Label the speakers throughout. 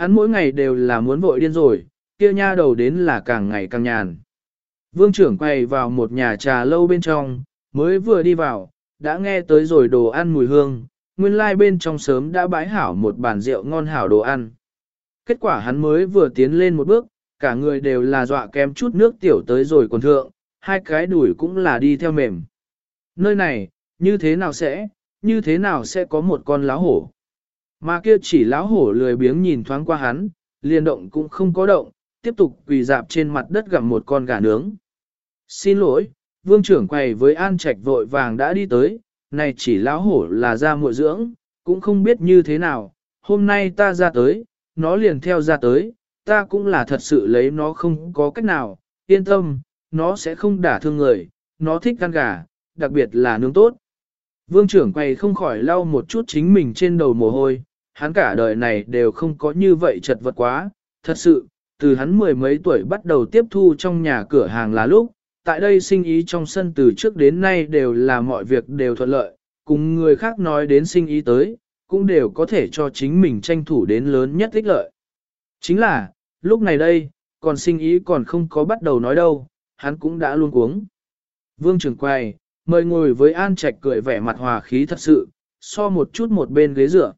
Speaker 1: hắn mỗi ngày đều là muốn vội điên rồi, kia nha đầu đến là càng ngày càng nhàn. Vương trưởng quay vào một nhà trà lâu bên trong, mới vừa đi vào, đã nghe tới rồi đồ ăn mùi hương, nguyên lai like bên trong sớm đã bãi hảo một bàn rượu ngon hảo đồ ăn. Kết quả hắn mới vừa tiến lên một bước, cả người đều là dọa kém chút nước tiểu tới rồi còn thượng, hai cái đuổi cũng là đi theo mềm. Nơi này, như thế nào sẽ, như thế nào sẽ có một con láo hổ? Mà kia chỉ láo hổ lười biếng nhìn thoáng qua hắn, liền động cũng không có động, tiếp tục quỳ dạp trên mặt đất gặm một con gà nướng. Xin lỗi, vương trưởng quầy với an trạch vội vàng đã đi tới, này chỉ láo hổ là ra muội dưỡng, cũng không biết như thế nào, hôm nay ta ra tới, nó liền theo ra tới, ta cũng là thật sự lấy nó không có cách nào, yên tâm, nó sẽ không đả thương người, nó thích ăn gà, đặc biệt là nướng tốt. Vương trưởng quầy không khỏi lau một chút chính mình trên đầu mồ hôi, hắn cả đời này đều không có như vậy chật vật quá, thật sự, từ hắn mười mấy tuổi bắt đầu tiếp thu trong nhà cửa hàng là lúc, tại đây sinh ý trong sân từ trước đến nay đều là mọi việc đều thuận lợi, cùng người khác nói đến sinh ý tới, cũng đều có thể cho chính mình tranh thủ đến lớn nhất ích lợi. Chính là, lúc này đây, còn sinh ý còn không có bắt đầu nói đâu, hắn cũng đã luôn cuống. Vương trưởng quay, mời ngồi với An Trạch cười vẻ mặt hòa khí thật sự, so một chút một bên ghế dựa.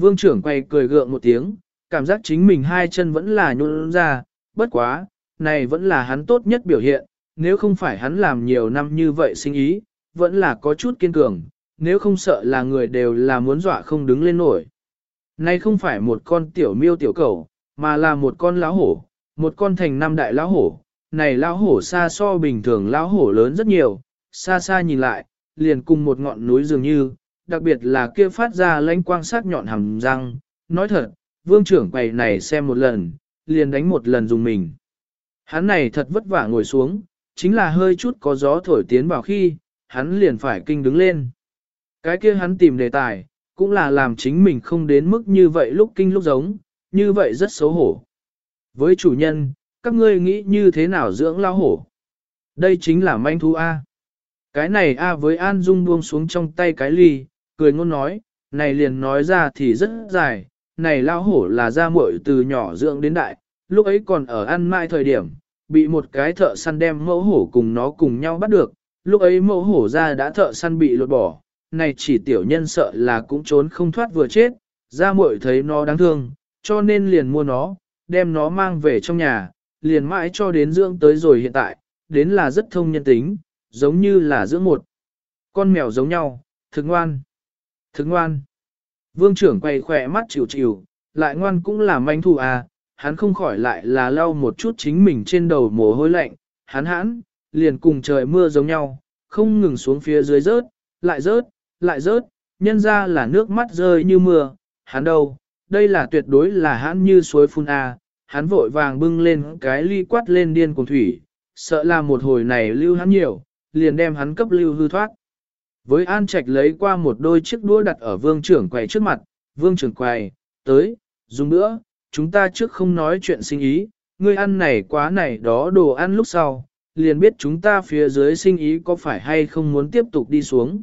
Speaker 1: Vương trưởng quay cười gượng một tiếng, cảm giác chính mình hai chân vẫn là nhún ra, bất quá, này vẫn là hắn tốt nhất biểu hiện, nếu không phải hắn làm nhiều năm như vậy sinh ý, vẫn là có chút kiên cường, nếu không sợ là người đều là muốn dọa không đứng lên nổi. Này không phải một con tiểu miêu tiểu cầu, mà là một con lão hổ, một con thành năm đại lão hổ. Này lão hổ xa so bình thường lão hổ lớn rất nhiều, xa xa nhìn lại, liền cùng một ngọn núi dường như, đặc biệt là kia phát ra lãnh quang sắc nhọn hàm răng. Nói thật, vương trưởng quầy này xem một lần, liền đánh một lần dùng mình. Hắn này thật vất vả ngồi xuống, chính là hơi chút có gió thổi tiến vào khi, hắn liền phải kinh đứng lên. Cái kia hắn tìm đề tài, cũng là làm chính mình không đến mức như vậy lúc kinh lúc giống, như vậy rất xấu hổ. Với chủ nhân, các ngươi nghĩ như thế nào dưỡng lao hổ? Đây chính là manh thú A. Cái này A với An Dung buông xuống trong tay cái ly, cười ngôn nói, này liền nói ra thì rất dài, này lao hổ là ra muội từ nhỏ dưỡng đến đại, lúc ấy còn ở ăn mai thời điểm, bị một cái thợ săn đem mẫu hổ cùng nó cùng nhau bắt được, lúc ấy mẫu hổ ra đã thợ săn bị lột bỏ, này chỉ tiểu nhân sợ là cũng trốn không thoát vừa chết, ra muội thấy nó đáng thương, cho nên liền mua nó, đem nó mang về trong nhà, liền mãi cho đến dưỡng tới rồi hiện tại, đến là rất thông nhân tính, giống như là dưỡng một con mèo giống nhau, thực ngoan, thức ngoan. Vương trưởng quay khỏe mắt chịu chịu, lại ngoan cũng là manh thù à, hắn không khỏi lại là lau một chút chính mình trên đầu mồ hôi lạnh, hắn hãn, liền cùng trời mưa giống nhau, không ngừng xuống phía dưới rớt, lại rớt, lại rớt, nhân ra là nước mắt rơi như mưa, hắn đâu, đây là tuyệt đối là hắn như suối phun A, hắn vội vàng bưng lên cái ly quát lên điên cùng thủy, sợ là một hồi này lưu hắn nhiều, liền đem hắn cấp lưu hư thoát. Với An Trạch lấy qua một đôi chiếc đũa đặt ở vương trưởng quầy trước mặt, vương trưởng quầy, tới, dùng nữa, chúng ta trước không nói chuyện sinh ý, ngươi ăn này quá này đó đồ ăn lúc sau, liền biết chúng ta phía dưới sinh ý có phải hay không muốn tiếp tục đi xuống.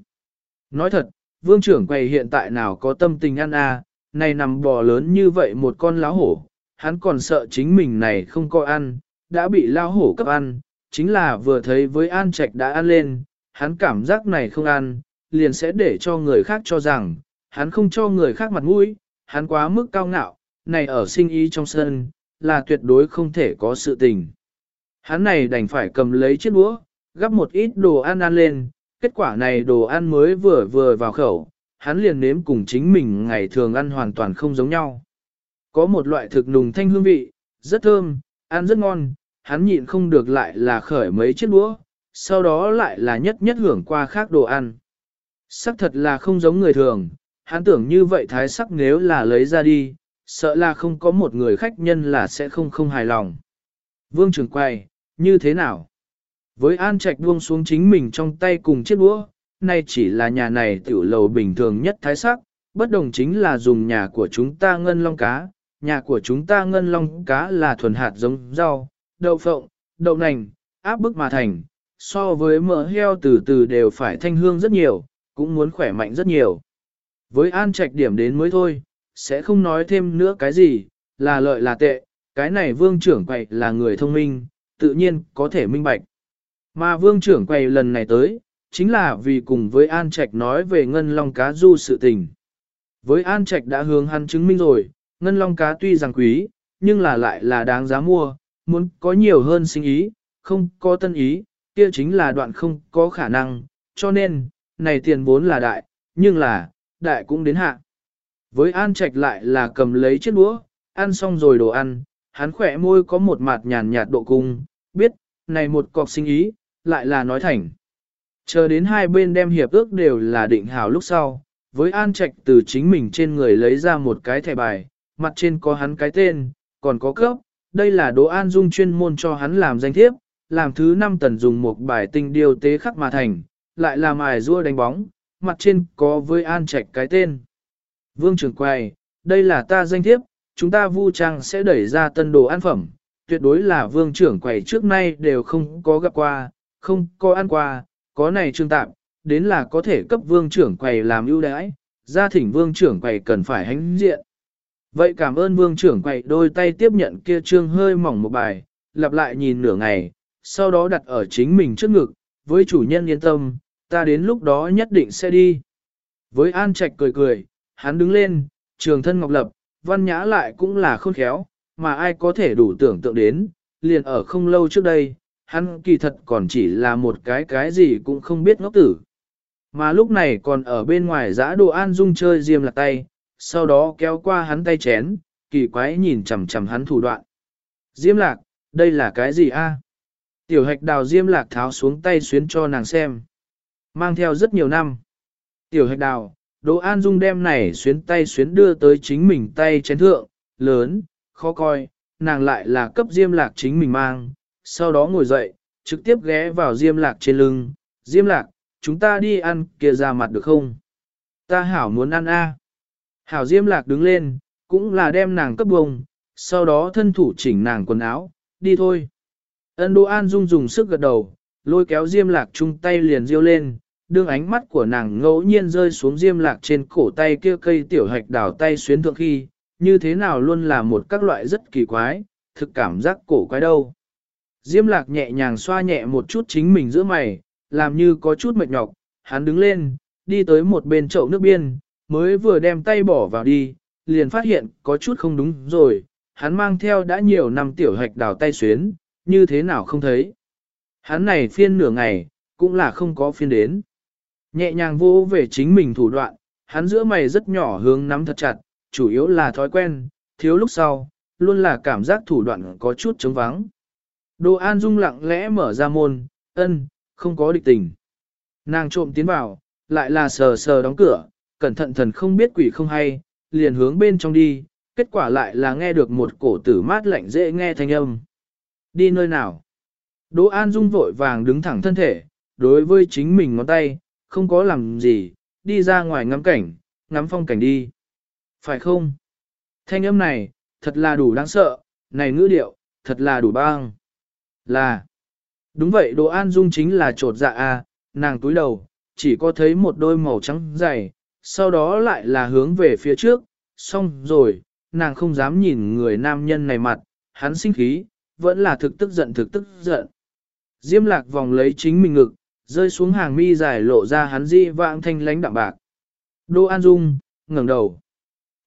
Speaker 1: Nói thật, vương trưởng quầy hiện tại nào có tâm tình ăn à, này nằm bò lớn như vậy một con lão hổ, hắn còn sợ chính mình này không có ăn, đã bị lão hổ cấp ăn, chính là vừa thấy với An Trạch đã ăn lên, hắn cảm giác này không ăn, liền sẽ để cho người khác cho rằng, hắn không cho người khác mặt mũi, hắn quá mức cao ngạo, này ở sinh ý trong sân, là tuyệt đối không thể có sự tình. Hắn này đành phải cầm lấy chiếc đũa, gắp một ít đồ ăn ăn lên, kết quả này đồ ăn mới vừa vừa vào khẩu, hắn liền nếm cùng chính mình ngày thường ăn hoàn toàn không giống nhau. Có một loại thực nùng thanh hương vị, rất thơm, ăn rất ngon, hắn nhịn không được lại là khởi mấy chiếc đũa, sau đó lại là nhất nhất hưởng qua khác đồ ăn. Sắc thật là không giống người thường, hắn tưởng như vậy thái sắc nếu là lấy ra đi, sợ là không có một người khách nhân là sẽ không không hài lòng. Vương trưởng quay, như thế nào? Với An Trạch buông xuống chính mình trong tay cùng chiếc đũa, nay chỉ là nhà này tiểu lầu bình thường nhất thái sắc, bất đồng chính là dùng nhà của chúng ta ngân long cá, nhà của chúng ta ngân long cá là thuần hạt giống rau, đậu phộng, đậu nành, áp bức mà thành, so với mỡ heo từ từ đều phải thanh hương rất nhiều, cũng muốn khỏe mạnh rất nhiều. Với An Trạch điểm đến mới thôi, sẽ không nói thêm nữa cái gì, là lợi là tệ, cái này vương trưởng quầy là người thông minh, tự nhiên có thể minh bạch. Mà vương trưởng quầy lần này tới, chính là vì cùng với An Trạch nói về ngân long cá du sự tình. Với An Trạch đã hướng hắn chứng minh rồi, ngân long cá tuy rằng quý, nhưng là lại là đáng giá mua, muốn có nhiều hơn sinh ý, không có tân ý, kia chính là đoạn không có khả năng, cho nên, này tiền vốn là đại, nhưng là, đại cũng đến hạ. Với An Trạch lại là cầm lấy chiếc đũa, ăn xong rồi đồ ăn, hắn khỏe môi có một mặt nhàn nhạt độ cung, biết, này một cọc sinh ý, lại là nói thành. Chờ đến hai bên đem hiệp ước đều là định hảo lúc sau, với An Trạch từ chính mình trên người lấy ra một cái thẻ bài, mặt trên có hắn cái tên, còn có cấp, đây là đồ An Dung chuyên môn cho hắn làm danh thiếp, làm thứ năm tần dùng một bài tinh điều tế khắc mà thành, lại làm ải rua đánh bóng, mặt trên có với An Trạch cái tên. Vương trưởng quầy, đây là ta danh thiếp, chúng ta vu trang sẽ đẩy ra tân đồ ăn phẩm, tuyệt đối là vương trưởng quầy trước nay đều không có gặp qua, không có ăn qua, có này trương tạm, đến là có thể cấp vương trưởng quầy làm ưu đãi, gia thỉnh vương trưởng quầy cần phải hãnh diện. Vậy cảm ơn vương trưởng quầy đôi tay tiếp nhận kia trương hơi mỏng một bài, lặp lại nhìn nửa ngày, sau đó đặt ở chính mình trước ngực, với chủ nhân yên tâm, ta đến lúc đó nhất định sẽ đi. Với An Trạch cười cười, hắn đứng lên, trường thân ngọc lập, văn nhã lại cũng là khôn khéo, mà ai có thể đủ tưởng tượng đến, liền ở không lâu trước đây, hắn kỳ thật còn chỉ là một cái cái gì cũng không biết ngốc tử. Mà lúc này còn ở bên ngoài giã đồ an dung chơi diêm lạc tay, sau đó kéo qua hắn tay chén, kỳ quái nhìn chằm chằm hắn thủ đoạn. Diêm lạc, đây là cái gì a? Tiểu hạch đào diêm lạc tháo xuống tay xuyến cho nàng xem. Mang theo rất nhiều năm. Tiểu hạch đào, Đỗ An Dung đem này xuyến tay xuyến đưa tới chính mình tay chén thượng, lớn, khó coi, nàng lại là cấp diêm lạc chính mình mang, sau đó ngồi dậy, trực tiếp ghé vào diêm lạc trên lưng, diêm lạc, chúng ta đi ăn kia ra mặt được không? Ta hảo muốn ăn a. Hảo diêm lạc đứng lên, cũng là đem nàng cấp bông, sau đó thân thủ chỉnh nàng quần áo, đi thôi. Ân Đỗ An Dung dùng sức gật đầu, lôi kéo diêm lạc chung tay liền riêu lên, đương ánh mắt của nàng ngẫu nhiên rơi xuống diêm lạc trên cổ tay kia cây tiểu hạch đảo tay xuyến thượng khi, như thế nào luôn là một các loại rất kỳ quái, thực cảm giác cổ quái đâu. Diêm lạc nhẹ nhàng xoa nhẹ một chút chính mình giữa mày, làm như có chút mệt nhọc, hắn đứng lên, đi tới một bên chậu nước biên, mới vừa đem tay bỏ vào đi, liền phát hiện có chút không đúng rồi, hắn mang theo đã nhiều năm tiểu hạch đào tay xuyến, như thế nào không thấy. Hắn này phiên nửa ngày, cũng là không có phiên đến. Nhẹ nhàng vô về chính mình thủ đoạn, hắn giữa mày rất nhỏ hướng nắm thật chặt, chủ yếu là thói quen, thiếu lúc sau, luôn là cảm giác thủ đoạn có chút trống vắng. Đồ An Dung lặng lẽ mở ra môn, ân, không có địch tình. Nàng trộm tiến vào, lại là sờ sờ đóng cửa, cẩn thận thần không biết quỷ không hay, liền hướng bên trong đi, kết quả lại là nghe được một cổ tử mát lạnh dễ nghe thanh âm. Đi nơi nào? Đỗ An Dung vội vàng đứng thẳng thân thể, đối với chính mình ngón tay, không có làm gì, đi ra ngoài ngắm cảnh, ngắm phong cảnh đi. Phải không? Thanh âm này, thật là đủ đáng sợ, này ngữ điệu, thật là đủ băng. Là. Đúng vậy Đỗ An Dung chính là trột dạ a, à, nàng túi đầu, chỉ có thấy một đôi màu trắng dày, sau đó lại là hướng về phía trước, xong rồi, nàng không dám nhìn người nam nhân này mặt, hắn sinh khí, vẫn là thực tức giận thực tức giận. Diêm lạc vòng lấy chính mình ngực, rơi xuống hàng mi dài lộ ra hắn di vãng thanh lánh đạm bạc. Đỗ An Dung, ngẩng đầu.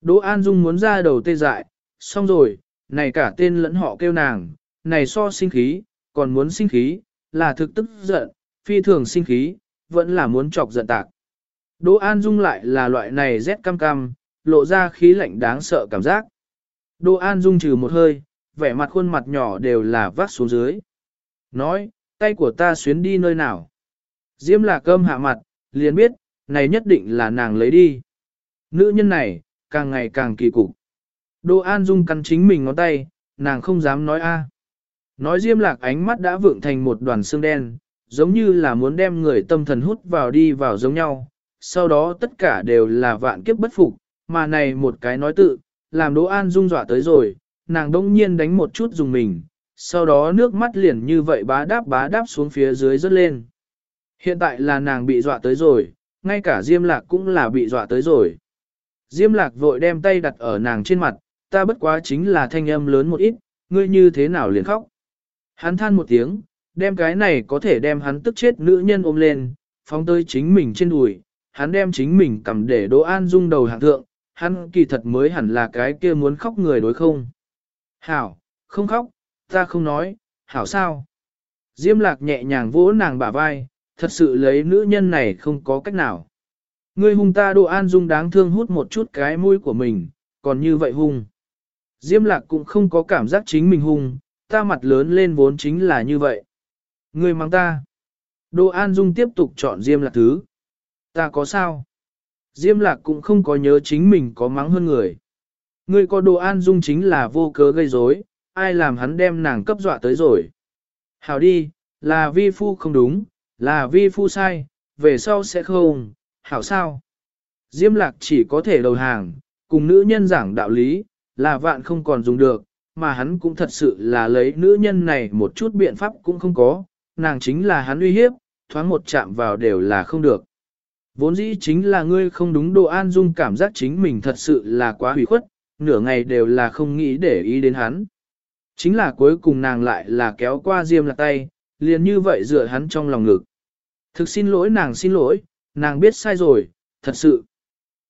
Speaker 1: Đỗ An Dung muốn ra đầu tê dại, xong rồi, này cả tên lẫn họ kêu nàng, này so sinh khí, còn muốn sinh khí, là thực tức giận, phi thường sinh khí, vẫn là muốn chọc giận tạc. Đỗ An Dung lại là loại này rét cam cam, lộ ra khí lạnh đáng sợ cảm giác. Đỗ An Dung trừ một hơi, vẻ mặt khuôn mặt nhỏ đều là vác xuống dưới. Nói, tay của ta xuyến đi nơi nào. Diêm là cơm hạ mặt, liền biết, này nhất định là nàng lấy đi. Nữ nhân này, càng ngày càng kỳ cục. Đỗ An Dung cắn chính mình ngón tay, nàng không dám nói a. Nói diêm lạc ánh mắt đã vượng thành một đoàn xương đen, giống như là muốn đem người tâm thần hút vào đi vào giống nhau. Sau đó tất cả đều là vạn kiếp bất phục, mà này một cái nói tự, làm Đỗ An Dung dọa tới rồi, nàng đông nhiên đánh một chút dùng mình, sau đó nước mắt liền như vậy bá đáp bá đáp xuống phía dưới rớt lên. Hiện tại là nàng bị dọa tới rồi, ngay cả Diêm Lạc cũng là bị dọa tới rồi. Diêm Lạc vội đem tay đặt ở nàng trên mặt, ta bất quá chính là thanh âm lớn một ít, ngươi như thế nào liền khóc. Hắn than một tiếng, đem cái này có thể đem hắn tức chết nữ nhân ôm lên, phóng tới chính mình trên đùi, hắn đem chính mình cầm để Đỗ An Dung đầu hạng thượng, hắn kỳ thật mới hẳn là cái kia muốn khóc người đối không. Hảo, không khóc, ta không nói, hảo sao. Diêm lạc nhẹ nhàng vỗ nàng bả vai, thật sự lấy nữ nhân này không có cách nào. Ngươi hung ta Đỗ An Dung đáng thương hút một chút cái mũi của mình, còn như vậy hung. Diêm lạc cũng không có cảm giác chính mình hung, ta mặt lớn lên vốn chính là như vậy. Ngươi mang ta. Đỗ An Dung tiếp tục chọn Diêm lạc thứ. Ta có sao? Diêm lạc cũng không có nhớ chính mình có mắng hơn người. Ngươi có đồ An Dung chính là vô cớ gây rối, ai làm hắn đem nàng cấp dọa tới rồi. Hảo đi, là vi phu không đúng, là vi phu sai, về sau sẽ không, hảo sao? Diêm lạc chỉ có thể đầu hàng, cùng nữ nhân giảng đạo lý, là vạn không còn dùng được, mà hắn cũng thật sự là lấy nữ nhân này một chút biện pháp cũng không có, nàng chính là hắn uy hiếp, thoáng một chạm vào đều là không được. Vốn dĩ chính là ngươi không đúng đồ an dung cảm giác chính mình thật sự là quá hủy khuất, nửa ngày đều là không nghĩ để ý đến hắn. Chính là cuối cùng nàng lại là kéo qua diêm lạc tay, liền như vậy dựa hắn trong lòng ngực. Thực xin lỗi nàng xin lỗi, nàng biết sai rồi, thật sự.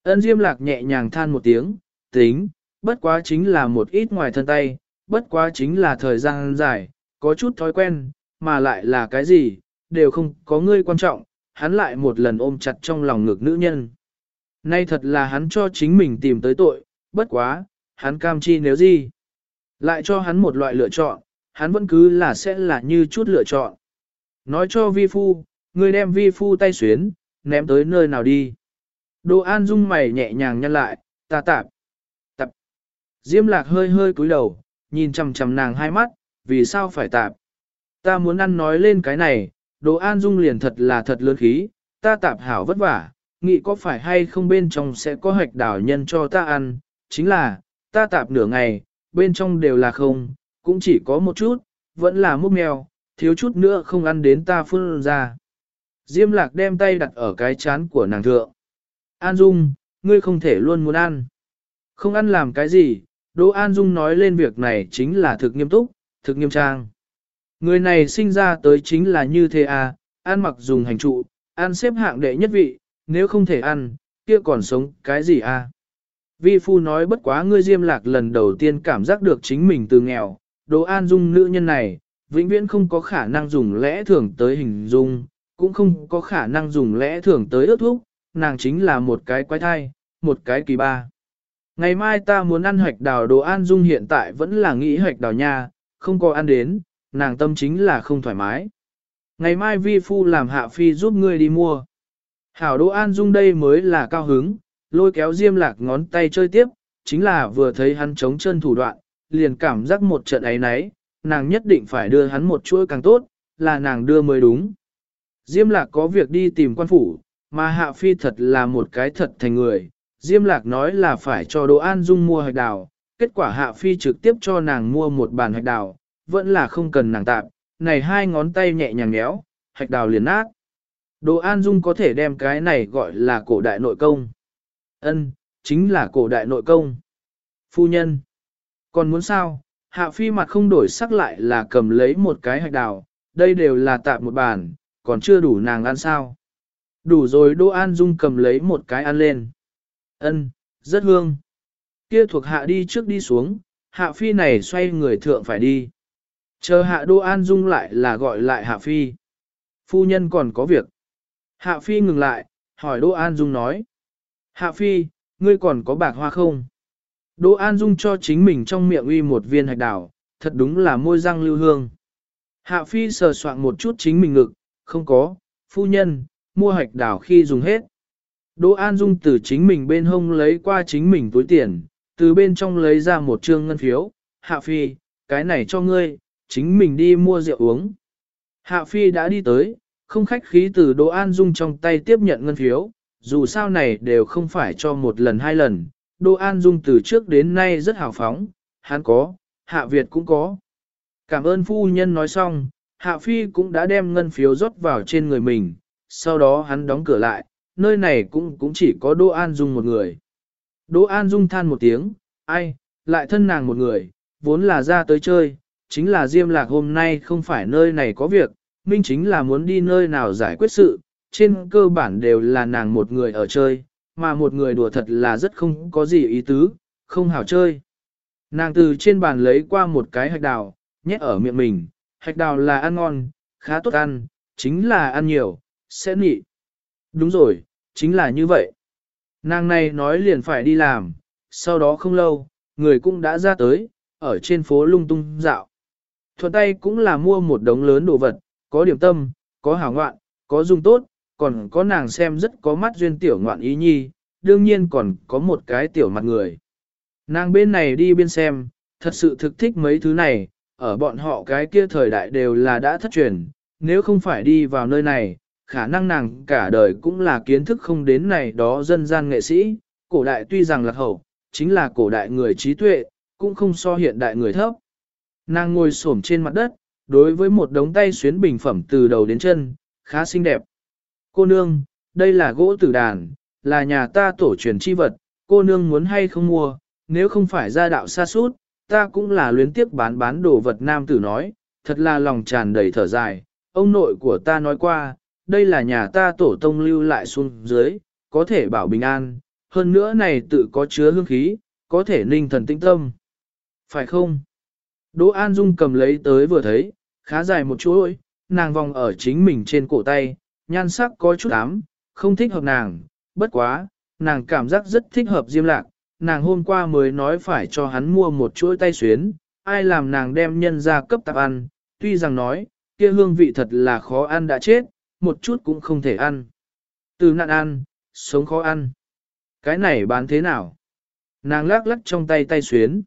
Speaker 1: Ân diêm lạc nhẹ nhàng than một tiếng, tính, bất quá chính là một ít ngoài thân tay, bất quá chính là thời gian dài, có chút thói quen, mà lại là cái gì, đều không có ngươi quan trọng, hắn lại một lần ôm chặt trong lòng ngực nữ nhân. Nay thật là hắn cho chính mình tìm tới tội, bất quá, hắn cam chi nếu gì. Lại cho hắn một loại lựa chọn, hắn vẫn cứ là sẽ là như chút lựa chọn. Nói cho vi phu, người đem vi phu tay xuyến, ném tới nơi nào đi. Đồ an dung mày nhẹ nhàng nhăn lại, ta tạp. Tạp. Diêm lạc hơi hơi cúi đầu, nhìn chằm chằm nàng hai mắt, vì sao phải tạp. Ta muốn ăn nói lên cái này, đồ an dung liền thật là thật lớn khí, ta tạp hảo vất vả, nghĩ có phải hay không bên trong sẽ có hạch đảo nhân cho ta ăn, chính là, ta tạp nửa ngày, bên trong đều là không, cũng chỉ có một chút, vẫn là múc mèo, thiếu chút nữa không ăn đến ta phun ra. Diêm lạc đem tay đặt ở cái chán của nàng thượng. An Dung, ngươi không thể luôn muốn ăn. Không ăn làm cái gì, Đỗ An Dung nói lên việc này chính là thực nghiêm túc, thực nghiêm trang. Người này sinh ra tới chính là như thế à, ăn mặc dùng hành trụ, ăn xếp hạng đệ nhất vị, nếu không thể ăn, kia còn sống cái gì à. Vi phu nói bất quá ngươi diêm lạc lần đầu tiên cảm giác được chính mình từ nghèo, Đỗ An Dung nữ nhân này, vĩnh viễn không có khả năng dùng lẽ thường tới hình dung, cũng không có khả năng dùng lẽ thường tới ước thúc, nàng chính là một cái quái thai, một cái kỳ ba. Ngày mai ta muốn ăn hoạch đào đồ an dung hiện tại vẫn là nghĩ hoạch đào nha, không có ăn đến, nàng tâm chính là không thoải mái. Ngày mai vi phu làm hạ phi giúp ngươi đi mua. Hảo đồ an dung đây mới là cao hứng, lôi kéo diêm lạc ngón tay chơi tiếp, chính là vừa thấy hắn chống chân thủ đoạn, liền cảm giác một trận ấy náy, nàng nhất định phải đưa hắn một chuỗi càng tốt, là nàng đưa mới đúng. Diêm lạc có việc đi tìm quan phủ, mà hạ phi thật là một cái thật thành người. Diêm lạc nói là phải cho Đỗ An Dung mua hạch đào, kết quả hạ phi trực tiếp cho nàng mua một bàn hạch đào, vẫn là không cần nàng tạm, này hai ngón tay nhẹ nhàng nhéo, hạch đào liền nát. Đỗ An Dung có thể đem cái này gọi là cổ đại nội công. Ân, chính là cổ đại nội công. Phu nhân. Còn muốn sao? Hạ phi mặt không đổi sắc lại là cầm lấy một cái hạch đào, đây đều là tạm một bàn, còn chưa đủ nàng ăn sao. Đủ rồi Đỗ An Dung cầm lấy một cái ăn lên. Ân, rất hương. Kia thuộc hạ đi trước đi xuống, hạ phi này xoay người thượng phải đi. Chờ hạ Đỗ An Dung lại là gọi lại hạ phi. Phu nhân còn có việc. Hạ phi ngừng lại, hỏi Đỗ An Dung nói. Hạ phi, ngươi còn có bạc hoa không? Đỗ An Dung cho chính mình trong miệng uy một viên hạch đào, thật đúng là môi răng lưu hương. Hạ phi sờ soạn một chút chính mình ngực, không có, phu nhân, mua hạch đào khi dùng hết. Đỗ An Dung từ chính mình bên hông lấy qua chính mình túi tiền, từ bên trong lấy ra một trương ngân phiếu, Hạ Phi, cái này cho ngươi, chính mình đi mua rượu uống. Hạ Phi đã đi tới, không khách khí từ Đỗ An Dung trong tay tiếp nhận ngân phiếu, dù sao này đều không phải cho một lần hai lần. Đỗ An Dung từ trước đến nay rất hào phóng, hắn có, Hạ Việt cũng có. Cảm ơn phu nhân nói xong, Hạ Phi cũng đã đem ngân phiếu rót vào trên người mình, sau đó hắn đóng cửa lại, nơi này cũng cũng chỉ có Đỗ An Dung một người. Đỗ An Dung than một tiếng, ai, lại thân nàng một người, vốn là ra tới chơi, chính là Diêm Lạc hôm nay không phải nơi này có việc, minh chính là muốn đi nơi nào giải quyết sự, trên cơ bản đều là nàng một người ở chơi, mà một người đùa thật là rất không có gì ý tứ, không hảo chơi. Nàng từ trên bàn lấy qua một cái hạch đào, nhét ở miệng mình, hạch đào là ăn ngon, khá tốt ăn, chính là ăn nhiều, sẽ nị. Đúng rồi, chính là như vậy. Nàng này nói liền phải đi làm, sau đó không lâu, người cũng đã ra tới, ở trên phố lung tung dạo. Thuận tay cũng là mua một đống lớn đồ vật, có điểm tâm, có hảo ngoạn, có dùng tốt, còn có nàng xem rất có mắt duyên tiểu ngoạn ý nhi, đương nhiên còn có một cái tiểu mặt người. Nàng bên này đi bên xem, thật sự thực thích mấy thứ này, ở bọn họ cái kia thời đại đều là đã thất truyền, nếu không phải đi vào nơi này, khả năng nàng cả đời cũng là kiến thức không đến này đó dân gian nghệ sĩ, cổ đại tuy rằng lạc hậu, chính là cổ đại người trí tuệ, cũng không so hiện đại người thấp. Nàng ngồi xổm trên mặt đất, đối với một đống tay xuyến bình phẩm từ đầu đến chân, khá xinh đẹp. Cô nương, đây là gỗ tử đàn, là nhà ta tổ truyền chi vật, cô nương muốn hay không mua, nếu không phải gia đạo xa suốt, ta cũng là luyến tiếc bán bán đồ vật nam tử nói, thật là lòng tràn đầy thở dài, ông nội của ta nói qua, đây là nhà ta tổ tông lưu lại xuống dưới, có thể bảo bình an, hơn nữa này tự có chứa hương khí, có thể ninh thần tĩnh tâm. Phải không? Đỗ An Dung cầm lấy tới vừa thấy, khá dài một chuỗi, nàng vòng ở chính mình trên cổ tay, nhan sắc có chút ám, không thích hợp nàng, bất quá, nàng cảm giác rất thích hợp Diêm Lạc, nàng hôm qua mới nói phải cho hắn mua một chuỗi tay xuyến, ai làm nàng đem nhân ra cấp tạp ăn, tuy rằng nói, kia hương vị thật là khó ăn đã chết, một chút cũng không thể ăn. Từ nạn ăn, sống khó ăn. Cái này bán thế nào? Nàng lắc lắc trong tay tay xuyến.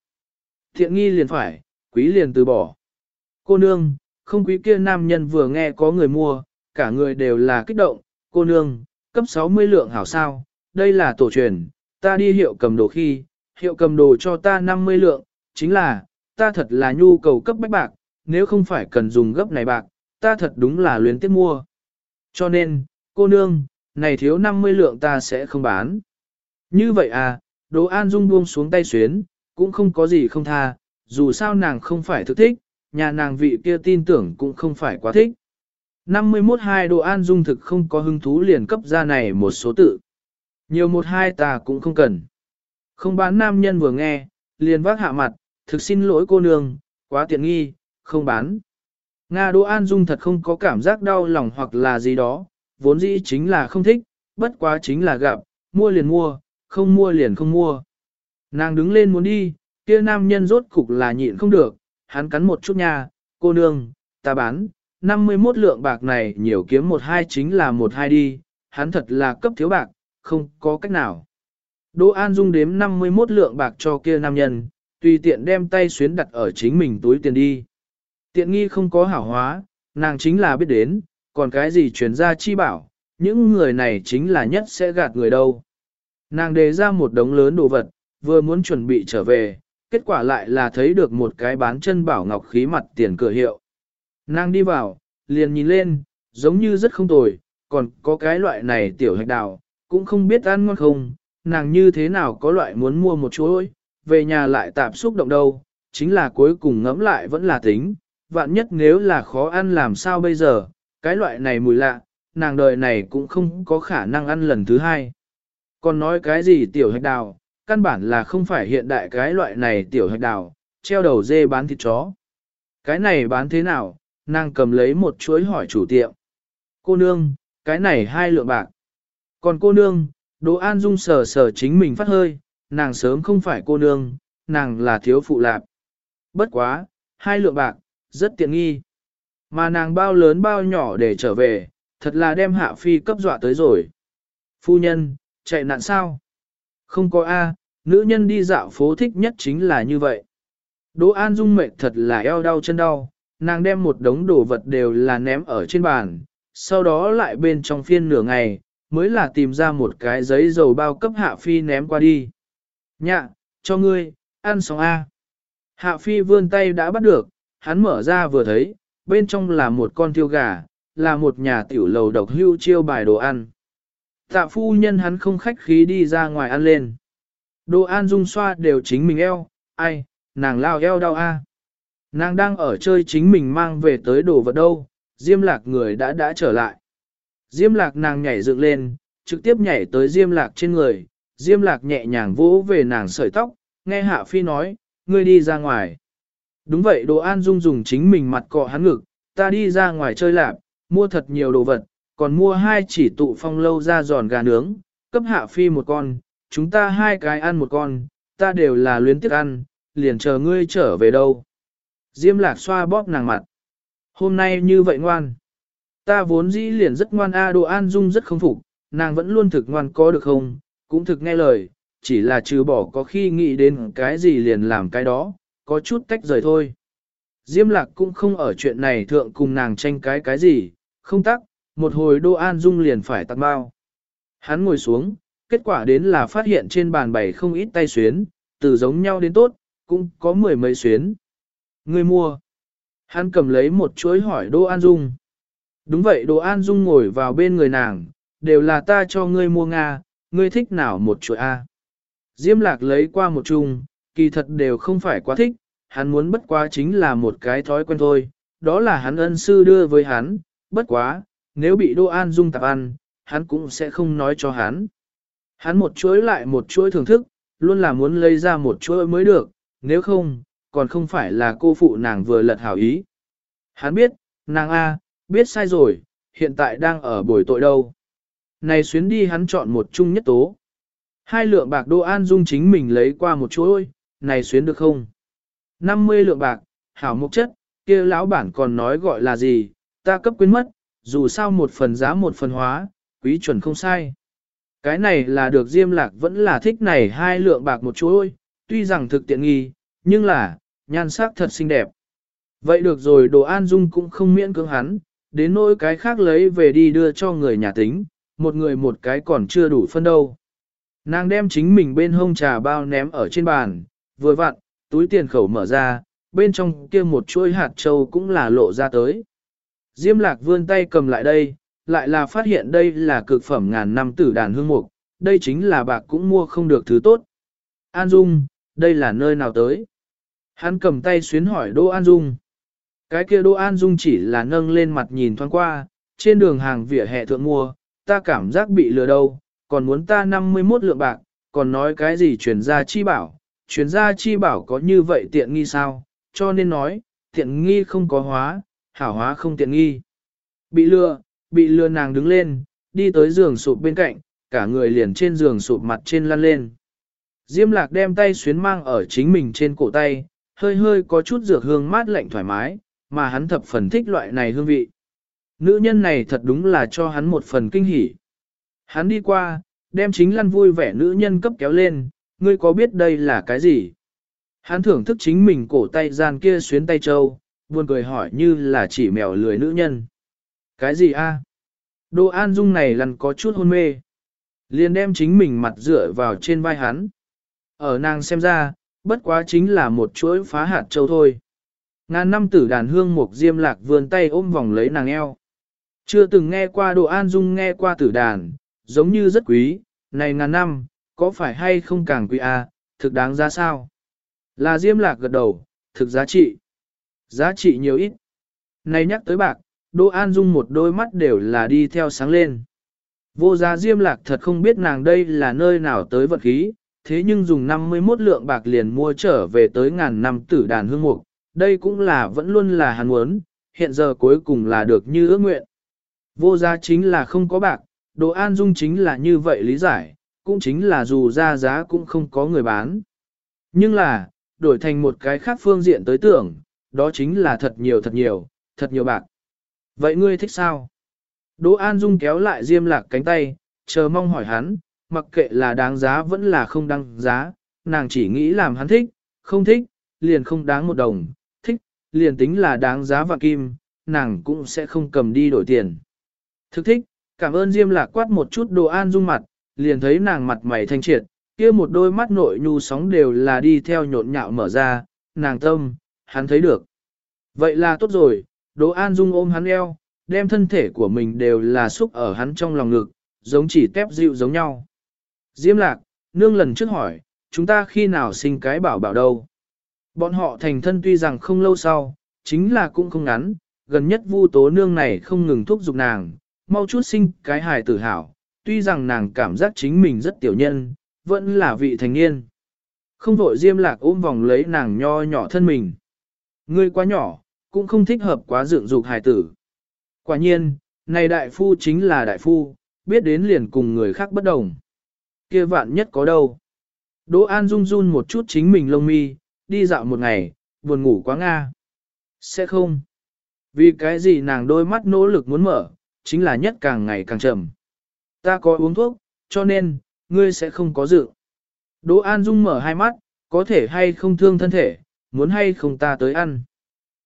Speaker 1: Thiện nghi liền phải, quý liền từ bỏ. Cô nương, không quý kia nam nhân vừa nghe có người mua, cả người đều là kích động. Cô nương, cấp 60 lượng hảo sao, đây là tổ truyền, ta đi hiệu cầm đồ khi, hiệu cầm đồ cho ta 50 lượng, chính là, ta thật là nhu cầu cấp bách bạc, nếu không phải cần dùng gấp này bạc, ta thật đúng là luyến tiếc mua. Cho nên, cô nương, này thiếu 50 lượng ta sẽ không bán. Như vậy à, đồ An Dung buông xuống tay xuyến, cũng không có gì không tha, dù sao nàng không phải thực thích, nhà nàng vị kia tin tưởng cũng không phải quá thích. 51 hai đồ An Dung thực không có hứng thú liền cấp ra này một số tự. Nhiều một hai ta cũng không cần. Không bán nam nhân vừa nghe, liền vác hạ mặt, thực xin lỗi cô nương, quá tiện nghi, không bán. Nga Đỗ An Dung thật không có cảm giác đau lòng hoặc là gì đó, vốn dĩ chính là không thích, bất quá chính là gặp, mua liền mua, không mua liền không mua. Nàng đứng lên muốn đi, kia nam nhân rốt cục là nhịn không được, hắn cắn một chút nha, cô nương, ta bán, 51 lượng bạc này nhiều kiếm một hai chính là một hai đi, hắn thật là cấp thiếu bạc, không có cách nào. Đỗ An Dung đếm 51 lượng bạc cho kia nam nhân, tùy tiện đem tay xuyến đặt ở chính mình túi tiền đi. Tiện nghi không có hảo hóa, nàng chính là biết đến, còn cái gì truyền ra chi bảo, những người này chính là nhất sẽ gạt người đâu. Nàng đề ra một đống lớn đồ vật, vừa muốn chuẩn bị trở về, kết quả lại là thấy được một cái bán chân bảo ngọc khí mặt tiền cửa hiệu. Nàng đi vào, liền nhìn lên, giống như rất không tồi, còn có cái loại này tiểu hạch đào, cũng không biết ăn ngon không, nàng như thế nào có loại muốn mua một chuỗi, về nhà lại tạp xúc động đâu, chính là cuối cùng ngẫm lại vẫn là tính, vạn nhất nếu là khó ăn làm sao bây giờ, cái loại này mùi lạ, nàng đời này cũng không có khả năng ăn lần thứ hai. Còn nói cái gì tiểu hạch đào, căn bản là không phải hiện đại cái loại này tiểu hạch đào, treo đầu dê bán thịt chó. Cái này bán thế nào, nàng cầm lấy một chuỗi hỏi chủ tiệm. Cô nương, cái này hai lượng bạc. Còn cô nương, Đỗ An Dung sờ sờ chính mình phát hơi, nàng sớm không phải cô nương, nàng là thiếu phụ lạp. Bất quá, hai lượng bạc, rất tiện nghi. Mà nàng bao lớn bao nhỏ để trở về, thật là đem hạ phi cấp dọa tới rồi. Phu nhân, chạy nạn sao? Không có A, nữ nhân đi dạo phố thích nhất chính là như vậy. Đỗ An Dung mệt thật là eo đau chân đau, nàng đem một đống đồ vật đều là ném ở trên bàn, sau đó lại bên trong phiên nửa ngày, mới là tìm ra một cái giấy dầu bao cấp hạ phi ném qua đi. Nhạ, cho ngươi, ăn xong A. Hạ phi vươn tay đã bắt được, hắn mở ra vừa thấy, bên trong là một con thiêu gà, là một nhà tiểu lầu độc hưu chiêu bài đồ ăn. Tạ phu nhân hắn không khách khí đi ra ngoài ăn lên. Đồ ăn dung xoa đều chính mình eo, ai, nàng lao eo đau a. Nàng đang ở chơi chính mình mang về tới đồ vật đâu, Diêm lạc người đã đã trở lại. Diêm lạc nàng nhảy dựng lên, trực tiếp nhảy tới Diêm lạc trên người, Diêm lạc nhẹ nhàng vỗ về nàng sợi tóc, nghe Hạ Phi nói, ngươi đi ra ngoài. Đúng vậy đồ an dung dùng chính mình mặt cọ hắn ngực, ta đi ra ngoài chơi lạp, mua thật nhiều đồ vật, còn mua hai chỉ tụ phong lâu ra giòn gà nướng, cấp Hạ Phi một con, chúng ta hai cái ăn một con, ta đều là luyến tiếc ăn, liền chờ ngươi trở về đâu. Diêm lạc xoa bóp nàng mặt. Hôm nay như vậy ngoan. Ta vốn dĩ liền rất ngoan A Đồ An Dung rất không phục, nàng vẫn luôn thực ngoan có được không, cũng thực nghe lời, chỉ là trừ bỏ có khi nghĩ đến cái gì liền làm cái đó, có chút tách rời thôi. Diêm lạc cũng không ở chuyện này thượng cùng nàng tranh cái cái gì, không tắc, một hồi Đô An Dung liền phải tặng bao. Hắn ngồi xuống, kết quả đến là phát hiện trên bàn bày không ít tay xuyến, từ giống nhau đến tốt, cũng có mười mấy xuyến. Ngươi mua. Hắn cầm lấy một chuỗi hỏi Đỗ An Dung. Đúng vậy Đỗ An Dung ngồi vào bên người nàng, đều là ta cho ngươi mua Nga, ngươi thích nào một chuỗi A. Diêm lạc lấy qua một chung, kỳ thật đều không phải quá thích, hắn muốn bất quá chính là một cái thói quen thôi, đó là hắn ân sư đưa với hắn, bất quá, nếu bị Đỗ An Dung tạp ăn, hắn cũng sẽ không nói cho hắn. Hắn một chuỗi lại một chuỗi thưởng thức, luôn là muốn lấy ra một chuỗi mới được, nếu không, còn không phải là cô phụ nàng vừa lật hảo ý. Hắn biết, nàng A, biết sai rồi, hiện tại đang ở bồi tội đâu. Này xuyến đi hắn chọn một chung nhất tố. Hai lượng bạc đô an dung chính mình lấy qua một chuỗi, này xuyến được không? 50 lượng bạc, hảo mục chất, kia lão bản còn nói gọi là gì, ta cấp quyến mất, dù sao một phần giá một phần hóa, quý chuẩn không sai. Cái này là được Diêm Lạc vẫn là thích này hai lượng bạc một chuỗi, tuy rằng thực tiện nghi, nhưng là, nhan sắc thật xinh đẹp. Vậy được rồi đồ an dung cũng không miễn cưỡng hắn, đến nỗi cái khác lấy về đi đưa cho người nhà tính, một người một cái còn chưa đủ phân đâu. Nàng đem chính mình bên hông trà bao ném ở trên bàn, vừa vặn, túi tiền khẩu mở ra, bên trong kia một chuỗi hạt châu cũng là lộ ra tới. Diêm lạc vươn tay cầm lại đây, lại là phát hiện đây là cực phẩm ngàn năm tử đàn hương mục, đây chính là bạc cũng mua không được thứ tốt. An Dung, đây là nơi nào tới? Hắn cầm tay xuyến hỏi Đỗ An Dung. Cái kia Đỗ An Dung chỉ là nâng lên mặt nhìn thoáng qua, trên đường hàng vỉa hè thượng mua, ta cảm giác bị lừa đâu, còn muốn ta 51 lượng bạc, còn nói cái gì chuyển ra chi bảo, chuyển ra chi bảo có như vậy tiện nghi sao, cho nên nói, tiện nghi không có hóa, hảo hóa không tiện nghi. Bị lừa, bị lừa nàng đứng lên, đi tới giường sụp bên cạnh, cả người liền trên giường sụp mặt trên lăn lên. Diêm lạc đem tay xuyến mang ở chính mình trên cổ tay, hơi hơi có chút dược hương mát lạnh thoải mái, mà hắn thập phần thích loại này hương vị. Nữ nhân này thật đúng là cho hắn một phần kinh hỉ. Hắn đi qua, đem chính lăn vui vẻ nữ nhân cấp kéo lên, ngươi có biết đây là cái gì? Hắn thưởng thức chính mình cổ tay gian kia xuyến tay châu, buồn cười hỏi như là chỉ mèo lười nữ nhân. Cái gì a? Đồ an dung này lần có chút hôn mê. Liền đem chính mình mặt dựa vào trên vai hắn. Ở nàng xem ra, bất quá chính là một chuỗi phá hạt châu thôi. Ngàn năm tử đàn hương mục diêm lạc vươn tay ôm vòng lấy nàng eo. Chưa từng nghe qua đồ an dung nghe qua tử đàn, giống như rất quý, này ngàn năm, có phải hay không càng quý? À, thực đáng giá sao? Là diêm lạc gật đầu, thực giá trị. Giá trị nhiều ít. Này nhắc tới bạc, Đỗ An Dung một đôi mắt đều là đi theo sáng lên. Vô giá diêm lạc thật không biết nàng đây là nơi nào tới vật khí, thế nhưng dùng 51 lượng bạc liền mua trở về tới ngàn năm tử đàn hương mục, đây cũng là vẫn luôn là hắn muốn, hiện giờ cuối cùng là được như ước nguyện. Vô giá chính là không có bạc, đồ an dung chính là như vậy lý giải, cũng chính là dù ra giá cũng không có người bán. Nhưng là, đổi thành một cái khác phương diện tới tưởng, đó chính là thật nhiều thật nhiều, thật nhiều bạc. Vậy ngươi thích sao? Đỗ An Dung kéo lại Diêm Lạc cánh tay, chờ mong hỏi hắn, mặc kệ là đáng giá vẫn là không đáng giá, nàng chỉ nghĩ làm hắn thích, không thích, liền không đáng một đồng, thích, liền tính là đáng giá và kim, nàng cũng sẽ không cầm đi đổi tiền. Thực thích, cảm ơn Diêm Lạc quát một chút đồ an dung mặt, liền thấy nàng mặt mày thanh triệt, kia một đôi mắt nội nhu sóng đều là đi theo nhộn nhạo mở ra, nàng tâm, hắn thấy được. Vậy là tốt rồi, đồ An Dung ôm hắn eo, đem thân thể của mình đều là xúc ở hắn trong lòng ngực, giống chỉ tép dịu giống nhau. Diêm lạc, nương lần trước hỏi, chúng ta khi nào sinh cái bảo bảo đâu? Bọn họ thành thân tuy rằng không lâu sau, chính là cũng không ngắn, gần nhất vu tố nương này không ngừng thúc giục nàng, mau chút sinh cái hài tử hảo, tuy rằng nàng cảm giác chính mình rất tiểu nhân, vẫn là vị thành niên. Không vội diêm lạc ôm vòng lấy nàng nho nhỏ thân mình. Ngươi quá nhỏ, cũng không thích hợp quá dựng dục hài tử. Quả nhiên, này đại phu chính là đại phu, biết đến liền cùng người khác bất đồng kia vạn nhất có đâu. Đỗ An run run một chút chính mình lông mi, đi dạo một ngày, buồn ngủ quá nga. Sẽ không. Vì cái gì nàng đôi mắt nỗ lực muốn mở, chính là nhất càng ngày càng chậm. Ta có uống thuốc, cho nên, ngươi sẽ không có dự. Đỗ An Dung mở hai mắt, có thể hay không thương thân thể, muốn hay không ta tới ăn.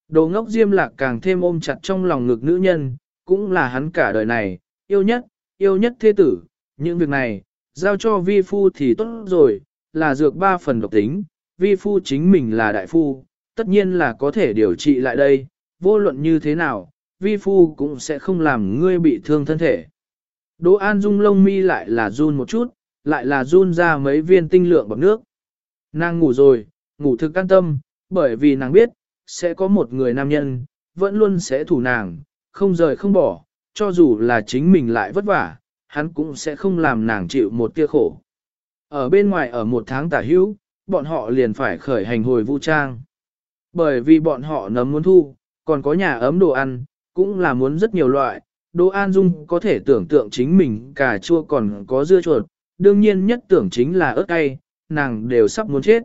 Speaker 1: Đồ ngốc diêm lạc càng thêm ôm chặt trong lòng ngực nữ nhân, cũng là hắn cả đời này, yêu nhất, yêu nhất thế tử. Những việc này, giao cho vi phu thì tốt rồi, là dược ba phần độc tính, vi phu chính mình là đại phu, tất nhiên là có thể điều trị lại đây, vô luận như thế nào, vi phu cũng sẽ không làm ngươi bị thương thân thể. Đỗ An Dung lông mi lại là run một chút, lại là run ra mấy viên tinh lượng bọc nước. Nàng ngủ rồi, ngủ thực an tâm, bởi vì nàng biết, sẽ có một người nam nhân, vẫn luôn sẽ thủ nàng, không rời không bỏ, cho dù là chính mình lại vất vả, hắn cũng sẽ không làm nàng chịu một tia khổ. Ở bên ngoài ở một tháng tả hữu, bọn họ liền phải khởi hành hồi vũ trang. Bởi vì bọn họ nấm muốn thu, còn có nhà ấm đồ ăn, cũng là muốn rất nhiều loại. Đỗ An Dung có thể tưởng tượng chính mình cà chua còn có dưa chuột, đương nhiên nhất tưởng chính là ớt cay, nàng đều sắp muốn chết.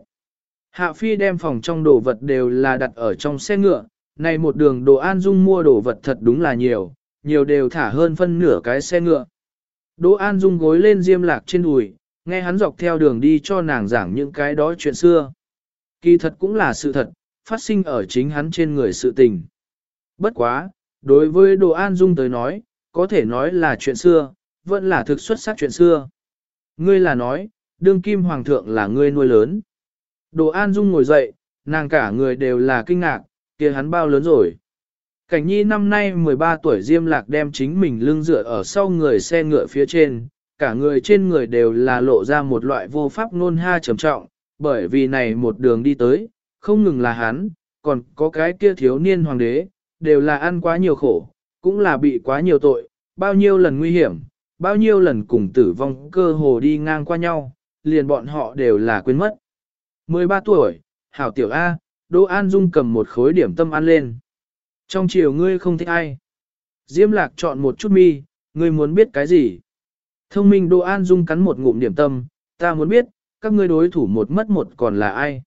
Speaker 1: Hạ Phi đem phòng trong đồ vật đều là đặt ở trong xe ngựa, này một đường đồ An Dung mua đồ vật thật đúng là nhiều, nhiều đều thả hơn phân nửa cái xe ngựa. Đỗ An Dung gối lên diêm lạc trên đùi, nghe hắn dọc theo đường đi cho nàng giảng những cái đó chuyện xưa. Kỳ thật cũng là sự thật, phát sinh ở chính hắn trên người sự tình. Bất quá, đối với Đỗ An Dung tới nói, có thể nói là chuyện xưa, vẫn là thực xuất sắc chuyện xưa. Ngươi là nói, đương kim hoàng thượng là ngươi nuôi lớn. Đồ An Dung ngồi dậy, nàng cả người đều là kinh ngạc, kia hắn bao lớn rồi. Cảnh nhi năm nay 13 tuổi Diêm Lạc đem chính mình lưng dựa ở sau người xe ngựa phía trên, cả người trên người đều là lộ ra một loại vô pháp nôn ha trầm trọng, bởi vì này một đường đi tới, không ngừng là hắn, còn có cái kia thiếu niên hoàng đế, đều là ăn quá nhiều khổ, cũng là bị quá nhiều tội, bao nhiêu lần nguy hiểm, bao nhiêu lần cùng tử vong cơ hồ đi ngang qua nhau, liền bọn họ đều là quên mất. 13 tuổi, Hảo Tiểu A, Đỗ An Dung cầm một khối điểm tâm ăn lên. Trong chiều ngươi không thích ai. Diêm lạc chọn một chút mi, ngươi muốn biết cái gì? Thông minh Đỗ An Dung cắn một ngụm điểm tâm, ta muốn biết, các ngươi đối thủ một mất một còn là ai?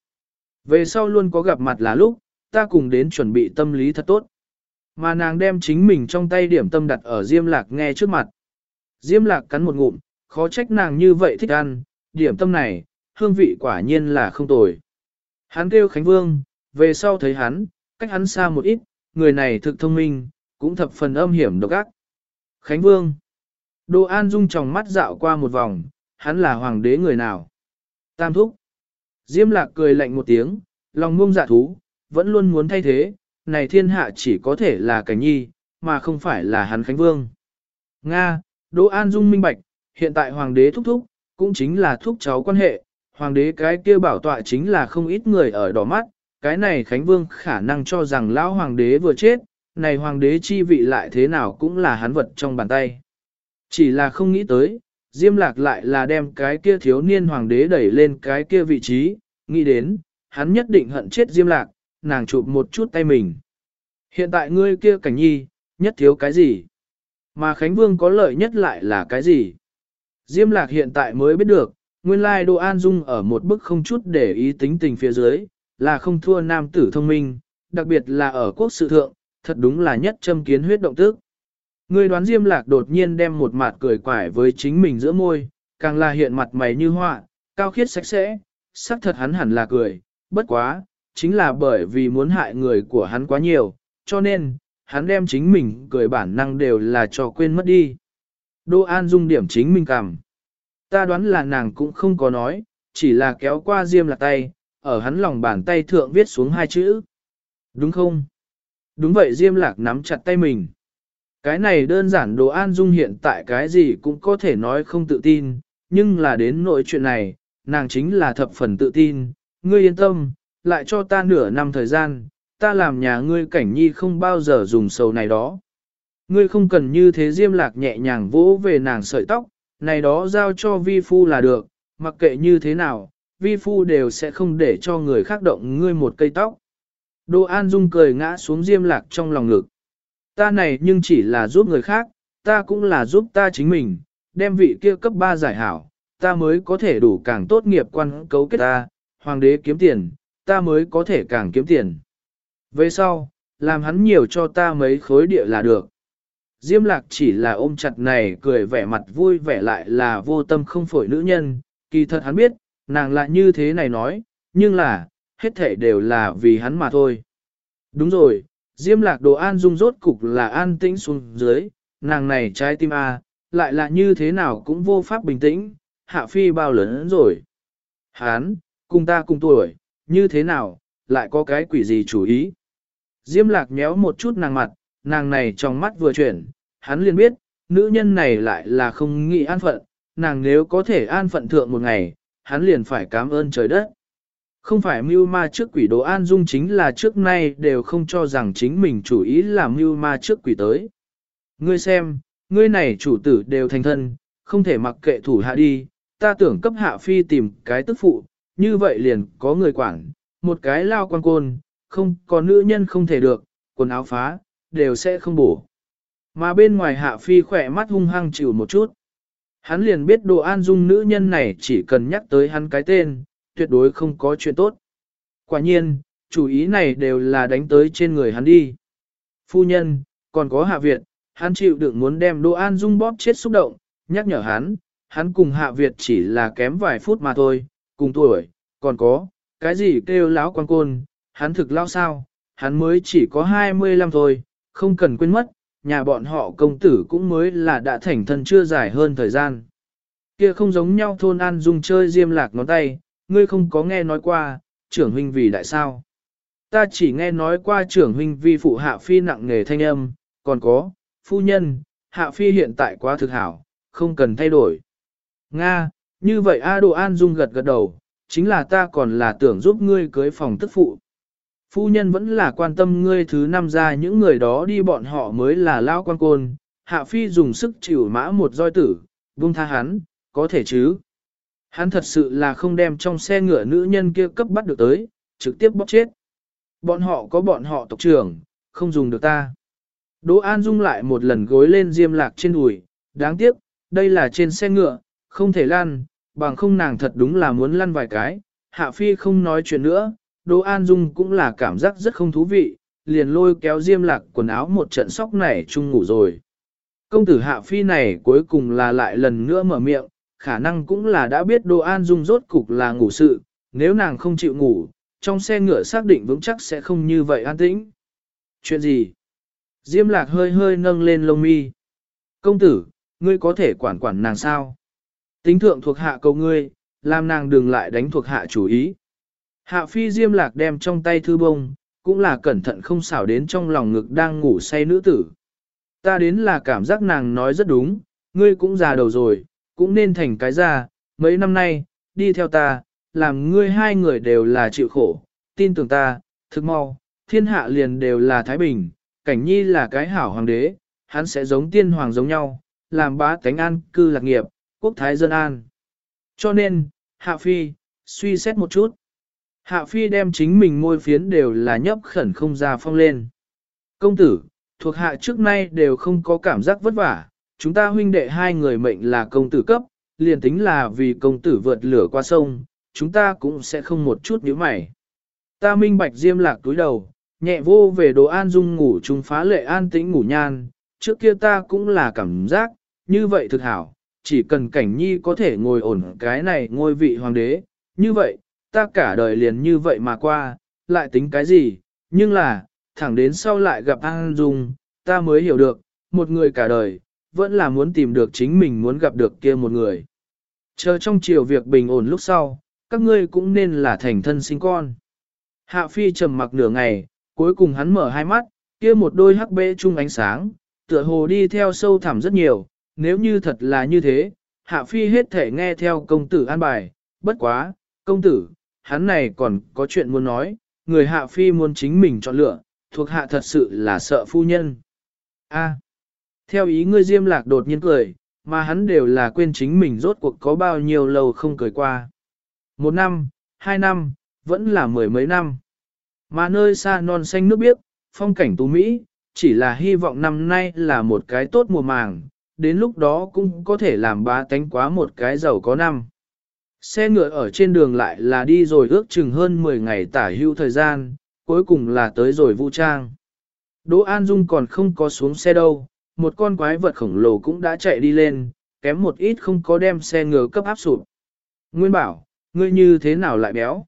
Speaker 1: Về sau luôn có gặp mặt là lúc, ta cùng đến chuẩn bị tâm lý thật tốt. Mà nàng đem chính mình trong tay điểm tâm đặt ở Diêm Lạc nghe trước mặt. Diêm Lạc cắn một ngụm, khó trách nàng như vậy thích ăn, điểm tâm này, hương vị quả nhiên là không tồi. Hắn kêu Khánh Vương, về sau thấy hắn, cách hắn xa một ít, người này thực thông minh, cũng thập phần âm hiểm độc ác. Khánh Vương Đỗ An Dung tròng mắt dạo qua một vòng, hắn là hoàng đế người nào? Tam thúc. Diêm lạc cười lạnh một tiếng, lòng ngông dạ thú, vẫn luôn muốn thay thế, này thiên hạ chỉ có thể là cảnh nhi, mà không phải là hắn Khánh Vương. Nga, Đỗ An Dung minh bạch, hiện tại hoàng đế thúc thúc, cũng chính là thúc cháu quan hệ, hoàng đế cái kia bảo tọa chính là không ít người ở đỏ mắt, cái này Khánh Vương khả năng cho rằng lão hoàng đế vừa chết, này hoàng đế chi vị lại thế nào cũng là hắn vật trong bàn tay. Chỉ là không nghĩ tới, Diêm Lạc lại là đem cái kia thiếu niên hoàng đế đẩy lên cái kia vị trí, nghĩ đến, hắn nhất định hận chết Diêm Lạc, nàng chụp một chút tay mình. Hiện tại ngươi kia cảnh nhi, nhất thiếu cái gì? Mà Khánh Vương có lợi nhất lại là cái gì? Diêm Lạc hiện tại mới biết được, nguyên lai Đỗ An Dung ở một bức không chút để ý tính tình phía dưới, là không thua nam tử thông minh, đặc biệt là ở quốc sự thượng, thật đúng là nhất châm kiến huyết động tức. Người đoán Diêm Lạc đột nhiên đem một mặt cười quải với chính mình giữa môi, càng là hiện mặt mày như họa, cao khiết sạch sẽ, sắc thật hắn hẳn là cười, bất quá, chính là bởi vì muốn hại người của hắn quá nhiều, cho nên, hắn đem chính mình cười bản năng đều là cho quên mất đi. Đô An dung điểm chính mình cảm. Ta đoán là nàng cũng không có nói, chỉ là kéo qua Diêm Lạc tay, ở hắn lòng bàn tay thượng viết xuống hai chữ. Đúng không? Đúng vậy Diêm Lạc nắm chặt tay mình. Cái này đơn giản đồ an dung hiện tại cái gì cũng có thể nói không tự tin, nhưng là đến nội chuyện này, nàng chính là thập phần tự tin, ngươi yên tâm, lại cho ta nửa năm thời gian, ta làm nhà ngươi cảnh nhi không bao giờ dùng sầu này đó. Ngươi không cần như thế diêm lạc nhẹ nhàng vỗ về nàng sợi tóc, này đó giao cho vi phu là được, mặc kệ như thế nào, vi phu đều sẽ không để cho người khác động ngươi một cây tóc. Đỗ An Dung cười ngã xuống diêm lạc trong lòng ngực. Ta này nhưng chỉ là giúp người khác, ta cũng là giúp ta chính mình, đem vị kia cấp 3 giải hảo, ta mới có thể đủ càng tốt nghiệp quan cấu kết ta, hoàng đế kiếm tiền, ta mới có thể càng kiếm tiền. Về sau, làm hắn nhiều cho ta mấy khối địa là được. Diêm lạc chỉ là ôm chặt này cười vẻ mặt vui vẻ lại là vô tâm không phổi nữ nhân, kỳ thật hắn biết, nàng lại như thế này nói, nhưng là, hết thể đều là vì hắn mà thôi. Đúng rồi, Diêm lạc đồ an dung rốt cục là an tĩnh xuống dưới, nàng này trái tim A, lại là như thế nào cũng vô pháp bình tĩnh, hạ phi bao lớn rồi. Hán, cùng ta cùng tuổi, như thế nào, lại có cái quỷ gì chủ ý. Diêm lạc méo một chút nàng mặt, nàng này trong mắt vừa chuyển, hắn liền biết, nữ nhân này lại là không nghĩ an phận, nàng nếu có thể an phận thượng một ngày, hắn liền phải cảm ơn trời đất. Không phải mưu ma trước quỷ đồ an dung chính là trước nay đều không cho rằng chính mình chủ ý là mưu ma trước quỷ tới. Ngươi xem, ngươi này chủ tử đều thành thân, không thể mặc kệ thủ hạ đi, ta tưởng cấp hạ phi tìm cái tức phụ, như vậy liền có người quản, một cái lao quan côn, không có nữ nhân không thể được, quần áo phá, đều sẽ không bổ. Mà bên ngoài hạ phi khỏe mắt hung hăng chịu một chút. Hắn liền biết đồ an dung nữ nhân này chỉ cần nhắc tới hắn cái tên, tuyệt đối không có chuyện tốt. Quả nhiên, chủ ý này đều là đánh tới trên người hắn đi. Phu nhân, còn có hạ Việt, hắn chịu đựng muốn đem đồ an dung bóp chết xúc động, nhắc nhở hắn, hắn cùng hạ Việt chỉ là kém vài phút mà thôi, cùng tuổi, còn có, cái gì kêu láo quan côn, hắn thực lao sao, hắn mới chỉ có 25 thôi, không cần quên mất, nhà bọn họ công tử cũng mới là đã thành thân chưa dài hơn thời gian. Kia không giống nhau thôn an dung chơi diêm lạc ngón tay, ngươi không có nghe nói qua, trưởng huynh vì đại sao. Ta chỉ nghe nói qua trưởng huynh vi phụ hạ phi nặng nghề thanh âm, còn có, phu nhân, hạ phi hiện tại quá thực hảo, không cần thay đổi. Nga, như vậy A Đồ An Dung gật gật đầu, chính là ta còn là tưởng giúp ngươi cưới phòng tức phụ. Phu nhân vẫn là quan tâm ngươi thứ năm ra những người đó đi bọn họ mới là lao quan côn, hạ phi dùng sức chịu mã một roi tử, vung tha hắn, có thể chứ. Hắn thật sự là không đem trong xe ngựa nữ nhân kia cấp bắt được tới, trực tiếp bóp chết. Bọn họ có bọn họ tộc trưởng, không dùng được ta. Đỗ An Dung lại một lần gối lên diêm lạc trên đùi, đáng tiếc, đây là trên xe ngựa, không thể lăn, bằng không nàng thật đúng là muốn lăn vài cái. Hạ Phi không nói chuyện nữa, Đỗ An Dung cũng là cảm giác rất không thú vị, liền lôi kéo diêm lạc quần áo một trận sóc nảy chung ngủ rồi. Công tử Hạ Phi này cuối cùng là lại lần nữa mở miệng, khả năng cũng là đã biết Đỗ An Dung rốt cục là ngủ sự, nếu nàng không chịu ngủ, trong xe ngựa xác định vững chắc sẽ không như vậy an tĩnh. Chuyện gì? Diêm lạc hơi hơi nâng lên lông mi. Công tử, ngươi có thể quản quản nàng sao? Tính thượng thuộc hạ cầu ngươi, làm nàng đừng lại đánh thuộc hạ chủ ý. Hạ phi diêm lạc đem trong tay thư bông, cũng là cẩn thận không xảo đến trong lòng ngực đang ngủ say nữ tử. Ta đến là cảm giác nàng nói rất đúng, ngươi cũng già đầu rồi, cũng nên thành cái ra, mấy năm nay, đi theo ta, làm ngươi hai người đều là chịu khổ, tin tưởng ta, thực mau, thiên hạ liền đều là Thái Bình, cảnh nhi là cái hảo hoàng đế, hắn sẽ giống tiên hoàng giống nhau, làm bá tánh an cư lạc nghiệp, quốc thái dân an. Cho nên, Hạ Phi, suy xét một chút. Hạ Phi đem chính mình môi phiến đều là nhấp khẩn không ra phong lên. Công tử, thuộc hạ trước nay đều không có cảm giác vất vả, chúng ta huynh đệ hai người mệnh là công tử cấp, liền tính là vì công tử vượt lửa qua sông, chúng ta cũng sẽ không một chút nhíu mày. Ta minh bạch diêm lạc túi đầu, nhẹ vô về đồ an dung ngủ chung phá lệ an tĩnh ngủ nhan, trước kia ta cũng là cảm giác, như vậy thực hảo, chỉ cần cảnh nhi có thể ngồi ổn cái này ngôi vị hoàng đế, như vậy, ta cả đời liền như vậy mà qua, lại tính cái gì, nhưng là, thẳng đến sau lại gặp An Dung, ta mới hiểu được, một người cả đời, vẫn là muốn tìm được chính mình muốn gặp được kia một người. Chờ trong chiều việc bình ổn lúc sau, các ngươi cũng nên là thành thân sinh con. Hạ Phi trầm mặc nửa ngày, cuối cùng hắn mở hai mắt, kia một đôi hắc bệ chung ánh sáng, tựa hồ đi theo sâu thẳm rất nhiều, nếu như thật là như thế, Hạ Phi hết thể nghe theo công tử an bài, bất quá, công tử, hắn này còn có chuyện muốn nói, người hạ phi muốn chính mình chọn lựa, thuộc hạ thật sự là sợ phu nhân. A. theo ý ngươi diêm lạc đột nhiên cười, mà hắn đều là quên chính mình rốt cuộc có bao nhiêu lâu không cười qua. Một năm, hai năm, vẫn là mười mấy năm. Mà nơi xa non xanh nước biếc, phong cảnh tú Mỹ, chỉ là hy vọng năm nay là một cái tốt mùa màng, đến lúc đó cũng có thể làm bá tánh quá một cái giàu có năm. Xe ngựa ở trên đường lại là đi rồi ước chừng hơn 10 ngày tả hữu thời gian, cuối cùng là tới rồi vũ trang. Đỗ An Dung còn không có xuống xe đâu, một con quái vật khổng lồ cũng đã chạy đi lên, kém một ít không có đem xe ngựa cấp áp sụp. Nguyên bảo, ngươi như thế nào lại béo?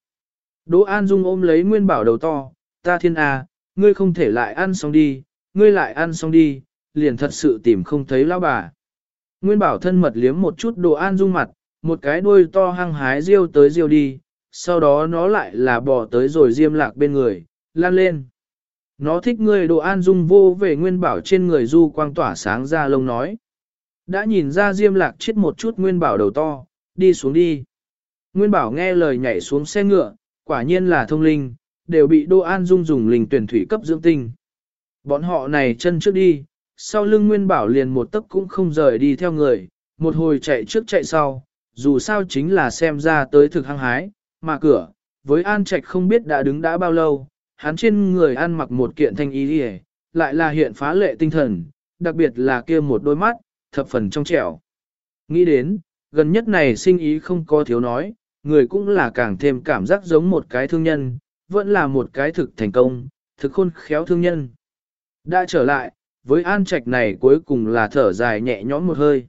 Speaker 1: Đỗ An Dung ôm lấy Nguyên bảo đầu to, ta thiên à, ngươi không thể lại ăn xong đi, ngươi lại ăn xong đi, liền thật sự tìm không thấy lão bà. Nguyên bảo thân mật liếm một chút Đỗ An Dung mặt, một cái đuôi to hăng hái riêu tới riêu đi, sau đó nó lại là bỏ tới rồi diêm lạc bên người, lan lên. Nó thích người đồ an dung vô về nguyên bảo trên người du quang tỏa sáng ra lông nói. Đã nhìn ra diêm lạc chết một chút nguyên bảo đầu to, đi xuống đi. Nguyên bảo nghe lời nhảy xuống xe ngựa, quả nhiên là thông linh, đều bị Đô An Dung dùng linh tuyển thủy cấp dưỡng tinh. Bọn họ này chân trước đi, sau lưng Nguyên Bảo liền một tấc cũng không rời đi theo người, một hồi chạy trước chạy sau, dù sao chính là xem ra tới thực hăng hái, mà cửa, với An Trạch không biết đã đứng đã bao lâu, hắn trên người ăn mặc một kiện thanh y đi lại là hiện phá lệ tinh thần, đặc biệt là kia một đôi mắt, thập phần trong trẻo. Nghĩ đến, gần nhất này sinh ý không có thiếu nói, người cũng là càng thêm cảm giác giống một cái thương nhân, vẫn là một cái thực thành công, thực khôn khéo thương nhân. Đã trở lại, với an trạch này cuối cùng là thở dài nhẹ nhõm một hơi.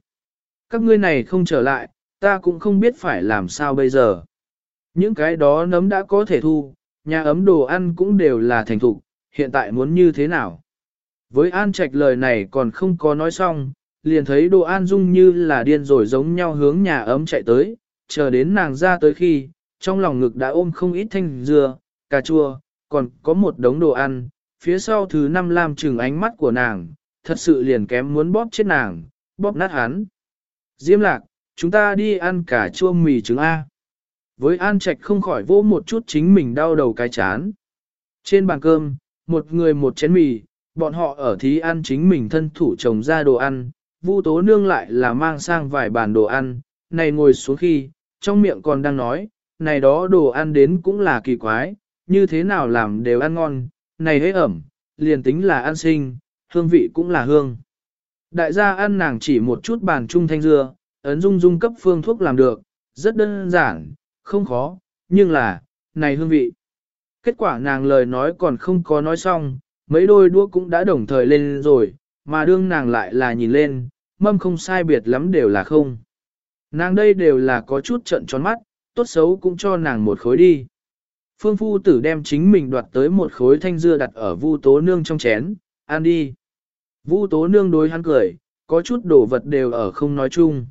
Speaker 1: Các ngươi này không trở lại, ta cũng không biết phải làm sao bây giờ. Những cái đó nấm đã có thể thu, nhà ấm đồ ăn cũng đều là thành thục, hiện tại muốn như thế nào? Với An Trạch lời này còn không có nói xong, liền thấy đồ an dung như là điên rồi giống nhau hướng nhà ấm chạy tới, chờ đến nàng ra tới khi, trong lòng ngực đã ôm không ít thanh dừa, cà chua, còn có một đống đồ ăn, phía sau thứ năm làm chừng ánh mắt của nàng, thật sự liền kém muốn bóp chết nàng, bóp nát hắn. Diêm lạc, chúng ta đi ăn cả chua mì trứng A. Với An Trạch không khỏi vỗ một chút chính mình đau đầu cái chán. Trên bàn cơm, một người một chén mì, bọn họ ở thí ăn chính mình thân thủ trồng ra đồ ăn, Vu tố nương lại là mang sang vài bàn đồ ăn, này ngồi xuống khi, trong miệng còn đang nói, này đó đồ ăn đến cũng là kỳ quái, như thế nào làm đều ăn ngon, này hế ẩm, liền tính là ăn sinh, hương vị cũng là hương. Đại gia ăn nàng chỉ một chút bàn trung thanh dưa, ấn dung dung cấp phương thuốc làm được, rất đơn giản, không khó, nhưng là, này hương vị. Kết quả nàng lời nói còn không có nói xong, mấy đôi đũa cũng đã đồng thời lên rồi, mà đương nàng lại là nhìn lên, mâm không sai biệt lắm đều là không. Nàng đây đều là có chút trận tròn mắt, tốt xấu cũng cho nàng một khối đi. Phương phu tử đem chính mình đoạt tới một khối thanh dưa đặt ở vu tố nương trong chén, ăn đi. Vu tố nương đối hắn cười, có chút đồ vật đều ở không nói chung.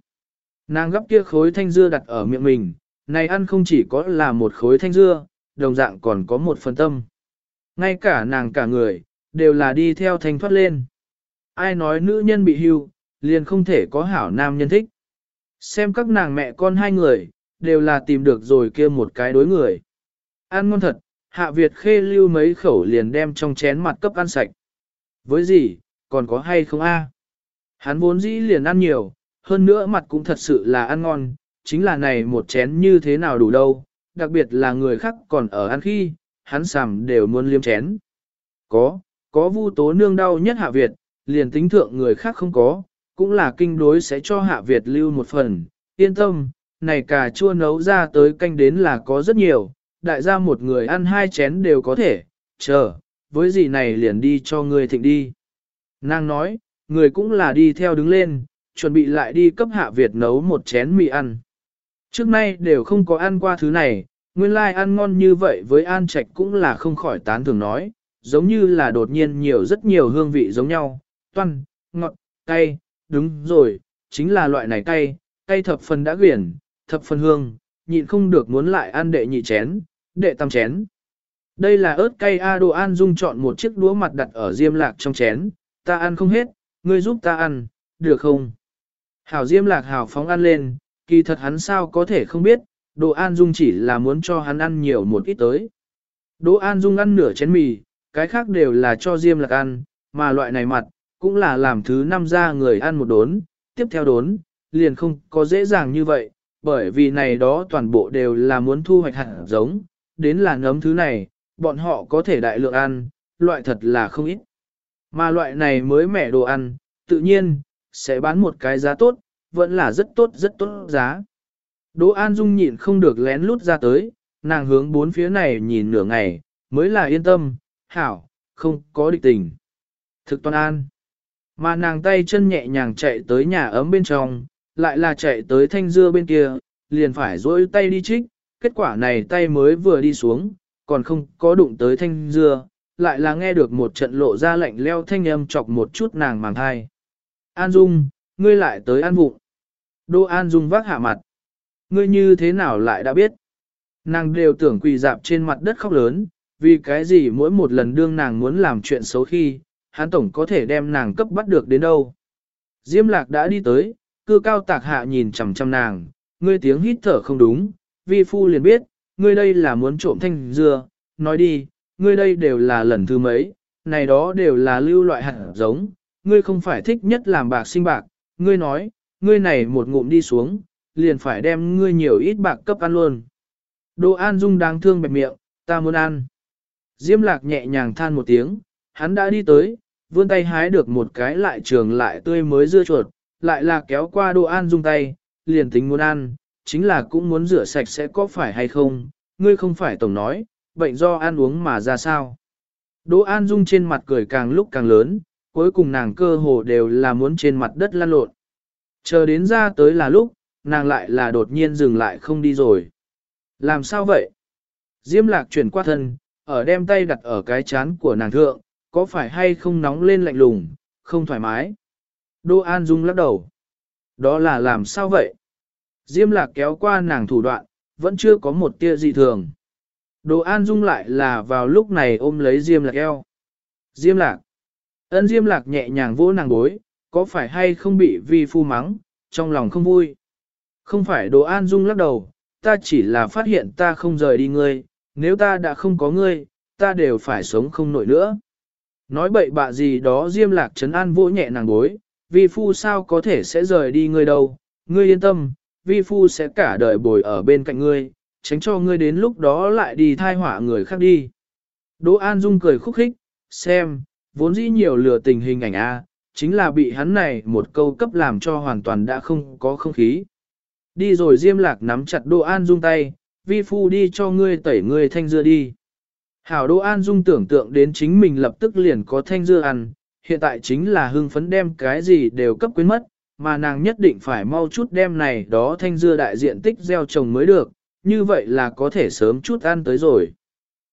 Speaker 1: Nàng gấp kia khối thanh dưa đặt ở miệng mình, này ăn không chỉ có là một khối thanh dưa, đồng dạng còn có một phần tâm. Ngay cả nàng cả người, đều là đi theo thanh thoát lên. Ai nói nữ nhân bị hưu, liền không thể có hảo nam nhân thích. Xem các nàng mẹ con hai người, đều là tìm được rồi kia một cái đối người. Ăn ngon thật, hạ Việt khê lưu mấy khẩu liền đem trong chén mặt cấp ăn sạch. Với gì, còn có hay không a? Hắn vốn dĩ liền ăn nhiều, hơn nữa mặt cũng thật sự là ăn ngon, chính là này một chén như thế nào đủ đâu, đặc biệt là người khác còn ở ăn khi, hắn sàm đều muốn liếm chén. Có, có vu tố nương đau nhất hạ Việt, liền tính thượng người khác không có, cũng là kinh đối sẽ cho hạ Việt lưu một phần, yên tâm, này cà chua nấu ra tới canh đến là có rất nhiều, đại gia một người ăn hai chén đều có thể, chờ, với gì này liền đi cho người thịnh đi. Nàng nói, người cũng là đi theo đứng lên, chuẩn bị lại đi cấp hạ Việt nấu một chén mì ăn. Trước nay đều không có ăn qua thứ này, nguyên lai like ăn ngon như vậy với An Trạch cũng là không khỏi tán thường nói, giống như là đột nhiên nhiều rất nhiều hương vị giống nhau, toan, ngọt, cay, đúng rồi, chính là loại này cay, cay thập phần đã quyển, thập phần hương, nhịn không được muốn lại ăn đệ nhị chén, đệ tam chén. Đây là ớt cay A đồ An Dung chọn một chiếc đũa mặt đặt ở diêm lạc trong chén, ta ăn không hết, ngươi giúp ta ăn, được không? Hảo diêm lạc hảo phóng ăn lên, kỳ thật hắn sao có thể không biết, Đỗ An Dung chỉ là muốn cho hắn ăn nhiều một ít tới. Đỗ An Dung ăn nửa chén mì, cái khác đều là cho Diêm Lạc ăn, mà loại này mặt, cũng là làm thứ năm ra người ăn một đốn, tiếp theo đốn, liền không có dễ dàng như vậy, bởi vì này đó toàn bộ đều là muốn thu hoạch hạt giống, đến là ngấm thứ này, bọn họ có thể đại lượng ăn, loại thật là không ít. Mà loại này mới mẻ đồ ăn, tự nhiên, sẽ bán một cái giá tốt, vẫn là rất tốt rất tốt giá. Đỗ An Dung nhịn không được lén lút ra tới, nàng hướng bốn phía này nhìn nửa ngày, mới là yên tâm, hảo, không có địch tình. Thực toàn an. Mà nàng tay chân nhẹ nhàng chạy tới nhà ấm bên trong, lại là chạy tới thanh dưa bên kia, liền phải dỗi tay đi trích, kết quả này tay mới vừa đi xuống, còn không có đụng tới thanh dưa, lại là nghe được một trận lộ ra lạnh leo thanh âm chọc một chút nàng màng thai. An Dung, ngươi lại tới An Vụng. Đô An Dung vác hạ mặt. Ngươi như thế nào lại đã biết? Nàng đều tưởng quỳ dạp trên mặt đất khóc lớn, vì cái gì mỗi một lần đương nàng muốn làm chuyện xấu khi, hắn tổng có thể đem nàng cấp bắt được đến đâu. Diêm lạc đã đi tới, cư cao tạc hạ nhìn chằm chằm nàng, ngươi tiếng hít thở không đúng, vi phu liền biết, ngươi đây là muốn trộm thanh dưa, nói đi, ngươi đây đều là lần thứ mấy, này đó đều là lưu loại hạt giống, ngươi không phải thích nhất làm bạc sinh bạc, ngươi nói, ngươi này một ngụm đi xuống, liền phải đem ngươi nhiều ít bạc cấp ăn luôn. Đỗ An Dung đáng thương bẹp miệng, ta muốn ăn. Diêm lạc nhẹ nhàng than một tiếng, hắn đã đi tới, vươn tay hái được một cái lại trường lại tươi mới dưa chuột, lại là kéo qua Đỗ An Dung tay, liền tính muốn ăn, chính là cũng muốn rửa sạch sẽ có phải hay không, ngươi không phải tổng nói, bệnh do ăn uống mà ra sao. Đỗ An Dung trên mặt cười càng lúc càng lớn, cuối cùng nàng cơ hồ đều là muốn trên mặt đất lăn lộn. Chờ đến ra tới là lúc, nàng lại là đột nhiên dừng lại không đi rồi. Làm sao vậy? Diêm lạc chuyển qua thân, ở đem tay đặt ở cái chán của nàng thượng, có phải hay không nóng lên lạnh lùng, không thoải mái? Đô An Dung lắc đầu. Đó là làm sao vậy? Diêm lạc kéo qua nàng thủ đoạn, vẫn chưa có một tia gì thường. Đồ An Dung lại là vào lúc này ôm lấy Diêm lạc eo. Diêm lạc. Ân Diêm lạc nhẹ nhàng vỗ nàng bối, có phải hay không bị vi phu mắng, trong lòng không vui. Không phải Đồ An Dung lắc đầu, ta chỉ là phát hiện ta không rời đi ngươi, nếu ta đã không có ngươi, ta đều phải sống không nổi nữa. Nói bậy bạ gì đó Diêm lạc trấn an vỗ nhẹ nàng bối, vi phu sao có thể sẽ rời đi ngươi đâu, ngươi yên tâm, vi phu sẽ cả đời bồi ở bên cạnh ngươi, tránh cho ngươi đến lúc đó lại đi thai họa người khác đi. Đỗ An Dung cười khúc khích, xem, vốn dĩ nhiều lừa tình hình ảnh A, chính là bị hắn này một câu cấp làm cho hoàn toàn đã không có không khí. Đi rồi Diêm Lạc nắm chặt Đỗ An Dung tay, vi phu đi cho ngươi tẩy ngươi thanh dưa đi. Hảo Đỗ An Dung tưởng tượng đến chính mình lập tức liền có thanh dưa ăn, hiện tại chính là hưng phấn đem cái gì đều cấp quyến mất, mà nàng nhất định phải mau chút đem này đó thanh dưa đại diện tích gieo trồng mới được, như vậy là có thể sớm chút ăn tới rồi.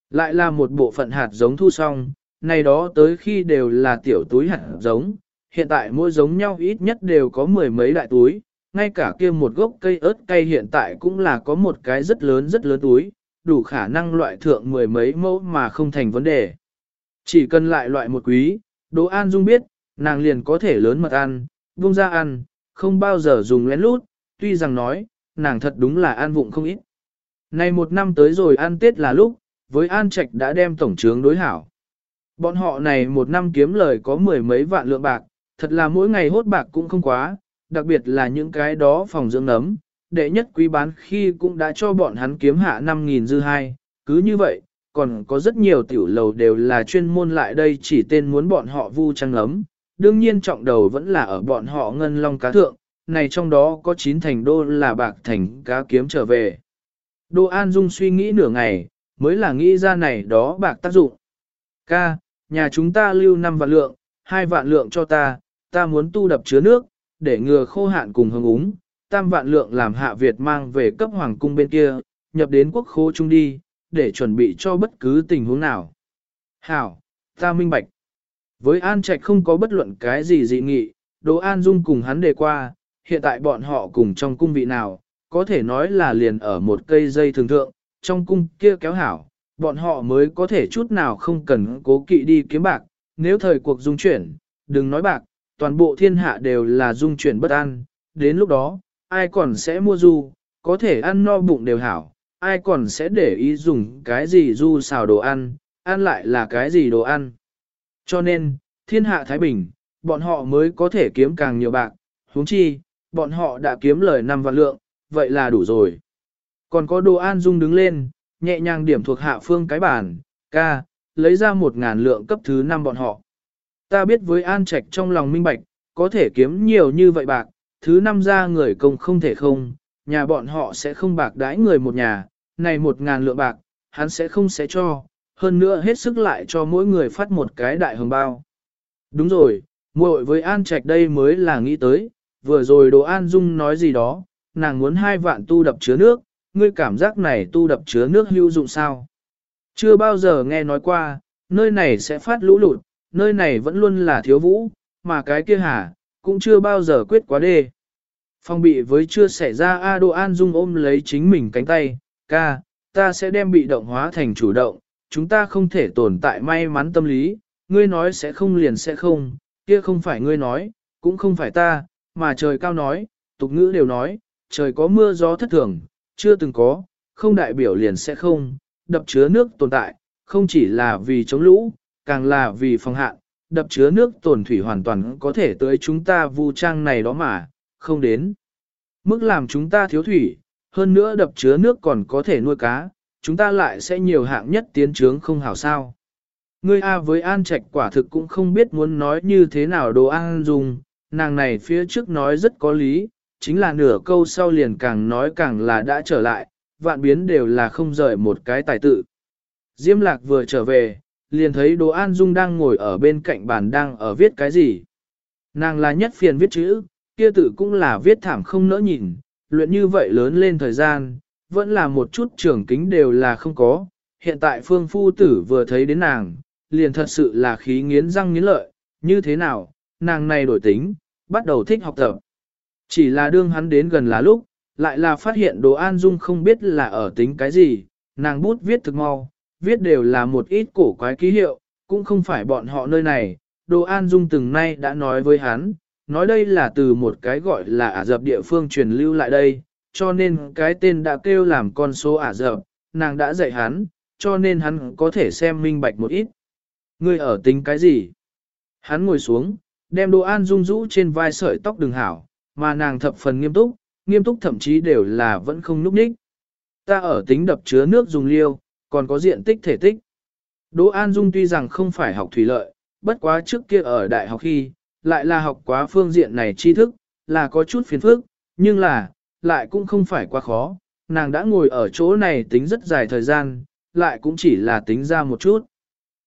Speaker 1: Lại là một bộ phận hạt giống thu xong, này đó tới khi đều là tiểu túi hạt giống, hiện tại mỗi giống nhau ít nhất đều có mười mấy đại túi, ngay cả kia một gốc cây ớt cây hiện tại cũng là có một cái rất lớn rất lớn túi, đủ khả năng loại thượng mười mấy mẫu mà không thành vấn đề. Chỉ cần lại loại một quý, Đỗ An Dung biết, nàng liền có thể lớn mật ăn, buông ra ăn, không bao giờ dùng lén lút, tuy rằng nói, nàng thật đúng là ăn vụng không ít. Này một năm tới rồi ăn Tết là lúc, với An Trạch đã đem tổng trướng đối hảo. Bọn họ này một năm kiếm lời có mười mấy vạn lượng bạc, thật là mỗi ngày hốt bạc cũng không quá, đặc biệt là những cái đó phòng dưỡng nấm, đệ nhất quý bán khi cũng đã cho bọn hắn kiếm hạ 5.000 dư hai, cứ như vậy, còn có rất nhiều tiểu lầu đều là chuyên môn lại đây chỉ tên muốn bọn họ vu trăng ấm, đương nhiên trọng đầu vẫn là ở bọn họ ngân long cá thượng, này trong đó có 9 thành đô là bạc thành cá kiếm trở về. Đô An Dung suy nghĩ nửa ngày, mới là nghĩ ra này đó bạc tác dụng. Ca, nhà chúng ta lưu 5 vạn lượng, 2 vạn lượng cho ta, ta muốn tu đập chứa nước, để ngừa khô hạn cùng hứng úng, tam vạn lượng làm hạ Việt mang về cấp hoàng cung bên kia, nhập đến quốc khố chung đi, để chuẩn bị cho bất cứ tình huống nào. Hảo, ta minh bạch. Với An Trạch không có bất luận cái gì dị nghị, Đỗ An Dung cùng hắn đề qua, hiện tại bọn họ cùng trong cung vị nào, có thể nói là liền ở một cây dây thường thượng, trong cung kia kéo hảo, bọn họ mới có thể chút nào không cần cố kỵ đi kiếm bạc, nếu thời cuộc dung chuyển, đừng nói bạc, toàn bộ thiên hạ đều là dung chuyển bất an, đến lúc đó, ai còn sẽ mua du, có thể ăn no bụng đều hảo, ai còn sẽ để ý dùng cái gì du xào đồ ăn, ăn lại là cái gì đồ ăn. Cho nên, thiên hạ Thái Bình, bọn họ mới có thể kiếm càng nhiều bạc, huống chi, bọn họ đã kiếm lời năm vạn lượng, vậy là đủ rồi. Còn có đồ an dung đứng lên, nhẹ nhàng điểm thuộc hạ phương cái bản, ca, lấy ra một ngàn lượng cấp thứ năm bọn họ. Ta biết với an trạch trong lòng minh bạch, có thể kiếm nhiều như vậy bạc, thứ năm ra người công không thể không, nhà bọn họ sẽ không bạc đãi người một nhà, này một ngàn lượng bạc, hắn sẽ không sẽ cho, hơn nữa hết sức lại cho mỗi người phát một cái đại hồng bao. Đúng rồi, muội với An Trạch đây mới là nghĩ tới, vừa rồi Đồ An Dung nói gì đó, nàng muốn hai vạn tu đập chứa nước, ngươi cảm giác này tu đập chứa nước hữu dụng sao? Chưa bao giờ nghe nói qua, nơi này sẽ phát lũ lụt, nơi này vẫn luôn là thiếu vũ, mà cái kia hả, cũng chưa bao giờ quyết quá đê. Phong bị với chưa xảy ra A Đô An Dung ôm lấy chính mình cánh tay, ca, ta sẽ đem bị động hóa thành chủ động, chúng ta không thể tồn tại may mắn tâm lý, ngươi nói sẽ không liền sẽ không, kia không phải ngươi nói, cũng không phải ta, mà trời cao nói, tục ngữ đều nói, trời có mưa gió thất thường, chưa từng có, không đại biểu liền sẽ không, đập chứa nước tồn tại, không chỉ là vì chống lũ, càng là vì phòng hạn, đập chứa nước tồn thủy hoàn toàn có thể tới chúng ta vu trang này đó mà, không đến. Mức làm chúng ta thiếu thủy, hơn nữa đập chứa nước còn có thể nuôi cá, chúng ta lại sẽ nhiều hạng nhất tiến trướng không hảo sao. Ngươi A với An Trạch quả thực cũng không biết muốn nói như thế nào đồ an dùng, nàng này phía trước nói rất có lý, chính là nửa câu sau liền càng nói càng là đã trở lại, vạn biến đều là không rời một cái tài tự. Diêm lạc vừa trở về, liền thấy đồ an dung đang ngồi ở bên cạnh bàn đang ở viết cái gì. Nàng là nhất phiền viết chữ, kia tự cũng là viết thảm không nỡ nhìn, luyện như vậy lớn lên thời gian, vẫn là một chút trưởng kính đều là không có. Hiện tại phương phu tử vừa thấy đến nàng, liền thật sự là khí nghiến răng nghiến lợi, như thế nào, nàng này đổi tính, bắt đầu thích học tập. Chỉ là đương hắn đến gần là lúc, lại là phát hiện đồ an dung không biết là ở tính cái gì, nàng bút viết thực mau, viết đều là một ít cổ quái ký hiệu, cũng không phải bọn họ nơi này, đồ an dung từng nay đã nói với hắn, nói đây là từ một cái gọi là Ả Dập địa phương truyền lưu lại đây, cho nên cái tên đã kêu làm con số Ả Dập, nàng đã dạy hắn, cho nên hắn có thể xem minh bạch một ít. Ngươi ở tính cái gì? Hắn ngồi xuống, đem đồ an dung rũ trên vai sợi tóc đường hảo, mà nàng thập phần nghiêm túc, nghiêm túc thậm chí đều là vẫn không núp ních. Ta ở tính đập chứa nước dùng liêu, còn có diện tích thể tích. Đỗ An Dung tuy rằng không phải học thủy lợi, bất quá trước kia ở đại học khi, lại là học quá phương diện này tri thức, là có chút phiền phức, nhưng là, lại cũng không phải quá khó, nàng đã ngồi ở chỗ này tính rất dài thời gian, lại cũng chỉ là tính ra một chút.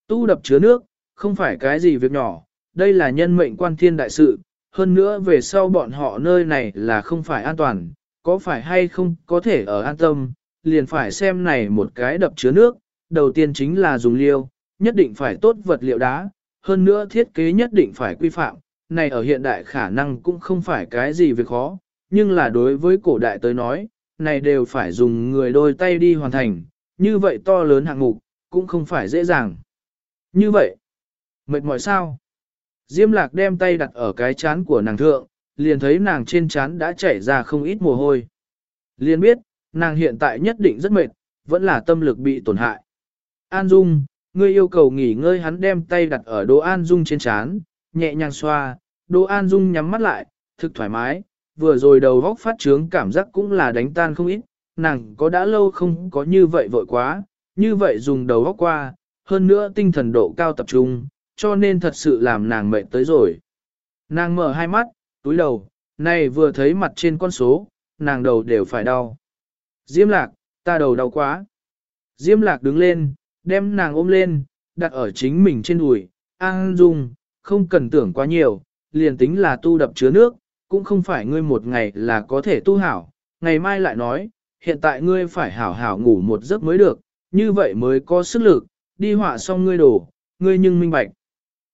Speaker 1: Tu đập chứa nước, không phải cái gì việc nhỏ, đây là nhân mệnh quan thiên đại sự, hơn nữa về sau bọn họ nơi này là không phải an toàn, có phải hay không có thể ở an tâm, liền phải xem này một cái đập chứa nước, đầu tiên chính là dùng liêu, nhất định phải tốt vật liệu đá, hơn nữa thiết kế nhất định phải quy phạm, này ở hiện đại khả năng cũng không phải cái gì việc khó, nhưng là đối với cổ đại tới nói, này đều phải dùng người đôi tay đi hoàn thành, như vậy to lớn hạng mục, cũng không phải dễ dàng. Như vậy, mệt mỏi sao? Diêm lạc đem tay đặt ở cái chán của nàng thượng, liền thấy nàng trên chán đã chảy ra không ít mồ hôi. Liền biết, nàng hiện tại nhất định rất mệt, vẫn là tâm lực bị tổn hại. An Dung, ngươi yêu cầu nghỉ ngơi hắn đem tay đặt ở Đỗ An Dung trên chán, nhẹ nhàng xoa, Đỗ An Dung nhắm mắt lại, thực thoải mái, vừa rồi đầu góc phát trướng cảm giác cũng là đánh tan không ít, nàng có đã lâu không có như vậy vội quá, như vậy dùng đầu góc qua, hơn nữa tinh thần độ cao tập trung, cho nên thật sự làm nàng mệt tới rồi. Nàng mở hai mắt, túi đầu, này vừa thấy mặt trên con số, nàng đầu đều phải đau. Diêm lạc, ta đầu đau quá. Diêm lạc đứng lên, đem nàng ôm lên, đặt ở chính mình trên đùi, an dung, không cần tưởng quá nhiều, liền tính là tu đập chứa nước, cũng không phải ngươi một ngày là có thể tu hảo, ngày mai lại nói, hiện tại ngươi phải hảo hảo ngủ một giấc mới được, như vậy mới có sức lực, đi họa xong ngươi đổ, ngươi nhưng minh bạch.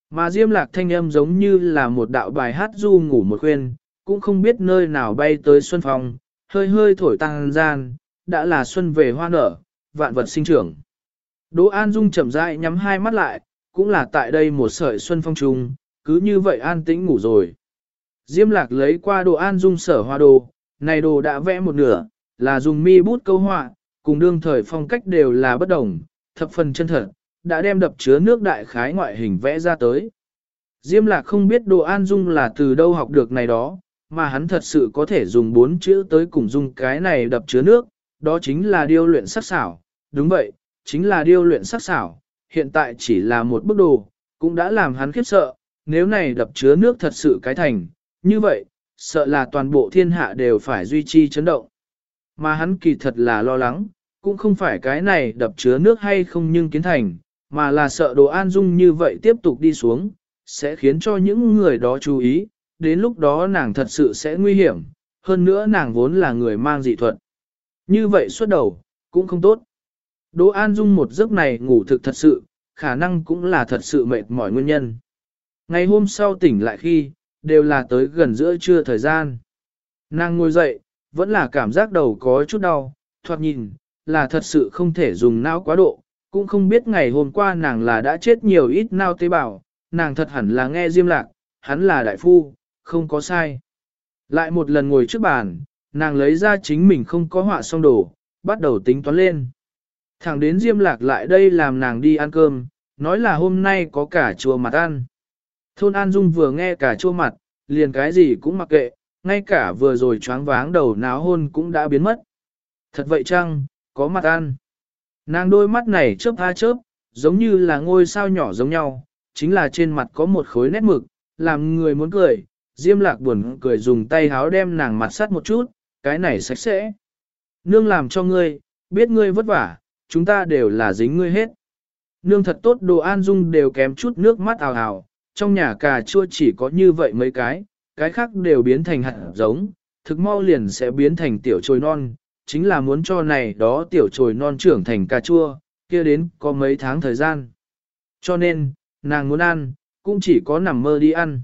Speaker 1: Mà diêm lạc thanh âm giống như là một đạo bài hát du ngủ một khuyên, cũng không biết nơi nào bay tới xuân phong, hơi hơi thổi tăng gian, đã là xuân về hoa nở, vạn vật sinh trưởng. Đỗ An Dung chậm rãi nhắm hai mắt lại, cũng là tại đây một sợi xuân phong trùng, cứ như vậy an tĩnh ngủ rồi. Diêm lạc lấy qua đồ An Dung sở hoa đồ, này đồ đã vẽ một nửa, là dùng mi bút câu họa, cùng đương thời phong cách đều là bất đồng, thập phần chân thật, đã đem đập chứa nước đại khái ngoại hình vẽ ra tới. Diêm lạc không biết đồ an dung là từ đâu học được này đó, mà hắn thật sự có thể dùng bốn chữ tới cùng dung cái này đập chứa nước, đó chính là điêu luyện sắc xảo. Đúng vậy, chính là điêu luyện sắc xảo, hiện tại chỉ là một bức đồ, cũng đã làm hắn khiếp sợ, nếu này đập chứa nước thật sự cái thành, như vậy, sợ là toàn bộ thiên hạ đều phải duy trì chấn động. Mà hắn kỳ thật là lo lắng, cũng không phải cái này đập chứa nước hay không nhưng kiến thành, mà là sợ đồ an dung như vậy tiếp tục đi xuống, sẽ khiến cho những người đó chú ý, đến lúc đó nàng thật sự sẽ nguy hiểm, hơn nữa nàng vốn là người mang dị thuật. Như vậy suốt đầu, cũng không tốt. Đỗ An Dung một giấc này ngủ thực thật sự, khả năng cũng là thật sự mệt mỏi nguyên nhân. Ngày hôm sau tỉnh lại khi, đều là tới gần giữa trưa thời gian. Nàng ngồi dậy, vẫn là cảm giác đầu có chút đau, thoạt nhìn, là thật sự không thể dùng não quá độ, cũng không biết ngày hôm qua nàng là đã chết nhiều ít nao tế bào, nàng thật hẳn là nghe diêm lạc, hắn là đại phu, không có sai. Lại một lần ngồi trước bàn, nàng lấy ra chính mình không có họa xong đồ, bắt đầu tính toán lên. Thẳng đến diêm lạc lại đây làm nàng đi ăn cơm, nói là hôm nay có cả chùa mặt ăn. Thôn An Dung vừa nghe cả chua mặt, liền cái gì cũng mặc kệ, ngay cả vừa rồi choáng váng đầu náo hôn cũng đã biến mất. Thật vậy chăng, có mặt ăn. Nàng đôi mắt này chớp a chớp, giống như là ngôi sao nhỏ giống nhau, chính là trên mặt có một khối nét mực, làm người muốn cười. Diêm lạc buồn cười dùng tay háo đem nàng mặt sắt một chút, cái này sạch sẽ. Nương làm cho ngươi, biết ngươi vất vả, chúng ta đều là dính ngươi hết. Nương thật tốt đồ an dung đều kém chút nước mắt ào ào, trong nhà cà chua chỉ có như vậy mấy cái, cái khác đều biến thành hạt giống, thực mau liền sẽ biến thành tiểu trồi non, chính là muốn cho này đó tiểu trồi non trưởng thành cà chua, kia đến có mấy tháng thời gian. Cho nên, nàng muốn ăn, cũng chỉ có nằm mơ đi ăn.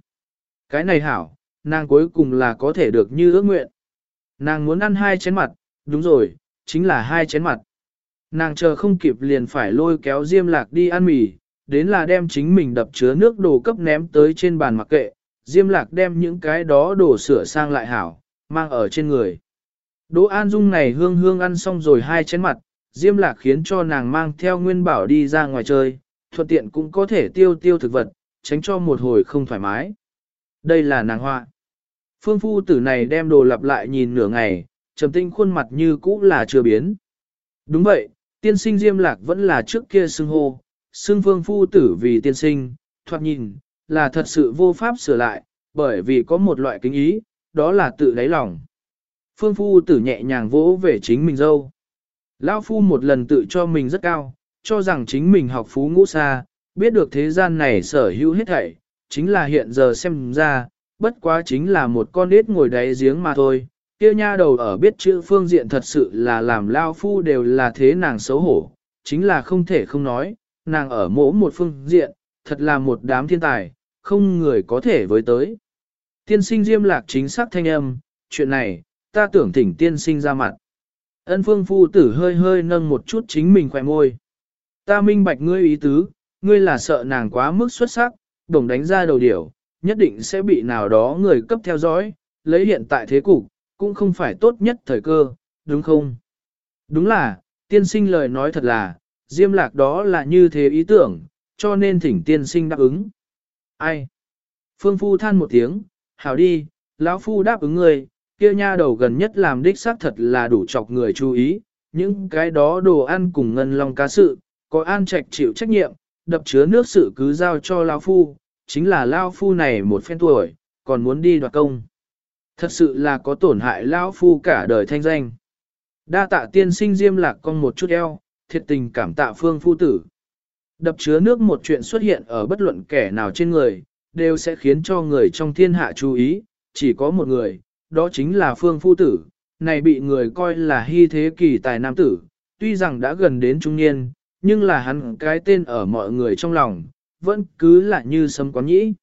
Speaker 1: Cái này hảo, nàng cuối cùng là có thể được như ước nguyện. Nàng muốn ăn hai chén mặt, đúng rồi, chính là hai chén mặt. Nàng chờ không kịp liền phải lôi kéo Diêm Lạc đi ăn mì, đến là đem chính mình đập chứa nước đồ cấp ném tới trên bàn mặc kệ, Diêm Lạc đem những cái đó đồ sửa sang lại hảo, mang ở trên người. Đỗ An Dung này hương hương ăn xong rồi hai chén mặt, Diêm Lạc khiến cho nàng mang theo nguyên bảo đi ra ngoài chơi, thuận tiện cũng có thể tiêu tiêu thực vật, tránh cho một hồi không thoải mái. Đây là nàng hoa. Phương phu tử này đem đồ lặp lại nhìn nửa ngày, trầm tinh khuôn mặt như cũ là chưa biến. Đúng vậy, tiên sinh Diêm Lạc vẫn là trước kia xưng hô, xưng phương phu tử vì tiên sinh, thoạt nhìn, là thật sự vô pháp sửa lại, bởi vì có một loại kính ý, đó là tự đáy lòng. Phương phu tử nhẹ nhàng vỗ về chính mình dâu. Lão phu một lần tự cho mình rất cao, cho rằng chính mình học phú ngũ xa, biết được thế gian này sở hữu hết thảy, chính là hiện giờ xem ra, bất quá chính là một con nết ngồi đáy giếng mà thôi. Tiêu nha đầu ở biết chữ phương diện thật sự là làm lao phu đều là thế nàng xấu hổ, chính là không thể không nói, nàng ở mỗi một phương diện, thật là một đám thiên tài, không người có thể với tới. Tiên sinh diêm lạc chính xác thanh âm, chuyện này, ta tưởng thỉnh tiên sinh ra mặt. Ân phương phu tử hơi hơi nâng một chút chính mình khỏe môi. Ta minh bạch ngươi ý tứ, ngươi là sợ nàng quá mức xuất sắc, đồng đánh ra đầu điểu, nhất định sẽ bị nào đó người cấp theo dõi, lấy hiện tại thế cục, cũng không phải tốt nhất thời cơ, đúng không? Đúng là, tiên sinh lời nói thật là, diêm lạc đó là như thế ý tưởng, cho nên thỉnh tiên sinh đáp ứng. Ai? Phương Phu than một tiếng, hảo đi, lão Phu đáp ứng người, kia nha đầu gần nhất làm đích xác thật là đủ chọc người chú ý, những cái đó đồ ăn cùng ngân long cá sự, có an trạch chịu trách nhiệm, đập chứa nước sự cứ giao cho lão Phu, chính là lão Phu này một phen tuổi, còn muốn đi đoạt công. Thật sự là có tổn hại lão Phu cả đời thanh danh. Đa tạ tiên sinh diêm lạc con một chút eo, thiệt tình cảm tạ phương phu tử. Đập chứa nước một chuyện xuất hiện ở bất luận kẻ nào trên người, đều sẽ khiến cho người trong thiên hạ chú ý, chỉ có một người, đó chính là phương phu tử, này bị người coi là hy thế kỳ tài nam tử, tuy rằng đã gần đến trung niên, nhưng là hắn cái tên ở mọi người trong lòng, vẫn cứ là như sấm quán nhĩ.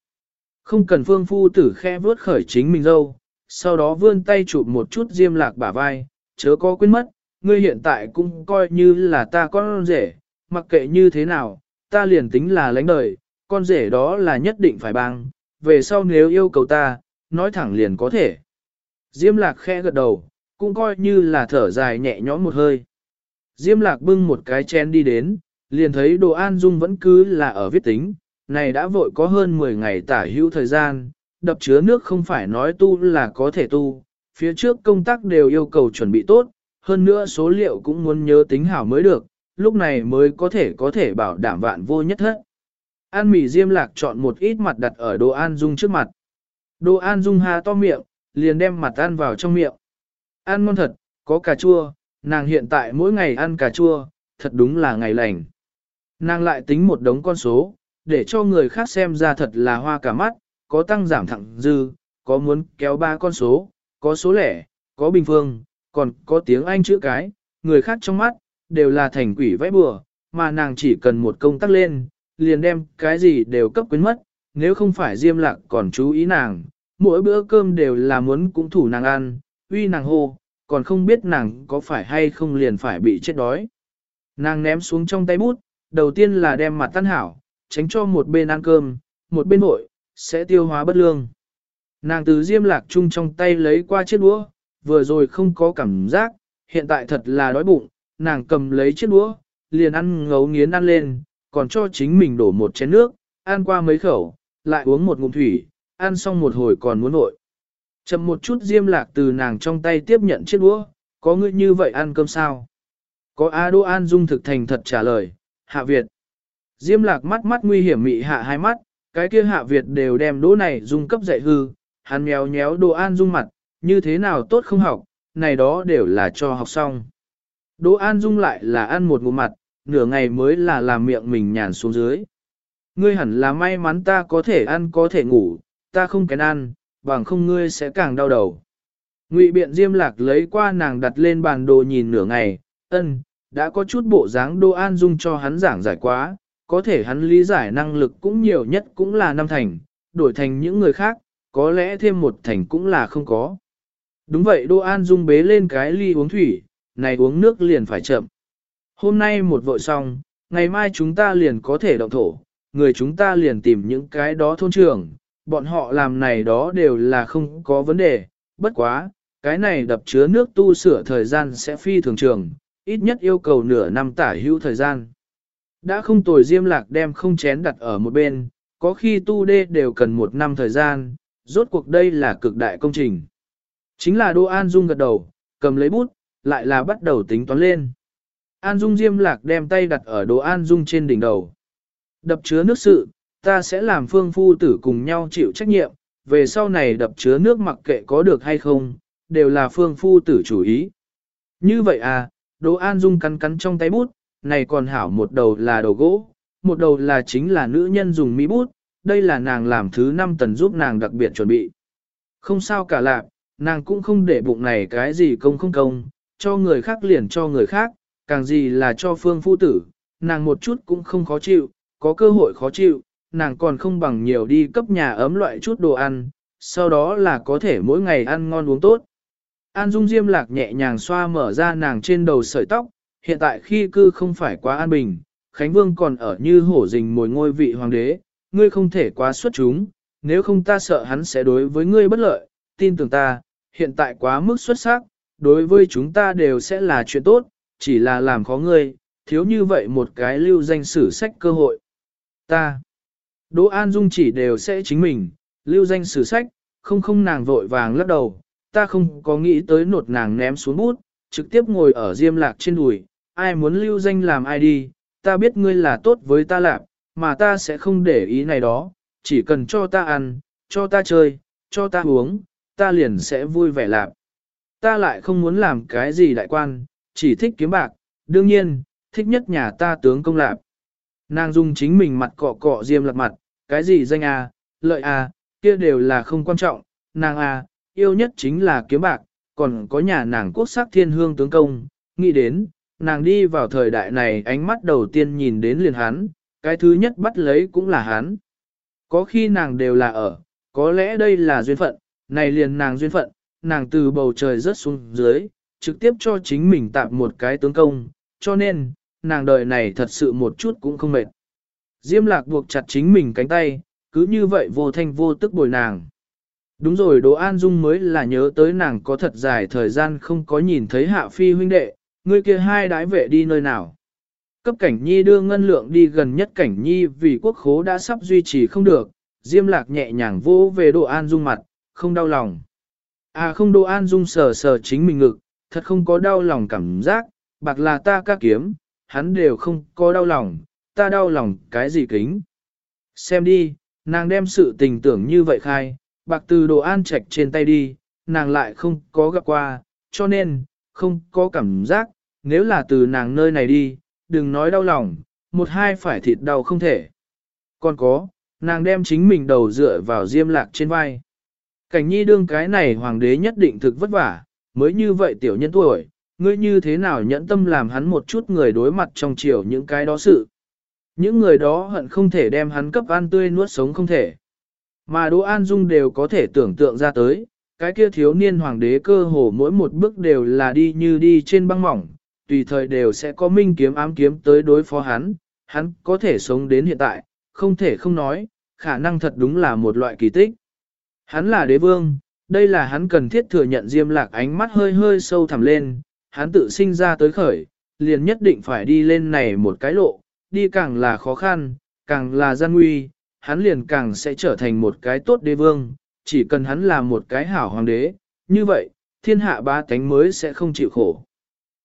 Speaker 1: Không cần phương phu tử khe vớt khởi chính mình dâu, sau đó vươn tay chụp một chút diêm lạc bả vai, chớ có quên mất, ngươi hiện tại cũng coi như là ta con rể, mặc kệ như thế nào, ta liền tính là lãnh đời, con rể đó là nhất định phải băng, về sau nếu yêu cầu ta, nói thẳng liền có thể. Diêm lạc khẽ gật đầu, cũng coi như là thở dài nhẹ nhõm một hơi. Diêm lạc bưng một cái chén đi đến, liền thấy đồ an dung vẫn cứ là ở viết tính, này đã vội có hơn 10 ngày tả hữu thời gian, đập chứa nước không phải nói tu là có thể tu, phía trước công tác đều yêu cầu chuẩn bị tốt, hơn nữa số liệu cũng muốn nhớ tính hảo mới được, lúc này mới có thể có thể bảo đảm vạn vô nhất hết. An mì diêm lạc chọn một ít mặt đặt ở đồ an dung trước mặt. Đồ an dung ha to miệng, liền đem mặt ăn vào trong miệng. Ăn ngon thật, có cà chua, nàng hiện tại mỗi ngày ăn cà chua, thật đúng là ngày lành. Nàng lại tính một đống con số, để cho người khác xem ra thật là hoa cả mắt, có tăng giảm thẳng dư, có muốn kéo ba con số, có số lẻ, có bình phương, còn có tiếng Anh chữ cái, người khác trong mắt, đều là thành quỷ vẽ bừa, mà nàng chỉ cần một công tắc lên, liền đem cái gì đều cấp quyến mất, nếu không phải Diêm Lạc còn chú ý nàng, mỗi bữa cơm đều là muốn cũng thủ nàng ăn, uy nàng hô, còn không biết nàng có phải hay không liền phải bị chết đói. Nàng ném xuống trong tay bút, đầu tiên là đem mặt tan hảo, tránh cho một bên ăn cơm, một bên nội, sẽ tiêu hóa bất lương. Nàng từ diêm lạc chung trong tay lấy qua chiếc đũa, vừa rồi không có cảm giác, hiện tại thật là đói bụng, nàng cầm lấy chiếc đũa, liền ăn ngấu nghiến ăn lên, còn cho chính mình đổ một chén nước, ăn qua mấy khẩu, lại uống một ngụm thủy, ăn xong một hồi còn muốn nội. Chậm một chút diêm lạc từ nàng trong tay tiếp nhận chiếc đũa, có ngươi như vậy ăn cơm sao? Có A Đô An Dung thực thành thật trả lời, Hạ Việt. Diêm lạc mắt mắt nguy hiểm mị hạ hai mắt, cái kia Hạ Việt đều đem đỗ này dung cấp dạy hư, hắn nhéo nhéo Đô An Dung mặt, như thế nào tốt không học, này đó đều là cho học xong. Đỗ An Dung lại là ăn một ngụm mặt, nửa ngày mới là làm miệng mình nhàn xuống dưới. Ngươi hẳn là may mắn ta có thể ăn có thể ngủ, ta không kén ăn, bằng không ngươi sẽ càng đau đầu. Ngụy biện diêm lạc lấy qua nàng đặt lên bàn đồ nhìn nửa ngày, ân, đã có chút bộ dáng Đô An Dung cho hắn giảng giải quá, có thể hắn lý giải năng lực cũng nhiều nhất cũng là năm thành, đổi thành những người khác, có lẽ thêm một thành cũng là không có. Đúng vậy Đô An Dung bế lên cái ly uống thủy, này uống nước liền phải chậm. Hôm nay một vội xong, ngày mai chúng ta liền có thể động thổ, người chúng ta liền tìm những cái đó thôn trường bọn họ làm này đó đều là không có vấn đề, bất quá, cái này đập chứa nước tu sửa thời gian sẽ phi thường trường, ít nhất yêu cầu nửa năm tả hữu thời gian. Đã không tồi diêm lạc đem không chén đặt ở một bên, có khi tu đê đều cần một năm thời gian, rốt cuộc đây là cực đại công trình. Chính là Đô An Dung gật đầu, cầm lấy bút, lại là bắt đầu tính toán lên. An Dung diêm lạc đem tay đặt ở Đô An Dung trên đỉnh đầu. Đập chứa nước sự, ta sẽ làm phương phu tử cùng nhau chịu trách nhiệm, về sau này đập chứa nước mặc kệ có được hay không, đều là phương phu tử chủ ý. Như vậy à, Đỗ An Dung cắn cắn trong tay bút, này còn hảo một đầu là đầu gỗ, một đầu là chính là nữ nhân dùng mỹ bút, đây là nàng làm thứ năm tần giúp nàng đặc biệt chuẩn bị. Không sao cả lạc, nàng cũng không để bụng này cái gì công không công, cho người khác liền cho người khác, càng gì là cho phương phu tử, nàng một chút cũng không khó chịu, có cơ hội khó chịu, nàng còn không bằng nhiều đi cấp nhà ấm loại chút đồ ăn, sau đó là có thể mỗi ngày ăn ngon uống tốt. An Dung Diêm Lạc nhẹ nhàng xoa mở ra nàng trên đầu sợi tóc, hiện tại khi cư không phải quá an bình, Khánh Vương còn ở như hổ rình mồi ngôi vị hoàng đế, ngươi không thể quá xuất chúng, nếu không ta sợ hắn sẽ đối với ngươi bất lợi, tin tưởng ta, hiện tại quá mức xuất sắc, đối với chúng ta đều sẽ là chuyện tốt, chỉ là làm khó ngươi, thiếu như vậy một cái lưu danh sử sách cơ hội. Ta, Đỗ An Dung chỉ đều sẽ chính mình, lưu danh sử sách, không không nàng vội vàng lắc đầu, ta không có nghĩ tới nột nàng ném xuống bút, trực tiếp ngồi ở diêm lạc trên đùi, ai muốn lưu danh làm ai đi, ta biết ngươi là tốt với ta lạc, mà ta sẽ không để ý này đó, chỉ cần cho ta ăn, cho ta chơi, cho ta uống, ta liền sẽ vui vẻ lạc. Ta lại không muốn làm cái gì đại quan, chỉ thích kiếm bạc, đương nhiên, thích nhất nhà ta tướng công lạc. Nàng dùng chính mình mặt cọ cọ diêm lật mặt, cái gì danh à, lợi à, kia đều là không quan trọng, nàng à, yêu nhất chính là kiếm bạc, còn có nhà nàng quốc sắc thiên hương tướng công, nghĩ đến, nàng đi vào thời đại này ánh mắt đầu tiên nhìn đến liền hắn, cái thứ nhất bắt lấy cũng là hắn. Có khi nàng đều là ở, có lẽ đây là duyên phận, này liền nàng duyên phận, nàng từ bầu trời rớt xuống dưới, trực tiếp cho chính mình tạm một cái tướng công, cho nên, nàng đời này thật sự một chút cũng không mệt. Diêm lạc buộc chặt chính mình cánh tay, cứ như vậy vô thanh vô tức bồi nàng. Đúng rồi Đỗ An Dung mới là nhớ tới nàng có thật dài thời gian không có nhìn thấy hạ phi huynh đệ, ngươi kia hai đái vệ đi nơi nào? Cấp cảnh nhi đưa ngân lượng đi gần nhất cảnh nhi vì quốc khố đã sắp duy trì không được, diêm lạc nhẹ nhàng vô về Đỗ an dung mặt, không đau lòng. À không Đỗ an dung sờ sờ chính mình ngực, thật không có đau lòng cảm giác, bạc là ta ca kiếm, hắn đều không có đau lòng, ta đau lòng cái gì kính. Xem đi, nàng đem sự tình tưởng như vậy khai, bạc từ đồ an trạch trên tay đi, nàng lại không có gặp qua, cho nên, không có cảm giác, nếu là từ nàng nơi này đi, đừng nói đau lòng, một hai phải thịt đau không thể. Còn có, nàng đem chính mình đầu dựa vào diêm lạc trên vai. Cảnh nhi đương cái này hoàng đế nhất định thực vất vả, mới như vậy tiểu nhân tuổi, ngươi như thế nào nhẫn tâm làm hắn một chút người đối mặt trong chiều những cái đó sự. Những người đó hận không thể đem hắn cấp ăn tươi nuốt sống không thể. Mà Đỗ An Dung đều có thể tưởng tượng ra tới, cái kia thiếu niên hoàng đế cơ hồ mỗi một bước đều là đi như đi trên băng mỏng, tùy thời đều sẽ có minh kiếm ám kiếm tới đối phó hắn, hắn có thể sống đến hiện tại, không thể không nói, khả năng thật đúng là một loại kỳ tích. Hắn là đế vương, đây là hắn cần thiết thừa nhận diêm lạc ánh mắt hơi hơi sâu thẳm lên, hắn tự sinh ra tới khởi, liền nhất định phải đi lên này một cái lộ, đi càng là khó khăn, càng là gian nguy, hắn liền càng sẽ trở thành một cái tốt đế vương, chỉ cần hắn là một cái hảo hoàng đế, như vậy, thiên hạ ba tánh mới sẽ không chịu khổ.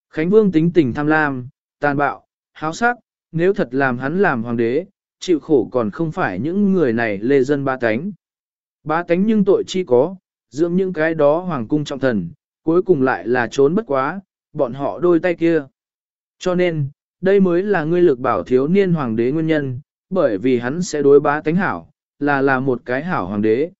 Speaker 1: Khánh Vương tính tình tham lam, tàn bạo, háo sắc, nếu thật làm hắn làm hoàng đế, chịu khổ còn không phải những người này lê dân ba tánh. Ba tánh nhưng tội chi có, dưỡng những cái đó hoàng cung trọng thần, cuối cùng lại là trốn bất quá, bọn họ đôi tay kia. Cho nên, đây mới là ngươi lực bảo thiếu niên hoàng đế nguyên nhân, bởi vì hắn sẽ đối bá tánh hảo, là là một cái hảo hoàng đế.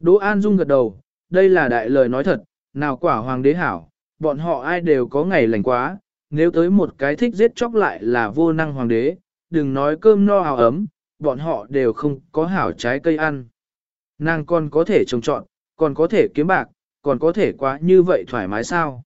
Speaker 1: Đỗ An Dung gật đầu, đây là đại lời nói thật, nào quả hoàng đế hảo, bọn họ ai đều có ngày lành quá, nếu tới một cái thích giết chóc lại là vô năng hoàng đế, đừng nói cơm no hào ấm, bọn họ đều không có hảo trái cây ăn. Nàng còn có thể trồng trọn, còn có thể kiếm bạc, còn có thể quá như vậy thoải mái sao?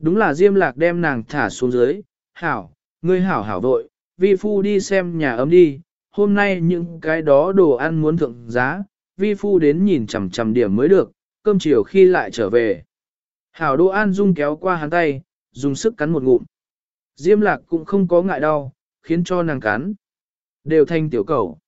Speaker 1: Đúng là Diêm Lạc đem nàng thả xuống dưới, hảo, ngươi hảo hảo vội, vi phu đi xem nhà ấm đi, hôm nay những cái đó đồ ăn muốn thượng giá, vi phu đến nhìn chằm chằm điểm mới được, cơm chiều khi lại trở về. Hảo Đỗ An Dung kéo qua hắn tay, dùng sức cắn một ngụm. Diêm lạc cũng không có ngại đau, khiến cho nàng cắn. Đều thanh tiểu cầu.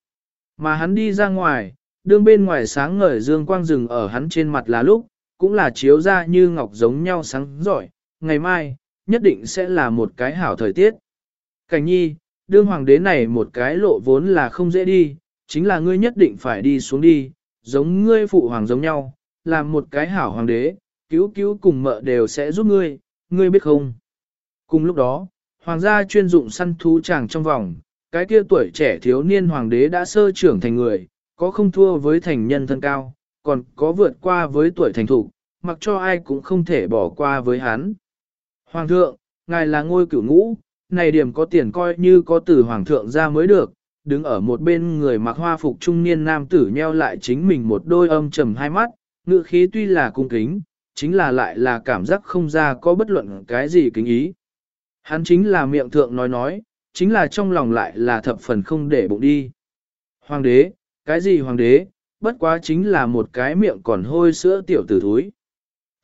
Speaker 1: Mà hắn đi ra ngoài, đương bên ngoài sáng ngời dương quang rừng ở hắn trên mặt là lúc, cũng là chiếu ra như ngọc giống nhau sáng giỏi. Ngày mai, nhất định sẽ là một cái hảo thời tiết. Cảnh nhi, đương hoàng đế này một cái lộ vốn là không dễ đi, chính là ngươi nhất định phải đi xuống đi, giống ngươi phụ hoàng giống nhau, làm một cái hảo hoàng đế, cứu cứu cùng mợ đều sẽ giúp ngươi, ngươi biết không? Cùng lúc đó, hoàng gia chuyên dụng săn thú chàng trong vòng, cái kia tuổi trẻ thiếu niên hoàng đế đã sơ trưởng thành người, có không thua với thành nhân thân cao, còn có vượt qua với tuổi thành thủ, mặc cho ai cũng không thể bỏ qua với hắn. Hoàng thượng, ngài là ngôi cửu ngũ, này điểm có tiền coi như có từ hoàng thượng ra mới được, đứng ở một bên người mặc hoa phục trung niên nam tử nheo lại chính mình một đôi âm trầm hai mắt, ngự khí tuy là cung kính, chính là lại là cảm giác không ra có bất luận cái gì kính ý. Hắn chính là miệng thượng nói nói, chính là trong lòng lại là thập phần không để bụng đi. Hoàng đế, cái gì hoàng đế, bất quá chính là một cái miệng còn hôi sữa tiểu tử thúi.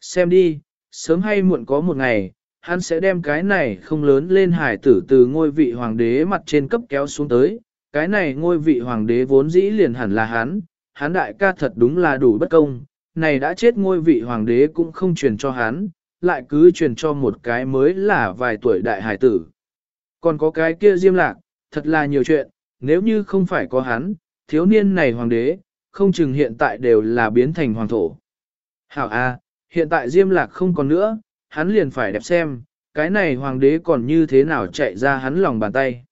Speaker 1: Xem đi, sớm hay muộn có một ngày, hắn sẽ đem cái này không lớn lên hải tử từ ngôi vị hoàng đế mặt trên cấp kéo xuống tới. Cái này ngôi vị hoàng đế vốn dĩ liền hẳn là hắn, hắn đại ca thật đúng là đủ bất công, này đã chết ngôi vị hoàng đế cũng không truyền cho hắn, lại cứ truyền cho một cái mới là vài tuổi đại hải tử. Còn có cái kia diêm lạc, thật là nhiều chuyện, nếu như không phải có hắn, thiếu niên này hoàng đế, không chừng hiện tại đều là biến thành hoàng thổ. Hảo A, hiện tại diêm lạc không còn nữa, hắn liền phải đẹp xem, cái này hoàng đế còn như thế nào chạy ra hắn lòng bàn tay.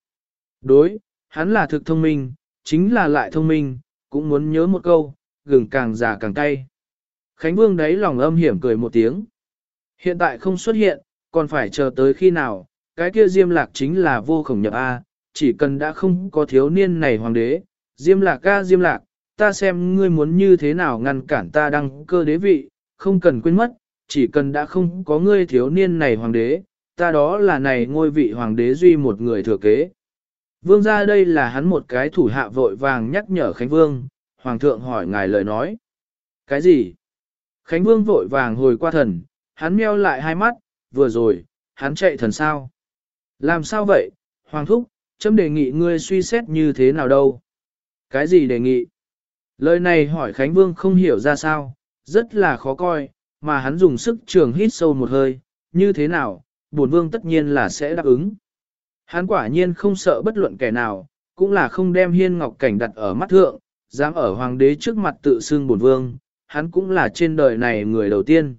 Speaker 1: Đối, hắn là thực thông minh, chính là lại thông minh, cũng muốn nhớ một câu, gừng càng già càng cay. Khánh Vương đấy lòng âm hiểm cười một tiếng. Hiện tại không xuất hiện, còn phải chờ tới khi nào, cái kia Diêm Lạc chính là vô khổng nhập A, chỉ cần đã không có thiếu niên này hoàng đế, Diêm Lạc ca Diêm Lạc, ta xem ngươi muốn như thế nào ngăn cản ta đăng cơ đế vị, không cần quên mất, chỉ cần đã không có ngươi thiếu niên này hoàng đế, ta đó là này ngôi vị hoàng đế duy một người thừa kế. Vương ra đây là hắn một cái thủ hạ vội vàng nhắc nhở Khánh Vương, hoàng thượng hỏi ngài lời nói. Cái gì? Khánh Vương vội vàng hồi qua thần, hắn meo lại hai mắt, vừa rồi, hắn chạy thần sao. Làm sao vậy, Hoàng Thúc, chấm đề nghị ngươi suy xét như thế nào đâu. Cái gì đề nghị? Lời này hỏi Khánh Vương không hiểu ra sao, rất là khó coi, mà hắn dùng sức trường hít sâu một hơi, như thế nào, bổn vương tất nhiên là sẽ đáp ứng. Hắn quả nhiên không sợ bất luận kẻ nào, cũng là không đem hiên ngọc cảnh đặt ở mắt thượng, dám ở hoàng đế trước mặt tự xưng bổn vương, hắn cũng là trên đời này người đầu tiên.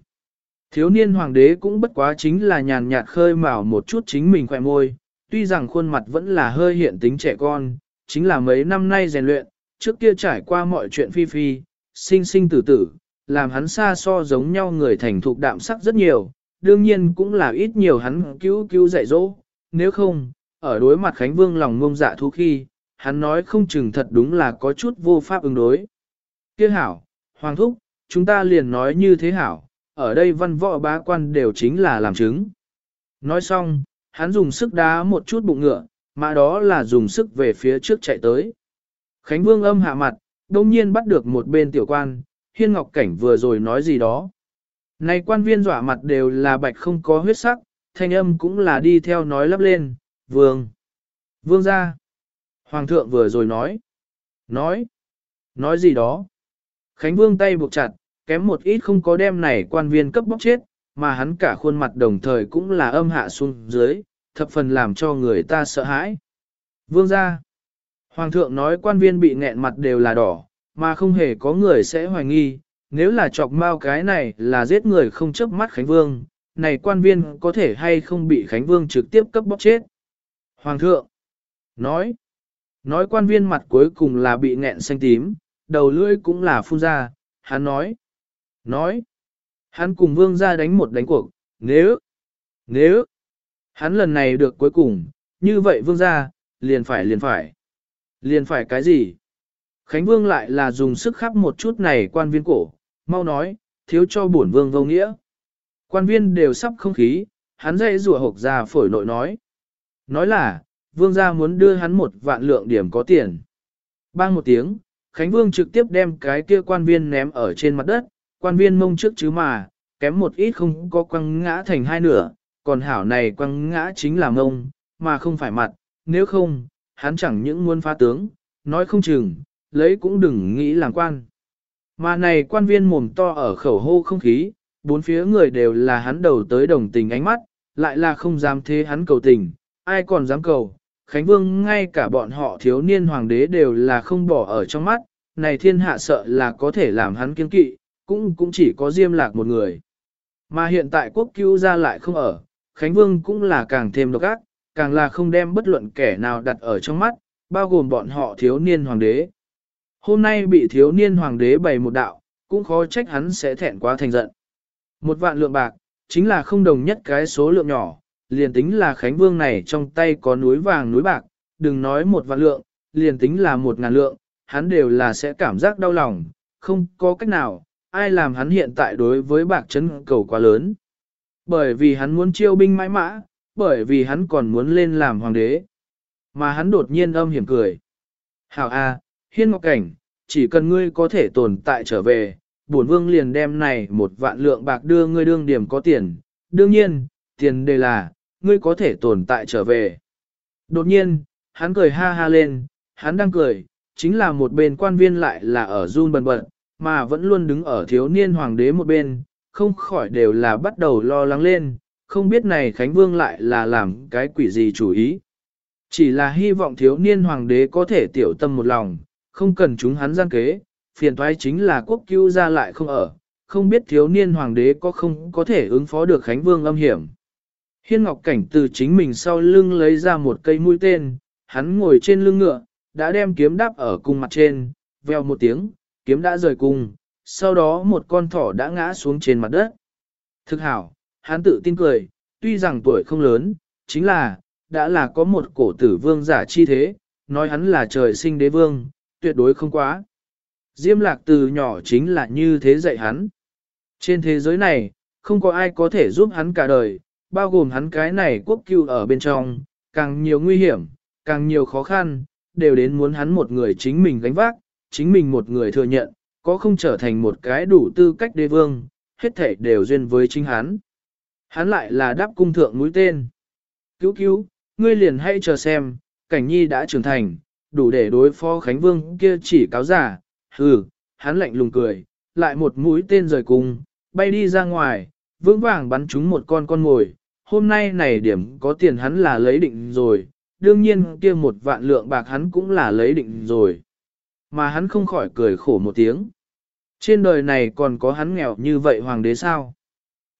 Speaker 1: Thiếu niên hoàng đế cũng bất quá chính là nhàn nhạt khơi mào một chút chính mình khỏe môi, tuy rằng khuôn mặt vẫn là hơi hiện tính trẻ con, chính là mấy năm nay rèn luyện, trước kia trải qua mọi chuyện phi phi, sinh sinh tử tử, làm hắn xa so giống nhau người thành thục đạm sắc rất nhiều, đương nhiên cũng là ít nhiều hắn cứu cứu dạy dỗ, nếu không, ở đối mặt Khánh Vương lòng ngông dạ thú khi, hắn nói không chừng thật đúng là có chút vô pháp ứng đối. Kia hảo, Hoàng Thúc, chúng ta liền nói như thế hảo, ở đây văn võ bá quan đều chính là làm chứng. Nói xong, hắn dùng sức đá một chút bụng ngựa, mà đó là dùng sức về phía trước chạy tới. Khánh Vương âm hạ mặt, đông nhiên bắt được một bên tiểu quan, Hiên Ngọc Cảnh vừa rồi nói gì đó. Này quan viên dọa mặt đều là bạch không có huyết sắc, thanh âm cũng là đi theo nói lắp lên, vương, vương ra. Hoàng thượng vừa rồi nói, nói, nói gì đó. Khánh Vương tay buộc chặt, kém một ít không có đem này quan viên cấp bóc chết, mà hắn cả khuôn mặt đồng thời cũng là âm hạ xuống dưới, thập phần làm cho người ta sợ hãi. Vương ra. Hoàng thượng nói quan viên bị nghẹn mặt đều là đỏ, mà không hề có người sẽ hoài nghi, nếu là chọc mau cái này là giết người không chớp mắt Khánh Vương, này quan viên có thể hay không bị Khánh Vương trực tiếp cấp bóc chết. Hoàng thượng, nói, nói quan viên mặt cuối cùng là bị nghẹn xanh tím, đầu lưỡi cũng là phun ra, hắn nói, nói, hắn cùng vương ra đánh một đánh cuộc, nếu, nếu, hắn lần này được cuối cùng, như vậy vương ra, liền phải liền phải, liền phải cái gì? Khánh vương lại là dùng sức khắp một chút này quan viên cổ, mau nói, thiếu cho bổn vương vô nghĩa. Quan viên đều sắp không khí, hắn dây rùa hộp ra phổi nội nói. Nói là, vương gia muốn đưa hắn một vạn lượng điểm có tiền. Bang một tiếng, Khánh Vương trực tiếp đem cái kia quan viên ném ở trên mặt đất, quan viên mông trước chứ mà, kém một ít không có quăng ngã thành hai nửa, còn hảo này quăng ngã chính là mông, mà không phải mặt, nếu không, hắn chẳng những muốn phá tướng, nói không chừng, lấy cũng đừng nghĩ làm quan. Mà này quan viên mồm to ở khẩu hô không khí, bốn phía người đều là hắn đầu tới đồng tình ánh mắt, lại là không dám thế hắn cầu tình, ai còn dám cầu. Khánh Vương ngay cả bọn họ thiếu niên hoàng đế đều là không bỏ ở trong mắt, này thiên hạ sợ là có thể làm hắn kiên kỵ, cũng cũng chỉ có diêm lạc một người. Mà hiện tại quốc cứu ra lại không ở, Khánh Vương cũng là càng thêm độc ác, càng là không đem bất luận kẻ nào đặt ở trong mắt, bao gồm bọn họ thiếu niên hoàng đế. Hôm nay bị thiếu niên hoàng đế bày một đạo, cũng khó trách hắn sẽ thẹn quá thành giận. Một vạn lượng bạc, chính là không đồng nhất cái số lượng nhỏ, liền tính là Khánh Vương này trong tay có núi vàng núi bạc, đừng nói một vạn lượng, liền tính là một ngàn lượng, hắn đều là sẽ cảm giác đau lòng, không có cách nào, ai làm hắn hiện tại đối với bạc chấn cầu quá lớn. Bởi vì hắn muốn chiêu binh mãi mã, bởi vì hắn còn muốn lên làm hoàng đế. Mà hắn đột nhiên âm hiểm cười. Hảo A, Hiên Ngọc Cảnh, chỉ cần ngươi có thể tồn tại trở về, bổn vương liền đem này một vạn lượng bạc đưa ngươi đương điểm có tiền. Đương nhiên, tiền đề là, ngươi có thể tồn tại trở về. Đột nhiên, hắn cười ha ha lên, hắn đang cười, chính là một bên quan viên lại là ở run bần bật, mà vẫn luôn đứng ở thiếu niên hoàng đế một bên, không khỏi đều là bắt đầu lo lắng lên, không biết này Khánh Vương lại là làm cái quỷ gì chủ ý. Chỉ là hy vọng thiếu niên hoàng đế có thể tiểu tâm một lòng, không cần chúng hắn gian kế, phiền thoái chính là quốc cứu ra lại không ở, không biết thiếu niên hoàng đế có không có thể ứng phó được Khánh Vương âm hiểm. Hiên Ngọc Cảnh từ chính mình sau lưng lấy ra một cây mũi tên, hắn ngồi trên lưng ngựa, đã đem kiếm đáp ở cung mặt trên, veo một tiếng, kiếm đã rời cung, sau đó một con thỏ đã ngã xuống trên mặt đất. Thực hảo, hắn tự tin cười, tuy rằng tuổi không lớn, chính là, đã là có một cổ tử vương giả chi thế, nói hắn là trời sinh đế vương, tuyệt đối không quá. Diêm lạc từ nhỏ chính là như thế dạy hắn. Trên thế giới này, không có ai có thể giúp hắn cả đời, bao gồm hắn cái này quốc cưu ở bên trong, càng nhiều nguy hiểm, càng nhiều khó khăn, đều đến muốn hắn một người chính mình gánh vác, chính mình một người thừa nhận, có không trở thành một cái đủ tư cách đế vương, hết thể đều duyên với chính hắn. Hắn lại là đáp cung thượng mũi tên. Cứu cứu, ngươi liền hãy chờ xem, cảnh nhi đã trưởng thành, đủ để đối phó Khánh Vương kia chỉ cáo giả. Hừ, hắn lạnh lùng cười, lại một mũi tên rời cung, bay đi ra ngoài, vững vàng bắn trúng một con con mồi. Hôm nay này điểm có tiền hắn là lấy định rồi, đương nhiên kia một vạn lượng bạc hắn cũng là lấy định rồi. Mà hắn không khỏi cười khổ một tiếng. Trên đời này còn có hắn nghèo như vậy hoàng đế sao?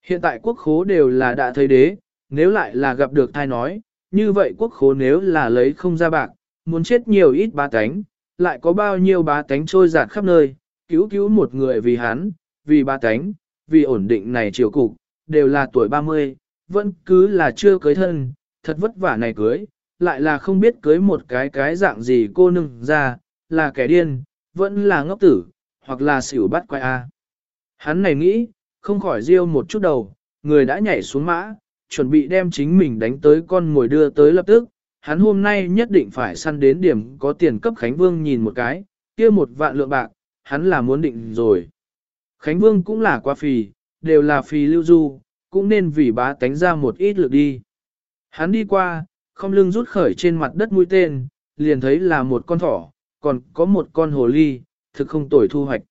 Speaker 1: Hiện tại quốc khố đều là đã thấy đế, nếu lại là gặp được thai nói, như vậy quốc khố nếu là lấy không ra bạc, muốn chết nhiều ít bá tánh, lại có bao nhiêu bá tánh trôi giạt khắp nơi, cứu cứu một người vì hắn, vì bá tánh, vì ổn định này triều cục, đều là tuổi 30, vẫn cứ là chưa cưới thân, thật vất vả này cưới, lại là không biết cưới một cái cái dạng gì cô nương ra, là kẻ điên, vẫn là ngốc tử, hoặc là xỉu bắt quay a. Hắn này nghĩ, không khỏi riêu một chút đầu, người đã nhảy xuống mã, chuẩn bị đem chính mình đánh tới con ngồi đưa tới lập tức. Hắn hôm nay nhất định phải săn đến điểm có tiền cấp Khánh Vương nhìn một cái, kia một vạn lượng bạc, hắn là muốn định rồi. Khánh Vương cũng là quá phì, đều là phì lưu du, cũng nên vì bá tánh ra một ít lực đi. Hắn đi qua, không lưng rút khởi trên mặt đất mũi tên, liền thấy là một con thỏ, còn có một con hồ ly, thực không tồi thu hoạch.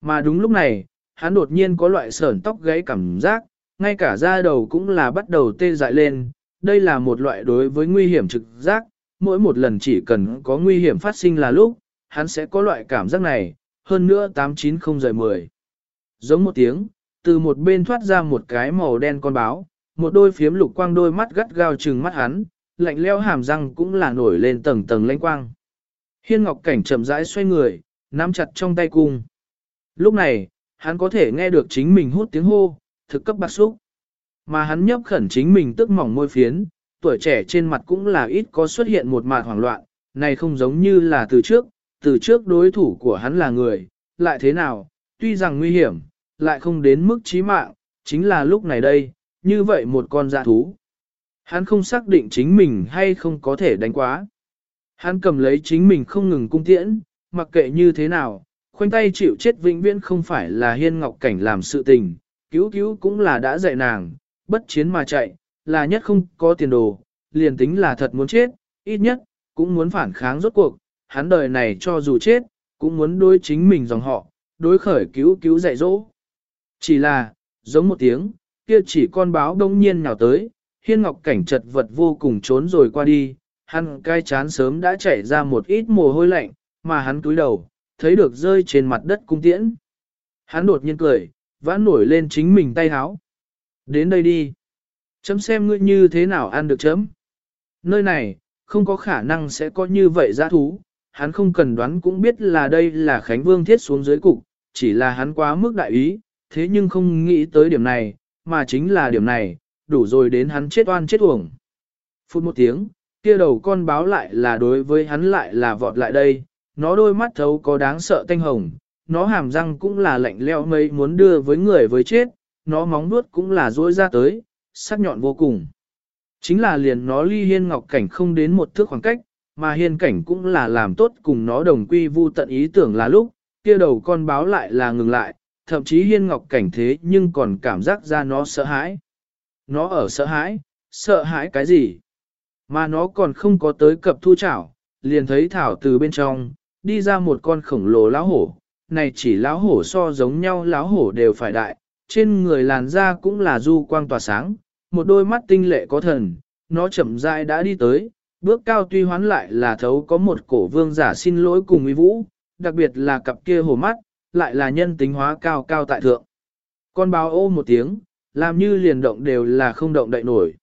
Speaker 1: Mà đúng lúc này, hắn đột nhiên có loại sởn tóc gáy cảm giác, ngay cả da đầu cũng là bắt đầu tê dại lên, đây là một loại đối với nguy hiểm trực giác, mỗi một lần chỉ cần có nguy hiểm phát sinh là lúc, hắn sẽ có loại cảm giác này, hơn nữa 890 rời 10. Giống một tiếng, từ một bên thoát ra một cái màu đen con báo, một đôi phiếm lục quang đôi mắt gắt gao trừng mắt hắn, lạnh leo hàm răng cũng là nổi lên tầng tầng lãnh quang. Hiên Ngọc Cảnh chậm rãi xoay người, nắm chặt trong tay cung. Lúc này, hắn có thể nghe được chính mình hút tiếng hô, thực cấp bạc xúc. Mà hắn nhấp khẩn chính mình tức mỏng môi phiến, tuổi trẻ trên mặt cũng là ít có xuất hiện một mạt hoảng loạn, này không giống như là từ trước, từ trước đối thủ của hắn là người, lại thế nào, tuy rằng nguy hiểm, lại không đến mức chí mạng, chính là lúc này đây, như vậy một con dạ thú. Hắn không xác định chính mình hay không có thể đánh quá. Hắn cầm lấy chính mình không ngừng cung tiễn, mặc kệ như thế nào, khoanh tay chịu chết vĩnh viễn không phải là hiên ngọc cảnh làm sự tình, cứu cứu cũng là đã dạy nàng, bất chiến mà chạy, là nhất không có tiền đồ, liền tính là thật muốn chết, ít nhất, cũng muốn phản kháng rốt cuộc, hắn đời này cho dù chết, cũng muốn đối chính mình dòng họ, đối khởi cứu cứu dạy dỗ. Chỉ là, giống một tiếng, kia chỉ con báo đông nhiên nào tới, hiên ngọc cảnh chật vật vô cùng trốn rồi qua đi, hắn cai chán sớm đã chảy ra một ít mồ hôi lạnh, mà hắn túi đầu, thấy được rơi trên mặt đất cung tiễn. Hắn đột nhiên cười, vã nổi lên chính mình tay háo. Đến đây đi. Chấm xem ngươi như thế nào ăn được chấm. Nơi này, không có khả năng sẽ có như vậy giã thú. Hắn không cần đoán cũng biết là đây là Khánh Vương thiết xuống dưới cục, chỉ là hắn quá mức đại ý, thế nhưng không nghĩ tới điểm này, mà chính là điểm này, đủ rồi đến hắn chết oan chết uổng. Phút một tiếng, kia đầu con báo lại là đối với hắn lại là vọt lại đây, nó đôi mắt thấu có đáng sợ tanh hồng, nó hàm răng cũng là lạnh leo mây muốn đưa với người với chết, nó móng vuốt cũng là rỗi ra tới, sắc nhọn vô cùng. Chính là liền nó ly hiên ngọc cảnh không đến một thước khoảng cách, mà hiên cảnh cũng là làm tốt cùng nó đồng quy vu tận ý tưởng là lúc, kia đầu con báo lại là ngừng lại, thậm chí hiên ngọc cảnh thế nhưng còn cảm giác ra nó sợ hãi. Nó ở sợ hãi, sợ hãi cái gì? Mà nó còn không có tới cập thu chảo, liền thấy thảo từ bên trong, đi ra một con khổng lồ lão hổ. Này chỉ lão hổ so giống nhau lão hổ đều phải đại, trên người làn da cũng là du quang tỏa sáng, một đôi mắt tinh lệ có thần, nó chậm rãi đã đi tới, bước cao tuy hoán lại là thấu có một cổ vương giả xin lỗi cùng uy vũ, đặc biệt là cặp kia hổ mắt, lại là nhân tính hóa cao cao tại thượng. Con báo ô một tiếng, làm như liền động đều là không động đậy nổi.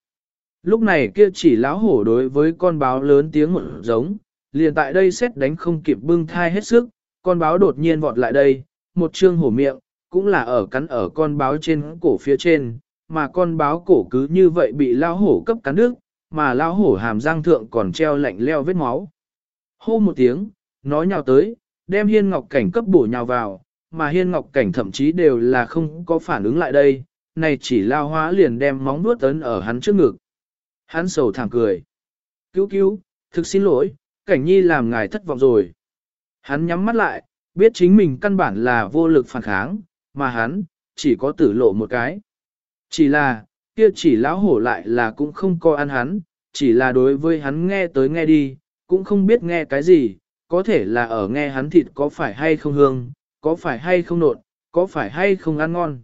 Speaker 1: Lúc này kia chỉ láo hổ đối với con báo lớn tiếng một giống, liền tại đây xét đánh không kịp bưng thai hết sức, con báo đột nhiên vọt lại đây, một trương hổ miệng, cũng là ở cắn ở con báo trên cổ phía trên, mà con báo cổ cứ như vậy bị lao hổ cấp cắn nước, mà lao hổ hàm răng thượng còn treo lạnh leo vết máu. Hô một tiếng, nó nhào tới, đem hiên ngọc cảnh cấp bổ nhào vào, mà hiên ngọc cảnh thậm chí đều là không có phản ứng lại đây, này chỉ lao hóa liền đem móng nuốt tấn ở hắn trước ngực. Hắn sầu thảm cười. Cứu cứu, thực xin lỗi, cảnh nhi làm ngài thất vọng rồi. Hắn nhắm mắt lại, biết chính mình căn bản là vô lực phản kháng, mà hắn, chỉ có tử lộ một cái. Chỉ là, kia chỉ lão hổ lại là cũng không coi ăn hắn, chỉ là đối với hắn nghe tới nghe đi, cũng không biết nghe cái gì, có thể là ở nghe hắn thịt có phải hay không hương, có phải hay không nộn, có phải hay không ăn ngon.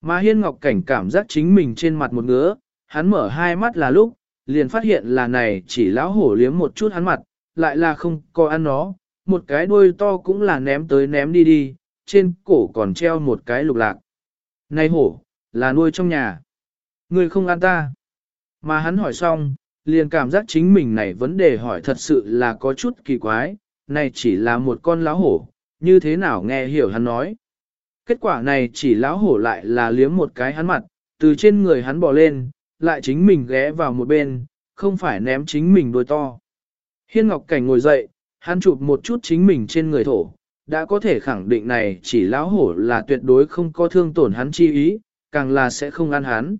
Speaker 1: Mà Hiên Ngọc Cảnh cảm giác chính mình trên mặt một ngứa, hắn mở hai mắt là lúc, liền phát hiện là này chỉ lão hổ liếm một chút hắn mặt, lại là không có ăn nó, một cái đuôi to cũng là ném tới ném đi đi, trên cổ còn treo một cái lục lạc. Này hổ, là nuôi trong nhà. Người không ăn ta. Mà hắn hỏi xong, liền cảm giác chính mình này vấn đề hỏi thật sự là có chút kỳ quái, này chỉ là một con lão hổ, như thế nào nghe hiểu hắn nói. Kết quả này chỉ lão hổ lại là liếm một cái hắn mặt, từ trên người hắn bò lên, lại chính mình ghé vào một bên, không phải ném chính mình đôi to. Hiên Ngọc Cảnh ngồi dậy, hắn chụp một chút chính mình trên người thổ, đã có thể khẳng định này chỉ lão hổ là tuyệt đối không có thương tổn hắn chi ý, càng là sẽ không ăn hắn.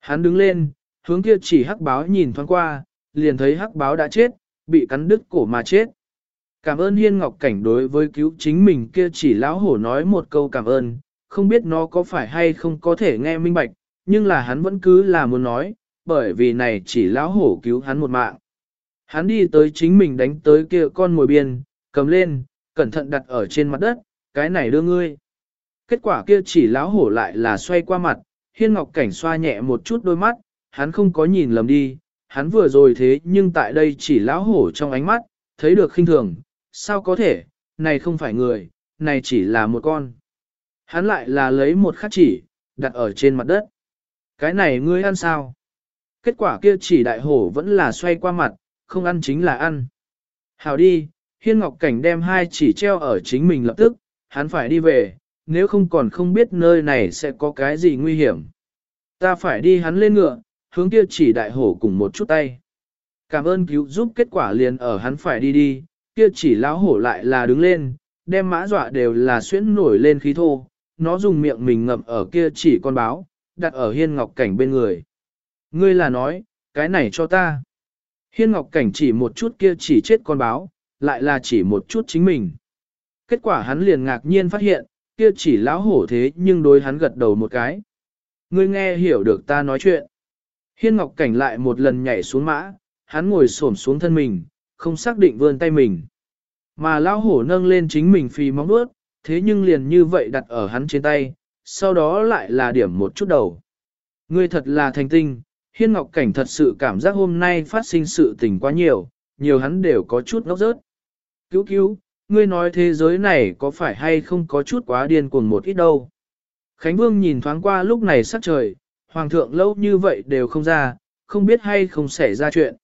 Speaker 1: Hắn đứng lên, hướng kia chỉ hắc báo nhìn thoáng qua, liền thấy hắc báo đã chết, bị cắn đứt cổ mà chết. Cảm ơn Hiên Ngọc Cảnh đối với cứu chính mình kia chỉ lão hổ nói một câu cảm ơn, không biết nó có phải hay không có thể nghe minh bạch, nhưng là hắn vẫn cứ là muốn nói, bởi vì này chỉ lão hổ cứu hắn một mạng. Hắn đi tới chính mình đánh tới kia con mồi biên, cầm lên, cẩn thận đặt ở trên mặt đất, cái này đưa ngươi. Kết quả kia chỉ lão hổ lại là xoay qua mặt, Hiên Ngọc Cảnh xoa nhẹ một chút đôi mắt, hắn không có nhìn lầm đi, hắn vừa rồi thế nhưng tại đây chỉ lão hổ trong ánh mắt, thấy được khinh thường, sao có thể, này không phải người, này chỉ là một con. Hắn lại là lấy một khắc chỉ, đặt ở trên mặt đất. Cái này ngươi ăn sao? Kết quả kia chỉ đại hổ vẫn là xoay qua mặt, không ăn chính là ăn. Hào đi, Hiên Ngọc Cảnh đem hai chỉ treo ở chính mình lập tức, hắn phải đi về, nếu không còn không biết nơi này sẽ có cái gì nguy hiểm. Ta phải đi hắn lên ngựa, hướng kia chỉ đại hổ cùng một chút tay. Cảm ơn cứu giúp kết quả liền ở hắn phải đi đi, kia chỉ lão hổ lại là đứng lên, đem mã dọa đều là xuyễn nổi lên khí thô, nó dùng miệng mình ngậm ở kia chỉ con báo, đặt ở hiên ngọc cảnh bên người. Ngươi là nói, cái này cho ta. Hiên ngọc cảnh chỉ một chút kia chỉ chết con báo, lại là chỉ một chút chính mình. Kết quả hắn liền ngạc nhiên phát hiện, kia chỉ lão hổ thế nhưng đối hắn gật đầu một cái. Ngươi nghe hiểu được ta nói chuyện. Hiên ngọc cảnh lại một lần nhảy xuống mã, hắn ngồi xổm xuống thân mình, không xác định vươn tay mình. Mà lão hổ nâng lên chính mình phì móng nuốt, thế nhưng liền như vậy đặt ở hắn trên tay, sau đó lại là điểm một chút đầu. Ngươi thật là thành tinh, hiên ngọc cảnh thật sự cảm giác hôm nay phát sinh sự tình quá nhiều, nhiều hắn đều có chút ngốc rớt. Cứu cứu, ngươi nói thế giới này có phải hay không có chút quá điên cuồng một ít đâu. Khánh Vương nhìn thoáng qua lúc này sắc trời, Hoàng thượng lâu như vậy đều không ra, không biết hay không xảy ra chuyện.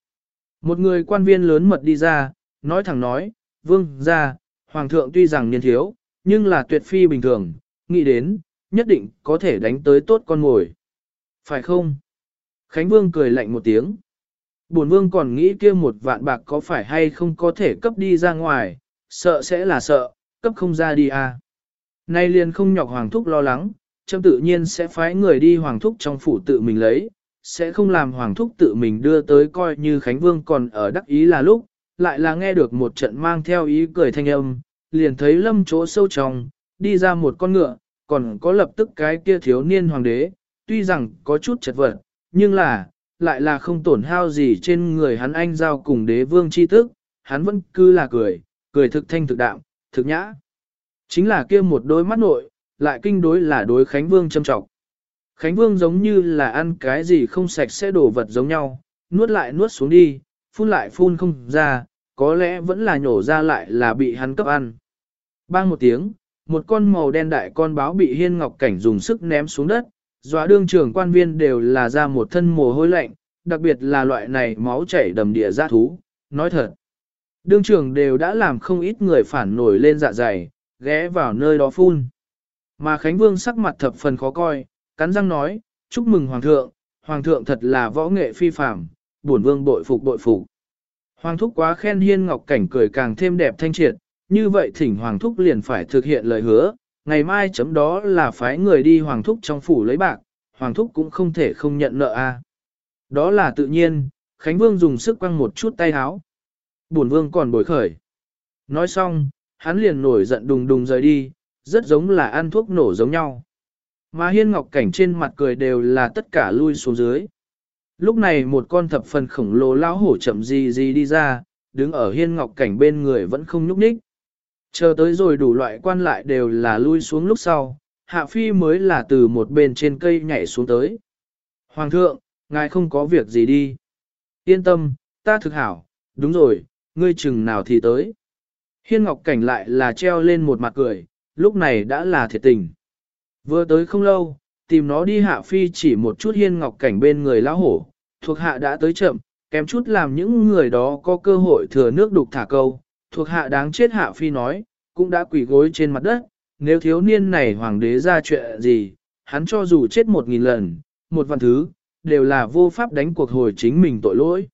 Speaker 1: Một người quan viên lớn mật đi ra, nói thẳng nói, vương ra, hoàng thượng tuy rằng niên thiếu, nhưng là tuyệt phi bình thường, nghĩ đến, nhất định có thể đánh tới tốt con ngồi. Phải không? Khánh vương cười lạnh một tiếng. Bổn vương còn nghĩ kia một vạn bạc có phải hay không có thể cấp đi ra ngoài, sợ sẽ là sợ, cấp không ra đi à. Nay liền không nhọc hoàng thúc lo lắng, châm tự nhiên sẽ phái người đi hoàng thúc trong phủ tự mình lấy, sẽ không làm hoàng thúc tự mình đưa tới coi như Khánh Vương còn ở đắc ý là lúc, lại là nghe được một trận mang theo ý cười thanh âm, liền thấy lâm chỗ sâu trong, đi ra một con ngựa, còn có lập tức cái kia thiếu niên hoàng đế, tuy rằng có chút chật vật, nhưng là, lại là không tổn hao gì trên người hắn anh giao cùng đế vương chi tức, hắn vẫn cứ là cười, cười thực thanh thực đạm, thực nhã. Chính là kia một đôi mắt nội, lại kinh đối là đối Khánh Vương châm trọng. Khánh Vương giống như là ăn cái gì không sạch sẽ đổ vật giống nhau, nuốt lại nuốt xuống đi, phun lại phun không ra, có lẽ vẫn là nhổ ra lại là bị hắn cấp ăn. Bang một tiếng, một con màu đen đại con báo bị Hiên Ngọc Cảnh dùng sức ném xuống đất, dọa đương trưởng quan viên đều là ra một thân mồ hôi lạnh, đặc biệt là loại này máu chảy đầm địa ra thú, nói thật. Đương trưởng đều đã làm không ít người phản nổi lên dạ dày, ghé vào nơi đó phun. Mà Khánh Vương sắc mặt thập phần khó coi, cắn răng nói, chúc mừng Hoàng thượng, Hoàng thượng thật là võ nghệ phi phàm, bổn vương bội phục bội phục. Hoàng thúc quá khen hiên ngọc cảnh cười càng thêm đẹp thanh triệt, như vậy thỉnh Hoàng thúc liền phải thực hiện lời hứa, ngày mai chấm đó là phái người đi Hoàng thúc trong phủ lấy bạc, Hoàng thúc cũng không thể không nhận nợ a. Đó là tự nhiên, Khánh Vương dùng sức quăng một chút tay háo. Bổn vương còn bồi khởi. Nói xong, hắn liền nổi giận đùng đùng rời đi, rất giống là ăn thuốc nổ giống nhau. Mà hiên ngọc cảnh trên mặt cười đều là tất cả lui xuống dưới. Lúc này một con thập phần khổng lồ lão hổ chậm gì gì đi ra, đứng ở hiên ngọc cảnh bên người vẫn không nhúc nhích. Chờ tới rồi đủ loại quan lại đều là lui xuống lúc sau, hạ phi mới là từ một bên trên cây nhảy xuống tới. Hoàng thượng, ngài không có việc gì đi. Yên tâm, ta thực hảo, đúng rồi, ngươi chừng nào thì tới. Hiên Ngọc Cảnh lại là treo lên một mặt cười, lúc này đã là thiệt tình. Vừa tới không lâu, tìm nó đi hạ phi chỉ một chút Hiên Ngọc Cảnh bên người lão hổ, thuộc hạ đã tới chậm, kém chút làm những người đó có cơ hội thừa nước đục thả câu. Thuộc hạ đáng chết hạ phi nói, cũng đã quỳ gối trên mặt đất, nếu thiếu niên này hoàng đế ra chuyện gì, hắn cho dù chết một nghìn lần, một vạn thứ, đều là vô pháp đánh cuộc hồi chính mình tội lỗi.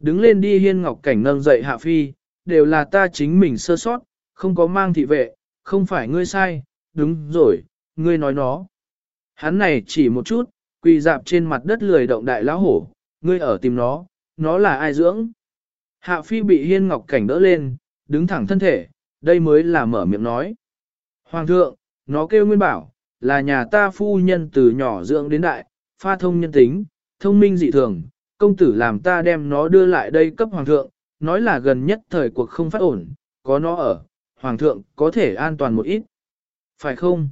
Speaker 1: Đứng lên đi hiên ngọc cảnh nâng dậy hạ phi, đều là ta chính mình sơ sót, không có mang thị vệ, không phải ngươi sai, đúng rồi, ngươi nói nó. Hắn này chỉ một chút, quỳ dạp trên mặt đất lười động đại lão hổ, ngươi ở tìm nó, nó là ai dưỡng. Hạ phi bị hiên ngọc cảnh đỡ lên, đứng thẳng thân thể, đây mới là mở miệng nói. Hoàng thượng, nó kêu nguyên bảo, là nhà ta phu nhân từ nhỏ dưỡng đến đại, pha thông nhân tính, thông minh dị thường, công tử làm ta đem nó đưa lại đây cấp hoàng thượng, nói là gần nhất thời cuộc không phát ổn, có nó ở, hoàng thượng có thể an toàn một ít. Phải không?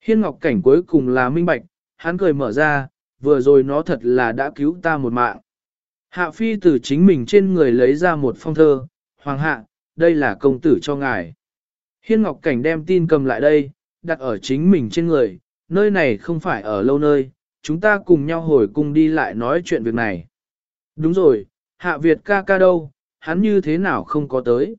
Speaker 1: Hiên Ngọc Cảnh cuối cùng là minh bạch, hắn cười mở ra, vừa rồi nó thật là đã cứu ta một mạng. Hạ Phi từ chính mình trên người lấy ra một phong thơ, Hoàng hạ, đây là công tử cho ngài. Hiên Ngọc Cảnh đem tin cầm lại đây, đặt ở chính mình trên người, nơi này không phải ở lâu nơi, chúng ta cùng nhau hồi cung đi lại nói chuyện việc này. Đúng rồi, Hạ Việt ca ca đâu, hắn như thế nào không có tới.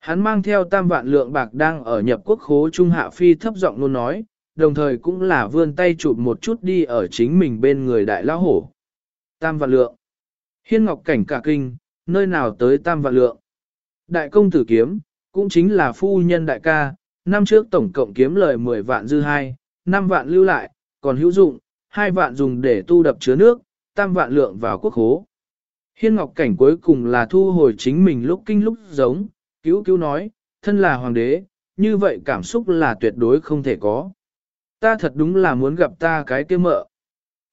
Speaker 1: Hắn mang theo tam vạn lượng bạc đang ở nhập quốc khố Trung Hạ Phi thấp giọng luôn nói, đồng thời cũng là vươn tay chụp một chút đi ở chính mình bên người đại lão hổ. Tam vạn lượng. Hiên Ngọc Cảnh cả kinh, nơi nào tới tam vạn lượng. Đại công tử kiếm, cũng chính là phu nhân đại ca, năm trước tổng cộng kiếm lời 10 vạn dư hai, 5 vạn lưu lại, còn hữu dụng, 2 vạn dùng để tu đập chứa nước, tam vạn lượng vào quốc hố. Hiên Ngọc Cảnh cuối cùng là thu hồi chính mình lúc kinh lúc giống, cứu cứu nói, thân là hoàng đế, như vậy cảm xúc là tuyệt đối không thể có. Ta thật đúng là muốn gặp ta cái kia mợ.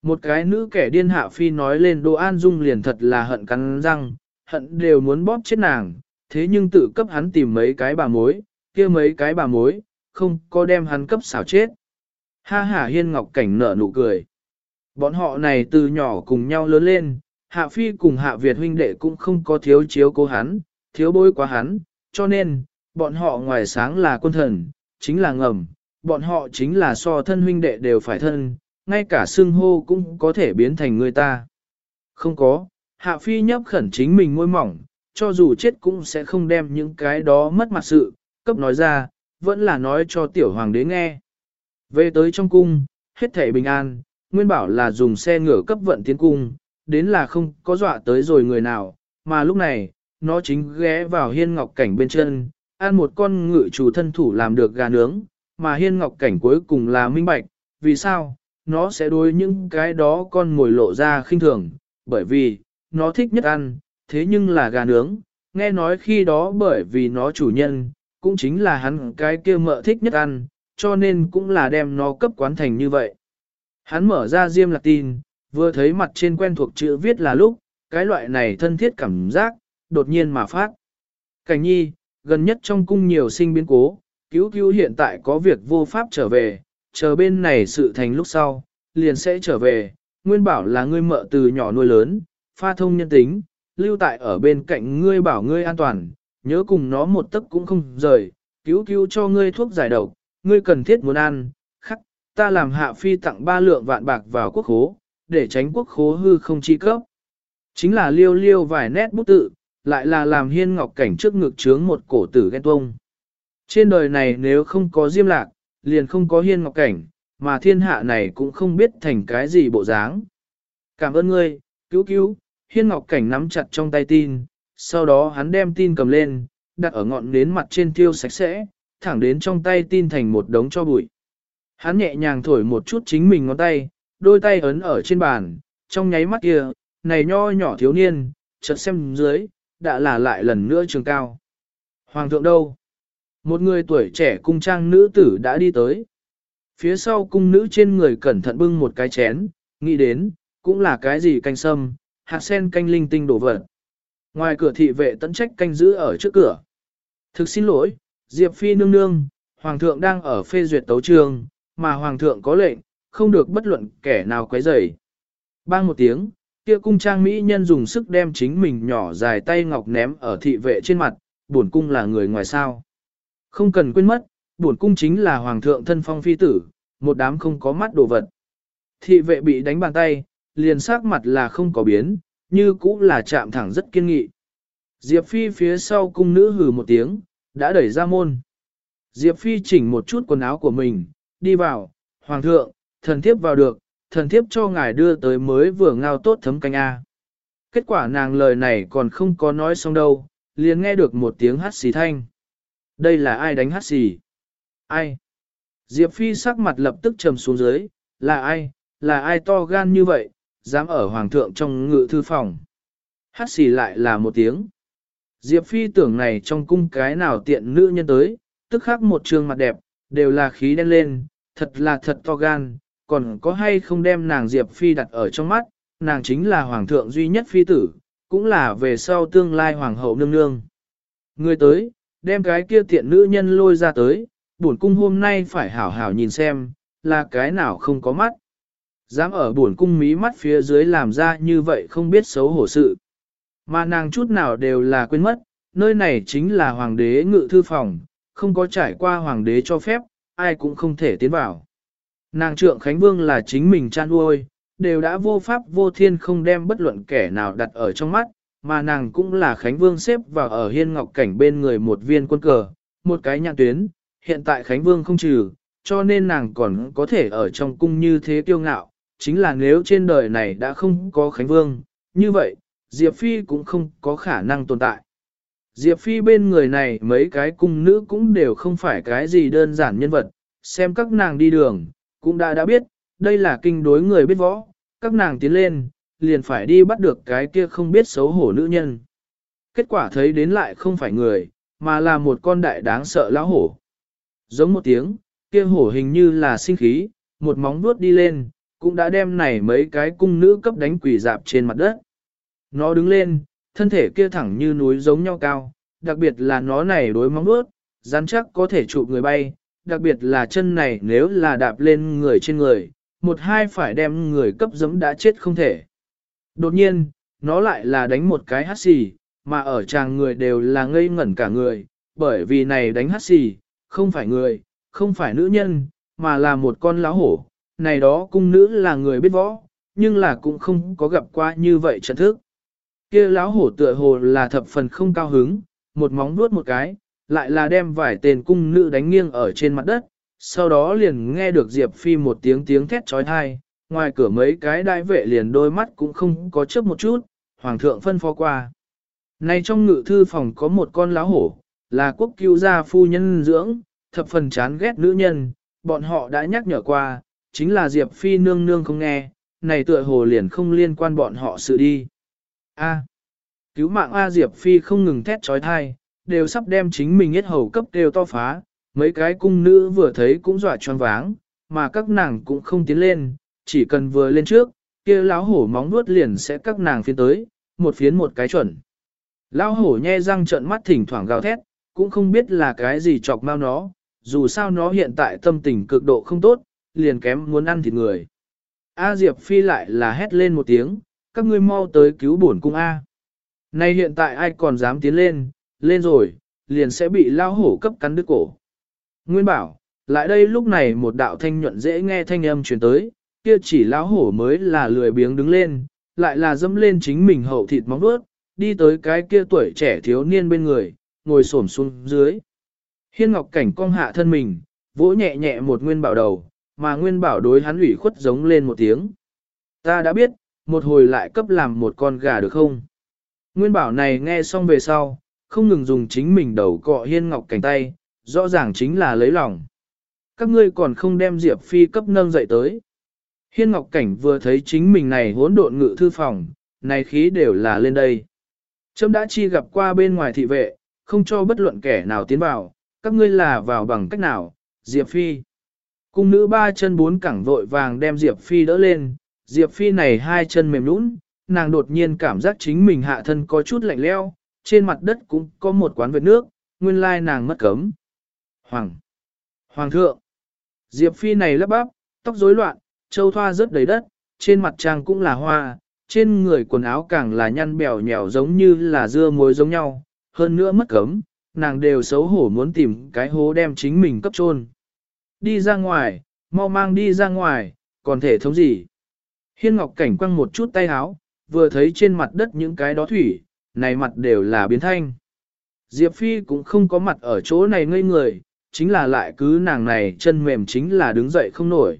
Speaker 1: Một cái nữ kẻ điên hạ phi nói lên Đỗ An Dung liền thật là hận cắn răng, hận đều muốn bóp chết nàng, thế nhưng tự cấp hắn tìm mấy cái bà mối, kia mấy cái bà mối, không có đem hắn cấp xảo chết. Ha ha hiên ngọc cảnh nở nụ cười. Bọn họ này từ nhỏ cùng nhau lớn lên, hạ phi cùng hạ Việt huynh đệ cũng không có thiếu chiếu cố hắn, thiếu bối quá hắn, cho nên, bọn họ ngoài sáng là quân thần, chính là ngầm, bọn họ chính là so thân huynh đệ đều phải thân, ngay cả xưng hô cũng có thể biến thành người ta. Không có, hạ phi nhấp khẩn chính mình môi mỏng, cho dù chết cũng sẽ không đem những cái đó mất mặt sự, cấp nói ra, vẫn là nói cho tiểu hoàng đế nghe. Về tới trong cung, hết thể bình an, nguyên bảo là dùng xe ngựa cấp vận tiến cung, đến là không có dọa tới rồi người nào, mà lúc này, nó chính ghé vào hiên ngọc cảnh bên chân, ăn một con ngự chủ thân thủ làm được gà nướng, mà hiên ngọc cảnh cuối cùng là minh bạch, vì sao, nó sẽ đối những cái đó con ngồi lộ ra khinh thường, bởi vì, nó thích nhất ăn, thế nhưng là gà nướng, nghe nói khi đó bởi vì nó chủ nhân, cũng chính là hắn cái kia mợ thích nhất ăn, cho nên cũng là đem nó cấp quán thành như vậy. Hắn mở ra diêm lạc tin, vừa thấy mặt trên quen thuộc chữ viết là lúc, cái loại này thân thiết cảm giác, đột nhiên mà phát. Cảnh nhi, gần nhất trong cung nhiều sinh biến cố, cứu cứu hiện tại có việc vô pháp trở về, chờ bên này sự thành lúc sau, liền sẽ trở về, nguyên bảo là ngươi mợ từ nhỏ nuôi lớn, pha thông nhân tính, lưu tại ở bên cạnh ngươi bảo ngươi an toàn, nhớ cùng nó một tấc cũng không rời, cứu cứu cho ngươi thuốc giải độc, ngươi cần thiết muốn ăn, khắc, ta làm hạ phi tặng ba lượng vạn bạc vào quốc khố, để tránh quốc khố hư không chi cấp. Chính là liêu liêu vài nét bút tự, lại là làm hiên ngọc cảnh trước ngực chướng một cổ tử ghen tuông. Trên đời này nếu không có diêm lạc, liền không có hiên ngọc cảnh, mà thiên hạ này cũng không biết thành cái gì bộ dáng. Cảm ơn ngươi, cứu cứu, hiên ngọc cảnh nắm chặt trong tay tin, sau đó hắn đem tin cầm lên, đặt ở ngọn nến mặt trên tiêu sạch sẽ, thẳng đến trong tay tin thành một đống cho bụi. Hắn nhẹ nhàng thổi một chút chính mình ngón tay, đôi tay ấn ở trên bàn, trong nháy mắt kia, này nho nhỏ thiếu niên, chợt xem dưới, đã là lại lần nữa trường cao. Hoàng thượng đâu? Một người tuổi trẻ cung trang nữ tử đã đi tới. Phía sau cung nữ trên người cẩn thận bưng một cái chén, nghĩ đến, cũng là cái gì canh sâm, hạt sen canh linh tinh đổ vật. Ngoài cửa thị vệ tận trách canh giữ ở trước cửa. Thực xin lỗi, Diệp Phi nương nương, Hoàng thượng đang ở phê duyệt tấu trường, mà Hoàng thượng có lệnh, không được bất luận kẻ nào quấy rầy. Bang một tiếng, kia cung trang mỹ nhân dùng sức đem chính mình nhỏ dài tay ngọc ném ở thị vệ trên mặt, buồn cung là người ngoài sao. Không cần quên mất, buồn cung chính là Hoàng thượng thân phong phi tử, một đám không có mắt đồ vật. Thị vệ bị đánh bàn tay, liền sắc mặt là không có biến, như cũ là chạm thẳng rất kiên nghị. Diệp Phi phía sau cung nữ hừ một tiếng, đã đẩy ra môn. Diệp Phi chỉnh một chút quần áo của mình, đi vào, Hoàng thượng, thần thiếp vào được, thần thiếp cho ngài đưa tới mới vừa ngao tốt thấm canh A. Kết quả nàng lời này còn không có nói xong đâu, liền nghe được một tiếng hát xì thanh. Đây là ai đánh hát xì? Ai? Diệp Phi sắc mặt lập tức trầm xuống dưới, là ai, là ai to gan như vậy, dám ở hoàng thượng trong ngự thư phòng. Hát xì lại là một tiếng. Diệp Phi tưởng này trong cung cái nào tiện nữ nhân tới, tức khắc một trường mặt đẹp, đều là khí đen lên, thật là thật to gan, còn có hay không đem nàng Diệp Phi đặt ở trong mắt, nàng chính là hoàng thượng duy nhất phi tử, cũng là về sau tương lai hoàng hậu nương nương. Người tới, đem cái kia tiện nữ nhân lôi ra tới, bổn cung hôm nay phải hảo hảo nhìn xem, là cái nào không có mắt. Dám ở bổn cung mí mắt phía dưới làm ra như vậy không biết xấu hổ sự. Mà nàng chút nào đều là quên mất, nơi này chính là hoàng đế ngự thư phòng, không có trải qua hoàng đế cho phép, ai cũng không thể tiến vào. Nàng trượng Khánh Vương là chính mình chan uôi đều đã vô pháp vô thiên không đem bất luận kẻ nào đặt ở trong mắt, mà nàng cũng là Khánh Vương xếp vào ở hiên ngọc cảnh bên người một viên quân cờ, một cái nhạc tuyến, hiện tại Khánh Vương không trừ, cho nên nàng còn có thể ở trong cung như thế kiêu ngạo, chính là nếu trên đời này đã không có Khánh Vương, như vậy, Diệp Phi cũng không có khả năng tồn tại. Diệp Phi bên người này mấy cái cung nữ cũng đều không phải cái gì đơn giản nhân vật, xem các nàng đi đường, cũng đã đã biết, đây là kinh đối người biết võ, các nàng tiến lên, liền phải đi bắt được cái kia không biết xấu hổ nữ nhân. Kết quả thấy đến lại không phải người, mà là một con đại đáng sợ lão hổ. Giống một tiếng, kia hổ hình như là sinh khí, một móng vuốt đi lên, cũng đã đem này mấy cái cung nữ cấp đánh quỷ dạp trên mặt đất. Nó đứng lên, thân thể kia thẳng như núi giống nhau cao, đặc biệt là nó này đối móng bước, rắn chắc có thể chụp người bay, đặc biệt là chân này nếu là đạp lên người trên người, một hai phải đem người cấp giấm đã chết không thể. Đột nhiên, nó lại là đánh một cái hát xì, mà ở chàng người đều là ngây ngẩn cả người, bởi vì này đánh hát xì, không phải người, không phải nữ nhân, mà là một con lá hổ, này đó cung nữ là người biết võ, nhưng là cũng không có gặp qua như vậy trận thức. kia lão hổ tựa hồ là thập phần không cao hứng, một móng nuốt một cái, lại là đem vài tên cung nữ đánh nghiêng ở trên mặt đất, sau đó liền nghe được Diệp Phi một tiếng tiếng thét trói thai, ngoài cửa mấy cái đại vệ liền đôi mắt cũng không có chớp một chút, hoàng thượng phân phó qua. Này trong ngự thư phòng có một con lão hổ, là quốc cứu gia phu nhân dưỡng, thập phần chán ghét nữ nhân, bọn họ đã nhắc nhở qua, chính là Diệp Phi nương nương không nghe, này tựa hồ liền không liên quan bọn họ sự đi. A. cứu mạng A Diệp Phi không ngừng thét trói thai, đều sắp đem chính mình hết hầu cấp đều to phá, mấy cái cung nữ vừa thấy cũng dọa choáng váng, mà các nàng cũng không tiến lên, chỉ cần vừa lên trước, kia lão hổ móng nuốt liền sẽ các nàng phiến tới, một phiến một cái chuẩn. Lão hổ nhe răng trợn mắt thỉnh thoảng gào thét, cũng không biết là cái gì chọc mau nó, dù sao nó hiện tại tâm tình cực độ không tốt, liền kém muốn ăn thịt người. A Diệp Phi lại là hét lên một tiếng, các ngươi mau tới cứu bổn cung A. Nay hiện tại ai còn dám tiến lên, lên rồi, liền sẽ bị lao hổ cấp cắn đứt cổ. Nguyên bảo, lại đây lúc này một đạo thanh nhuận dễ nghe thanh âm truyền tới, kia chỉ lão hổ mới là lười biếng đứng lên, lại là dâm lên chính mình hậu thịt móng vuốt, đi tới cái kia tuổi trẻ thiếu niên bên người, ngồi xổm xuống dưới. Hiên Ngọc Cảnh cong hạ thân mình, vỗ nhẹ nhẹ một nguyên bảo đầu, mà nguyên bảo đối hắn ủy khuất giống lên một tiếng. Ta đã biết, một hồi lại cấp làm một con gà được không? Nguyên bảo này nghe xong về sau, không ngừng dùng chính mình đầu cọ Hiên Ngọc Cảnh tay, rõ ràng chính là lấy lòng. Các ngươi còn không đem Diệp Phi cấp nâng dậy tới. Hiên Ngọc Cảnh vừa thấy chính mình này hỗn độn ngự thư phòng, này khí đều là lên đây. Trâm đã chi gặp qua bên ngoài thị vệ, không cho bất luận kẻ nào tiến vào, các ngươi là vào bằng cách nào, Diệp Phi. Cung nữ ba chân bốn cẳng vội vàng đem Diệp Phi đỡ lên, Diệp Phi này hai chân mềm nũng, nàng đột nhiên cảm giác chính mình hạ thân có chút lạnh leo, trên mặt đất cũng có một quán vệt nước, nguyên lai nàng mất cấm. Hoàng! Hoàng thượng! Diệp Phi này lấp bắp, tóc rối loạn, châu thoa rớt đầy đất, trên mặt trang cũng là hoa, trên người quần áo càng là nhăn bèo nhèo giống như là dưa muối giống nhau, hơn nữa mất cấm, nàng đều xấu hổ muốn tìm cái hố đem chính mình cấp chôn. Đi ra ngoài, mau mang đi ra ngoài, còn thể thống gì? Hiên Ngọc Cảnh quăng một chút tay háo, vừa thấy trên mặt đất những cái đó thủy, này mặt đều là biến thanh. Diệp Phi cũng không có mặt ở chỗ này ngây người, chính là lại cứ nàng này chân mềm chính là đứng dậy không nổi.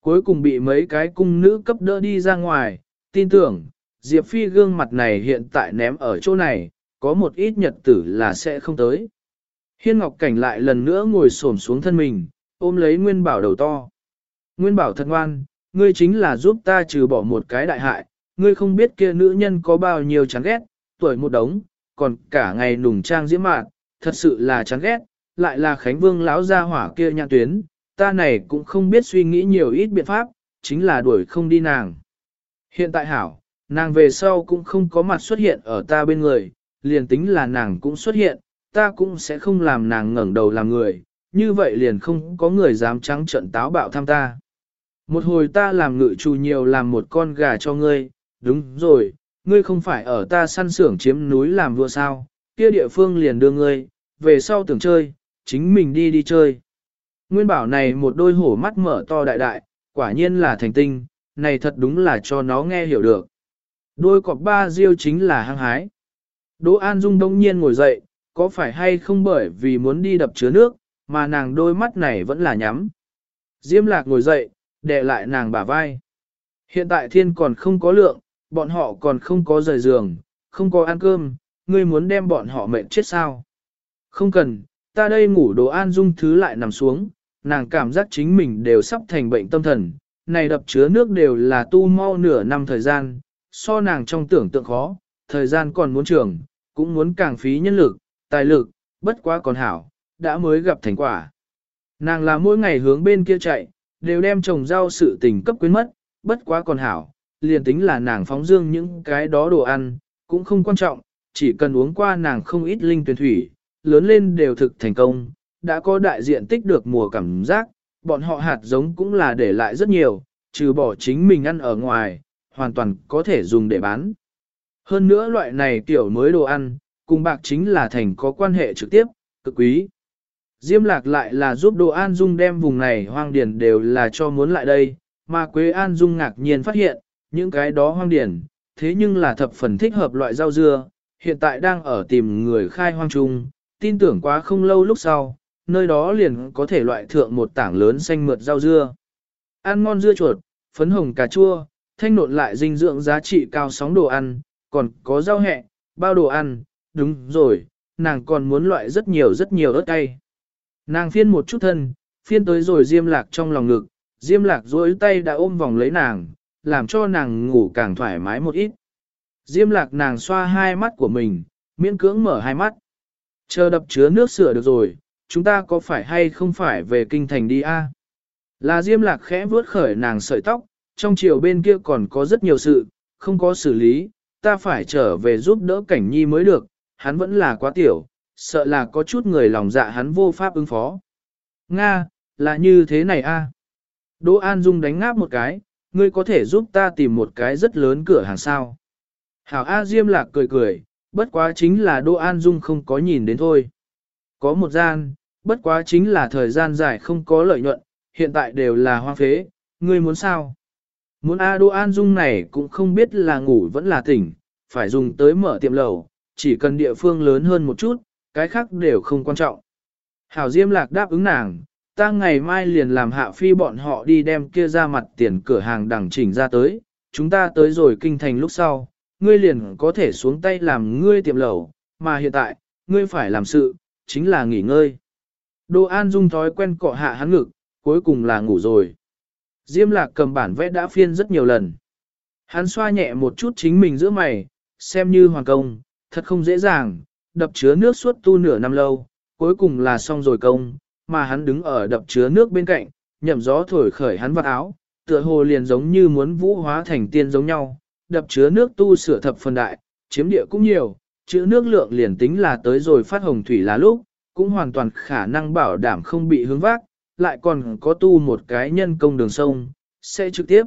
Speaker 1: Cuối cùng bị mấy cái cung nữ cấp đỡ đi ra ngoài, tin tưởng, Diệp Phi gương mặt này hiện tại ném ở chỗ này, có một ít nhật tử là sẽ không tới. Hiên Ngọc Cảnh lại lần nữa ngồi xổm xuống thân mình, ôm lấy Nguyên Bảo đầu to. Nguyên Bảo thật ngoan, ngươi chính là giúp ta trừ bỏ một cái đại hại, ngươi không biết kia nữ nhân có bao nhiêu chán ghét, tuổi một đống, còn cả ngày nùng trang diễm mạn, thật sự là chán ghét, lại là Khánh Vương lão gia hỏa kia nhạn tuyến, ta này cũng không biết suy nghĩ nhiều ít biện pháp, chính là đuổi không đi nàng. Hiện tại hảo, nàng về sau cũng không có mặt xuất hiện ở ta bên người, liền tính là nàng cũng xuất hiện, ta cũng sẽ không làm nàng ngẩng đầu làm người, như vậy liền không có người dám trắng trận táo bạo tham ta. Một hồi ta làm ngự chủ nhiều làm một con gà cho ngươi, đúng rồi, ngươi không phải ở ta săn sưởng chiếm núi làm vua sao, kia địa phương liền đưa ngươi, về sau tưởng chơi, chính mình đi đi chơi. Nguyên bảo này một đôi hổ mắt mở to đại đại, quả nhiên là thành tinh, này thật đúng là cho nó nghe hiểu được. Đôi cọp ba diêu chính là hăng hái. Đỗ An Dung đông nhiên ngồi dậy, có phải hay không bởi vì muốn đi đập chứa nước, mà nàng đôi mắt này vẫn là nhắm. Diêm lạc ngồi dậy, đè lại nàng bả vai. Hiện tại thiên còn không có lượng, bọn họ còn không có rời giường, không có ăn cơm, ngươi muốn đem bọn họ mệt chết sao? Không cần, ta đây ngủ đồ an dung thứ lại nằm xuống, nàng cảm giác chính mình đều sắp thành bệnh tâm thần, này đập chứa nước đều là tu mau nửa năm thời gian, so nàng trong tưởng tượng khó, thời gian còn muốn trường, cũng muốn càng phí nhân lực, tài lực, bất quá còn hảo, đã mới gặp thành quả. Nàng là mỗi ngày hướng bên kia chạy, đều đem trồng rau sự tình cấp quyến mất, bất quá còn hảo, liền tính là nàng phóng dương những cái đó đồ ăn, cũng không quan trọng, chỉ cần uống qua nàng không ít linh tuyển thủy, lớn lên đều thực thành công, đã có đại diện tích được mùa cảm giác, bọn họ hạt giống cũng là để lại rất nhiều, trừ bỏ chính mình ăn ở ngoài, hoàn toàn có thể dùng để bán. Hơn nữa loại này kiểu mới đồ ăn, cùng bạc chính là thành có quan hệ trực tiếp, cực quý. Diêm lạc lại là giúp đồ an dung đem vùng này hoang điển đều là cho muốn lại đây, mà Quế An Dung ngạc nhiên phát hiện, những cái đó hoang điển, thế nhưng là thập phần thích hợp loại rau dưa, hiện tại đang ở tìm người khai hoang trung, tin tưởng quá không lâu lúc sau, nơi đó liền có thể loại thượng một tảng lớn xanh mượt rau dưa. Ăn ngon dưa chuột, phấn hồng cà chua, thanh nộn lại dinh dưỡng giá trị cao sóng đồ ăn, còn có rau hẹ, bao đồ ăn, đúng rồi, nàng còn muốn loại rất nhiều rất nhiều ớt cay. Nàng phiên một chút thân, phiên tới rồi diêm lạc trong lòng ngực, diêm lạc duỗi tay đã ôm vòng lấy nàng, làm cho nàng ngủ càng thoải mái một ít. Diêm lạc nàng xoa hai mắt của mình, miễn cưỡng mở hai mắt. Chờ đập chứa nước sửa được rồi, chúng ta có phải hay không phải về kinh thành đi a? Là diêm lạc khẽ vuốt khởi nàng sợi tóc, trong chiều bên kia còn có rất nhiều sự, không có xử lý, ta phải trở về giúp đỡ cảnh nhi mới được, hắn vẫn là quá tiểu, sợ là có chút người lòng dạ hắn vô pháp ứng phó. Nga, là như thế này a. Đỗ An Dung đánh ngáp một cái, ngươi có thể giúp ta tìm một cái rất lớn cửa hàng sao. Hảo A Diêm Lạc cười cười, bất quá chính là Đỗ An Dung không có nhìn đến thôi. Có một gian, bất quá chính là thời gian dài không có lợi nhuận, hiện tại đều là hoang phế, ngươi muốn sao? Muốn A Đỗ An Dung này cũng không biết là ngủ vẫn là tỉnh, phải dùng tới mở tiệm lầu, chỉ cần địa phương lớn hơn một chút, cái khác đều không quan trọng. Hảo Diêm Lạc đáp ứng nàng, ta ngày mai liền làm hạ phi bọn họ đi đem kia ra mặt tiền cửa hàng đẳng chỉnh ra tới, chúng ta tới rồi kinh thành lúc sau, ngươi liền có thể xuống tay làm ngươi tiệm lẩu, mà hiện tại, ngươi phải làm sự, chính là nghỉ ngơi. Đồ An Dung thói quen cọ hạ hắn ngực, cuối cùng là ngủ rồi. Diêm lạc cầm bản vẽ đã phiên rất nhiều lần. Hắn xoa nhẹ một chút chính mình giữa mày, xem như hoàng công, thật không dễ dàng, đập chứa nước suốt tu nửa năm lâu, cuối cùng là xong rồi công, mà hắn đứng ở đập chứa nước bên cạnh, nhậm gió thổi khởi hắn vào áo, tựa hồ liền giống như muốn vũ hóa thành tiên giống nhau, đập chứa nước tu sửa thập phần đại, chiếm địa cũng nhiều, chữ nước lượng liền tính là tới rồi phát hồng thủy là lúc, cũng hoàn toàn khả năng bảo đảm không bị hướng vác, lại còn có tu một cái nhân công đường sông, sẽ trực tiếp.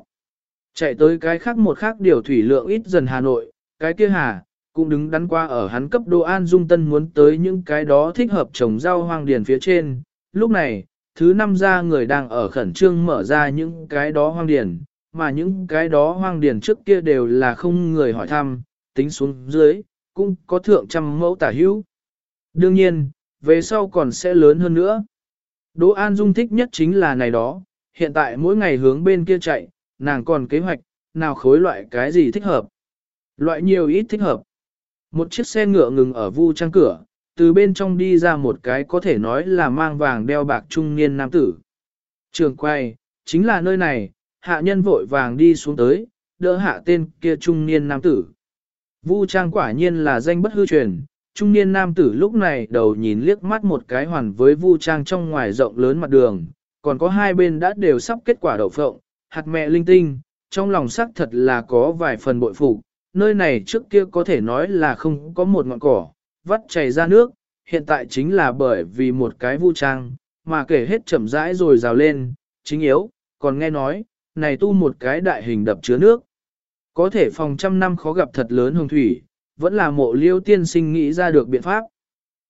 Speaker 1: Chạy tới cái khác một khác điều thủy lượng ít dần Hà Nội, cái kia hà, cũng đứng đắn qua ở hắn cấp độ an dung tân muốn tới những cái đó thích hợp trồng rau hoang điền phía trên. Lúc này, thứ năm ra người đang ở khẩn trương mở ra những cái đó hoang điền, mà những cái đó hoang điền trước kia đều là không người hỏi thăm, tính xuống dưới, cũng có thượng trăm mẫu tả hữu. Đương nhiên, về sau còn sẽ lớn hơn nữa. Đỗ An Dung thích nhất chính là này đó, hiện tại mỗi ngày hướng bên kia chạy, nàng còn kế hoạch, nào khối loại cái gì thích hợp. Loại nhiều ít thích hợp. Một chiếc xe ngựa ngừng ở vu trang cửa, từ bên trong đi ra một cái có thể nói là mang vàng đeo bạc trung niên nam tử. Trường quay, chính là nơi này, hạ nhân vội vàng đi xuống tới, đỡ hạ tên kia trung niên nam tử. Vu trang quả nhiên là danh bất hư truyền, trung niên nam tử lúc này đầu nhìn liếc mắt một cái hoàn với vu trang trong ngoài rộng lớn mặt đường, còn có hai bên đã đều sắp kết quả đậu phộng, hạt mẹ linh tinh, trong lòng sắc thật là có vài phần bội phục, nơi này trước kia có thể nói là không có một ngọn cỏ, vắt chảy ra nước, hiện tại chính là bởi vì một cái vu trang, mà kể hết chậm rãi rồi rào lên, chính yếu, còn nghe nói, này tu một cái đại hình đập chứa nước. Có thể phòng trăm năm khó gặp thật lớn hồng thủy, vẫn là mộ liêu tiên sinh nghĩ ra được biện pháp.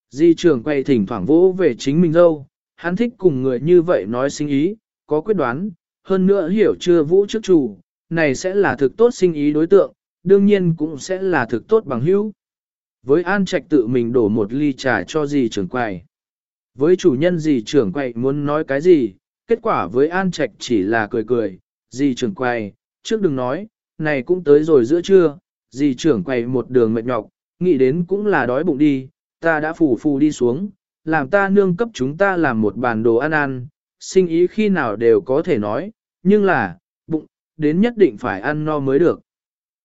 Speaker 1: Di trưởng quay thỉnh thoảng vỗ về chính mình dâu, hắn thích cùng người như vậy nói sinh ý, có quyết đoán, hơn nữa hiểu chưa vũ trước chủ, này sẽ là thực tốt sinh ý đối tượng, đương nhiên cũng sẽ là thực tốt bằng hữu. Với An Trạch tự mình đổ một ly trà cho dì trưởng quầy. Với chủ nhân dì trưởng quầy muốn nói cái gì, kết quả với An Trạch chỉ là cười cười, dì trưởng quầy, trước đừng nói, này cũng tới rồi giữa trưa, dì trưởng quầy một đường mệt nhọc, nghĩ đến cũng là đói bụng đi, ta đã phủ phù đi xuống, làm ta nương cấp chúng ta làm một bàn đồ ăn ăn, sinh ý khi nào đều có thể nói, nhưng là, bụng, đến nhất định phải ăn no mới được.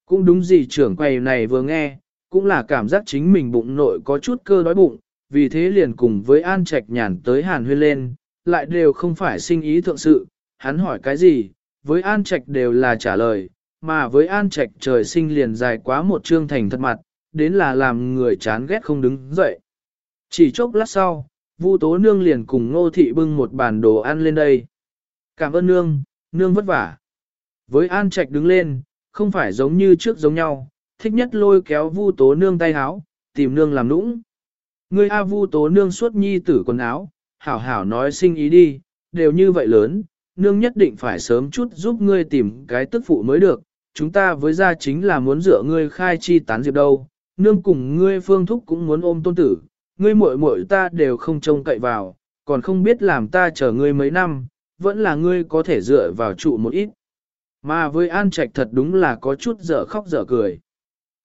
Speaker 1: Cũng đúng gì trưởng quầy này vừa nghe, cũng là cảm giác chính mình bụng nội có chút cơ đói bụng, vì thế liền cùng với An Trạch nhàn tới Hàn Huyên lên, lại đều không phải sinh ý thượng sự, hắn hỏi cái gì, với An Trạch đều là trả lời, mà với An Trạch trời sinh liền dài quá một chương thành thật mặt, đến là làm người chán ghét không đứng dậy. Chỉ chốc lát sau, Vu Tố Nương liền cùng Ngô Thị bưng một bàn đồ ăn lên đây. Cảm ơn Nương, Nương vất vả. Với An Trạch đứng lên, không phải giống như trước giống nhau, thích nhất lôi kéo Vu Tố Nương tay áo, tìm Nương làm nũng. Ngươi A Vu Tố Nương suốt nhi tử quần áo, hảo hảo nói sinh ý đi, đều như vậy lớn, Nương nhất định phải sớm chút giúp ngươi tìm cái tức phụ mới được, chúng ta với gia chính là muốn dựa ngươi khai chi tán diệp đâu, Nương cùng ngươi phương thúc cũng muốn ôm tôn tử, ngươi muội muội ta đều không trông cậy vào, còn không biết làm ta chờ ngươi mấy năm, vẫn là ngươi có thể dựa vào trụ một ít. Mà với An Trạch thật đúng là có chút dở khóc dở cười.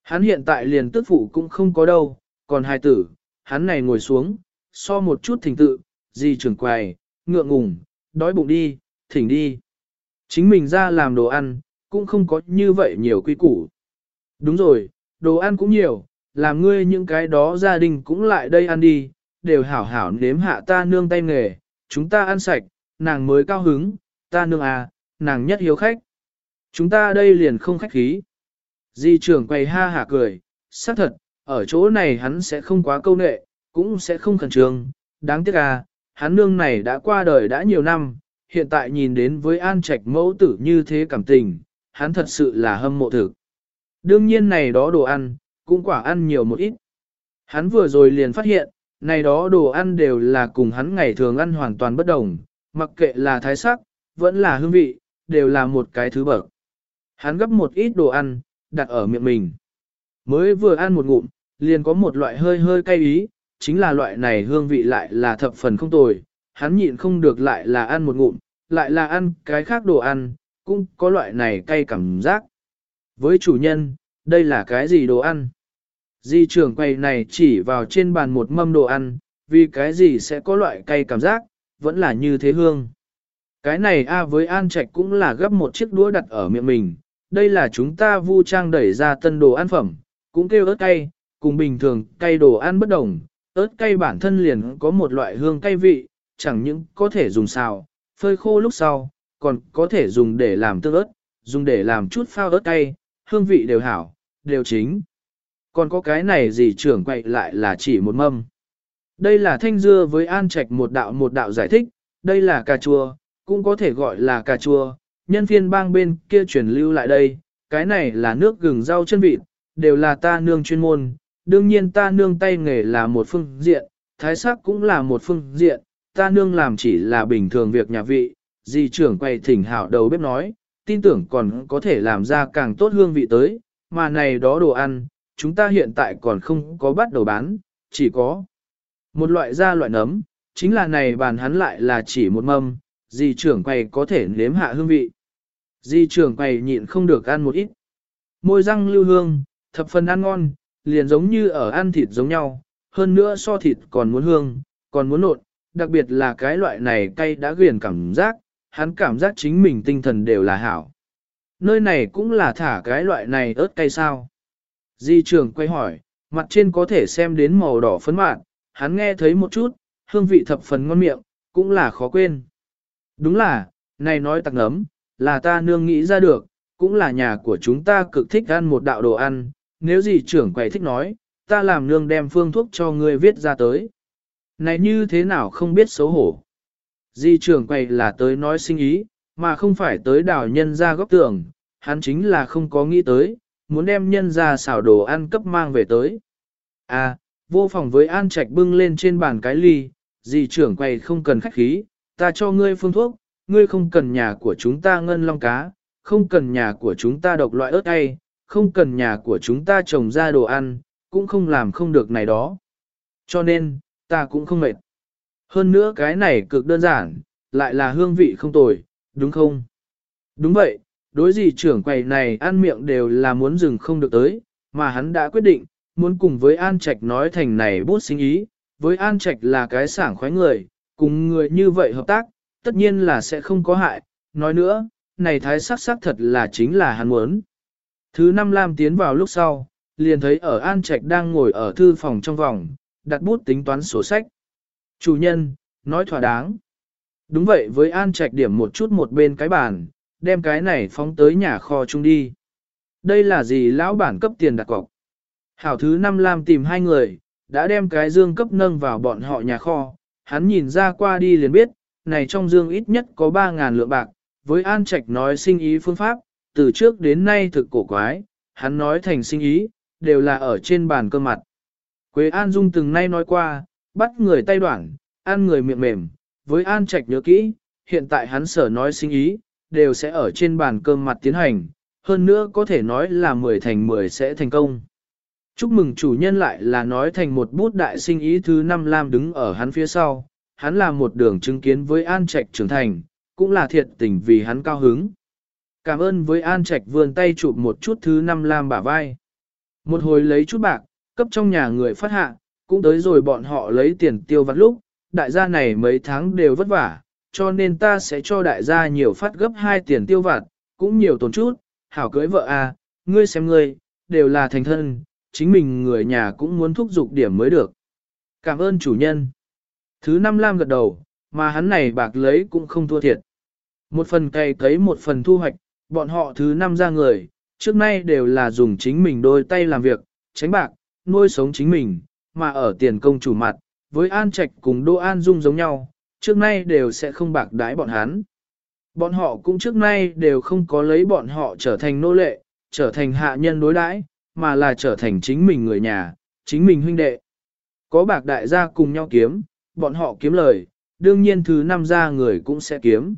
Speaker 1: Hắn hiện tại liền tức phụ cũng không có đâu, còn hai tử, hắn này ngồi xuống, so một chút thỉnh tự, gì trưởng quầy, ngượng ngùng, đói bụng đi, thỉnh đi. Chính mình ra làm đồ ăn, cũng không có như vậy nhiều quy củ. Đúng rồi, đồ ăn cũng nhiều, làm ngươi những cái đó gia đình cũng lại đây ăn đi, đều hảo hảo nếm hạ ta nương tay nghề, chúng ta ăn sạch, nàng mới cao hứng, ta nương à, nàng nhất hiếu khách. Chúng ta đây liền không khách khí. Di trưởng quay ha hả cười, xác thật, ở chỗ này hắn sẽ không quá câu nệ, cũng sẽ không khẩn trương. Đáng tiếc à, hắn nương này đã qua đời đã nhiều năm, hiện tại nhìn đến với an trạch mẫu tử như thế cảm tình, hắn thật sự là hâm mộ thực. Đương nhiên này đó đồ ăn, cũng quả ăn nhiều một ít. Hắn vừa rồi liền phát hiện, này đó đồ ăn đều là cùng hắn ngày thường ăn hoàn toàn bất đồng, mặc kệ là thái sắc, vẫn là hương vị, đều là một cái thứ bậc. Hắn gấp một ít đồ ăn, đặt ở miệng mình. Mới vừa ăn một ngụm, liền có một loại hơi hơi cay ý, chính là loại này hương vị lại là thập phần không tồi. Hắn nhịn không được lại là ăn một ngụm, lại là ăn cái khác đồ ăn, cũng có loại này cay cảm giác. Với chủ nhân, đây là cái gì đồ ăn? Di trưởng quầy này chỉ vào trên bàn một mâm đồ ăn, vì cái gì sẽ có loại cay cảm giác, vẫn là như thế hương. Cái này A với An Trạch cũng là gấp một chiếc đũa đặt ở miệng mình, đây là chúng ta vu trang đẩy ra tân đồ ăn phẩm, cũng kêu ớt cay, cùng bình thường cay đồ ăn bất đồng, ớt cay bản thân liền có một loại hương cay vị, chẳng những có thể dùng xào, phơi khô lúc sau, còn có thể dùng để làm tương ớt, dùng để làm chút phao ớt cay, hương vị đều hảo, đều chính. Còn có cái này gì trưởng quậy lại là chỉ một mâm. Đây là thanh dưa với an trạch một đạo một đạo giải thích, đây là cà chua, cũng có thể gọi là cà chua, nhân phiên bang bên kia truyền lưu lại đây, cái này là nước gừng rau chân vịt, đều là ta nương chuyên môn, đương nhiên ta nương tay nghề là một phương diện, thái sắc cũng là một phương diện, ta nương làm chỉ là bình thường việc nhà vị, di trưởng quay thỉnh hảo đầu bếp nói, tin tưởng còn có thể làm ra càng tốt hương vị tới, mà này đó đồ ăn, chúng ta hiện tại còn không có bắt đầu bán, chỉ có một loại da loại nấm, chính là này bàn hắn lại là chỉ một mâm, di trưởng quay có thể nếm hạ hương vị. Di trưởng quầy nhịn không được ăn một ít. Môi răng lưu hương, thập phần ăn ngon, liền giống như ở ăn thịt giống nhau, hơn nữa so thịt còn muốn hương, còn muốn nộn, đặc biệt là cái loại này cay đã ghiền cảm giác, hắn cảm giác chính mình tinh thần đều là hảo. Nơi này cũng là thả cái loại này ớt cay sao. Di trưởng quay hỏi, mặt trên có thể xem đến màu đỏ phấn mạn, hắn nghe thấy một chút, hương vị thập phần ngon miệng, cũng là khó quên. Đúng là, này nói tặc ngấm, là ta nương nghĩ ra được, cũng là nhà của chúng ta cực thích ăn một đạo đồ ăn, nếu gì trưởng quầy thích nói, ta làm nương đem phương thuốc cho ngươi viết ra tới. Này như thế nào không biết xấu hổ. Di trưởng quầy là tới nói sinh ý, mà không phải tới đảo nhân ra góc tường, hắn chính là không có nghĩ tới, muốn đem nhân ra xảo đồ ăn cấp mang về tới. À, vô phòng với an trạch bưng lên trên bàn cái ly, di trưởng quầy không cần khách khí, ta cho ngươi phương thuốc, ngươi không cần nhà của chúng ta ngân long cá, không cần nhà của chúng ta độc loại ớt ai, không cần nhà của chúng ta trồng ra đồ ăn, cũng không làm không được này đó. Cho nên, ta cũng không mệt. Hơn nữa cái này cực đơn giản, lại là hương vị không tồi, đúng không? Đúng vậy, đối gì trưởng quầy này ăn miệng đều là muốn dừng không được tới, mà hắn đã quyết định, muốn cùng với An Trạch nói thành này bút sinh ý, với An Trạch là cái sảng khoái người, cùng người như vậy hợp tác, tất nhiên là sẽ không có hại, nói nữa, này thái sắc sắc thật là chính là hắn muốn. Thứ năm Lam tiến vào lúc sau, liền thấy ở An Trạch đang ngồi ở thư phòng trong vòng, đặt bút tính toán sổ sách. Chủ nhân, nói thỏa đáng. Đúng vậy với An Trạch điểm một chút một bên cái bàn, đem cái này phóng tới nhà kho chung đi. Đây là gì lão bản cấp tiền đặt cọc. Hảo thứ năm Lam tìm hai người, đã đem cái dương cấp nâng vào bọn họ nhà kho, hắn nhìn ra qua đi liền biết, này trong dương ít nhất có 3.000 lượng bạc, với An Trạch nói sinh ý phương pháp, từ trước đến nay thực cổ quái, hắn nói thành sinh ý, đều là ở trên bàn cơ mặt. Quế An Dung từng nay nói qua, bắt người tay đoạn, ăn người miệng mềm, với An Trạch nhớ kỹ, hiện tại hắn sở nói sinh ý, đều sẽ ở trên bàn cơm mặt tiến hành, hơn nữa có thể nói là 10 thành 10 sẽ thành công. Chúc mừng chủ nhân lại là nói thành một bút đại sinh ý thứ năm Lam đứng ở hắn phía sau, hắn là một đường chứng kiến với An Trạch trưởng thành, cũng là thiệt tình vì hắn cao hứng. Cảm ơn với An Trạch vươn tay chụp một chút thứ năm Lam bả vai. Một hồi lấy chút bạc, cấp trong nhà người phát hạ, cũng tới rồi bọn họ lấy tiền tiêu vặt lúc, đại gia này mấy tháng đều vất vả, cho nên ta sẽ cho đại gia nhiều phát gấp hai tiền tiêu vặt, cũng nhiều tổn chút, hảo cưới vợ à, ngươi xem ngươi, đều là thành thân, chính mình người nhà cũng muốn thúc giục điểm mới được. Cảm ơn chủ nhân. Thứ năm Lam gật đầu, mà hắn này bạc lấy cũng không thua thiệt. Một phần cày cấy một phần thu hoạch, bọn họ thứ năm ra người, trước nay đều là dùng chính mình đôi tay làm việc, tránh bạc, nuôi sống chính mình, mà ở tiền công chủ mặt, với An Trạch cùng Đô An Dung giống nhau, trước nay đều sẽ không bạc đái bọn hắn. Bọn họ cũng trước nay đều không có lấy bọn họ trở thành nô lệ, trở thành hạ nhân đối đãi, mà là trở thành chính mình người nhà, chính mình huynh đệ. Có bạc đại gia cùng nhau kiếm, bọn họ kiếm lời, đương nhiên thứ năm ra người cũng sẽ kiếm.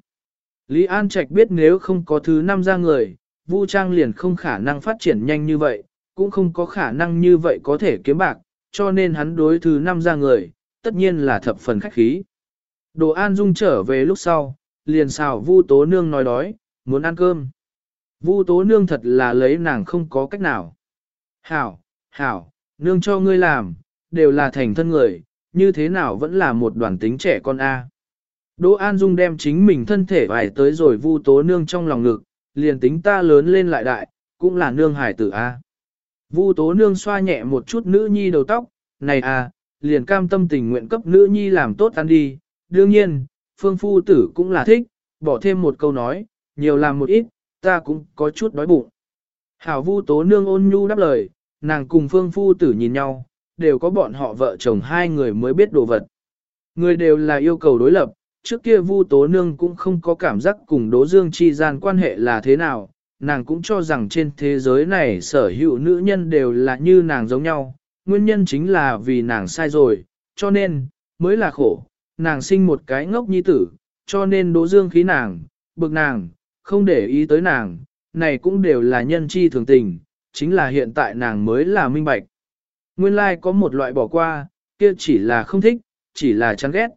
Speaker 1: Lý An Trạch biết nếu không có thứ năm ra người, Vu Trang liền không khả năng phát triển nhanh như vậy, cũng không có khả năng như vậy có thể kiếm bạc, cho nên hắn đối thứ năm ra người, tất nhiên là thập phần khách khí. Đồ An Dung trở về lúc sau, liền xào Vu Tố Nương nói đói, muốn ăn cơm. Vu Tố Nương thật là lấy nàng không có cách nào. Hảo, hảo, nương cho ngươi làm, đều là thành thân người, như thế nào vẫn là một đoàn tính trẻ con A. Đỗ An Dung đem chính mình thân thể vài tới rồi vu tố nương trong lòng ngực, liền tính ta lớn lên lại đại, cũng là nương hải tử A. Vu tố nương xoa nhẹ một chút nữ nhi đầu tóc, này à, liền cam tâm tình nguyện cấp nữ nhi làm tốt ăn đi, đương nhiên, phương phu tử cũng là thích, bỏ thêm một câu nói, nhiều làm một ít, ta cũng có chút đói bụng. Hảo vu tố nương ôn nhu đáp lời, nàng cùng phương phu tử nhìn nhau, đều có bọn họ vợ chồng hai người mới biết đồ vật. Người đều là yêu cầu đối lập, trước kia vu tố nương cũng không có cảm giác cùng đỗ dương chi gian quan hệ là thế nào, nàng cũng cho rằng trên thế giới này sở hữu nữ nhân đều là như nàng giống nhau, nguyên nhân chính là vì nàng sai rồi, cho nên, mới là khổ, nàng sinh một cái ngốc nhi tử, cho nên đỗ dương khí nàng, bực nàng, không để ý tới nàng, này cũng đều là nhân chi thường tình, chính là hiện tại nàng mới là minh bạch. Nguyên lai like có một loại bỏ qua, kia chỉ là không thích, chỉ là chán ghét.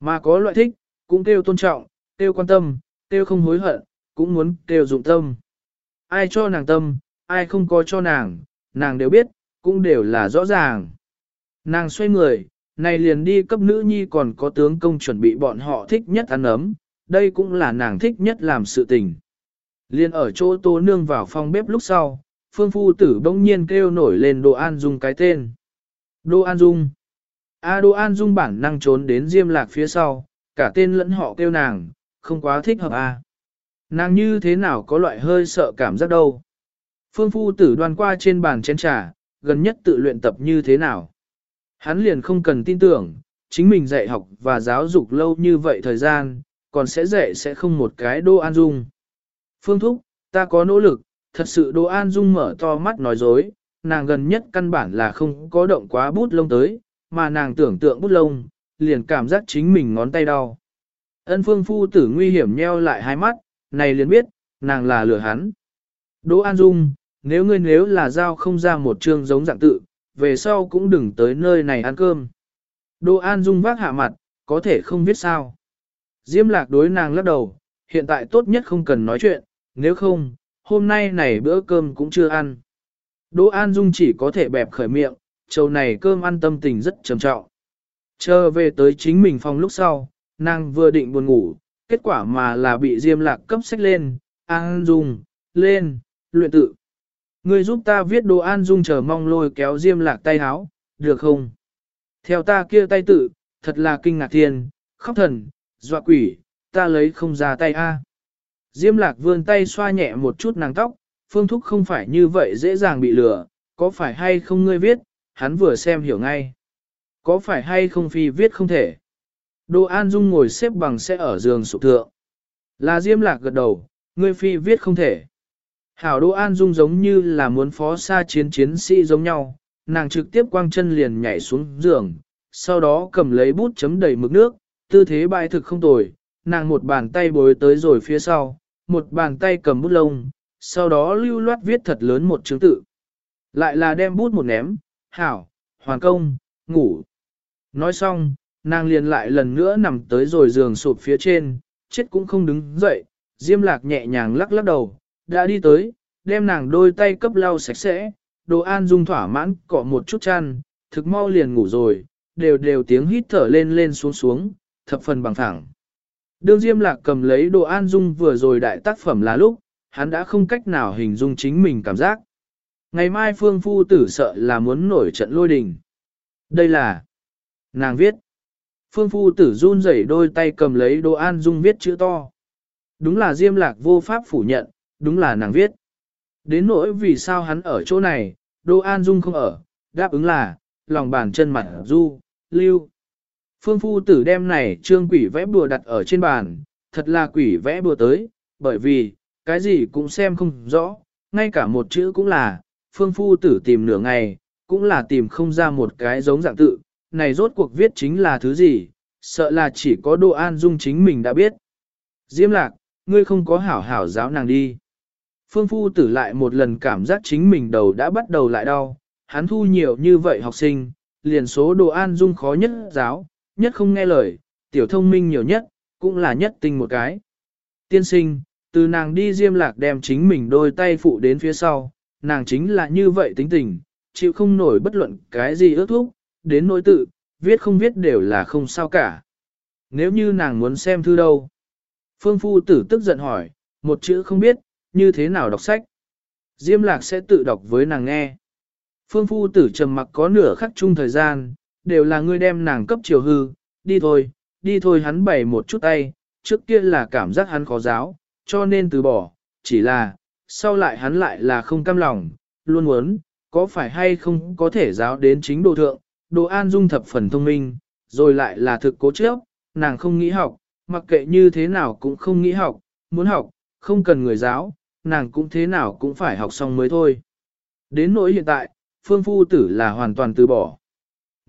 Speaker 1: Mà có loại thích, cũng kêu tôn trọng, kêu quan tâm, kêu không hối hận, cũng muốn kêu dụng tâm. Ai cho nàng tâm, ai không có cho nàng, nàng đều biết, cũng đều là rõ ràng. Nàng xoay người, này liền đi cấp nữ nhi còn có tướng công chuẩn bị bọn họ thích nhất ăn ấm, đây cũng là nàng thích nhất làm sự tình. Liên ở chỗ tô nương vào phòng bếp lúc sau, phương phu tử bỗng nhiên kêu nổi lên đồ an dung cái tên. Đô An Dung. A à, Đô An Dung bản năng trốn đến Diêm Lạc phía sau, cả tên lẫn họ kêu nàng, không quá thích hợp a. À. Nàng như thế nào có loại hơi sợ cảm giác đâu. Phương phu tử đoan qua trên bàn chén trà, gần nhất tự luyện tập như thế nào. Hắn liền không cần tin tưởng, chính mình dạy học và giáo dục lâu như vậy thời gian, còn sẽ dạy sẽ không một cái Đô An Dung. Phương Thúc, ta có nỗ lực, thật sự Đỗ An Dung mở to mắt nói dối, nàng gần nhất căn bản là không có động quá bút lông tới, mà nàng tưởng tượng bút lông, liền cảm giác chính mình ngón tay đau. Ân phương phu tử nguy hiểm nheo lại hai mắt, này liền biết, nàng là lừa hắn. Đỗ An Dung, nếu ngươi nếu là giao không ra một chương giống dạng tự, về sau cũng đừng tới nơi này ăn cơm. Đỗ An Dung vác hạ mặt, có thể không biết sao. Diêm lạc đối nàng lắc đầu, hiện tại tốt nhất không cần nói chuyện, nếu không, hôm nay này bữa cơm cũng chưa ăn. Đỗ An Dung chỉ có thể bẹp khởi miệng, trầu này cơm ăn tâm tình rất trầm trọng. Chờ về tới chính mình phòng lúc sau, nàng vừa định buồn ngủ, kết quả mà là bị Diêm Lạc cấp sách lên, An Dung, lên, luyện tự. Người giúp ta viết đồ An Dung chờ mong lôi kéo Diêm Lạc tay háo, được không? Theo ta kia tay tự, thật là kinh ngạc thiên, khóc thần, dọa quỷ, ta lấy không ra tay a. Diêm Lạc vươn tay xoa nhẹ một chút nàng tóc, phương thúc không phải như vậy dễ dàng bị lừa, có phải hay không ngươi viết, hắn vừa xem hiểu ngay. Có phải hay không phi viết không thể. Đỗ An Dung ngồi xếp bằng sẽ ở giường sụp thượng. Là Diêm Lạc gật đầu, ngươi phi viết không thể. Hảo Đỗ An Dung giống như là muốn phó xa chiến chiến sĩ giống nhau, nàng trực tiếp quang chân liền nhảy xuống giường, sau đó cầm lấy bút chấm đầy mực nước, tư thế bại thực không tồi, nàng một bàn tay bối tới rồi phía sau, một bàn tay cầm bút lông, sau đó lưu loát viết thật lớn một chứng tự. Lại là đem bút một ném, hảo, hoàn công, ngủ. Nói xong, nàng liền lại lần nữa nằm tới rồi giường sụp phía trên, chết cũng không đứng dậy, diêm lạc nhẹ nhàng lắc lắc đầu, đã đi tới, đem nàng đôi tay cấp lau sạch sẽ, đồ an dung thỏa mãn cọ một chút chăn, thực mau liền ngủ rồi, đều đều tiếng hít thở lên lên xuống xuống, thập phần bằng thẳng. Đương Diêm Lạc cầm lấy đồ an dung vừa rồi đại tác phẩm là lúc, hắn đã không cách nào hình dung chính mình cảm giác. Ngày mai phương phu tử sợ là muốn nổi trận lôi đình. Đây là nàng viết. Phương phu tử run rẩy đôi tay cầm lấy đồ an dung viết chữ to. Đúng là diêm lạc vô pháp phủ nhận, đúng là nàng viết. Đến nỗi vì sao hắn ở chỗ này, đồ an dung không ở, đáp ứng là, lòng bàn chân mặt du, lưu. Phương phu tử đem này trương quỷ vẽ bùa đặt ở trên bàn, thật là quỷ vẽ bùa tới, bởi vì, cái gì cũng xem không rõ, ngay cả một chữ cũng là, phương phu tử tìm nửa ngày, cũng là tìm không ra một cái giống dạng tự, này rốt cuộc viết chính là thứ gì, sợ là chỉ có Đỗ An Dung chính mình đã biết. Diêm lạc, ngươi không có hảo hảo giáo nàng đi. Phương phu tử lại một lần cảm giác chính mình đầu đã bắt đầu lại đau, hắn thu nhiều như vậy học sinh, liền số Đỗ An Dung khó nhất giáo, nhất không nghe lời, tiểu thông minh nhiều nhất, cũng là nhất tinh một cái. Tiên sinh, từ nàng đi diêm lạc đem chính mình đôi tay phụ đến phía sau, nàng chính là như vậy tính tình, chịu không nổi bất luận cái gì ước thúc, đến nỗi tự, viết không viết đều là không sao cả. Nếu như nàng muốn xem thư đâu? Phương Phu tử tức giận hỏi, một chữ không biết, như thế nào đọc sách? Diêm lạc sẽ tự đọc với nàng nghe. Phương Phu tử trầm mặc có nửa khắc chung thời gian, đều là ngươi đem nàng cấp chiều hư, đi thôi, đi thôi hắn bày một chút tay, trước kia là cảm giác hắn khó giáo, cho nên từ bỏ, chỉ là, sau lại hắn lại là không cam lòng, luôn muốn, có phải hay không có thể giáo đến chính đồ thượng, đồ an dung thập phần thông minh, rồi lại là thực cố chấp, nàng không nghĩ học, mặc kệ như thế nào cũng không nghĩ học, muốn học, không cần người giáo, nàng cũng thế nào cũng phải học xong mới thôi. Đến nỗi hiện tại, phương phu tử là hoàn toàn từ bỏ.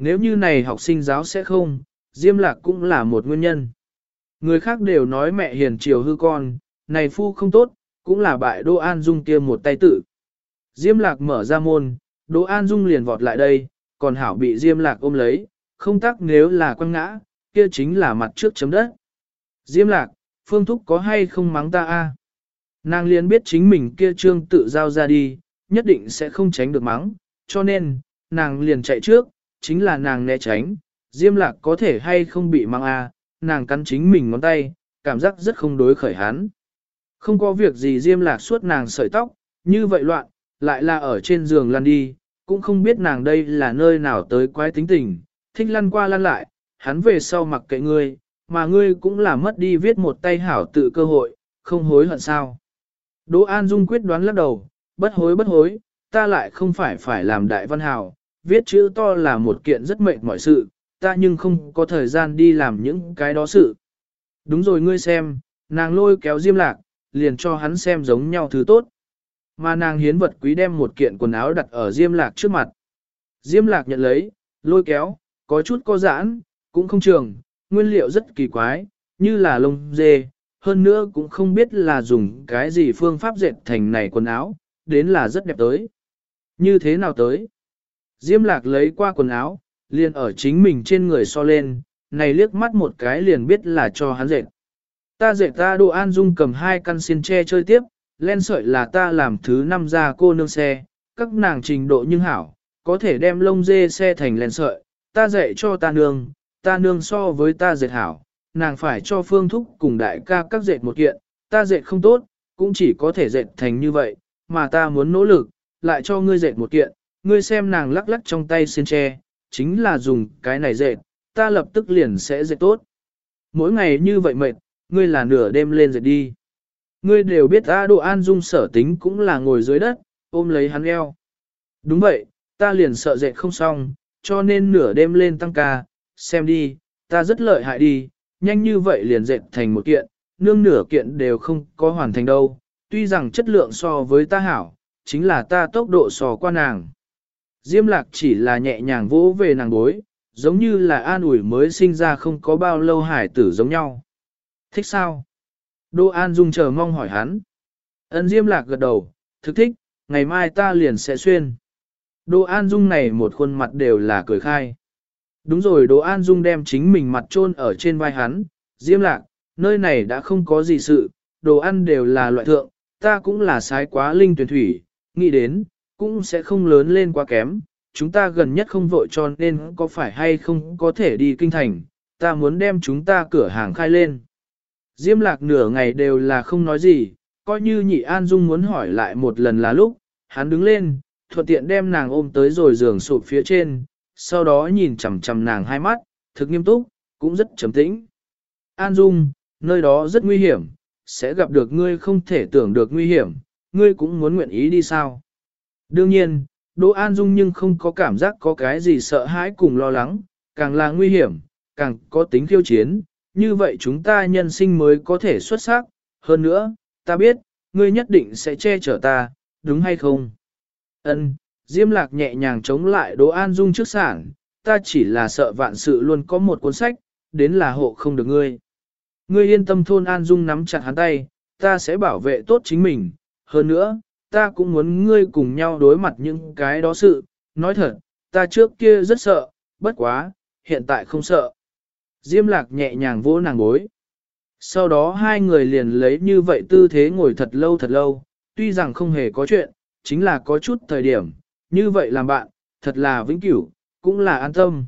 Speaker 1: Nếu như này học sinh giáo sẽ không, Diêm Lạc cũng là một nguyên nhân. Người khác đều nói mẹ hiền chiều hư con, này phu không tốt, cũng là bại Đỗ An Dung kia một tay tự. Diêm Lạc mở ra môn, Đỗ An Dung liền vọt lại đây, còn Hảo bị Diêm Lạc ôm lấy, không tắc nếu là quăng ngã, kia chính là mặt trước chấm đất. Diêm Lạc, Phương Thúc có hay không mắng ta a? Nàng liền biết chính mình kia trương tự giao ra đi, nhất định sẽ không tránh được mắng, cho nên, nàng liền chạy trước, chính là nàng né tránh, Diêm Lạc có thể hay không bị mang a, nàng cắn chính mình ngón tay, cảm giác rất không đối khởi hắn. Không có việc gì Diêm Lạc suốt nàng sợi tóc, như vậy loạn, lại là ở trên giường lăn đi, cũng không biết nàng đây là nơi nào tới quái tính tình, thích lăn qua lăn lại, hắn về sau mặc kệ ngươi, mà ngươi cũng là mất đi viết một tay hảo tự cơ hội, không hối hận sao. Đỗ An Dung quyết đoán lắc đầu, bất hối bất hối, ta lại không phải phải làm đại văn hào, viết chữ to là một kiện rất mệt mọi sự, ta nhưng không có thời gian đi làm những cái đó sự. Đúng rồi ngươi xem, nàng lôi kéo diêm lạc, liền cho hắn xem giống nhau thứ tốt. Mà nàng hiến vật quý đem một kiện quần áo đặt ở diêm lạc trước mặt. Diêm lạc nhận lấy, lôi kéo, có chút có giãn, cũng không trường, nguyên liệu rất kỳ quái, như là lông dê, hơn nữa cũng không biết là dùng cái gì phương pháp dệt thành này quần áo, đến là rất đẹp tới. Như thế nào tới? Diêm lạc lấy qua quần áo, liền ở chính mình trên người so lên, này liếc mắt một cái liền biết là cho hắn dệt. Ta dệt ta đồ an dung cầm hai căn xiên tre chơi tiếp, len sợi là ta làm thứ năm ra cô nương xe, các nàng trình độ nhưng hảo, có thể đem lông dê xe thành len sợi, ta dạy cho ta nương, ta nương so với ta dệt hảo, nàng phải cho phương thúc cùng đại ca các dệt một kiện, ta dệt không tốt, cũng chỉ có thể dệt thành như vậy, mà ta muốn nỗ lực, lại cho ngươi dệt một kiện, ngươi xem nàng lắc lắc trong tay xiên tre, chính là dùng cái này dệt, ta lập tức liền sẽ dệt tốt. Mỗi ngày như vậy mệt, ngươi là nửa đêm lên dệt đi. Ngươi đều biết A Độ An Dung sở tính cũng là ngồi dưới đất, ôm lấy hắn eo. Đúng vậy, ta liền sợ dệt không xong, cho nên nửa đêm lên tăng ca, xem đi, ta rất lợi hại đi, nhanh như vậy liền dệt thành một kiện, nương nửa kiện đều không có hoàn thành đâu, tuy rằng chất lượng so với ta hảo, chính là ta tốc độ so qua nàng. Diêm lạc chỉ là nhẹ nhàng vỗ về nàng bối, giống như là an ủi mới sinh ra không có bao lâu hải tử giống nhau. Thích sao? Đô An Dung chờ mong hỏi hắn. Ân Diêm lạc gật đầu, thực thích, ngày mai ta liền sẽ xuyên. Đô An Dung này một khuôn mặt đều là cười khai. Đúng rồi Đỗ An Dung đem chính mình mặt chôn ở trên vai hắn, Diêm lạc, nơi này đã không có gì sự, đồ ăn đều là loại thượng, ta cũng là sái quá linh tuyển thủy, nghĩ đến, cũng sẽ không lớn lên quá kém, chúng ta gần nhất không vội cho nên có phải hay không có thể đi kinh thành, ta muốn đem chúng ta cửa hàng khai lên. Diêm lạc nửa ngày đều là không nói gì, coi như nhị An Dung muốn hỏi lại một lần là lúc, hắn đứng lên, thuận tiện đem nàng ôm tới rồi giường sụp phía trên, sau đó nhìn chằm chằm nàng hai mắt, thực nghiêm túc, cũng rất trầm tĩnh. An Dung, nơi đó rất nguy hiểm, sẽ gặp được ngươi không thể tưởng được nguy hiểm, ngươi cũng muốn nguyện ý đi sao. Đương nhiên, Đỗ An Dung nhưng không có cảm giác có cái gì sợ hãi cùng lo lắng, càng là nguy hiểm, càng có tính khiêu chiến, như vậy chúng ta nhân sinh mới có thể xuất sắc. Hơn nữa, ta biết, ngươi nhất định sẽ che chở ta, đúng hay không? Ân, Diêm lạc nhẹ nhàng chống lại Đỗ An Dung trước sản, ta chỉ là sợ vạn sự luôn có một cuốn sách, đến là hộ không được ngươi. Ngươi yên tâm thôn An Dung nắm chặt hắn tay, ta sẽ bảo vệ tốt chính mình, hơn nữa, ta cũng muốn ngươi cùng nhau đối mặt những cái đó sự, nói thật, ta trước kia rất sợ, bất quá, hiện tại không sợ. Diêm lạc nhẹ nhàng vỗ nàng bối. Sau đó hai người liền lấy như vậy tư thế ngồi thật lâu thật lâu, tuy rằng không hề có chuyện, chính là có chút thời điểm, như vậy làm bạn, thật là vĩnh cửu, cũng là an tâm.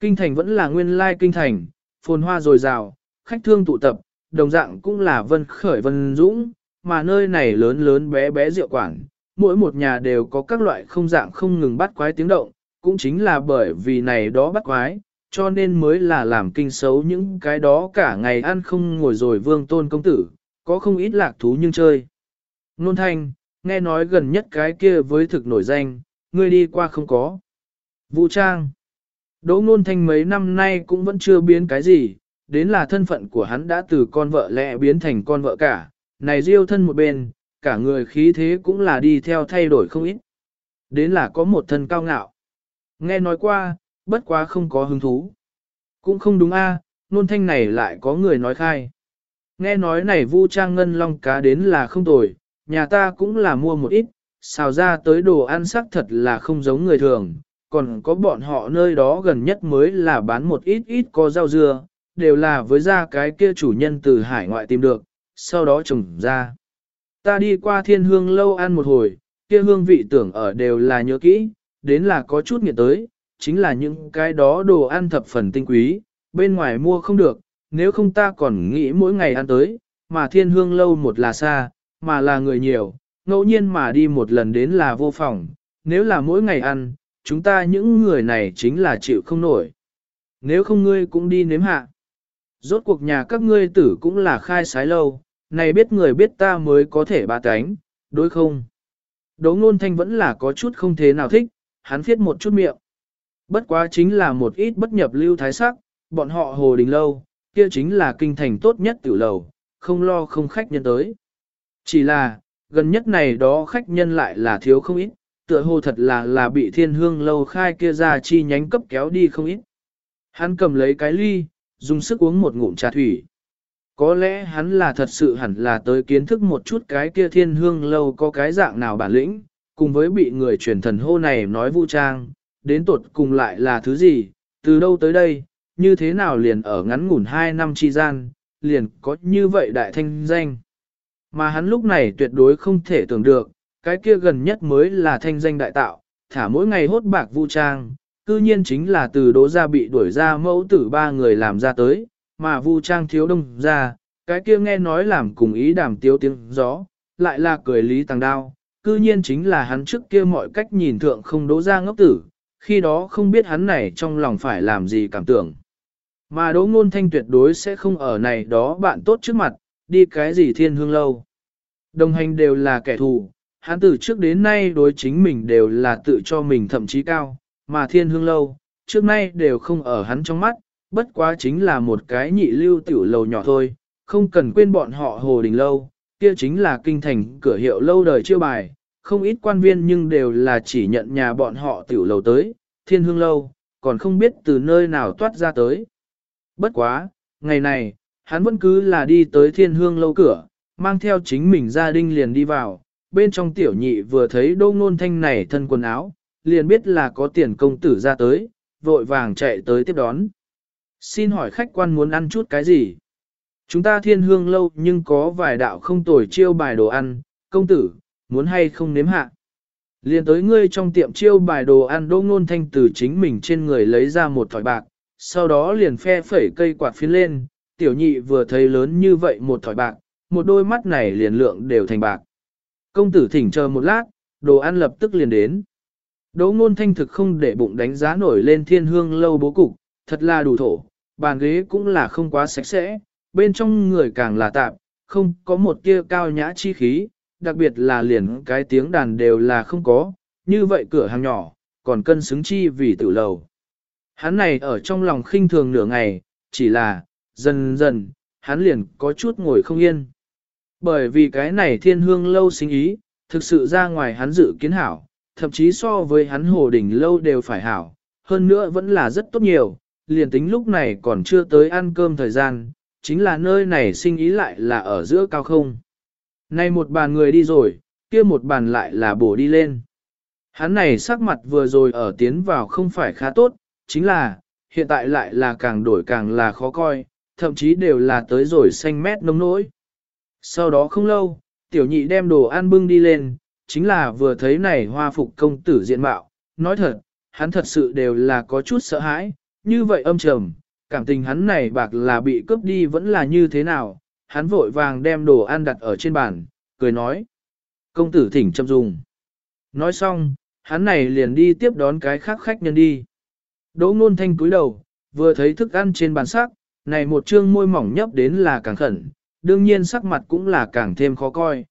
Speaker 1: Kinh thành vẫn là nguyên lai kinh thành, phồn hoa dồi dào, khách thương tụ tập, đồng dạng cũng là vân khởi vân dũng, mà nơi này lớn lớn bé bé rượu quảng, mỗi một nhà đều có các loại không dạng không ngừng bắt quái tiếng động, cũng chính là bởi vì này đó bắt quái, cho nên mới là làm kinh xấu những cái đó cả ngày ăn không ngồi rồi vương tôn công tử, có không ít lạc thú nhưng chơi. Nôn thanh, nghe nói gần nhất cái kia với thực nổi danh, ngươi đi qua không có. Vũ trang. Đỗ nôn thanh mấy năm nay cũng vẫn chưa biến cái gì, đến là thân phận của hắn đã từ con vợ lẽ biến thành con vợ cả, này riêu thân một bên, cả người khí thế cũng là đi theo thay đổi không ít. Đến là có một thân cao ngạo. Nghe nói qua, bất quá không có hứng thú. Cũng không đúng a, nôn thanh này lại có người nói khai. Nghe nói này vu trang ngân long cá đến là không tồi, nhà ta cũng là mua một ít, xào ra tới đồ ăn sắc thật là không giống người thường, còn có bọn họ nơi đó gần nhất mới là bán một ít ít có rau dưa, đều là với ra cái kia chủ nhân từ hải ngoại tìm được, sau đó trồng ra. Ta đi qua thiên hương lâu ăn một hồi, kia hương vị tưởng ở đều là nhớ kỹ, đến là có chút nghiện tới, chính là những cái đó đồ ăn thập phần tinh quý, bên ngoài mua không được, nếu không ta còn nghĩ mỗi ngày ăn tới, mà thiên hương lâu một là xa, mà là người nhiều, ngẫu nhiên mà đi một lần đến là vô phòng, nếu là mỗi ngày ăn, chúng ta những người này chính là chịu không nổi. Nếu không ngươi cũng đi nếm hạ. Rốt cuộc nhà các ngươi tử cũng là khai sái lâu, này biết người biết ta mới có thể ba cánh, đối không? Đỗ ngôn thanh vẫn là có chút không thế nào thích, hắn viết một chút miệng. Bất quá chính là một ít bất nhập lưu thái sắc, bọn họ hồ đình lâu, kia chính là kinh thành tốt nhất tiểu lầu, không lo không khách nhân tới. Chỉ là, gần nhất này đó khách nhân lại là thiếu không ít, tựa hồ thật là là bị thiên hương lâu khai kia ra chi nhánh cấp kéo đi không ít. Hắn cầm lấy cái ly, dùng sức uống một ngụm trà thủy. Có lẽ hắn là thật sự hẳn là tới kiến thức một chút cái kia thiên hương lâu có cái dạng nào bản lĩnh, cùng với bị người truyền thần hô này nói vũ trang, đến tột cùng lại là thứ gì, từ đâu tới đây, như thế nào liền ở ngắn ngủn hai năm chi gian, liền có như vậy đại thanh danh. Mà hắn lúc này tuyệt đối không thể tưởng được, cái kia gần nhất mới là thanh danh đại tạo, thả mỗi ngày hốt bạc vũ trang, cư nhiên chính là từ đỗ ra bị đuổi ra mẫu tử ba người làm ra tới, mà vu trang thiếu đông ra, cái kia nghe nói làm cùng ý đàm tiêu tiếng gió, lại là cười lý Tàng đao, cư nhiên chính là hắn trước kia mọi cách nhìn thượng không đỗ ra ngốc tử, khi đó không biết hắn này trong lòng phải làm gì cảm tưởng. Mà đỗ ngôn thanh tuyệt đối sẽ không ở này đó bạn tốt trước mặt, đi cái gì thiên hương lâu. Đồng hành đều là kẻ thù, hắn từ trước đến nay đối chính mình đều là tự cho mình thậm chí cao, mà thiên hương lâu, trước nay đều không ở hắn trong mắt, bất quá chính là một cái nhị lưu tiểu lầu nhỏ thôi, không cần quên bọn họ hồ đình lâu, kia chính là kinh thành cửa hiệu lâu đời chiêu bài, không ít quan viên nhưng đều là chỉ nhận nhà bọn họ tiểu lầu tới, thiên hương lâu, còn không biết từ nơi nào toát ra tới. Bất quá, ngày này, hắn vẫn cứ là đi tới thiên hương lâu cửa, mang theo chính mình gia đình liền đi vào, bên trong tiểu nhị vừa thấy đô ngôn thanh này thân quần áo, liền biết là có tiền công tử ra tới, vội vàng chạy tới tiếp đón. Xin hỏi khách quan muốn ăn chút cái gì? Chúng ta thiên hương lâu nhưng có vài đạo không tồi chiêu bài đồ ăn, công tử, muốn hay không nếm hạ. Liền tới ngươi trong tiệm chiêu bài đồ ăn đô ngôn thanh từ chính mình trên người lấy ra một thỏi bạc, sau đó liền phe phẩy cây quạt phiến lên, tiểu nhị vừa thấy lớn như vậy một thỏi bạc, một đôi mắt này liền lượng đều thành bạc. Công tử thỉnh chờ một lát, đồ ăn lập tức liền đến. Đỗ ngôn thanh thực không để bụng đánh giá nổi lên thiên hương lâu bố cục, thật là đủ thổ, bàn ghế cũng là không quá sạch sẽ, bên trong người càng là tạm, không có một kia cao nhã chi khí, đặc biệt là liền cái tiếng đàn đều là không có, như vậy cửa hàng nhỏ, còn cân xứng chi vì tự lầu. Hắn này ở trong lòng khinh thường nửa ngày, chỉ là, dần dần, hắn liền có chút ngồi không yên. Bởi vì cái này thiên hương lâu sinh ý, thực sự ra ngoài hắn dự kiến hảo, thậm chí so với hắn hồ đỉnh lâu đều phải hảo, hơn nữa vẫn là rất tốt nhiều, liền tính lúc này còn chưa tới ăn cơm thời gian, chính là nơi này sinh ý lại là ở giữa cao không. Nay một bàn người đi rồi, kia một bàn lại là bổ đi lên. Hắn này sắc mặt vừa rồi ở tiến vào không phải khá tốt, chính là, hiện tại lại là càng đổi càng là khó coi, thậm chí đều là tới rồi xanh mét nông nỗi. Sau đó không lâu, tiểu nhị đem đồ ăn bưng đi lên, chính là vừa thấy này hoa phục công tử diện mạo, nói thật, hắn thật sự đều là có chút sợ hãi, như vậy âm trầm, cảm tình hắn này bạc là bị cướp đi vẫn là như thế nào, hắn vội vàng đem đồ ăn đặt ở trên bàn, cười nói. Công tử thỉnh châm dùng. Nói xong, hắn này liền đi tiếp đón cái khác khách nhân đi. Đỗ ngôn thanh cúi đầu, vừa thấy thức ăn trên bàn sắc, này một trương môi mỏng nhấp đến là càng khẩn, đương nhiên sắc mặt cũng là càng thêm khó coi.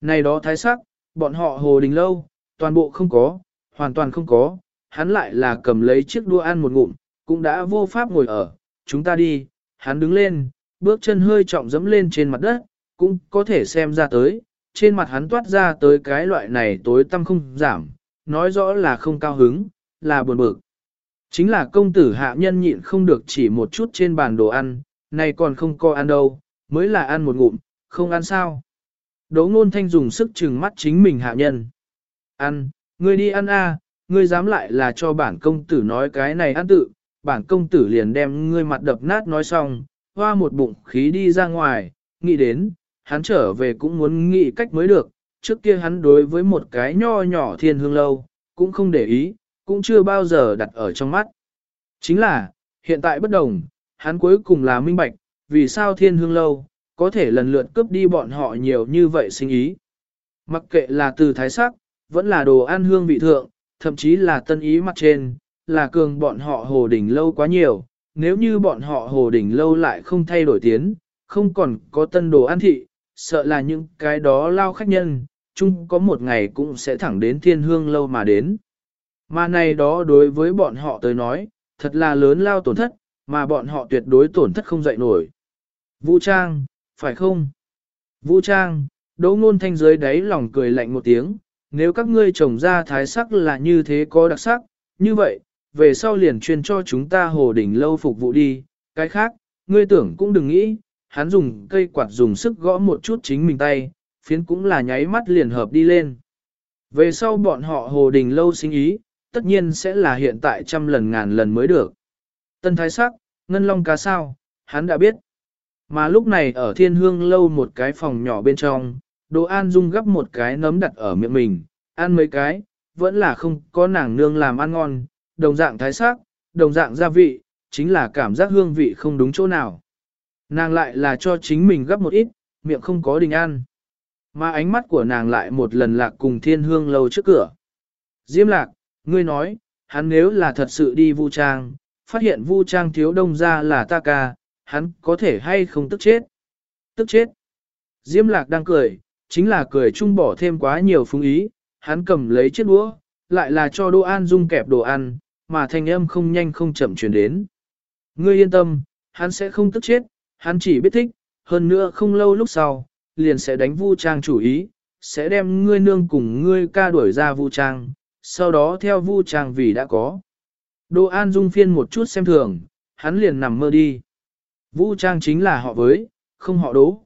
Speaker 1: Này đó thái sắc, bọn họ hồ đình lâu, toàn bộ không có, hoàn toàn không có, hắn lại là cầm lấy chiếc đua ăn một ngụm, cũng đã vô pháp ngồi ở, chúng ta đi, hắn đứng lên, bước chân hơi trọng dẫm lên trên mặt đất, cũng có thể xem ra tới, trên mặt hắn toát ra tới cái loại này tối tăm không giảm, nói rõ là không cao hứng, là buồn bực. Chính là công tử hạ nhân nhịn không được chỉ một chút trên bàn đồ ăn, này còn không có ăn đâu, mới là ăn một ngụm, không ăn sao. Đỗ ngôn thanh dùng sức trừng mắt chính mình hạ nhân. Ăn, ngươi đi ăn a, ngươi dám lại là cho bản công tử nói cái này ăn tự, bản công tử liền đem ngươi mặt đập nát nói xong, hoa một bụng khí đi ra ngoài, nghĩ đến, hắn trở về cũng muốn nghĩ cách mới được, trước kia hắn đối với một cái nho nhỏ thiên hương lâu, cũng không để ý, cũng chưa bao giờ đặt ở trong mắt. Chính là, hiện tại bất đồng, hắn cuối cùng là minh bạch, vì sao thiên hương lâu, có thể lần lượt cướp đi bọn họ nhiều như vậy sinh ý. Mặc kệ là từ thái sắc, vẫn là đồ ăn hương vị thượng, thậm chí là tân ý mặt trên, là cường bọn họ hồ đỉnh lâu quá nhiều, nếu như bọn họ hồ đỉnh lâu lại không thay đổi tiến, không còn có tân đồ ăn thị, sợ là những cái đó lao khách nhân, chung có một ngày cũng sẽ thẳng đến thiên hương lâu mà đến. Mà này đó đối với bọn họ tới nói, thật là lớn lao tổn thất, mà bọn họ tuyệt đối tổn thất không dậy nổi. Vũ Trang, phải không? Vũ Trang, đỗ ngôn thanh dưới đáy lòng cười lạnh một tiếng, nếu các ngươi trồng ra thái sắc là như thế có đặc sắc, như vậy, về sau liền chuyên cho chúng ta hồ đỉnh lâu phục vụ đi, cái khác, ngươi tưởng cũng đừng nghĩ, hắn dùng cây quạt dùng sức gõ một chút chính mình tay, phiến cũng là nháy mắt liền hợp đi lên. Về sau bọn họ hồ đình lâu sinh ý, tất nhiên sẽ là hiện tại trăm lần ngàn lần mới được. Tân thái sắc, ngân long cá sao, hắn đã biết. Mà lúc này ở thiên hương lâu một cái phòng nhỏ bên trong, đồ An Dung gấp một cái nấm đặt ở miệng mình, ăn mấy cái, vẫn là không có nàng nương làm ăn ngon, đồng dạng thái sắc, đồng dạng gia vị, chính là cảm giác hương vị không đúng chỗ nào. Nàng lại là cho chính mình gấp một ít, miệng không có đình ăn. Mà ánh mắt của nàng lại một lần lạc cùng thiên hương lâu trước cửa. Diêm lạc, ngươi nói, hắn nếu là thật sự đi vu trang, phát hiện vu trang thiếu đông ra là ta ca, hắn có thể hay không tức chết. Tức chết. Diêm lạc đang cười, chính là cười chung bỏ thêm quá nhiều phung ý, hắn cầm lấy chiếc đũa, lại là cho Đỗ An Dung kẹp đồ ăn, mà thanh âm không nhanh không chậm truyền đến. Ngươi yên tâm, hắn sẽ không tức chết, hắn chỉ biết thích, hơn nữa không lâu lúc sau, liền sẽ đánh vu trang chủ ý, sẽ đem ngươi nương cùng ngươi ca đuổi ra vu trang, sau đó theo vu trang vì đã có. Đỗ An Dung phiên một chút xem thường, hắn liền nằm mơ đi. Vu trang chính là họ với, không họ đố.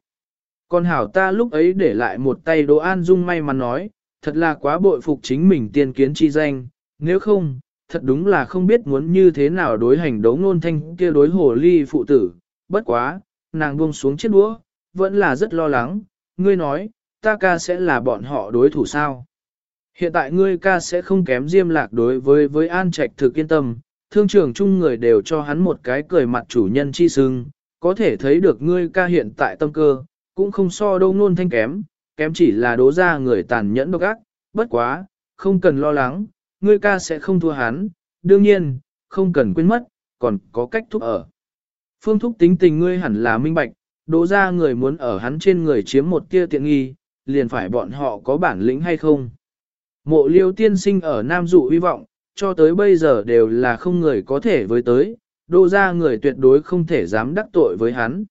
Speaker 1: Còn hảo ta lúc ấy để lại một tay Đỗ An Dung may mắn nói, thật là quá bội phục chính mình tiên kiến chi danh, nếu không, thật đúng là không biết muốn như thế nào đối hành đấu ngôn thanh kia đối hồ ly phụ tử, bất quá, nàng buông xuống chiếc đũa, vẫn là rất lo lắng, ngươi nói, ta ca sẽ là bọn họ đối thủ sao? Hiện tại ngươi ca sẽ không kém diêm lạc đối với với an trạch thực yên tâm, thương trưởng chung người đều cho hắn một cái cười mặt chủ nhân chi sưng, có thể thấy được ngươi ca hiện tại tâm cơ, cũng không so đâu nôn thanh kém, kém chỉ là đố ra người tàn nhẫn độc ác, bất quá, không cần lo lắng, ngươi ca sẽ không thua hắn, đương nhiên, không cần quên mất, còn có cách thúc ở. Phương thúc tính tình ngươi hẳn là minh bạch, đỗ ra người muốn ở hắn trên người chiếm một tia tiện nghi, liền phải bọn họ có bản lĩnh hay không. Mộ liêu tiên sinh ở Nam Dụ hy vọng, cho tới bây giờ đều là không người có thể với tới, đô ra người tuyệt đối không thể dám đắc tội với hắn.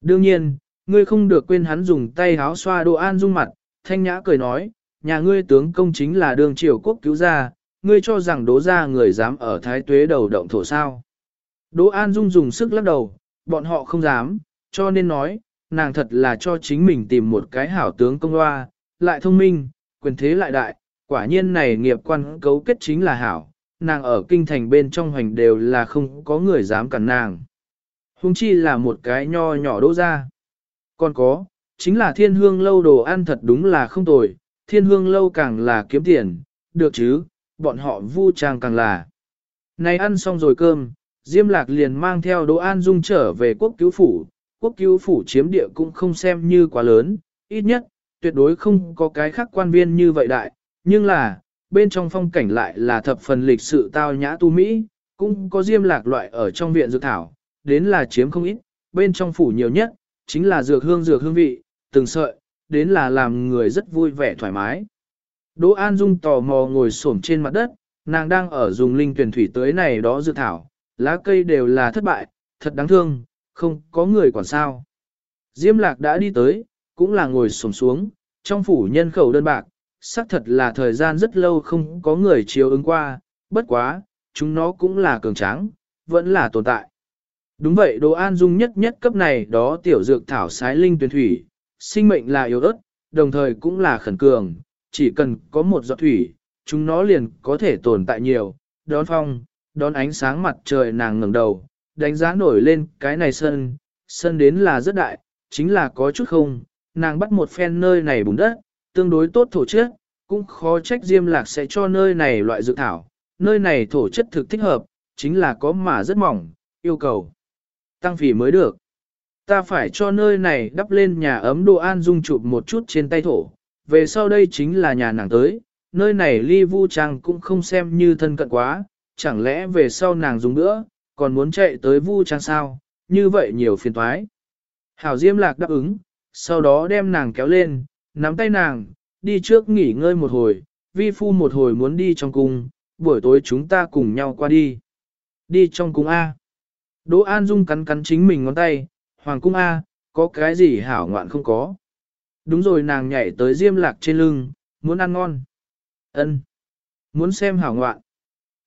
Speaker 1: Đương nhiên, ngươi không được quên hắn dùng tay háo xoa đồ an dung mặt, thanh nhã cười nói, nhà ngươi tướng công chính là đường triều quốc cứu gia, ngươi cho rằng đố ra người dám ở thái tuế đầu động thổ sao. Đỗ An Dung dùng sức lắc đầu, bọn họ không dám, cho nên nói, nàng thật là cho chính mình tìm một cái hảo tướng công loa, lại thông minh, quyền thế lại đại, quả nhiên này nghiệp quan cấu kết chính là hảo, nàng ở kinh thành bên trong hoành đều là không có người dám cản nàng. Hùng chi là một cái nho nhỏ đỗ ra. Còn có, chính là thiên hương lâu đồ ăn thật đúng là không tồi, thiên hương lâu càng là kiếm tiền, được chứ, bọn họ vu trang càng là. Này ăn xong rồi cơm, Diêm Lạc liền mang theo Đỗ An Dung trở về quốc cứu phủ, quốc cứu phủ chiếm địa cũng không xem như quá lớn, ít nhất, tuyệt đối không có cái khác quan viên như vậy đại, nhưng là, bên trong phong cảnh lại là thập phần lịch sự tao nhã tu Mỹ, cũng có diêm lạc loại ở trong viện dược thảo, đến là chiếm không ít, bên trong phủ nhiều nhất, chính là dược hương dược hương vị, từng sợi, đến là làm người rất vui vẻ thoải mái. Đỗ An Dung tò mò ngồi xổm trên mặt đất, nàng đang ở dùng linh tuyển thủy tới này đó dược thảo, lá cây đều là thất bại, thật đáng thương, không có người quản sao. Diêm lạc đã đi tới, cũng là ngồi xổm xuống, trong phủ nhân khẩu đơn bạc, xác thật là thời gian rất lâu không có người chiếu ứng qua, bất quá, chúng nó cũng là cường tráng, vẫn là tồn tại. Đúng vậy đồ an dung nhất nhất cấp này đó tiểu dược thảo sái linh tuyển thủy, sinh mệnh là yếu ớt, đồng thời cũng là khẩn cường, chỉ cần có một giọt thủy, chúng nó liền có thể tồn tại nhiều, đón phong, đón ánh sáng mặt trời nàng ngẩng đầu, đánh giá nổi lên cái này sân, sân đến là rất đại, chính là có chút không, nàng bắt một phen nơi này bùn đất, tương đối tốt thổ chất, cũng khó trách diêm lạc sẽ cho nơi này loại dự thảo, nơi này thổ chất thực thích hợp, chính là có mà rất mỏng, yêu cầu tăng phỉ mới được. Ta phải cho nơi này đắp lên nhà ấm đồ an dung chụp một chút trên tay thổ, về sau đây chính là nhà nàng tới, nơi này ly vu trang cũng không xem như thân cận quá, chẳng lẽ về sau nàng dùng nữa, còn muốn chạy tới vu trang sao, như vậy nhiều phiền toái. Hảo Diêm Lạc đáp ứng, sau đó đem nàng kéo lên, nắm tay nàng, đi trước nghỉ ngơi một hồi, vi phu một hồi muốn đi trong cung, buổi tối chúng ta cùng nhau qua đi. Đi trong cung A. Đỗ An Dung cắn cắn chính mình ngón tay, Hoàng cung A, có cái gì hảo ngoạn không có. Đúng rồi nàng nhảy tới diêm lạc trên lưng, muốn ăn ngon. ân Muốn xem hảo ngoạn.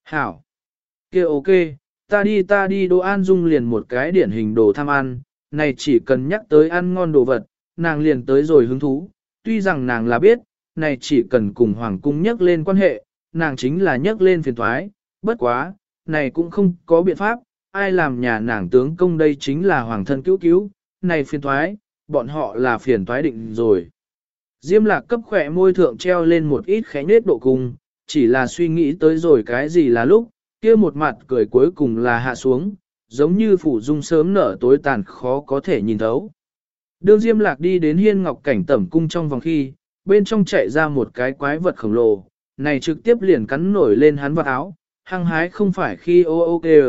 Speaker 1: Hảo. kia ok, ta đi ta đi đồ An Dung liền một cái điển hình đồ tham ăn, này chỉ cần nhắc tới ăn ngon đồ vật, nàng liền tới rồi hứng thú, tuy rằng nàng là biết, này chỉ cần cùng Hoàng cung nhắc lên quan hệ, nàng chính là nhắc lên phiền thoái, bất quá, này cũng không có biện pháp, ai làm nhà nàng tướng công đây chính là Hoàng thân cứu cứu, này phiền thoái, bọn họ là phiền toái định rồi. Diêm lạc cấp khỏe môi thượng treo lên một ít khẽ nết độ cung, chỉ là suy nghĩ tới rồi cái gì là lúc, kia một mặt cười cuối cùng là hạ xuống, giống như phủ dung sớm nở tối tàn khó có thể nhìn thấu. Đương Diêm Lạc đi đến hiên ngọc cảnh tẩm cung trong vòng khi, bên trong chạy ra một cái quái vật khổng lồ, này trực tiếp liền cắn nổi lên hắn vào áo, hăng hái không phải khi ô ô kê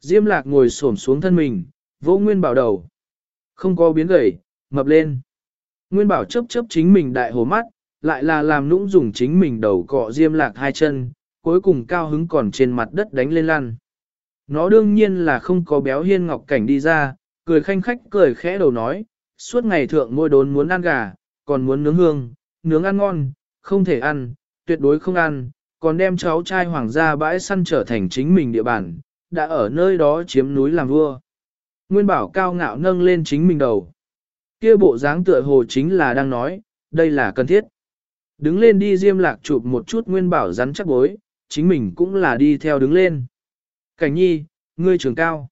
Speaker 1: Diêm Lạc ngồi xổm xuống thân mình, vô nguyên bảo đầu. Không có biến gầy, mập lên. Nguyên bảo chấp chấp chính mình đại hồ mắt, lại là làm nũng dùng chính mình đầu cọ Diêm Lạc hai chân, cuối cùng cao hứng còn trên mặt đất đánh lên lăn. Nó đương nhiên là không có béo hiên ngọc cảnh đi ra, cười khanh khách cười khẽ đầu nói, suốt ngày thượng môi đốn muốn ăn gà, còn muốn nướng hương, nướng ăn ngon, không thể ăn, tuyệt đối không ăn, còn đem cháu trai hoàng gia bãi săn trở thành chính mình địa bàn, đã ở nơi đó chiếm núi làm vua. Nguyên bảo cao ngạo nâng lên chính mình đầu. Kia bộ dáng tựa hồ chính là đang nói, đây là cần thiết. Đứng lên đi diêm lạc chụp một chút nguyên bảo rắn chắc bối, chính mình cũng là đi theo đứng lên. Cảnh nhi, ngươi trường cao.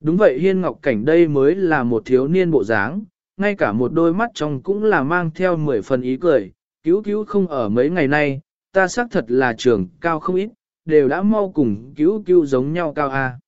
Speaker 1: Đúng vậy hiên ngọc cảnh đây mới là một thiếu niên bộ dáng, ngay cả một đôi mắt trong cũng là mang theo mười phần ý cười, cứu cứu không ở mấy ngày nay, ta xác thật là trường cao không ít, đều đã mau cùng cứu cứu giống nhau cao A.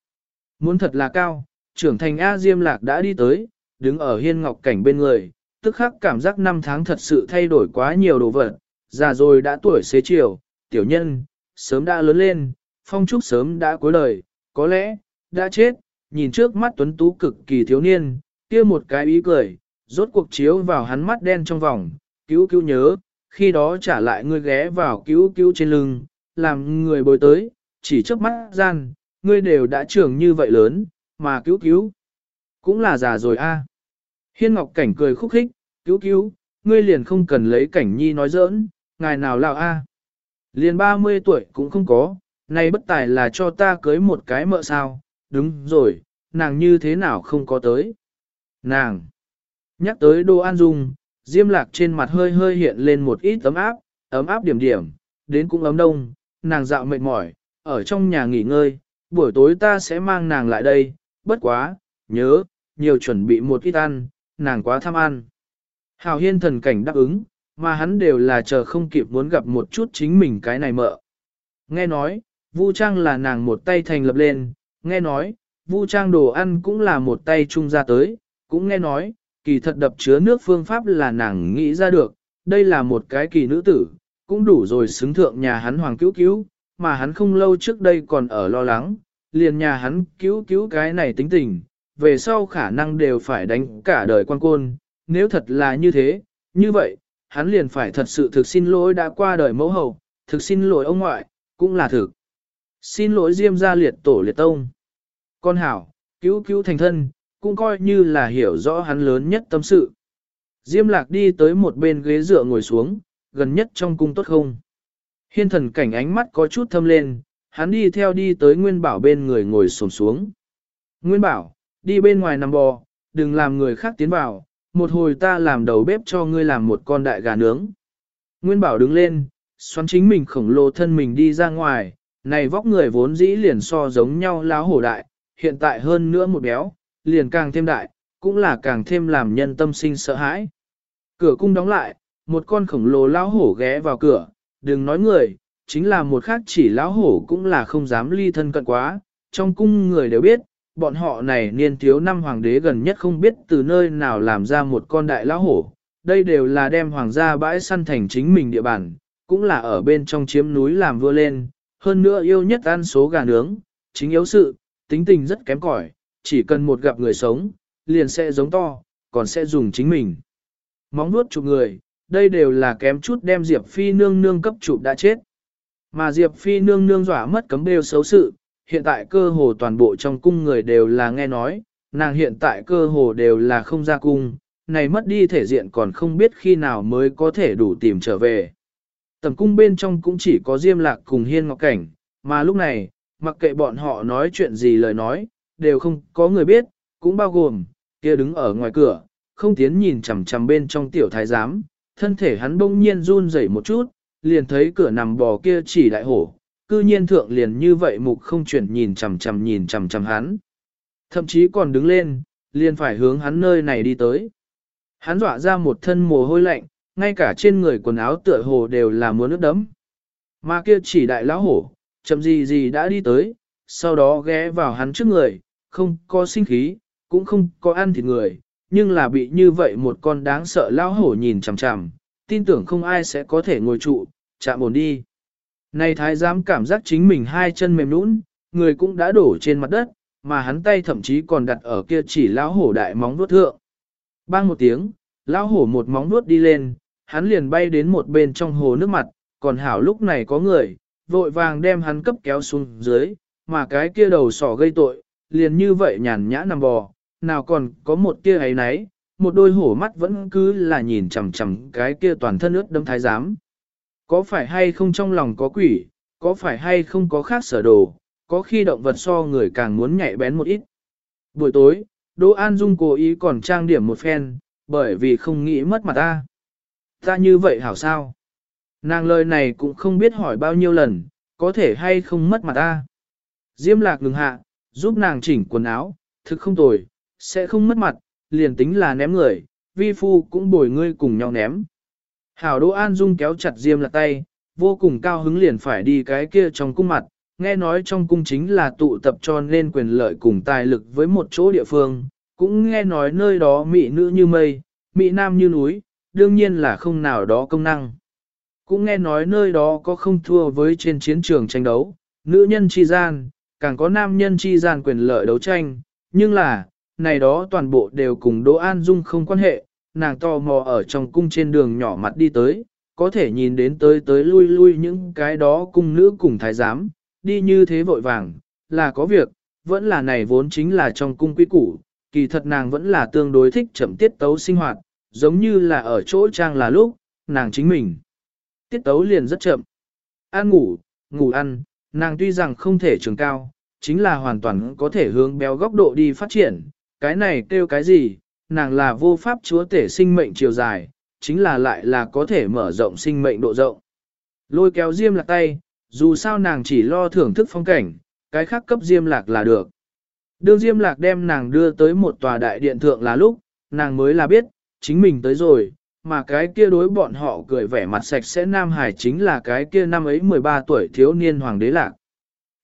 Speaker 1: Muốn thật là cao, trưởng thành A Diêm Lạc đã đi tới, đứng ở hiên ngọc cảnh bên người, tức khắc cảm giác năm tháng thật sự thay đổi quá nhiều đồ vật, già rồi đã tuổi xế chiều, tiểu nhân, sớm đã lớn lên, phong trúc sớm đã cuối đời, có lẽ, đã chết, nhìn trước mắt tuấn tú cực kỳ thiếu niên, kia một cái ý cười, rốt cuộc chiếu vào hắn mắt đen trong vòng, cứu cứu nhớ, khi đó trả lại ngươi ghé vào cứu cứu trên lưng, làm người bồi tới, chỉ trước mắt gian, ngươi đều đã trưởng như vậy lớn, mà cứu cứu, cũng là già rồi a. Hiên Ngọc Cảnh cười khúc khích, cứu cứu, ngươi liền không cần lấy Cảnh Nhi nói giỡn, ngài nào lao a. Liền 30 tuổi cũng không có, này bất tài là cho ta cưới một cái mợ sao, đúng rồi, nàng như thế nào không có tới. Nàng, nhắc tới đồ an dung, diêm lạc trên mặt hơi hơi hiện lên một ít ấm áp, ấm áp điểm điểm, đến cũng ấm đông, nàng dạo mệt mỏi, ở trong nhà nghỉ ngơi, buổi tối ta sẽ mang nàng lại đây, bất quá, nhớ, nhiều chuẩn bị một ít ăn, nàng quá tham ăn. Hào hiên thần cảnh đáp ứng, mà hắn đều là chờ không kịp muốn gặp một chút chính mình cái này mợ. Nghe nói, Vu Trang là nàng một tay thành lập lên, nghe nói, Vu Trang đồ ăn cũng là một tay trung ra tới, cũng nghe nói, kỳ thật đập chứa nước phương pháp là nàng nghĩ ra được, đây là một cái kỳ nữ tử, cũng đủ rồi xứng thượng nhà hắn hoàng cứu cứu, mà hắn không lâu trước đây còn ở lo lắng, liền nhà hắn cứu cứu cái này tính tình, về sau khả năng đều phải đánh cả đời quan côn, nếu thật là như thế, như vậy, hắn liền phải thật sự thực xin lỗi đã qua đời mẫu hậu, thực xin lỗi ông ngoại, cũng là thực. Xin lỗi Diêm gia liệt tổ liệt tông. Con hảo, cứu cứu thành thân, cũng coi như là hiểu rõ hắn lớn nhất tâm sự. Diêm lạc đi tới một bên ghế dựa ngồi xuống, gần nhất trong cung tốt không. Hiên thần cảnh ánh mắt có chút thâm lên, hắn đi theo đi tới Nguyên Bảo bên người ngồi xổm xuống. Nguyên Bảo, đi bên ngoài nằm bò, đừng làm người khác tiến vào, một hồi ta làm đầu bếp cho ngươi làm một con đại gà nướng. Nguyên Bảo đứng lên, xoắn chính mình khổng lồ thân mình đi ra ngoài, này vóc người vốn dĩ liền so giống nhau láo hổ đại, hiện tại hơn nữa một béo, liền càng thêm đại, cũng là càng thêm làm nhân tâm sinh sợ hãi. Cửa cung đóng lại, một con khổng lồ lão hổ ghé vào cửa, đừng nói người, chính là một khác chỉ lão hổ cũng là không dám ly thân cận quá, trong cung người đều biết, bọn họ này niên thiếu năm hoàng đế gần nhất không biết từ nơi nào làm ra một con đại lão hổ, đây đều là đem hoàng gia bãi săn thành chính mình địa bàn, cũng là ở bên trong chiếm núi làm vua lên, hơn nữa yêu nhất ăn số gà nướng, chính yếu sự, tính tình rất kém cỏi, chỉ cần một gặp người sống, liền sẽ giống to, còn sẽ dùng chính mình. Móng nuốt chụp người, đây đều là kém chút đem Diệp Phi nương nương cấp chụp đã chết. Mà Diệp Phi nương nương dọa mất cấm bêu xấu sự, hiện tại cơ hồ toàn bộ trong cung người đều là nghe nói, nàng hiện tại cơ hồ đều là không ra cung, này mất đi thể diện còn không biết khi nào mới có thể đủ tìm trở về. Tầm cung bên trong cũng chỉ có Diêm Lạc cùng Hiên Ngọc Cảnh, mà lúc này, mặc kệ bọn họ nói chuyện gì lời nói, đều không có người biết, cũng bao gồm, kia đứng ở ngoài cửa, không tiến nhìn chằm chằm bên trong tiểu thái giám, thân thể hắn bỗng nhiên run rẩy một chút, liền thấy cửa nằm bò kia chỉ đại hổ, cư nhiên thượng liền như vậy mục không chuyển nhìn chằm chằm nhìn chằm chằm hắn. Thậm chí còn đứng lên, liền phải hướng hắn nơi này đi tới. Hắn dọa ra một thân mồ hôi lạnh, ngay cả trên người quần áo tựa hồ đều là muốn nước đấm. Mà kia chỉ đại lão hổ, chậm gì gì đã đi tới, sau đó ghé vào hắn trước người, không có sinh khí, cũng không có ăn thịt người, nhưng là bị như vậy một con đáng sợ lão hổ nhìn chằm chằm, tin tưởng không ai sẽ có thể ngồi trụ, chạm ổn đi. Này thái giám cảm giác chính mình hai chân mềm nũng, người cũng đã đổ trên mặt đất, mà hắn tay thậm chí còn đặt ở kia chỉ lão hổ đại móng vuốt thượng. Bang một tiếng, lão hổ một móng vuốt đi lên, hắn liền bay đến một bên trong hồ nước mặt, còn hảo lúc này có người, vội vàng đem hắn cấp kéo xuống dưới, mà cái kia đầu sỏ gây tội, liền như vậy nhàn nhã nằm bò, nào còn có một kia ấy nấy, một đôi hổ mắt vẫn cứ là nhìn chằm chằm cái kia toàn thân ướt đâm thái giám. Có phải hay không trong lòng có quỷ, có phải hay không có khác sở đồ, có khi động vật so người càng muốn nhạy bén một ít. Buổi tối, Đỗ An Dung cố ý còn trang điểm một phen, bởi vì không nghĩ mất mặt ta. Ta như vậy hảo sao? Nàng lời này cũng không biết hỏi bao nhiêu lần, có thể hay không mất mặt ta. Diêm lạc ngừng hạ, giúp nàng chỉnh quần áo, thực không tồi, sẽ không mất mặt, liền tính là ném người, vi phu cũng bồi ngươi cùng nhau ném. Hảo Đỗ An Dung kéo chặt Diêm lạc tay, vô cùng cao hứng liền phải đi cái kia trong cung mặt, nghe nói trong cung chính là tụ tập cho nên quyền lợi cùng tài lực với một chỗ địa phương, cũng nghe nói nơi đó mỹ nữ như mây, mỹ nam như núi, đương nhiên là không nào đó công năng. Cũng nghe nói nơi đó có không thua với trên chiến trường tranh đấu, nữ nhân chi gian, càng có nam nhân chi gian quyền lợi đấu tranh, nhưng là, này đó toàn bộ đều cùng Đỗ An Dung không quan hệ, nàng to mò ở trong cung trên đường nhỏ mặt đi tới, có thể nhìn đến tới tới lui lui những cái đó cung nữ cùng thái giám, đi như thế vội vàng, là có việc, vẫn là này vốn chính là trong cung quý củ, kỳ thật nàng vẫn là tương đối thích chậm tiết tấu sinh hoạt, giống như là ở chỗ trang là lúc, nàng chính mình. Tiết tấu liền rất chậm. Ăn ngủ, ngủ ăn, nàng tuy rằng không thể trường cao, chính là hoàn toàn có thể hướng béo góc độ đi phát triển, cái này kêu cái gì, nàng là vô pháp chúa tể sinh mệnh chiều dài, chính là lại là có thể mở rộng sinh mệnh độ rộng. Lôi kéo diêm lạc tay, dù sao nàng chỉ lo thưởng thức phong cảnh, cái khác cấp diêm lạc là được. Đương diêm lạc đem nàng đưa tới một tòa đại điện thượng là lúc, nàng mới là biết, chính mình tới rồi, mà cái kia đối bọn họ cười vẻ mặt sạch sẽ Nam Hải chính là cái kia năm ấy 13 tuổi thiếu niên hoàng đế lạc.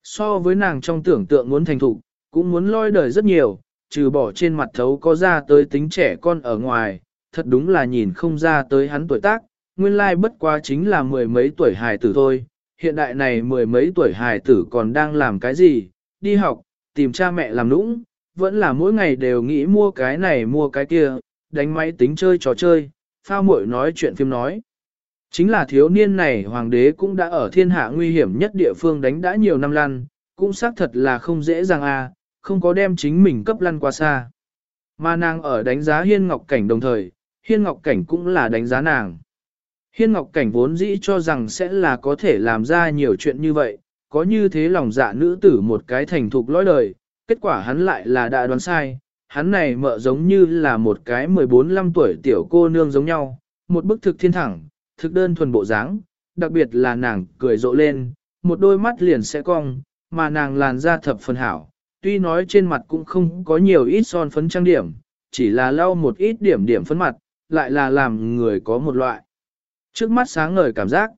Speaker 1: So với nàng trong tưởng tượng muốn thành thục, cũng muốn lôi đời rất nhiều, trừ bỏ trên mặt thấu có ra tới tính trẻ con ở ngoài, thật đúng là nhìn không ra tới hắn tuổi tác, nguyên lai bất quá chính là mười mấy tuổi hài tử thôi, hiện đại này mười mấy tuổi hài tử còn đang làm cái gì, đi học, tìm cha mẹ làm nũng, vẫn là mỗi ngày đều nghĩ mua cái này mua cái kia, đánh máy tính chơi trò chơi, phao muội nói chuyện phim nói. Chính là thiếu niên này hoàng đế cũng đã ở thiên hạ nguy hiểm nhất địa phương đánh đã nhiều năm lăn, cũng xác thật là không dễ dàng a, à, không có đem chính mình cấp lăn qua xa. Mà nàng ở đánh giá Hiên Ngọc Cảnh đồng thời, Hiên Ngọc Cảnh cũng là đánh giá nàng. Hiên Ngọc Cảnh vốn dĩ cho rằng sẽ là có thể làm ra nhiều chuyện như vậy, có như thế lòng dạ nữ tử một cái thành thục lõi đời, kết quả hắn lại là đã đoán sai, hắn này mợ giống như là một cái 14-15 tuổi tiểu cô nương giống nhau, một bức thực thiên thẳng, thực đơn thuần bộ dáng, đặc biệt là nàng cười rộ lên, một đôi mắt liền sẽ cong, mà nàng làn da thập phần hảo, tuy nói trên mặt cũng không có nhiều ít son phấn trang điểm, chỉ là lau một ít điểm điểm phấn mặt, lại là làm người có một loại. Trước mắt sáng ngời cảm giác,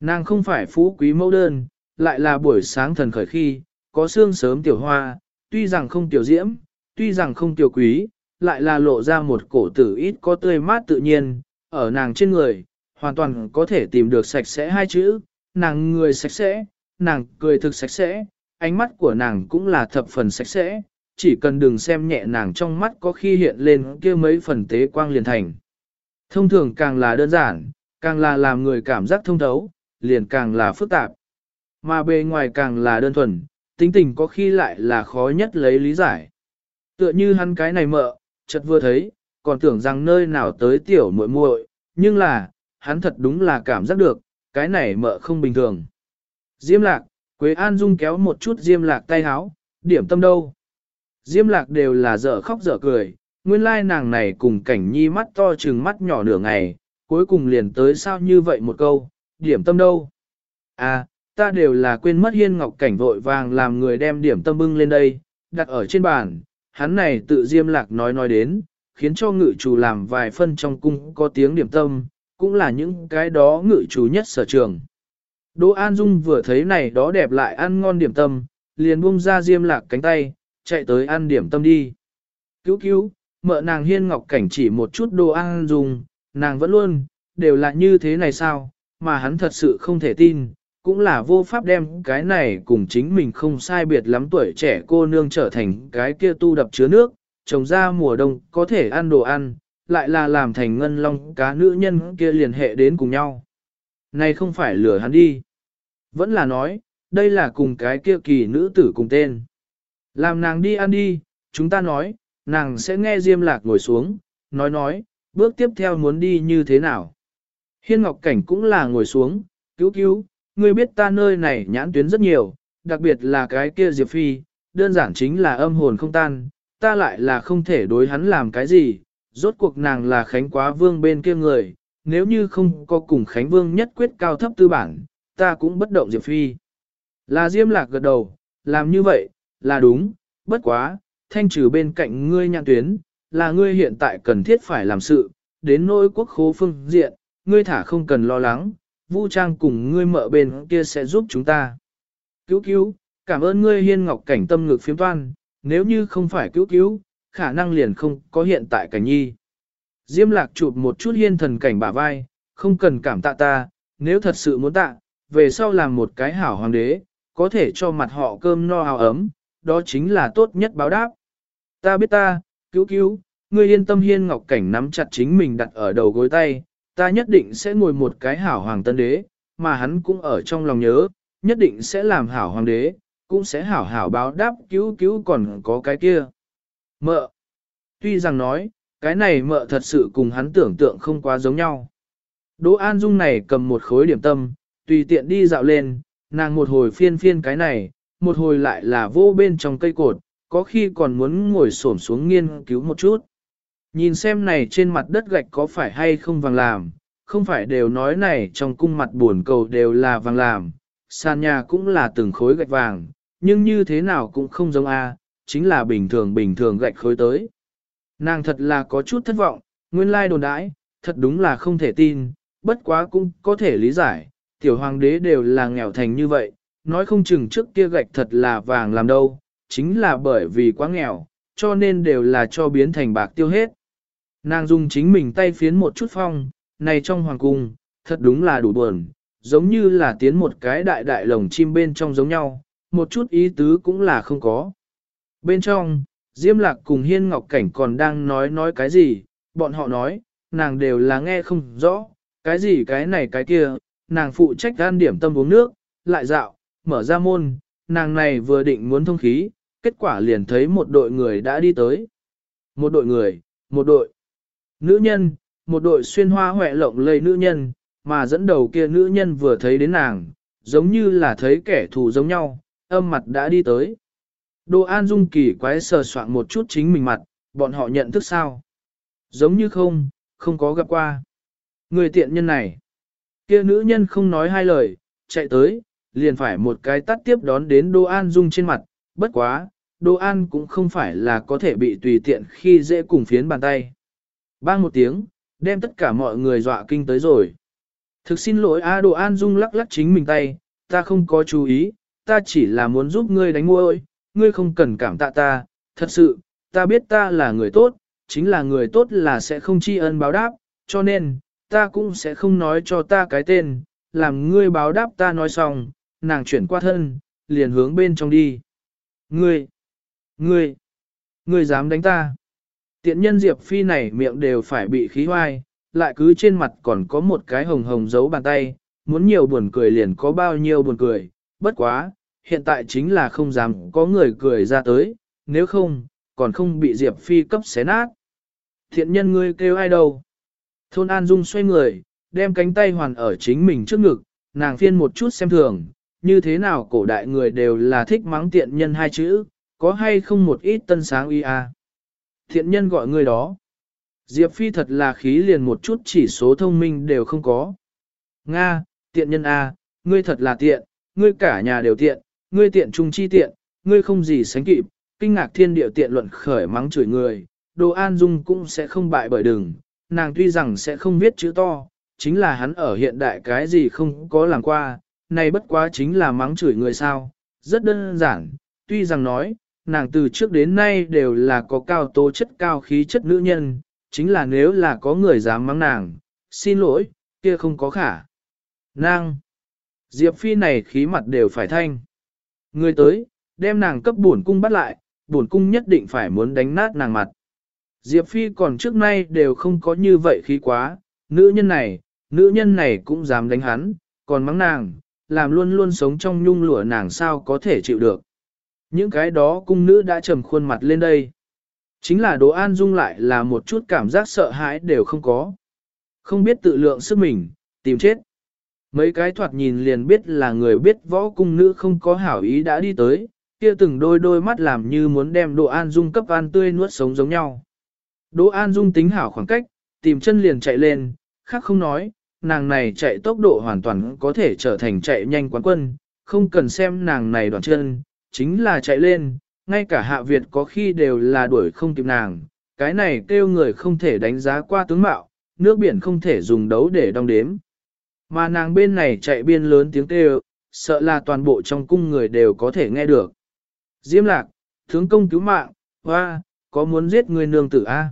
Speaker 1: nàng không phải phú quý mẫu đơn, lại là buổi sáng thần khởi khi, có xương sớm tiểu hoa, tuy rằng không tiểu diễm, tuy rằng không tiểu quý, lại là lộ ra một cổ tử ít có tươi mát tự nhiên, ở nàng trên người, hoàn toàn có thể tìm được sạch sẽ hai chữ, nàng người sạch sẽ, nàng cười thực sạch sẽ, ánh mắt của nàng cũng là thập phần sạch sẽ, chỉ cần đừng xem nhẹ nàng trong mắt có khi hiện lên kia mấy phần tế quang liền thành. Thông thường càng là đơn giản, càng là làm người cảm giác thông thấu, liền càng là phức tạp. Mà bề ngoài càng là đơn thuần, tính tình có khi lại là khó nhất lấy lý giải. Tựa như hắn cái này mợ, chợt vừa thấy, còn tưởng rằng nơi nào tới tiểu muội muội, nhưng là, hắn thật đúng là cảm giác được, cái này mợ không bình thường. Diễm lạc, Quế An Dung kéo một chút Diêm lạc tay háo, điểm tâm đâu. Diêm lạc đều là dở khóc dở cười, nguyên lai nàng này cùng cảnh nhi mắt to trừng mắt nhỏ nửa ngày, cuối cùng liền tới sao như vậy một câu, điểm tâm đâu. À, ta đều là quên mất hiên ngọc cảnh vội vàng làm người đem điểm tâm bưng lên đây, đặt ở trên bàn, hắn này tự diêm lạc nói nói đến, khiến cho ngự chủ làm vài phân trong cung có tiếng điểm tâm, cũng là những cái đó ngự chủ nhất sở trường. Đỗ An Dung vừa thấy này đó đẹp lại ăn ngon điểm tâm, liền buông ra diêm lạc cánh tay, chạy tới ăn điểm tâm đi. Cứu cứu, mợ nàng hiên ngọc cảnh chỉ một chút đồ An Dung, nàng vẫn luôn, đều là như thế này sao, mà hắn thật sự không thể tin, cũng là vô pháp đem cái này cùng chính mình không sai biệt lắm tuổi trẻ cô nương trở thành cái kia tu đập chứa nước, trồng ra mùa đông có thể ăn đồ ăn, lại là làm thành ngân long cá nữ nhân kia liên hệ đến cùng nhau. Này không phải lừa hắn đi. Vẫn là nói, đây là cùng cái kia kỳ nữ tử cùng tên. Làm nàng đi ăn đi, chúng ta nói, nàng sẽ nghe Diêm Lạc ngồi xuống, nói nói, bước tiếp theo muốn đi như thế nào. Hiên Ngọc Cảnh cũng là ngồi xuống, cứu cứu, ngươi biết ta nơi này nhãn tuyến rất nhiều, đặc biệt là cái kia Diệp Phi, đơn giản chính là âm hồn không tan, ta lại là không thể đối hắn làm cái gì, rốt cuộc nàng là Khánh Quá Vương bên kia người, nếu như không có cùng Khánh Vương nhất quyết cao thấp tư bản, ta cũng bất động Diệp Phi. Là Diêm Lạc gật đầu, làm như vậy, là đúng, bất quá, thanh trừ bên cạnh ngươi nhãn tuyến, là ngươi hiện tại cần thiết phải làm sự, đến nỗi quốc khố phương diện, ngươi thả không cần lo lắng, Vu Trang cùng ngươi mợ bên kia sẽ giúp chúng ta. Cứu cứu, cảm ơn ngươi hiên ngọc cảnh tâm ngược phiếm toan, nếu như không phải cứu cứu, khả năng liền không có hiện tại cảnh nhi. Diêm lạc chụp một chút hiên thần cảnh bả vai, không cần cảm tạ ta, nếu thật sự muốn tạ, về sau làm một cái hảo hoàng đế, có thể cho mặt họ cơm no áo ấm, đó chính là tốt nhất báo đáp. Ta biết ta, cứu cứu, ngươi yên tâm hiên ngọc cảnh nắm chặt chính mình đặt ở đầu gối tay, ta nhất định sẽ ngồi một cái hảo hoàng tân đế, mà hắn cũng ở trong lòng nhớ, nhất định sẽ làm hảo hoàng đế, cũng sẽ hảo hảo báo đáp cứu cứu còn có cái kia. Mợ, tuy rằng nói, cái này mợ thật sự cùng hắn tưởng tượng không quá giống nhau. Đỗ An Dung này cầm một khối điểm tâm, tùy tiện đi dạo lên, nàng một hồi phiên phiên cái này, một hồi lại là vô bên trong cây cột, có khi còn muốn ngồi xổm xuống nghiên cứu một chút. Nhìn xem này trên mặt đất gạch có phải hay không vàng làm, không phải đều nói này trong cung mặt buồn cầu đều là vàng làm, sàn nhà cũng là từng khối gạch vàng, nhưng như thế nào cũng không giống A, chính là bình thường bình thường gạch khối tới. Nàng thật là có chút thất vọng, nguyên lai đồn đãi, thật đúng là không thể tin, bất quá cũng có thể lý giải, tiểu hoàng đế đều là nghèo thành như vậy, nói không chừng trước kia gạch thật là vàng làm đâu, chính là bởi vì quá nghèo, cho nên đều là cho biến thành bạc tiêu hết. Nàng dùng chính mình tay phiến một chút phong, này trong hoàng cung, thật đúng là đủ buồn, giống như là tiến một cái đại đại lồng chim bên trong giống nhau, một chút ý tứ cũng là không có. Bên trong, Diêm Lạc cùng Hiên Ngọc Cảnh còn đang nói nói cái gì, bọn họ nói, nàng đều là nghe không rõ, cái gì cái này cái kia, nàng phụ trách gan điểm tâm uống nước, lại dạo, mở ra môn, nàng này vừa định muốn thông khí, kết quả liền thấy một đội người đã đi tới. Một đội người, một đội nữ nhân, một đội xuyên hoa hoẹ lộng lây nữ nhân, mà dẫn đầu kia nữ nhân vừa thấy đến nàng, giống như là thấy kẻ thù giống nhau, âm mặt đã đi tới. Đồ An Dung kỳ quái sờ soạn một chút chính mình mặt, bọn họ nhận thức sao? Giống như không, không có gặp qua. Người tiện nhân này. Kia nữ nhân không nói hai lời, chạy tới, liền phải một cái tắt tiếp đón đến Đô An Dung trên mặt, bất quá, Đô An cũng không phải là có thể bị tùy tiện khi dễ cùng phiến bàn tay. Bang một tiếng, đem tất cả mọi người dọa kinh tới rồi. Thực xin lỗi A Đô An Dung lắc lắc chính mình tay, ta không có chú ý, ta chỉ là muốn giúp ngươi đánh môi, ngươi không cần cảm tạ ta, thật sự, ta biết ta là người tốt, chính là người tốt là sẽ không tri ân báo đáp, cho nên, ta cũng sẽ không nói cho ta cái tên, làm ngươi báo đáp ta nói xong, nàng chuyển qua thân, liền hướng bên trong đi. Ngươi, ngươi, ngươi dám đánh ta. Tiện nhân Diệp Phi này miệng đều phải bị khí hoai, lại cứ trên mặt còn có một cái hồng hồng giấu bàn tay, muốn nhiều buồn cười liền có bao nhiêu buồn cười, bất quá, hiện tại chính là không dám có người cười ra tới, nếu không, còn không bị Diệp Phi cấp xé nát. Thiện nhân ngươi kêu ai đâu? Thôn An Dung xoay người, đem cánh tay hoàn ở chính mình trước ngực, nàng phiên một chút xem thường, như thế nào cổ đại người đều là thích mắng tiện nhân hai chữ, có hay không một ít tân sáng uy à. Thiện nhân gọi người đó. Diệp Phi thật là khí liền một chút chỉ số thông minh đều không có. Nga, tiện nhân A, ngươi thật là tiện, ngươi cả nhà đều tiện, ngươi tiện trung chi tiện, ngươi không gì sánh kịp, kinh ngạc thiên địa tiện luận khởi mắng chửi người, đồ an dung cũng sẽ không bại bởi đừng, nàng tuy rằng sẽ không viết chữ to, chính là hắn ở hiện đại cái gì không có làm qua, này bất quá chính là mắng chửi người sao, rất đơn giản, tuy rằng nói, nàng từ trước đến nay đều là có cao tố chất cao khí chất nữ nhân, chính là nếu là có người dám mắng nàng, xin lỗi, kia không có khả. Nàng, Diệp Phi này khí mặt đều phải thanh. Người tới, đem nàng cấp bổn cung bắt lại, bổn cung nhất định phải muốn đánh nát nàng mặt. Diệp Phi còn trước nay đều không có như vậy khí quá, nữ nhân này, nữ nhân này cũng dám đánh hắn, còn mắng nàng, làm luôn luôn sống trong nhung lụa nàng sao có thể chịu được. Những cái đó cung nữ đã trầm khuôn mặt lên đây. Chính là Đỗ An Dung lại là một chút cảm giác sợ hãi đều không có. Không biết tự lượng sức mình, tìm chết. Mấy cái thoạt nhìn liền biết là người biết võ cung nữ không có hảo ý đã đi tới, kia từng đôi đôi mắt làm như muốn đem Đỗ An Dung cấp an tươi nuốt sống giống nhau. Đỗ An Dung tính hảo khoảng cách, tìm chân liền chạy lên, khác không nói, nàng này chạy tốc độ hoàn toàn có thể trở thành chạy nhanh quán quân, không cần xem nàng này đoạn chân, chính là chạy lên, ngay cả hạ Việt có khi đều là đuổi không kịp nàng, cái này kêu người không thể đánh giá qua tướng mạo, nước biển không thể dùng đấu để đong đếm. Mà nàng bên này chạy biên lớn tiếng kêu, sợ là toàn bộ trong cung người đều có thể nghe được. Diêm lạc, tướng công cứu mạng, hoa, có muốn giết người nương tử a?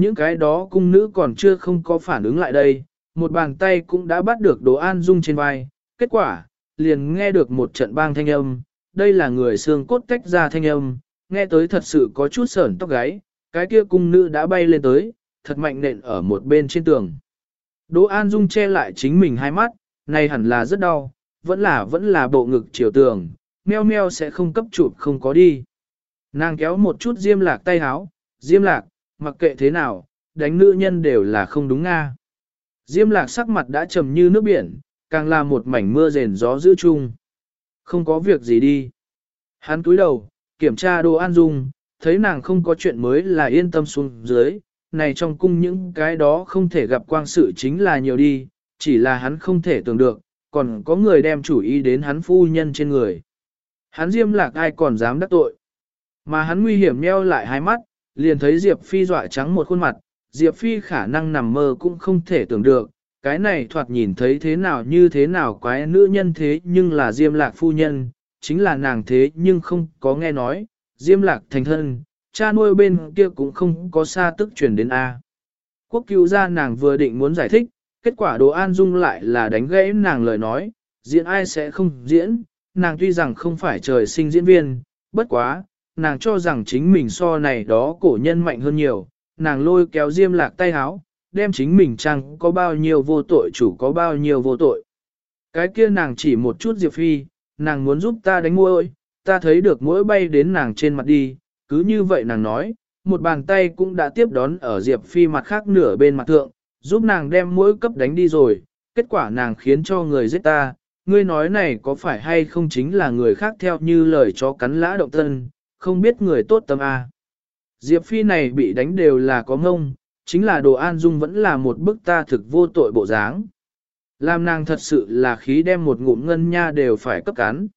Speaker 1: Những cái đó cung nữ còn chưa không có phản ứng lại đây, một bàn tay cũng đã bắt được đồ an dung trên vai, kết quả, liền nghe được một trận bang thanh âm, đây là người xương cốt tách ra thanh âm, nghe tới thật sự có chút sởn tóc gáy, cái kia cung nữ đã bay lên tới, thật mạnh nện ở một bên trên tường. Đỗ An Dung che lại chính mình hai mắt, này hẳn là rất đau, vẫn là vẫn là bộ ngực chiều tường, meo meo sẽ không cấp chụp không có đi. Nàng kéo một chút diêm lạc tay háo, diêm lạc, mặc kệ thế nào, đánh nữ nhân đều là không đúng nga. Diêm lạc sắc mặt đã trầm như nước biển, càng là một mảnh mưa rền gió giữ chung. Không có việc gì đi. Hắn cúi đầu, kiểm tra đồ an dung, thấy nàng không có chuyện mới là yên tâm xuống dưới, này trong cung những cái đó không thể gặp quang sự chính là nhiều đi, chỉ là hắn không thể tưởng được, còn có người đem chủ ý đến hắn phu nhân trên người. Hắn diêm lạc ai còn dám đắc tội. Mà hắn nguy hiểm nheo lại hai mắt, liền thấy Diệp Phi dọa trắng một khuôn mặt, Diệp Phi khả năng nằm mơ cũng không thể tưởng được, cái này thoạt nhìn thấy thế nào như thế nào quái nữ nhân thế nhưng là Diêm Lạc phu nhân, chính là nàng thế nhưng không có nghe nói, Diêm Lạc thành thân, cha nuôi bên kia cũng không có xa tức truyền đến A. Quốc cứu ra nàng vừa định muốn giải thích, kết quả đồ an dung lại là đánh gãy nàng lời nói, diễn ai sẽ không diễn, nàng tuy rằng không phải trời sinh diễn viên, bất quá, nàng cho rằng chính mình so này đó cổ nhân mạnh hơn nhiều, nàng lôi kéo diêm lạc tay háo, đem chính mình chăng có bao nhiêu vô tội chủ có bao nhiêu vô tội. Cái kia nàng chỉ một chút Diệp Phi, nàng muốn giúp ta đánh môi, ta thấy được mỗi bay đến nàng trên mặt đi, cứ như vậy nàng nói, một bàn tay cũng đã tiếp đón ở Diệp Phi mặt khác nửa bên mặt thượng, giúp nàng đem mỗi cấp đánh đi rồi, kết quả nàng khiến cho người giết ta, ngươi nói này có phải hay không chính là người khác theo như lời chó cắn lã động thân, không biết người tốt tâm A. Diệp Phi này bị đánh đều là có ngông, chính là đồ an dung vẫn là một bức ta thực vô tội bộ dáng. Làm nàng thật sự là khí đem một ngụm ngân nha đều phải cấp cắn.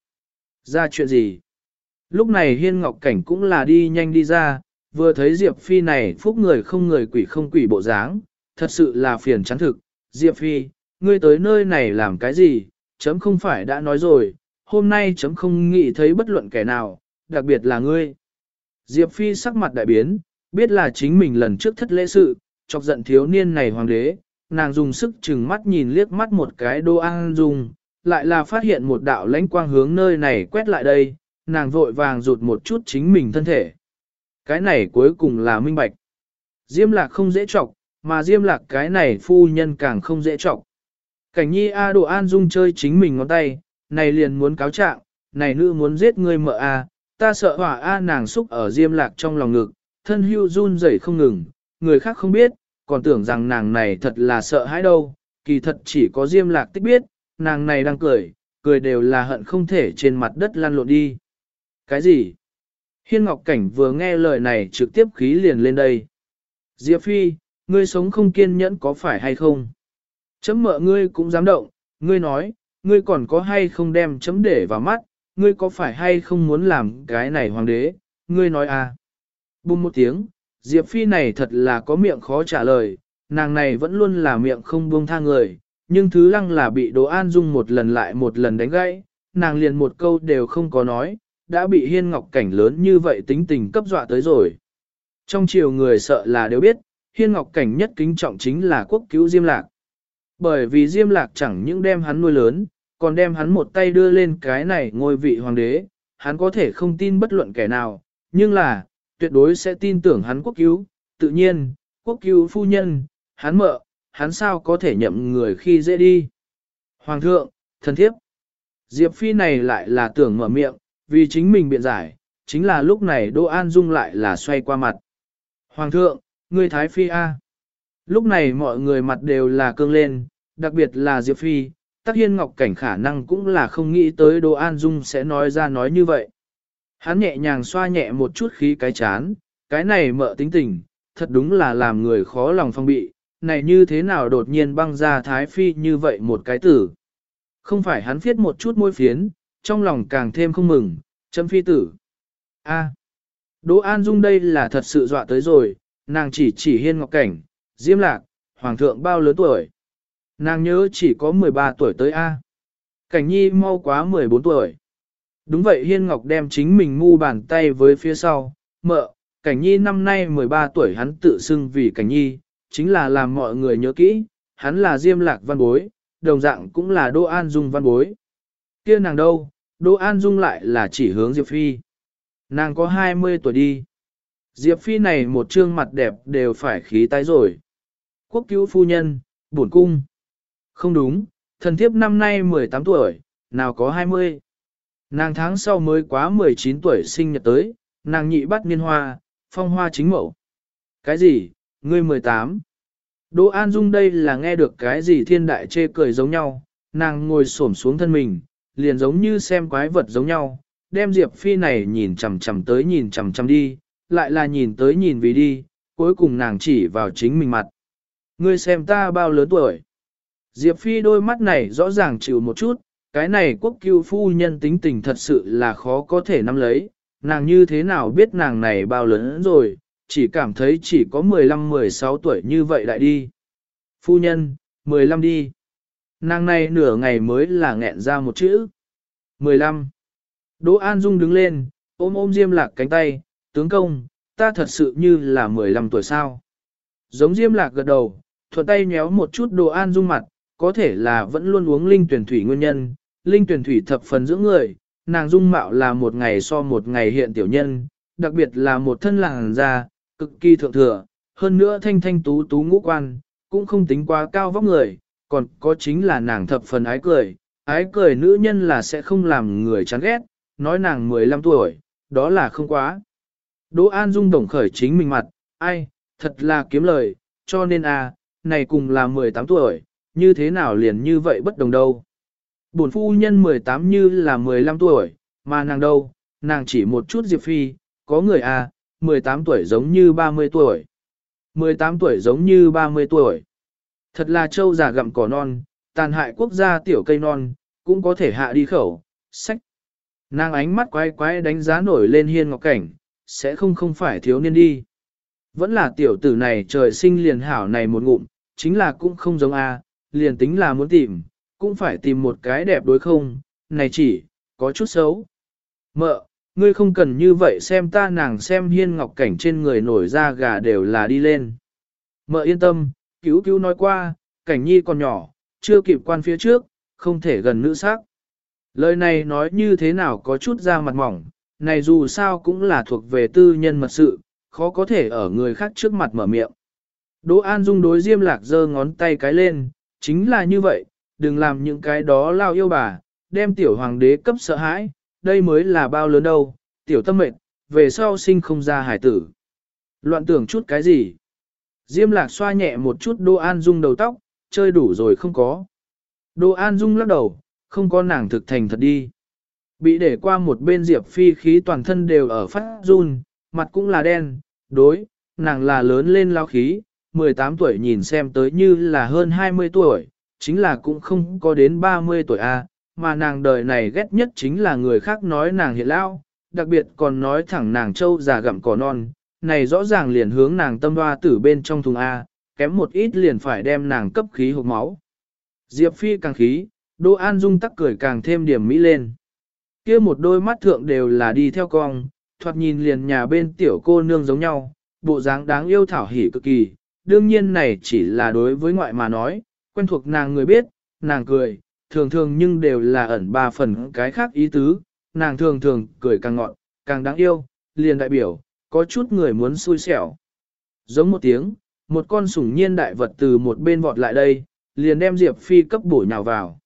Speaker 1: Ra chuyện gì? Lúc này Hiên Ngọc Cảnh cũng là đi nhanh đi ra, vừa thấy Diệp Phi này phúc người không người quỷ không quỷ bộ dáng, thật sự là phiền chán thực. Diệp Phi, ngươi tới nơi này làm cái gì? Chấm không phải đã nói rồi, hôm nay chấm không nghĩ thấy bất luận kẻ nào, đặc biệt là ngươi. Diệp Phi sắc mặt đại biến, biết là chính mình lần trước thất lễ sự, chọc giận thiếu niên này hoàng đế, nàng dùng sức chừng mắt nhìn liếc mắt một cái đô an dung, lại là phát hiện một đạo lãnh quang hướng nơi này quét lại đây, nàng vội vàng rụt một chút chính mình thân thể. Cái này cuối cùng là minh bạch. Diêm lạc không dễ chọc, mà diêm lạc cái này phu nhân càng không dễ chọc. Cảnh nhi A đồ an dung chơi chính mình ngón tay, này liền muốn cáo trạng, này nữ muốn giết ngươi mợ A, ta sợ hỏa A nàng xúc ở diêm lạc trong lòng ngực, thân hưu run rẩy không ngừng, người khác không biết, còn tưởng rằng nàng này thật là sợ hãi đâu, kỳ thật chỉ có diêm lạc tích biết, nàng này đang cười, cười đều là hận không thể trên mặt đất lăn lộn đi. Cái gì? Hiên Ngọc Cảnh vừa nghe lời này trực tiếp khí liền lên đây. Diệp Phi, ngươi sống không kiên nhẫn có phải hay không? Chấm mợ ngươi cũng dám động, ngươi nói, ngươi còn có hay không đem chấm để vào mắt, ngươi có phải hay không muốn làm cái này hoàng đế, ngươi nói à. Bùm một tiếng, Diệp Phi này thật là có miệng khó trả lời, nàng này vẫn luôn là miệng không buông tha người, nhưng thứ lăng là bị Đỗ An Dung một lần lại một lần đánh gãy, nàng liền một câu đều không có nói, đã bị hiên ngọc cảnh lớn như vậy tính tình cấp dọa tới rồi. Trong chiều người sợ là đều biết, hiên ngọc cảnh nhất kính trọng chính là quốc cứu Diêm Lạc. Bởi vì Diêm Lạc chẳng những đem hắn nuôi lớn, còn đem hắn một tay đưa lên cái này ngôi vị hoàng đế, hắn có thể không tin bất luận kẻ nào, nhưng là, tuyệt đối sẽ tin tưởng hắn quốc cứu, tự nhiên, quốc cứu phu nhân, hắn mợ, hắn sao có thể nhậm người khi dễ đi. Hoàng thượng, thân thiếp, Diệp Phi này lại là tưởng mở miệng, vì chính mình biện giải, chính là lúc này Đỗ An Dung lại là xoay qua mặt. Hoàng thượng, ngươi Thái Phi A. Lúc này mọi người mặt đều là cương lên, đặc biệt là Diệp Phi, Tắc Hiên Ngọc Cảnh khả năng cũng là không nghĩ tới Đỗ An Dung sẽ nói ra nói như vậy. Hắn nhẹ nhàng xoa nhẹ một chút khí cái chán, cái này mợ tính tình, thật đúng là làm người khó lòng phong bị, này như thế nào đột nhiên băng ra Thái Phi như vậy một cái tử. Không phải hắn viết một chút môi phiến, trong lòng càng thêm không mừng, châm phi tử. A. Đỗ An Dung đây là thật sự dọa tới rồi, nàng chỉ chỉ hiên ngọc cảnh, diêm lạc, hoàng thượng bao lớn tuổi. Nàng nhớ chỉ có 13 tuổi tới A. Cảnh nhi mau quá 14 tuổi. Đúng vậy Hiên Ngọc đem chính mình ngu bàn tay với phía sau, mợ, Cảnh Nhi năm nay 13 tuổi hắn tự xưng vì Cảnh Nhi, chính là làm mọi người nhớ kỹ, hắn là Diêm Lạc văn bối, đồng dạng cũng là Đỗ An Dung văn bối. kia nàng đâu, Đỗ An Dung lại là chỉ hướng Diệp Phi. Nàng có 20 tuổi đi. Diệp Phi này một trương mặt đẹp đều phải khí tái rồi. Quốc cứu phu nhân, bổn cung. Không đúng, thần thiếp năm nay 18 tuổi, nào có 20. Nàng tháng sau mới quá 19 tuổi sinh nhật tới, nàng nhị bắt niên hoa, phong hoa chính mẫu. Cái gì, ngươi 18? Đỗ An Dung đây là nghe được cái gì thiên đại chê cười giống nhau, nàng ngồi xổm xuống thân mình, liền giống như xem quái vật giống nhau, đem Diệp Phi này nhìn chằm chằm tới nhìn chằm chằm đi, lại là nhìn tới nhìn vì đi, cuối cùng nàng chỉ vào chính mình mặt. Ngươi xem ta bao lớn tuổi. Diệp Phi đôi mắt này rõ ràng chịu một chút, cái này quốc cưu phu nhân tính tình thật sự là khó có thể nắm lấy, nàng như thế nào biết nàng này bao lớn rồi, chỉ cảm thấy chỉ có 15-16 tuổi như vậy lại đi. Phu nhân, 15 đi. Nàng này nửa ngày mới là nghẹn ra một chữ. 15. Đỗ An Dung đứng lên, ôm ôm Diêm Lạc cánh tay, tướng công, ta thật sự như là 15 tuổi sao. Giống Diêm Lạc gật đầu, thuận tay nhéo một chút Đỗ An Dung mặt, có thể là vẫn luôn uống linh tuyển thủy nguyên nhân, linh tuyển thủy thập phần dưỡng người, nàng dung mạo là một ngày so một ngày hiện tiểu nhân, đặc biệt là một thân làng da, cực kỳ thượng thừa, hơn nữa thanh thanh tú tú ngũ quan, cũng không tính quá cao vóc người, còn có chính là nàng thập phần ái cười, ái cười nữ nhân là sẽ không làm người chán ghét, nói nàng 15 tuổi, đó là không quá. Đỗ An Dung đồng khởi chính mình mặt, ai, thật là kiếm lời, cho nên à, này cùng là 18 tuổi, như thế nào liền như vậy bất đồng đâu. Bổn phu nhân 18 như là 15 tuổi, mà nàng đâu, nàng chỉ một chút Diệp Phi, có người à, 18 tuổi giống như 30 tuổi. 18 tuổi giống như 30 tuổi. Thật là trâu già gặm cỏ non, tàn hại quốc gia tiểu cây non, cũng có thể hạ đi khẩu, sách. Nàng ánh mắt quái quái đánh giá nổi lên hiên ngọc cảnh, sẽ không không phải thiếu niên đi. Vẫn là tiểu tử này trời sinh liền hảo này một ngụm, chính là cũng không giống A, liền tính là muốn tìm, cũng phải tìm một cái đẹp đối không, này chỉ, có chút xấu. Mợ, ngươi không cần như vậy xem ta nàng xem hiên ngọc cảnh trên người nổi ra gà đều là đi lên. Mợ yên tâm, cứu cứu nói qua, cảnh nhi còn nhỏ, chưa kịp quan phía trước, không thể gần nữ sắc. Lời này nói như thế nào có chút ra mặt mỏng, này dù sao cũng là thuộc về tư nhân mật sự, khó có thể ở người khác trước mặt mở miệng. Đỗ An Dung đối Diêm Lạc giơ ngón tay cái lên, chính là như vậy, đừng làm những cái đó lao yêu bà, đem tiểu hoàng đế cấp sợ hãi, đây mới là bao lớn đâu, tiểu tâm mệnh, về sau sinh không ra hải tử. Loạn tưởng chút cái gì? Diêm Lạc xoa nhẹ một chút đô An Dung đầu tóc, chơi đủ rồi không có. đô An Dung lắc đầu, không có nàng thực thành thật đi. Bị để qua một bên Diệp Phi khí toàn thân đều ở phát run, mặt cũng là đen, đối, nàng là lớn lên lao khí, 18 tuổi nhìn xem tới như là hơn 20 tuổi, chính là cũng không có đến 30 tuổi a, mà nàng đời này ghét nhất chính là người khác nói nàng hiện lão, đặc biệt còn nói thẳng nàng trâu già gặm cỏ non, này rõ ràng liền hướng nàng tâm hoa tử bên trong thùng A, kém một ít liền phải đem nàng cấp khí hộp máu. Diệp Phi càng khí, Đỗ An Dung tắc cười càng thêm điểm mỹ lên. kia một đôi mắt thượng đều là đi theo cong, thoạt nhìn liền nhà bên tiểu cô nương giống nhau, bộ dáng đáng yêu thảo hỉ cực kỳ. Đương nhiên này chỉ là đối với ngoại mà nói, quen thuộc nàng người biết, nàng cười, thường thường nhưng đều là ẩn ba phần cái khác ý tứ, nàng thường thường cười càng ngọn, càng đáng yêu, liền đại biểu, có chút người muốn xui xẻo. Giống một tiếng, một con sủng nhiên đại vật từ một bên vọt lại đây, liền đem Diệp Phi cấp bổ nhào vào.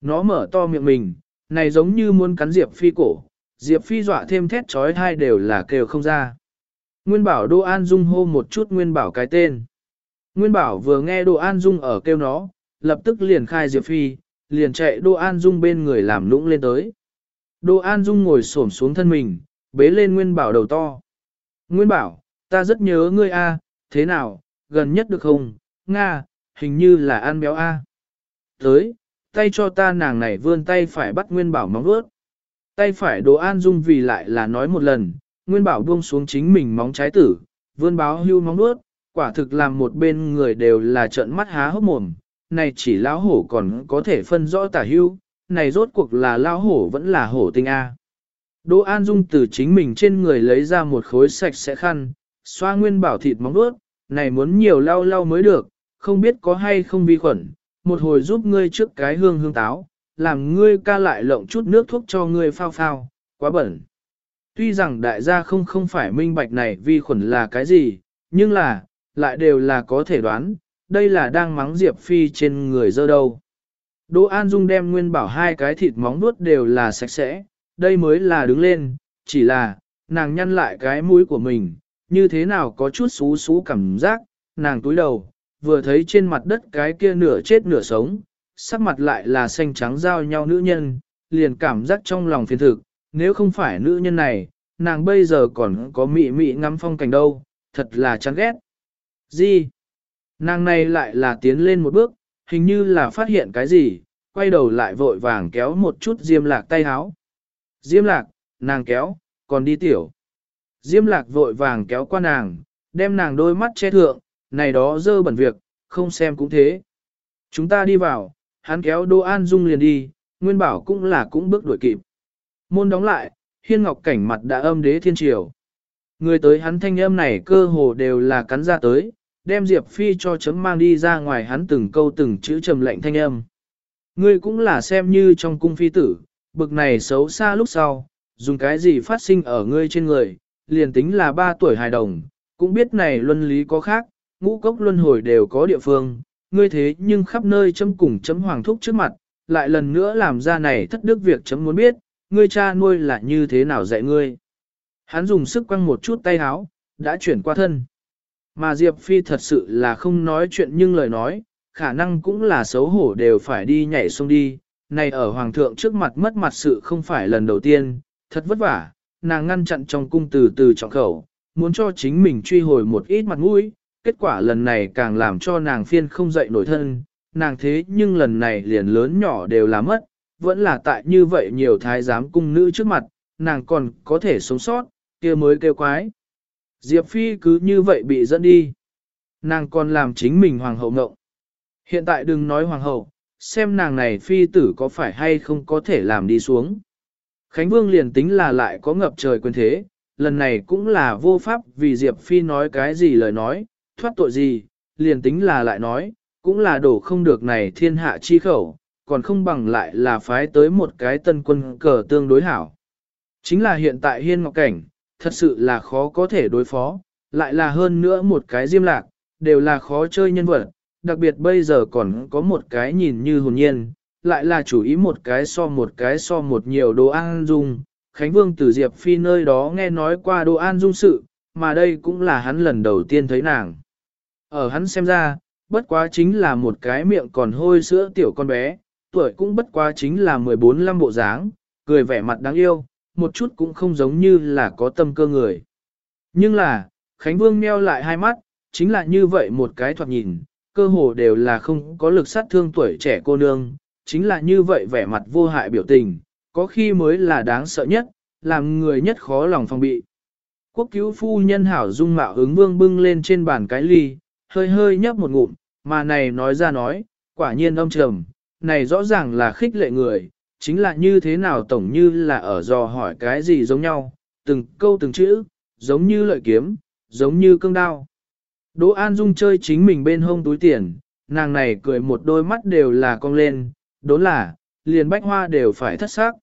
Speaker 1: Nó mở to miệng mình, này giống như muốn cắn Diệp Phi cổ, Diệp Phi dọa thêm thét trói hai đều là kêu không ra. Nguyên bảo Đô An Dung hô một chút Nguyên bảo cái tên. Nguyên bảo vừa nghe Đô An Dung ở kêu nó, lập tức liền khai Diệp Phi, liền chạy Đô An Dung bên người làm lũng lên tới. Đô An Dung ngồi xổm xuống thân mình, bế lên Nguyên bảo đầu to. Nguyên bảo, ta rất nhớ ngươi a, thế nào, gần nhất được không, Nga, hình như là ăn béo a. Tới, tay cho ta nàng này vươn tay phải bắt Nguyên bảo móng vuốt. Tay phải Đỗ An Dung vì lại là nói một lần, Nguyên bảo buông xuống chính mình móng trái tử, vươn báo hưu móng nuốt, quả thực làm một bên người đều là trợn mắt há hốc mồm. Này chỉ lão hổ còn có thể phân rõ tả hưu, này rốt cuộc là lão hổ vẫn là hổ tinh a. Đỗ An Dung từ chính mình trên người lấy ra một khối sạch sẽ khăn, xoa nguyên bảo thịt móng nuốt, này muốn nhiều lau lau mới được, không biết có hay không vi khuẩn, một hồi giúp ngươi trước cái hương hương táo, làm ngươi ca lại lộng chút nước thuốc cho ngươi phao phao, quá bẩn. Tuy rằng đại gia không không phải minh bạch này vi khuẩn là cái gì, nhưng là, lại đều là có thể đoán, đây là đang mắng Diệp Phi trên người dơ đâu. Đỗ An Dung đem nguyên bảo hai cái thịt móng nuốt đều là sạch sẽ, đây mới là đứng lên, chỉ là, nàng nhăn lại cái mũi của mình, như thế nào có chút xú xú cảm giác, nàng túi đầu, vừa thấy trên mặt đất cái kia nửa chết nửa sống, sắc mặt lại là xanh trắng giao nhau nữ nhân, liền cảm giác trong lòng phiền thực, nếu không phải nữ nhân này, nàng bây giờ còn có mị mị ngắm phong cảnh đâu, thật là chán ghét. Gì? Nàng này lại là tiến lên một bước, hình như là phát hiện cái gì, quay đầu lại vội vàng kéo một chút diêm lạc tay háo. Diêm lạc, nàng kéo, còn đi tiểu. Diêm lạc vội vàng kéo qua nàng, đem nàng đôi mắt che thượng, này đó dơ bẩn việc, không xem cũng thế. Chúng ta đi vào, hắn kéo Đỗ An Dung liền đi, Nguyên Bảo cũng là cũng bước đuổi kịp. Môn đóng lại, hiên ngọc cảnh mặt đã âm đế thiên triều. Người tới hắn thanh âm này cơ hồ đều là cắn ra tới, đem Diệp Phi cho chấm mang đi ra ngoài hắn từng câu từng chữ trầm lệnh thanh âm. Ngươi cũng là xem như trong cung phi tử, bực này xấu xa lúc sau, dùng cái gì phát sinh ở ngươi trên người, liền tính là ba tuổi hài đồng, cũng biết này luân lý có khác, ngũ cốc luân hồi đều có địa phương, ngươi thế nhưng khắp nơi chấm cùng chấm hoàng thúc trước mặt, lại lần nữa làm ra này thất đức việc chấm muốn biết, ngươi cha nuôi là như thế nào dạy ngươi. Hắn dùng sức quăng một chút tay háo, đã chuyển qua thân. Mà Diệp Phi thật sự là không nói chuyện nhưng lời nói, khả năng cũng là xấu hổ đều phải đi nhảy sông đi. Này ở Hoàng thượng trước mặt mất mặt sự không phải lần đầu tiên, thật vất vả, nàng ngăn chặn trong cung từ từ trọng khẩu, muốn cho chính mình truy hồi một ít mặt mũi, kết quả lần này càng làm cho nàng phiên không dậy nổi thân, nàng thế nhưng lần này liền lớn nhỏ đều là mất, vẫn là tại như vậy nhiều thái giám cung nữ trước mặt, nàng còn có thể sống sót, kia mới kêu quái. Diệp Phi cứ như vậy bị dẫn đi. Nàng còn làm chính mình hoàng hậu ngộng. Hiện tại đừng nói hoàng hậu, xem nàng này phi tử có phải hay không có thể làm đi xuống. Khánh Vương liền tính là lại có ngập trời quyền thế, lần này cũng là vô pháp vì Diệp Phi nói cái gì lời nói, thoát tội gì, liền tính là lại nói, cũng là đổ không được này thiên hạ chi khẩu, còn không bằng lại là phái tới một cái tân quân cờ tương đối hảo. Chính là hiện tại hiên ngọc cảnh, thật sự là khó có thể đối phó, lại là hơn nữa một cái diêm lạc, đều là khó chơi nhân vật, đặc biệt bây giờ còn có một cái nhìn như hồn nhiên, lại là chủ ý một cái so một cái so một nhiều đồ an dung. Khánh Vương từ Diệp Phi nơi đó nghe nói qua đồ an dung sự, mà đây cũng là hắn lần đầu tiên thấy nàng. Ở hắn xem ra, bất quá chính là một cái miệng còn hôi sữa tiểu con bé, tuổi cũng bất quá chính là 14 năm bộ dáng, cười vẻ mặt đáng yêu, một chút cũng không giống như là có tâm cơ người. Nhưng là, Khánh Vương meo lại hai mắt, chính là như vậy một cái thoạt nhìn, cơ hồ đều là không có lực sát thương tuổi trẻ cô nương, chính là như vậy vẻ mặt vô hại biểu tình, có khi mới là đáng sợ nhất, làm người nhất khó lòng phòng bị. Quốc cứu phu nhân hảo dung mạo ứng vương bưng lên trên bàn cái ly, hơi hơi nhấp một ngụm, mà này nói ra nói, quả nhiên ông trầm, này rõ ràng là khích lệ người, chính là như thế nào tổng như là ở dò hỏi cái gì giống nhau, từng câu từng chữ, giống như lợi kiếm, giống như cương đao. Đỗ An Dung chơi chính mình bên hông túi tiền, nàng này cười một đôi mắt đều là cong lên, đốn là, liền bách hoa đều phải thất sắc.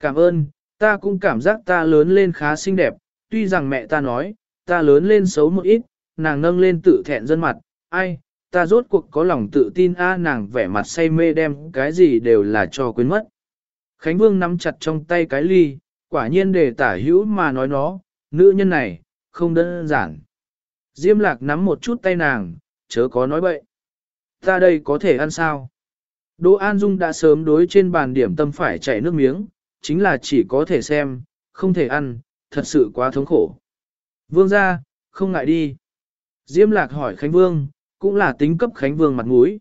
Speaker 1: Cảm ơn, ta cũng cảm giác ta lớn lên khá xinh đẹp, tuy rằng mẹ ta nói, ta lớn lên xấu một ít, nàng nâng lên tự thẹn dân mặt, ai, ta rốt cuộc có lòng tự tin a nàng vẻ mặt say mê đem cái gì đều là cho quên mất. Khánh Vương nắm chặt trong tay cái ly, quả nhiên để tả hữu mà nói nó, nữ nhân này, không đơn giản. Diêm lạc nắm một chút tay nàng, chớ có nói bậy. Ta đây có thể ăn sao? Đỗ An Dung đã sớm đối trên bàn điểm tâm phải chảy nước miếng, chính là chỉ có thể xem, không thể ăn, thật sự quá thống khổ. Vương ra, không ngại đi. Diêm lạc hỏi Khánh Vương, cũng là tính cấp Khánh Vương mặt mũi.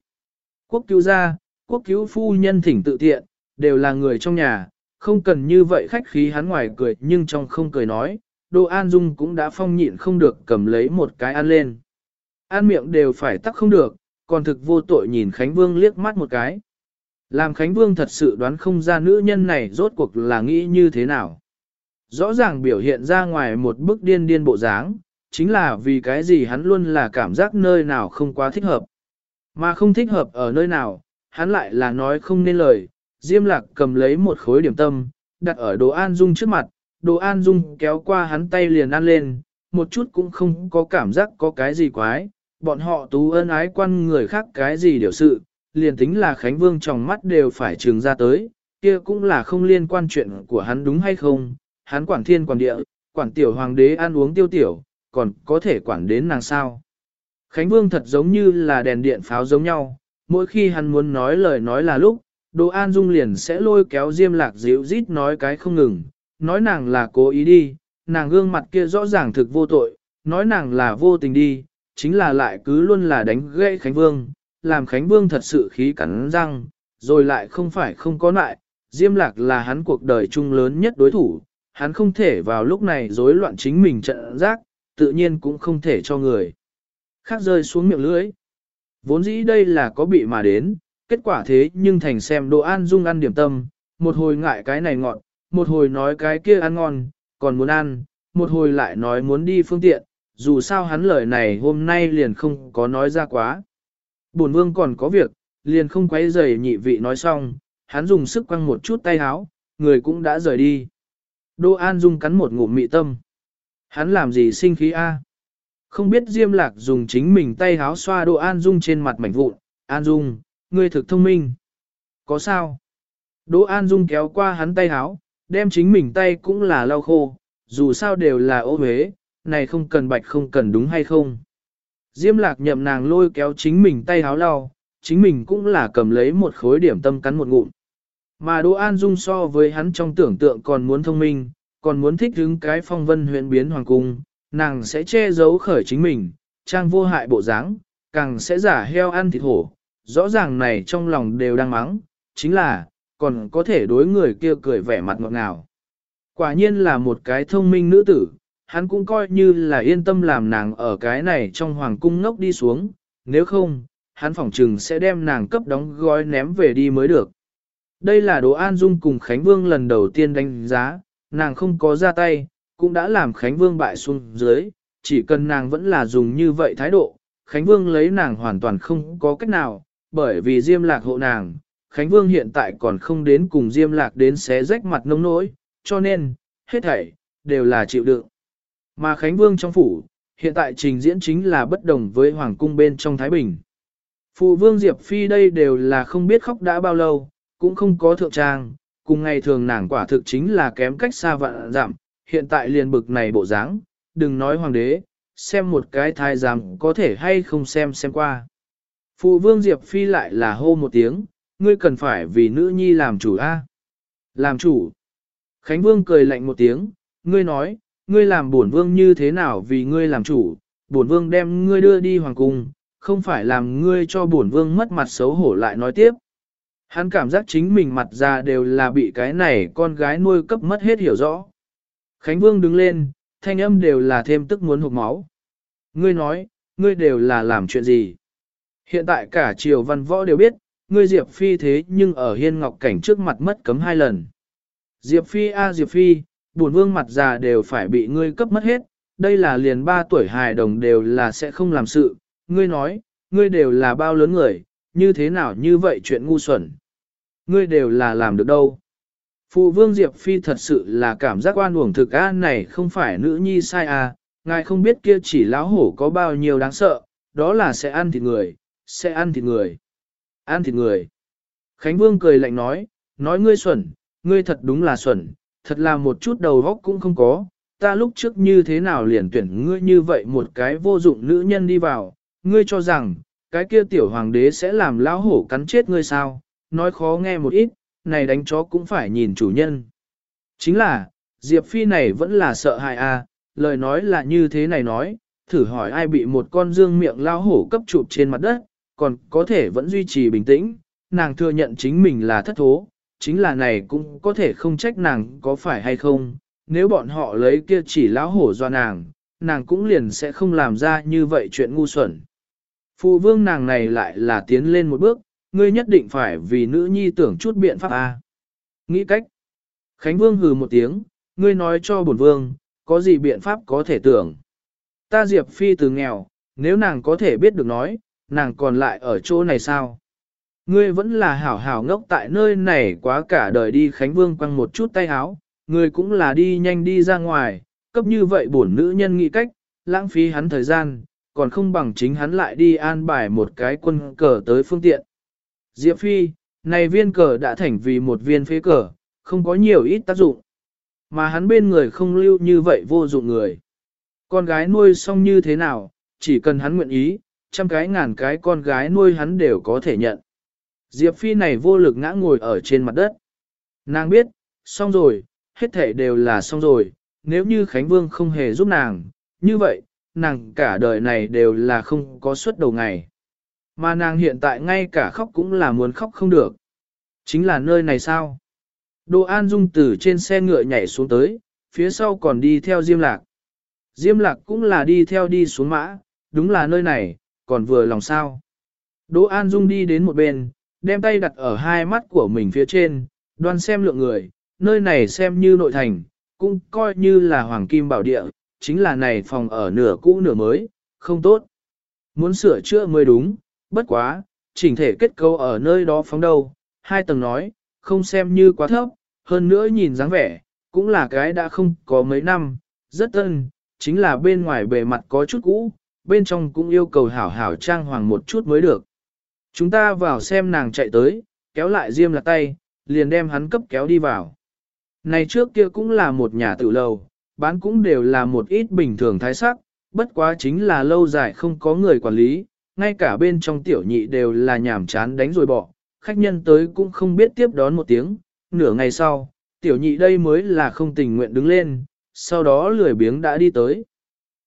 Speaker 1: Quốc cứu gia, quốc cứu phu nhân thỉnh tự tiện, đều là người trong nhà, không cần như vậy khách khí hắn ngoài cười nhưng trong không cười nói, Đô An Dung cũng đã phong nhịn không được cầm lấy một cái ăn lên. Ăn miệng đều phải tắc không được, còn thực vô tội nhìn Khánh Vương liếc mắt một cái. Làm Khánh Vương thật sự đoán không ra nữ nhân này rốt cuộc là nghĩ như thế nào. Rõ ràng biểu hiện ra ngoài một bức điên điên bộ dáng, chính là vì cái gì hắn luôn là cảm giác nơi nào không quá thích hợp. Mà không thích hợp ở nơi nào, hắn lại là nói không nên lời. Diêm lạc cầm lấy một khối điểm tâm, đặt ở đồ an dung trước mặt, đồ an dung kéo qua hắn tay liền ăn lên, một chút cũng không có cảm giác có cái gì quái, bọn họ tú ân ái quan người khác cái gì điều sự, liền tính là Khánh Vương trong mắt đều phải trường ra tới, kia cũng là không liên quan chuyện của hắn đúng hay không, hắn quản thiên quản địa, quản tiểu hoàng đế ăn uống tiêu tiểu, còn có thể quản đến nàng sao. Khánh Vương thật giống như là đèn điện pháo giống nhau, mỗi khi hắn muốn nói lời nói là lúc, đồ An Dung liền sẽ lôi kéo Diêm Lạc dịu rít nói cái không ngừng, nói nàng là cố ý đi, nàng gương mặt kia rõ ràng thực vô tội, nói nàng là vô tình đi, chính là lại cứ luôn là đánh gãy Khánh Vương, làm Khánh Vương thật sự khí cắn răng, rồi lại không phải không có lại, Diêm Lạc là hắn cuộc đời chung lớn nhất đối thủ, hắn không thể vào lúc này rối loạn chính mình trận giác, tự nhiên cũng không thể cho người khác rơi xuống miệng lưỡi. Vốn dĩ đây là có bị mà đến, kết quả thế nhưng thành xem đồ an dung ăn điểm tâm, một hồi ngại cái này ngọt, một hồi nói cái kia ăn ngon, còn muốn ăn, một hồi lại nói muốn đi phương tiện, dù sao hắn lời này hôm nay liền không có nói ra quá. Bổn vương còn có việc, liền không quấy rầy nhị vị nói xong, hắn dùng sức quăng một chút tay háo, người cũng đã rời đi. Đô An Dung cắn một ngụm mị tâm. Hắn làm gì sinh khí a? Không biết Diêm Lạc dùng chính mình tay háo xoa Đỗ An Dung trên mặt mảnh vụn. An Dung, ngươi thực thông minh. Có sao? Đỗ An Dung kéo qua hắn tay háo, đem chính mình tay cũng là lau khô, dù sao đều là ô huế, này không cần bạch không cần đúng hay không. Diêm lạc nhậm nàng lôi kéo chính mình tay háo lau, chính mình cũng là cầm lấy một khối điểm tâm cắn một ngụm. Mà Đỗ An Dung so với hắn trong tưởng tượng còn muốn thông minh, còn muốn thích hứng cái phong vân huyện biến hoàng cung, nàng sẽ che giấu khởi chính mình, trang vô hại bộ dáng, càng sẽ giả heo ăn thịt hổ, rõ ràng này trong lòng đều đang mắng, chính là, còn có thể đối người kia cười vẻ mặt ngọt ngào. Quả nhiên là một cái thông minh nữ tử, hắn cũng coi như là yên tâm làm nàng ở cái này trong hoàng cung ngốc đi xuống, nếu không, hắn phỏng trừng sẽ đem nàng cấp đóng gói ném về đi mới được. Đây là Đỗ An Dung cùng Khánh Vương lần đầu tiên đánh giá, nàng không có ra tay, cũng đã làm Khánh Vương bại xuống dưới, chỉ cần nàng vẫn là dùng như vậy thái độ, Khánh Vương lấy nàng hoàn toàn không có cách nào, bởi vì Diêm Lạc hộ nàng, Khánh Vương hiện tại còn không đến cùng Diêm Lạc đến xé rách mặt nông nỗi, cho nên, hết thảy, đều là chịu đựng. Mà Khánh Vương trong phủ, hiện tại trình diễn chính là bất đồng với Hoàng cung bên trong Thái Bình. Phụ Vương Diệp Phi đây đều là không biết khóc đã bao lâu, cũng không có thượng trang, cùng ngày thường nàng quả thực chính là kém cách xa vạn giảm, hiện tại liền bực này bộ dáng, đừng nói hoàng đế, xem một cái thái giám có thể hay không xem xem qua. Phụ vương Diệp Phi lại là hô một tiếng, ngươi cần phải vì nữ nhi làm chủ a. Làm chủ. Khánh Vương cười lạnh một tiếng, ngươi nói, ngươi làm bổn vương như thế nào vì ngươi làm chủ, bổn vương đem ngươi đưa đi hoàng cung, không phải làm ngươi cho bổn vương mất mặt xấu hổ lại nói tiếp. Hắn cảm giác chính mình mặt ra đều là bị cái này con gái nuôi cấp mất hết hiểu rõ. Khánh Vương đứng lên, thanh âm đều là thêm tức muốn hụt máu. Ngươi nói, ngươi đều là làm chuyện gì? Hiện tại cả triều văn võ đều biết, ngươi Diệp Phi thế nhưng ở hiên ngọc cảnh trước mặt mất cấm hai lần. Diệp Phi a Diệp Phi, buồn vương mặt già đều phải bị ngươi cấp mất hết, đây là liền ba tuổi hài đồng đều là sẽ không làm sự, ngươi nói, ngươi đều là bao lớn người, như thế nào như vậy chuyện ngu xuẩn. Ngươi đều là làm được đâu. Phụ vương Diệp Phi thật sự là cảm giác oan uổng thực an này không phải nữ nhi sai à, ngài không biết kia chỉ lão hổ có bao nhiêu đáng sợ, đó là sẽ ăn thịt người, sẽ ăn thịt người, ăn thịt người. Khánh Vương cười lạnh nói, nói ngươi xuẩn, ngươi thật đúng là xuẩn, thật là một chút đầu óc cũng không có, ta lúc trước như thế nào liền tuyển ngươi như vậy một cái vô dụng nữ nhân đi vào, ngươi cho rằng, cái kia tiểu hoàng đế sẽ làm lão hổ cắn chết ngươi sao, nói khó nghe một ít, này đánh chó cũng phải nhìn chủ nhân. Chính là, Diệp Phi này vẫn là sợ hại à, lời nói là như thế này nói, thử hỏi ai bị một con dương miệng lao hổ cấp chụp trên mặt đất, còn có thể vẫn duy trì bình tĩnh, nàng thừa nhận chính mình là thất thố, chính là này cũng có thể không trách nàng có phải hay không, nếu bọn họ lấy kia chỉ lão hổ do nàng, nàng cũng liền sẽ không làm ra như vậy chuyện ngu xuẩn. Phụ vương nàng này lại là tiến lên một bước, ngươi nhất định phải vì nữ nhi tưởng chút biện pháp a. Nghĩ cách. Khánh vương hừ một tiếng, ngươi nói cho bổn vương, có gì biện pháp có thể tưởng. Ta Diệp Phi từ nghèo, nếu nàng có thể biết được nói, nàng còn lại ở chỗ này sao? Ngươi vẫn là hảo hảo ngốc tại nơi này quá cả đời đi Khánh Vương quăng một chút tay áo, ngươi cũng là đi nhanh đi ra ngoài, cấp như vậy bổn nữ nhân nghĩ cách, lãng phí hắn thời gian, còn không bằng chính hắn lại đi an bài một cái quân cờ tới phương tiện. Diệp Phi, này viên cờ đã thành vì một viên phế cờ, không có nhiều ít tác dụng. Mà hắn bên người không lưu như vậy vô dụng người. Con gái nuôi xong như thế nào, chỉ cần hắn nguyện ý, trăm cái ngàn cái con gái nuôi hắn đều có thể nhận. Diệp Phi này vô lực ngã ngồi ở trên mặt đất. Nàng biết, xong rồi, hết thể đều là xong rồi, nếu như Khánh Vương không hề giúp nàng, như vậy, nàng cả đời này đều là không có suất đầu ngày. Mà nàng hiện tại ngay cả khóc cũng là muốn khóc không được. Chính là nơi này sao? Đồ An Dung từ trên xe ngựa nhảy xuống tới, phía sau còn đi theo Diêm Lạc. Diêm Lạc cũng là đi theo đi xuống mã, đúng là nơi này, còn vừa lòng sao. Đỗ An Dung đi đến một bên, đem tay đặt ở hai mắt của mình phía trên, đoan xem lượng người, nơi này xem như nội thành, cũng coi như là hoàng kim bảo địa, chính là này phòng ở nửa cũ nửa mới, không tốt. Muốn sửa chữa mới đúng, bất quá, chỉnh thể kết cấu ở nơi đó phóng đâu, hai tầng nói, không xem như quá thấp, hơn nữa nhìn dáng vẻ, cũng là cái đã không có mấy năm, rất tân, chính là bên ngoài bề mặt có chút cũ, bên trong cũng yêu cầu hảo hảo trang hoàng một chút mới được. Chúng ta vào xem nàng chạy tới, kéo lại Diêm là tay, liền đem hắn cấp kéo đi vào. Này trước kia cũng là một nhà tự lầu, bán cũng đều là một ít bình thường thái sắc, bất quá chính là lâu dài không có người quản lý, ngay cả bên trong tiểu nhị đều là nhảm chán đánh rồi bỏ, khách nhân tới cũng không biết tiếp đón một tiếng, nửa ngày sau, tiểu nhị đây mới là không tình nguyện đứng lên, sau đó lười biếng đã đi tới.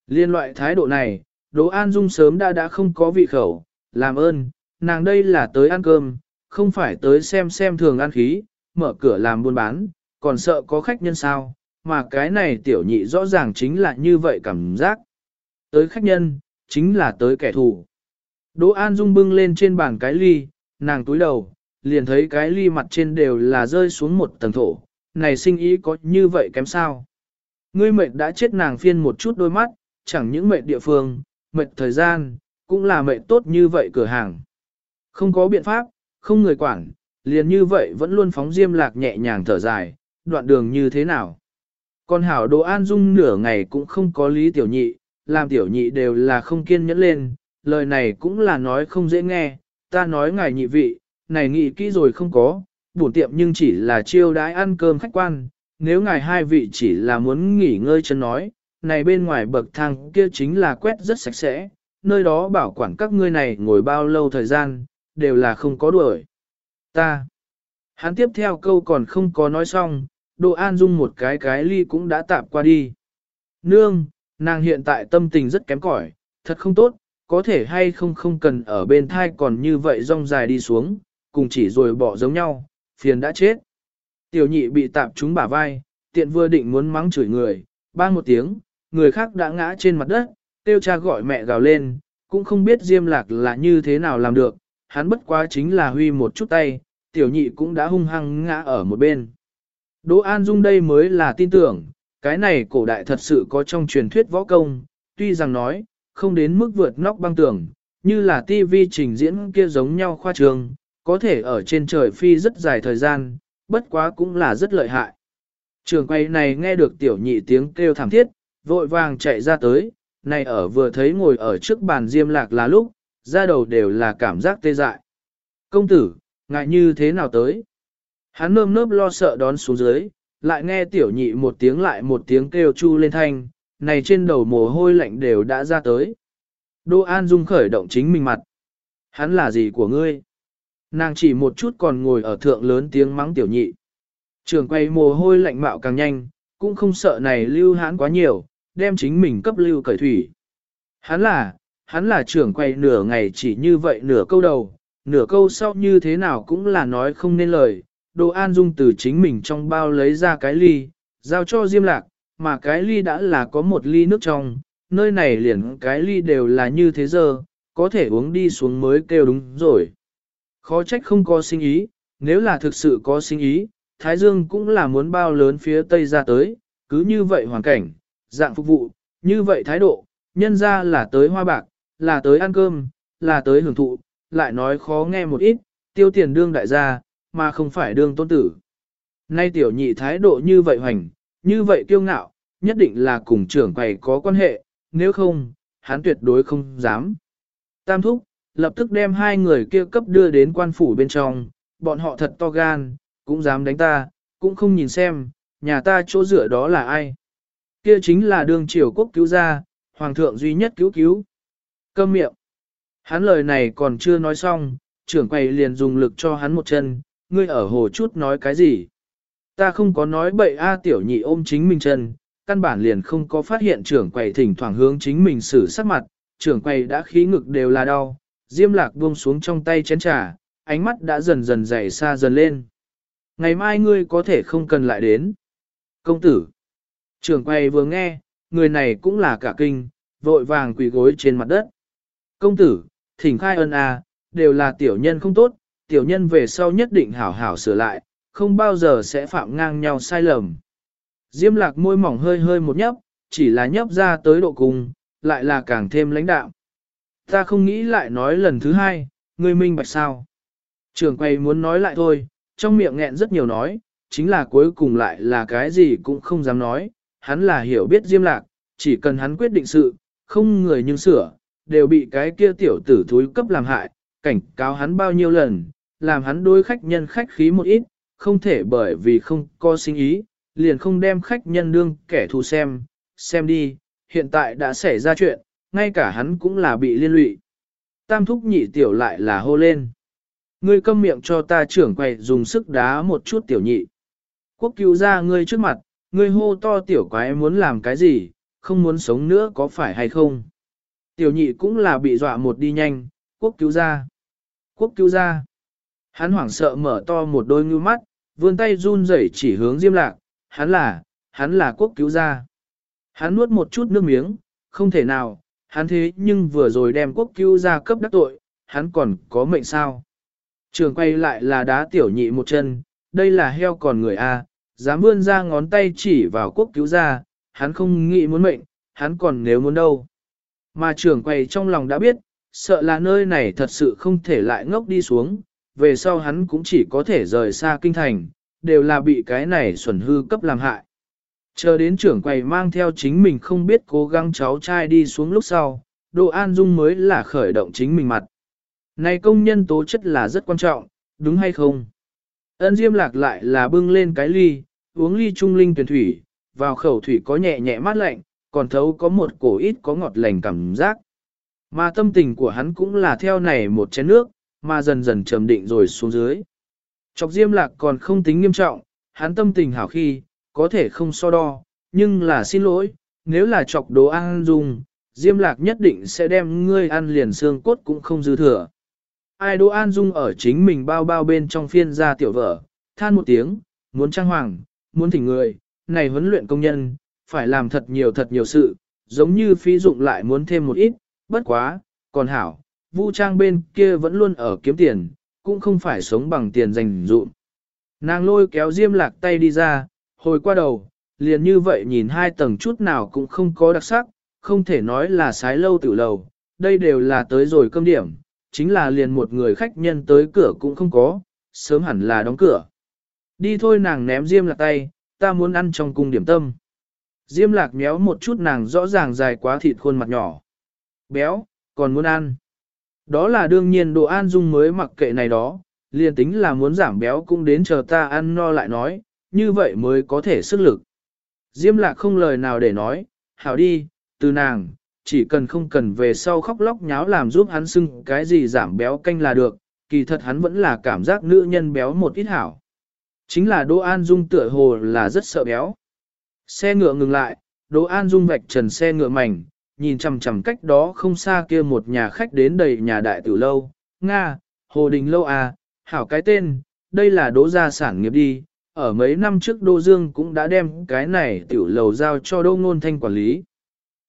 Speaker 1: Liên loại thái độ này, Đỗ An Dung sớm đã đã không có vị khẩu, làm ơn, nàng đây là tới ăn cơm, không phải tới xem xem thường ăn khí, mở cửa làm buôn bán, còn sợ có khách nhân sao, mà cái này tiểu nhị rõ ràng chính là như vậy cảm giác. Tới khách nhân, chính là tới kẻ thù. Đỗ An Dung bưng lên trên bàn cái ly, nàng túi đầu, liền thấy cái ly mặt trên đều là rơi xuống một tầng thổ, này sinh ý có như vậy kém sao. Ngươi mệt đã chết nàng phiên một chút đôi mắt, chẳng những mệt địa phương, mệt thời gian, cũng là mệt tốt như vậy cửa hàng. Không có biện pháp, không người quản, liền như vậy vẫn luôn phóng diêm lạc nhẹ nhàng thở dài, đoạn đường như thế nào. Còn hảo đồ an dung nửa ngày cũng không có lý tiểu nhị, làm tiểu nhị đều là không kiên nhẫn lên, lời này cũng là nói không dễ nghe, ta nói ngài nhị vị, này nghị kỹ rồi không có, bổn tiệm nhưng chỉ là chiêu đãi ăn cơm khách quan, nếu ngài hai vị chỉ là muốn nghỉ ngơi chân nói, này bên ngoài bậc thang kia chính là quét rất sạch sẽ, nơi đó bảo quản các ngươi này ngồi bao lâu thời gian, đều là không có đuổi. Ta. Hắn tiếp theo câu còn không có nói xong, Đồ An Dung một cái cái ly cũng đã tạm qua đi. Nương, nàng hiện tại tâm tình rất kém cỏi, thật không tốt, có thể hay không không cần ở bên thai còn như vậy rong dài đi xuống, cùng chỉ rồi bỏ giống nhau, phiền đã chết. Tiểu nhị bị tạm trúng bả vai, tiện vừa định muốn mắng chửi người, bang một tiếng, người khác đã ngã trên mặt đất, tiêu cha gọi mẹ gào lên, cũng không biết Diêm Lạc là như thế nào làm được, hắn bất quá chính là huy một chút tay, tiểu nhị cũng đã hung hăng ngã ở một bên. Đỗ An Dung đây mới là tin tưởng, cái này cổ đại thật sự có trong truyền thuyết võ công, tuy rằng nói, không đến mức vượt nóc băng tường, như là tivi trình diễn kia giống nhau khoa trường, có thể ở trên trời phi rất dài thời gian, bất quá cũng là rất lợi hại. Trường quay này nghe được tiểu nhị tiếng kêu thảm thiết, vội vàng chạy ra tới, này ở vừa thấy ngồi ở trước bàn diêm lạc là lúc, ra đầu đều là cảm giác tê dại. Công tử, ngại như thế nào tới? Hắn nơm nớp lo sợ đón xuống dưới, lại nghe tiểu nhị một tiếng lại một tiếng kêu chu lên thanh, này trên đầu mồ hôi lạnh đều đã ra tới. Đô An Dung khởi động chính mình mặt. Hắn là gì của ngươi? Nàng chỉ một chút còn ngồi ở thượng lớn tiếng mắng tiểu nhị. Trường quay mồ hôi lạnh mạo càng nhanh, cũng không sợ này lưu hãn quá nhiều, đem chính mình cấp lưu cởi thủy. Hắn là, hắn là trưởng quay nửa ngày chỉ như vậy nửa câu đầu, nửa câu sau như thế nào cũng là nói không nên lời. Đồ An Dung từ chính mình trong bao lấy ra cái ly, giao cho Diêm Lạc, mà cái ly đã là có một ly nước trong, nơi này liền cái ly đều là như thế giờ, có thể uống đi xuống mới kêu đúng rồi. Khó trách không có sinh ý, nếu là thực sự có sinh ý, Thái Dương cũng là muốn bao lớn phía Tây ra tới, cứ như vậy hoàn cảnh, dạng phục vụ, như vậy thái độ, nhân ra là tới hoa bạc, là tới ăn cơm, là tới hưởng thụ, lại nói khó nghe một ít, tiêu tiền đương đại gia, mà không phải đương tôn tử. Nay tiểu nhị thái độ như vậy hoành, như vậy kiêu ngạo, nhất định là cùng trưởng quầy có quan hệ, nếu không, hắn tuyệt đối không dám. Tam thúc, lập tức đem hai người kia cấp đưa đến quan phủ bên trong, bọn họ thật to gan, cũng dám đánh ta, cũng không nhìn xem, nhà ta chỗ dựa đó là ai. Kia chính là đường triều quốc cứu gia, hoàng thượng duy nhất cứu cứu. Câm miệng. Hắn lời này còn chưa nói xong, trưởng quầy liền dùng lực cho hắn một chân, ngươi ở hồ chút nói cái gì. Ta không có nói bậy a tiểu nhị ôm chính mình chân, căn bản liền không có phát hiện trưởng quầy thỉnh thoảng hướng chính mình xử sắc mặt, trưởng quầy đã khí ngực đều là đau, diêm lạc buông xuống trong tay chén trà, ánh mắt đã dần dần dày xa dần lên. Ngày mai ngươi có thể không cần lại đến. Công tử. Trưởng quầy vừa nghe, người này cũng là cả kinh, vội vàng quỳ gối trên mặt đất. Công tử, thỉnh khai ân a, đều là tiểu nhân không tốt, tiểu nhân về sau nhất định hảo hảo sửa lại, không bao giờ sẽ phạm ngang nhau sai lầm. Diêm lạc môi mỏng hơi hơi một nhấp, chỉ là nhấp ra tới độ cùng, lại là càng thêm lãnh đạo. Ta không nghĩ lại nói lần thứ hai, ngươi minh bạch sao. Trường quay muốn nói lại thôi, trong miệng nghẹn rất nhiều nói, chính là cuối cùng lại là cái gì cũng không dám nói, hắn là hiểu biết Diêm Lạc, chỉ cần hắn quyết định sự, không người nhưng sửa, đều bị cái kia tiểu tử thúi cấp làm hại, cảnh cáo hắn bao nhiêu lần, làm hắn đối khách nhân khách khí một ít, không thể bởi vì không có sinh ý, liền không đem khách nhân đương kẻ thù xem, xem đi, hiện tại đã xảy ra chuyện, ngay cả hắn cũng là bị liên lụy. Tam thúc nhị tiểu lại là hô lên. Ngươi câm miệng cho ta trưởng quầy dùng sức đá một chút tiểu nhị. Quốc cứu ra ngươi trước mặt, ngươi hô to tiểu quái muốn làm cái gì, không muốn sống nữa có phải hay không. Tiểu nhị cũng là bị dọa một đi nhanh, quốc cứu ra. Quốc cứu ra. Hắn hoảng sợ mở to một đôi ngưu mắt, vươn tay run rẩy chỉ hướng Diêm Lạc, hắn là, hắn là quốc cứu gia. Hắn nuốt một chút nước miếng, không thể nào, hắn thế nhưng vừa rồi đem quốc cứu gia cấp đắc tội, hắn còn có mệnh sao. Trường quay lại là đá tiểu nhị một chân, đây là heo còn người A, dám vươn ra ngón tay chỉ vào quốc cứu gia, hắn không nghĩ muốn mệnh, hắn còn nếu muốn đâu. Mà trưởng quay trong lòng đã biết, sợ là nơi này thật sự không thể lại ngốc đi xuống, về sau hắn cũng chỉ có thể rời xa kinh thành, đều là bị cái này xuẩn hư cấp làm hại. Chờ đến trưởng quầy mang theo chính mình không biết cố gắng cháu trai đi xuống lúc sau, Đỗ An Dung mới là khởi động chính mình mặt. Này công nhân tố chất là rất quan trọng, đúng hay không? Ân Diêm lạc lại là bưng lên cái ly, uống ly trung linh tuyển thủy, vào khẩu thủy có nhẹ nhẹ mát lạnh, còn thấu có một cổ ít có ngọt lành cảm giác. Mà tâm tình của hắn cũng là theo này một chén nước, mà dần dần trầm định rồi xuống dưới. Chọc Diêm Lạc còn không tính nghiêm trọng, hắn tâm tình hảo khi, có thể không so đo, nhưng là xin lỗi, nếu là chọc đồ ăn dùng, Diêm Lạc nhất định sẽ đem ngươi ăn liền xương cốt cũng không dư thừa. Ai Đỗ An Dung ở chính mình bao bao bên trong phiên ra tiểu vở, than một tiếng, muốn trang hoàng, muốn thỉnh người, này huấn luyện công nhân, phải làm thật nhiều thật nhiều sự, giống như phí dụng lại muốn thêm một ít, bất quá, còn hảo, Vu Trang bên kia vẫn luôn ở kiếm tiền, cũng không phải sống bằng tiền dành dụm. Nàng lôi kéo Diêm Lạc tay đi ra, hồi qua đầu, liền như vậy nhìn hai tầng chút nào cũng không có đặc sắc, không thể nói là sái lâu tự lầu, đây đều là tới rồi cơm điểm, chính là liền một người khách nhân tới cửa cũng không có, sớm hẳn là đóng cửa. Đi thôi nàng ném Diêm Lạc tay, ta muốn ăn trong cung điểm tâm. Diêm Lạc méo một chút nàng rõ ràng dài quá thịt khuôn mặt nhỏ. Béo, còn muốn ăn. Đó là đương nhiên đồ an dung mới mặc kệ này đó, liền tính là muốn giảm béo cũng đến chờ ta ăn no lại nói, như vậy mới có thể sức lực. Diêm lạc không lời nào để nói, hảo đi, từ nàng, chỉ cần không cần về sau khóc lóc nháo làm giúp hắn xưng cái gì giảm béo canh là được, kỳ thật hắn vẫn là cảm giác nữ nhân béo một ít hảo. Chính là Đỗ An Dung tựa hồ là rất sợ béo. Xe ngựa ngừng lại, Đỗ An Dung vạch trần xe ngựa mảnh, nhìn chằm chằm cách đó không xa kia một nhà khách đến đầy nhà đại tử lâu, Nga, Hồ Đình Lâu à, hảo cái tên, đây là đỗ gia sản nghiệp đi, ở mấy năm trước Đô Dương cũng đã đem cái này tiểu lầu giao cho Đô Ngôn Thanh quản lý.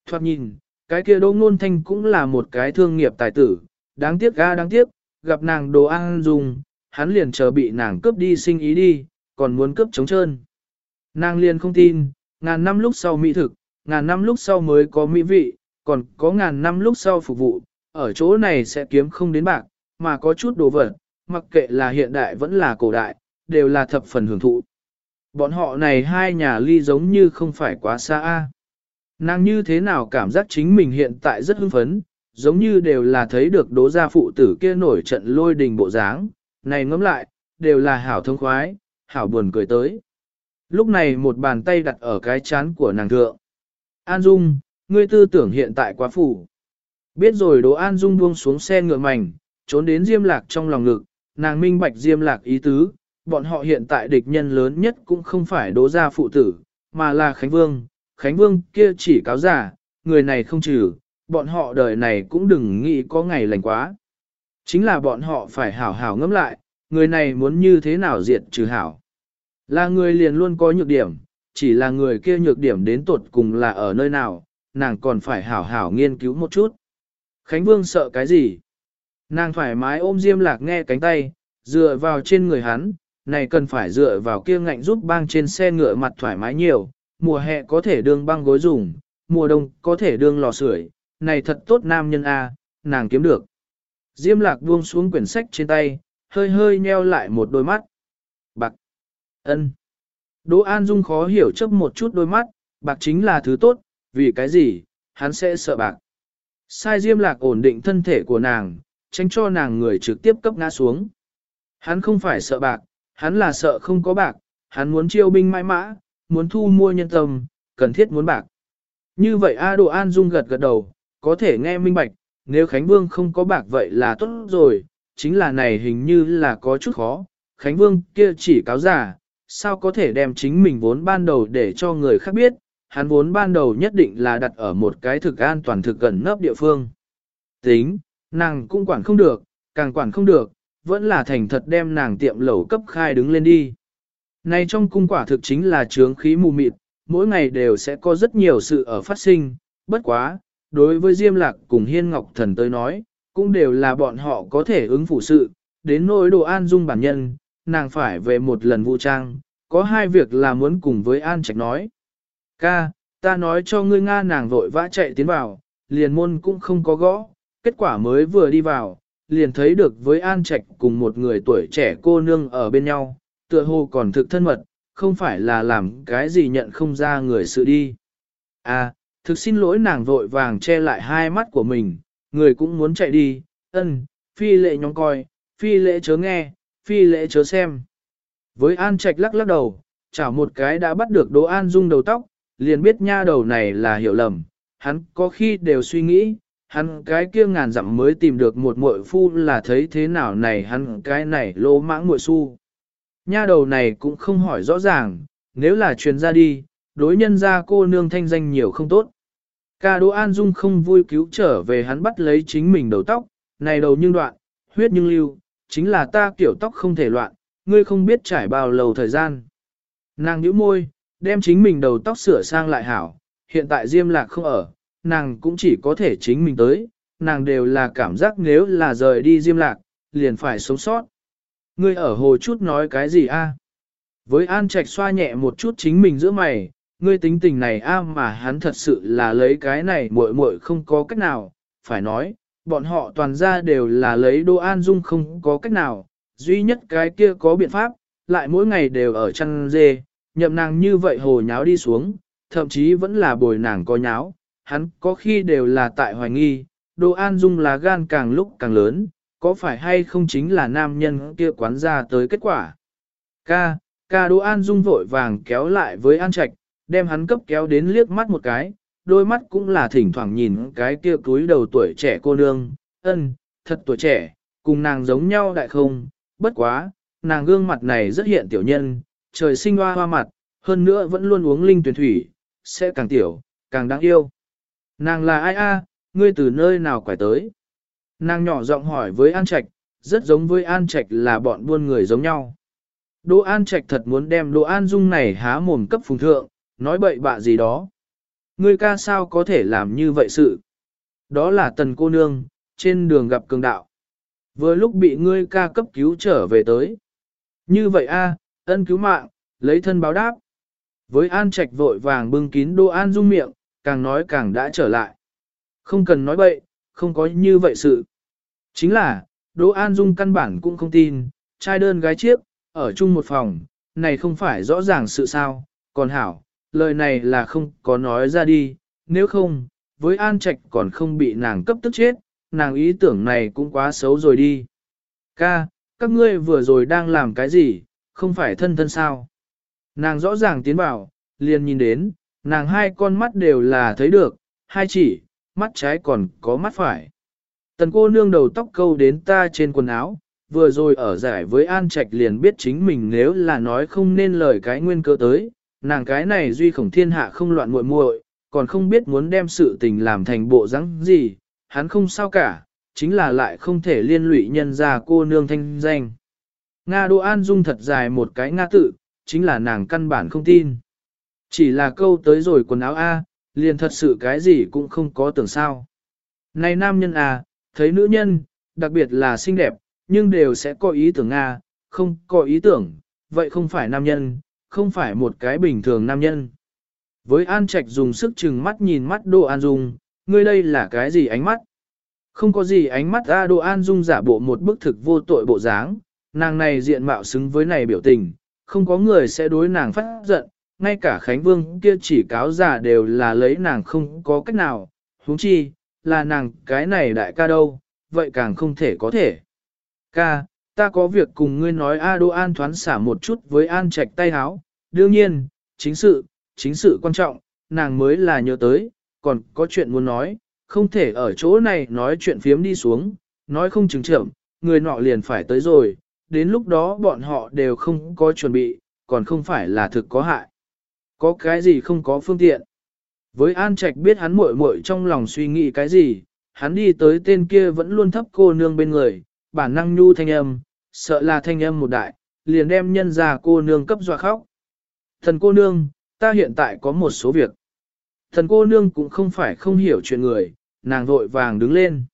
Speaker 1: thoạt nhìn, cái kia Đô Ngôn Thanh cũng là một cái thương nghiệp tài tử, đáng tiếc ga đáng tiếc, gặp nàng đồ ăn dùng, hắn liền chờ bị nàng cướp đi sinh ý đi, còn muốn cướp trống trơn. Nàng liền không tin, ngàn năm lúc sau mỹ thực, ngàn năm lúc sau mới có mỹ vị, còn có ngàn năm lúc sau phục vụ, ở chỗ này sẽ kiếm không đến bạc, mà có chút đồ vật, mặc kệ là hiện đại vẫn là cổ đại, đều là thập phần hưởng thụ. Bọn họ này hai nhà ly giống như không phải quá xa a. Nàng như thế nào cảm giác chính mình hiện tại rất hưng phấn, giống như đều là thấy được đố gia phụ tử kia nổi trận lôi đình bộ dáng, này ngẫm lại, đều là hảo thông khoái, hảo buồn cười tới. Lúc này một bàn tay đặt ở cái chán của nàng thượng. An Dung, ngươi tư tưởng hiện tại quá phủ. Biết rồi Đỗ An Dung buông xuống xe ngựa mảnh, trốn đến Diêm Lạc trong lòng ngực, nàng minh bạch Diêm Lạc ý tứ, bọn họ hiện tại địch nhân lớn nhất cũng không phải Đỗ gia phụ tử, mà là Khánh Vương. Khánh Vương kia chỉ cáo giả, người này không trừ, bọn họ đời này cũng đừng nghĩ có ngày lành quá. Chính là bọn họ phải hảo hảo ngẫm lại, người này muốn như thế nào diệt trừ hảo. Là người liền luôn có nhược điểm, chỉ là người kia nhược điểm đến tột cùng là ở nơi nào, nàng còn phải hảo hảo nghiên cứu một chút. Khánh Vương sợ cái gì? Nàng thoải mái ôm Diêm Lạc nghe cánh tay, dựa vào trên người hắn, này cần phải dựa vào kia ngạnh giúp băng trên xe ngựa mặt thoải mái nhiều, mùa hè có thể đương băng gối dùng, mùa đông có thể đương lò sưởi, này thật tốt nam nhân a, nàng kiếm được. Diêm Lạc buông xuống quyển sách trên tay, hơi hơi nheo lại một đôi mắt. Bạc. ân, Đỗ An Dung khó hiểu chấp một chút đôi mắt, bạc chính là thứ tốt, vì cái gì, hắn sẽ sợ bạc. Sai Diêm Lạc ổn định thân thể của nàng, tránh cho nàng người trực tiếp cấp ngã xuống. Hắn không phải sợ bạc, hắn là sợ không có bạc, hắn muốn chiêu binh mãi mã, muốn thu mua nhân tâm, cần thiết muốn bạc. Như vậy A Đồ An Dung gật gật đầu, có thể nghe minh bạch, nếu Khánh Vương không có bạc vậy là tốt rồi, chính là này hình như là có chút khó, Khánh Vương kia chỉ cáo giả, sao có thể đem chính mình vốn ban đầu để cho người khác biết, hắn vốn ban đầu nhất định là đặt ở một cái thực an toàn thực gần nấp địa phương. Tính, nàng cũng quản không được, càng quản không được, vẫn là thành thật đem nàng tiệm lẩu cấp khai đứng lên đi. Này trong cung quả thực chính là trướng khí mù mịt, mỗi ngày đều sẽ có rất nhiều sự ở phát sinh, bất quá, đối với Diêm Lạc cùng Hiên Ngọc Thần tới nói, cũng đều là bọn họ có thể ứng phụ sự, đến nỗi đồ an dung bản nhân, nàng phải về một lần vũ trang, có hai việc là muốn cùng với An Trạch nói. Ca, ta nói cho ngươi Nga nàng vội vã chạy tiến vào, liền môn cũng không có gõ, kết quả mới vừa đi vào, liền thấy được với An Trạch cùng một người tuổi trẻ cô nương ở bên nhau, tựa hồ còn thực thân mật, không phải là làm cái gì nhận không ra người sự đi. À, thực xin lỗi nàng vội vàng che lại hai mắt của mình, người cũng muốn chạy đi, ân, phi lệ nhóm coi, phi lệ chớ nghe, phi lệ chớ xem. Với An Trạch lắc lắc đầu, chảo một cái đã bắt được Đỗ An Dung đầu tóc, liền biết nha đầu này là hiểu lầm, hắn có khi đều suy nghĩ, hắn cái kia ngàn dặm mới tìm được một muội phu là thấy thế nào này hắn cái này lô mãng muội su. Nha đầu này cũng không hỏi rõ ràng, nếu là truyền ra đi, đối nhân ra cô nương thanh danh nhiều không tốt. Ca Đỗ An Dung không vui cứu trở về hắn bắt lấy chính mình đầu tóc, này đầu nhưng đoạn, huyết nhưng lưu, chính là ta kiểu tóc không thể loạn, ngươi không biết trải bao lâu thời gian. Nàng nhíu môi, đem chính mình đầu tóc sửa sang lại hảo, hiện tại Diêm Lạc không ở, nàng cũng chỉ có thể chính mình tới, nàng đều là cảm giác nếu là rời đi Diêm Lạc, liền phải sống sót. Ngươi ở hồ chút nói cái gì a? Với An Trạch xoa nhẹ một chút chính mình giữa mày, ngươi tính tình này a mà hắn thật sự là lấy cái này muội muội không có cách nào, phải nói, bọn họ toàn ra đều là lấy Đỗ An Dung không có cách nào, duy nhất cái kia có biện pháp, lại mỗi ngày đều ở chăn dê, nhậm nàng như vậy hồ nháo đi xuống, thậm chí vẫn là bồi nàng có nháo, hắn có khi đều là tại hoài nghi, Đỗ An Dung là gan càng lúc càng lớn, có phải hay không chính là nam nhân kia quán ra tới kết quả. Ca, ca Đỗ An Dung vội vàng kéo lại với An Trạch, đem hắn cấp kéo đến liếc mắt một cái, đôi mắt cũng là thỉnh thoảng nhìn cái kia túi đầu tuổi trẻ cô nương, ân, thật tuổi trẻ, cùng nàng giống nhau đại không, bất quá, nàng gương mặt này rất hiện tiểu nhân, trời sinh hoa hoa mặt, hơn nữa vẫn luôn uống linh tuyển thủy, sẽ càng tiểu, càng đáng yêu. Nàng là ai a? ngươi từ nơi nào quải tới? Nàng nhỏ giọng hỏi với An Trạch, rất giống với An Trạch là bọn buôn người giống nhau. Đỗ An Trạch thật muốn đem Đỗ An Dung này há mồm cấp phùng thượng, nói bậy bạ gì đó. Ngươi ca sao có thể làm như vậy sự? Đó là tần cô nương, trên đường gặp cường đạo. Vừa lúc bị ngươi ca cấp cứu trở về tới. Như vậy a, ân cứu mạng, lấy thân báo đáp. Với An Trạch vội vàng bưng kín Đỗ An Dung miệng, càng nói càng đã trở lại. Không cần nói bậy, không có như vậy sự. Chính là, Đỗ An Dung căn bản cũng không tin, trai đơn gái chiếc, ở chung một phòng, này không phải rõ ràng sự sao, còn hảo, lời này là không có nói ra đi, nếu không, với An Trạch còn không bị nàng cấp tức chết, nàng ý tưởng này cũng quá xấu rồi đi. Ca, các ngươi vừa rồi đang làm cái gì, không phải thân thân sao? Nàng rõ ràng tiến vào, liền nhìn đến, nàng hai con mắt đều là thấy được, hai chỉ, mắt trái còn có mắt phải. Tần cô nương đầu tóc câu đến ta trên quần áo, vừa rồi ở giải với An Trạch liền biết chính mình nếu là nói không nên lời cái nguyên cơ tới, nàng cái này duy khổng thiên hạ không loạn muội muội, còn không biết muốn đem sự tình làm thành bộ rắn gì, hắn không sao cả, chính là lại không thể liên lụy nhân ra cô nương thanh danh. Nga Đỗ An Dung thật dài một cái Nga tự, chính là nàng căn bản không tin. Chỉ là câu tới rồi quần áo A, liền thật sự cái gì cũng không có tưởng sao. Này nam nhân à, thấy nữ nhân, đặc biệt là xinh đẹp, nhưng đều sẽ có ý tưởng nga, không có ý tưởng, vậy không phải nam nhân, không phải một cái bình thường nam nhân. Với An Trạch dùng sức chừng mắt nhìn mắt Đỗ An Dung, ngươi đây là cái gì ánh mắt? Không có gì ánh mắt A Đỗ An Dung giả bộ một bức thực vô tội bộ dáng, nàng này diện mạo xứng với này biểu tình, không có người sẽ đối nàng phát giận, ngay cả Khánh Vương kia chỉ cáo giả đều là lấy nàng không có cách nào, huống chi, là nàng cái này đại ca đâu, vậy càng không thể có thể. Ca, ta có việc cùng ngươi nói A Đô An thoán xả một chút với An Trạch tay háo, đương nhiên, chính sự, chính sự quan trọng, nàng mới là nhớ tới, còn có chuyện muốn nói, không thể ở chỗ này nói chuyện phiếm đi xuống, nói không chứng chậm, người nọ liền phải tới rồi, đến lúc đó bọn họ đều không có chuẩn bị, còn không phải là thực có hại. Có cái gì không có phương tiện. Với An Trạch biết hắn muội muội trong lòng suy nghĩ cái gì, hắn đi tới tên kia vẫn luôn thấp cô nương bên người, bản năng nhu thanh âm, sợ là thanh âm một đại, liền đem nhân ra cô nương cấp dọa khóc. Thần cô nương, ta hiện tại có một số việc. Thần cô nương cũng không phải không hiểu chuyện người, nàng vội vàng đứng lên.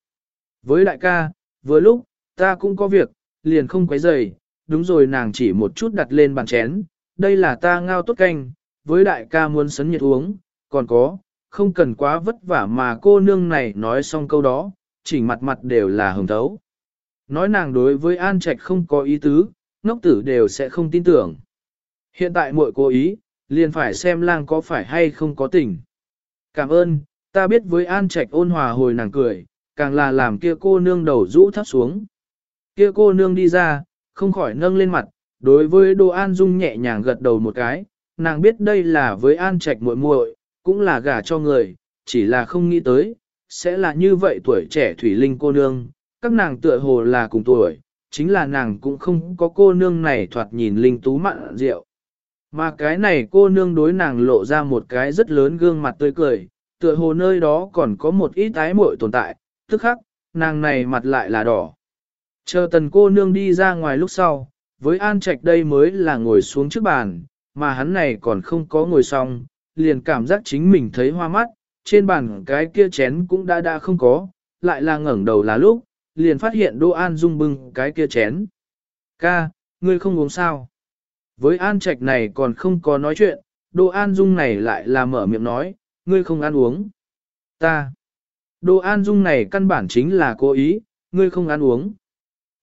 Speaker 1: Với đại ca, vừa lúc, ta cũng có việc, liền không quấy rầy, đúng rồi nàng chỉ một chút đặt lên bàn chén, đây là ta ngao tốt canh, với đại ca muốn sấn nhiệt uống, còn có, không cần quá vất vả mà cô nương này nói xong câu đó, chỉnh mặt mặt đều là hồng thấu. Nói nàng đối với An Trạch không có ý tứ, ngốc tử đều sẽ không tin tưởng. Hiện tại muội cố ý, liền phải xem lang có phải hay không có tình. Cảm ơn, ta biết với An Trạch ôn hòa hồi nàng cười, càng là làm kia cô nương đầu rũ thấp xuống. Kia cô nương đi ra, không khỏi nâng lên mặt, đối với Đỗ An Dung nhẹ nhàng gật đầu một cái, nàng biết đây là với An Trạch muội muội, cũng là gả cho người, chỉ là không nghĩ tới, sẽ là như vậy tuổi trẻ thủy linh cô nương, các nàng tựa hồ là cùng tuổi, chính là nàng cũng không có cô nương này thoạt nhìn linh tú mặn rượu. Mà cái này cô nương đối nàng lộ ra một cái rất lớn gương mặt tươi cười, tựa hồ nơi đó còn có một ít ái muội tồn tại, tức khắc, nàng này mặt lại là đỏ. Chờ tần cô nương đi ra ngoài lúc sau, với An Trạch đây mới là ngồi xuống trước bàn, mà hắn này còn không có ngồi xong, liền cảm giác chính mình thấy hoa mắt, trên bàn cái kia chén cũng đã đã không có, lại là ngẩng đầu là lúc, liền phát hiện Đỗ An Dung bưng cái kia chén. Ca, ngươi không uống sao? Với An Trạch này còn không có nói chuyện, Đỗ An Dung này lại là mở miệng nói, ngươi không ăn uống. Ta. Đỗ An Dung này căn bản chính là cố ý, ngươi không ăn uống.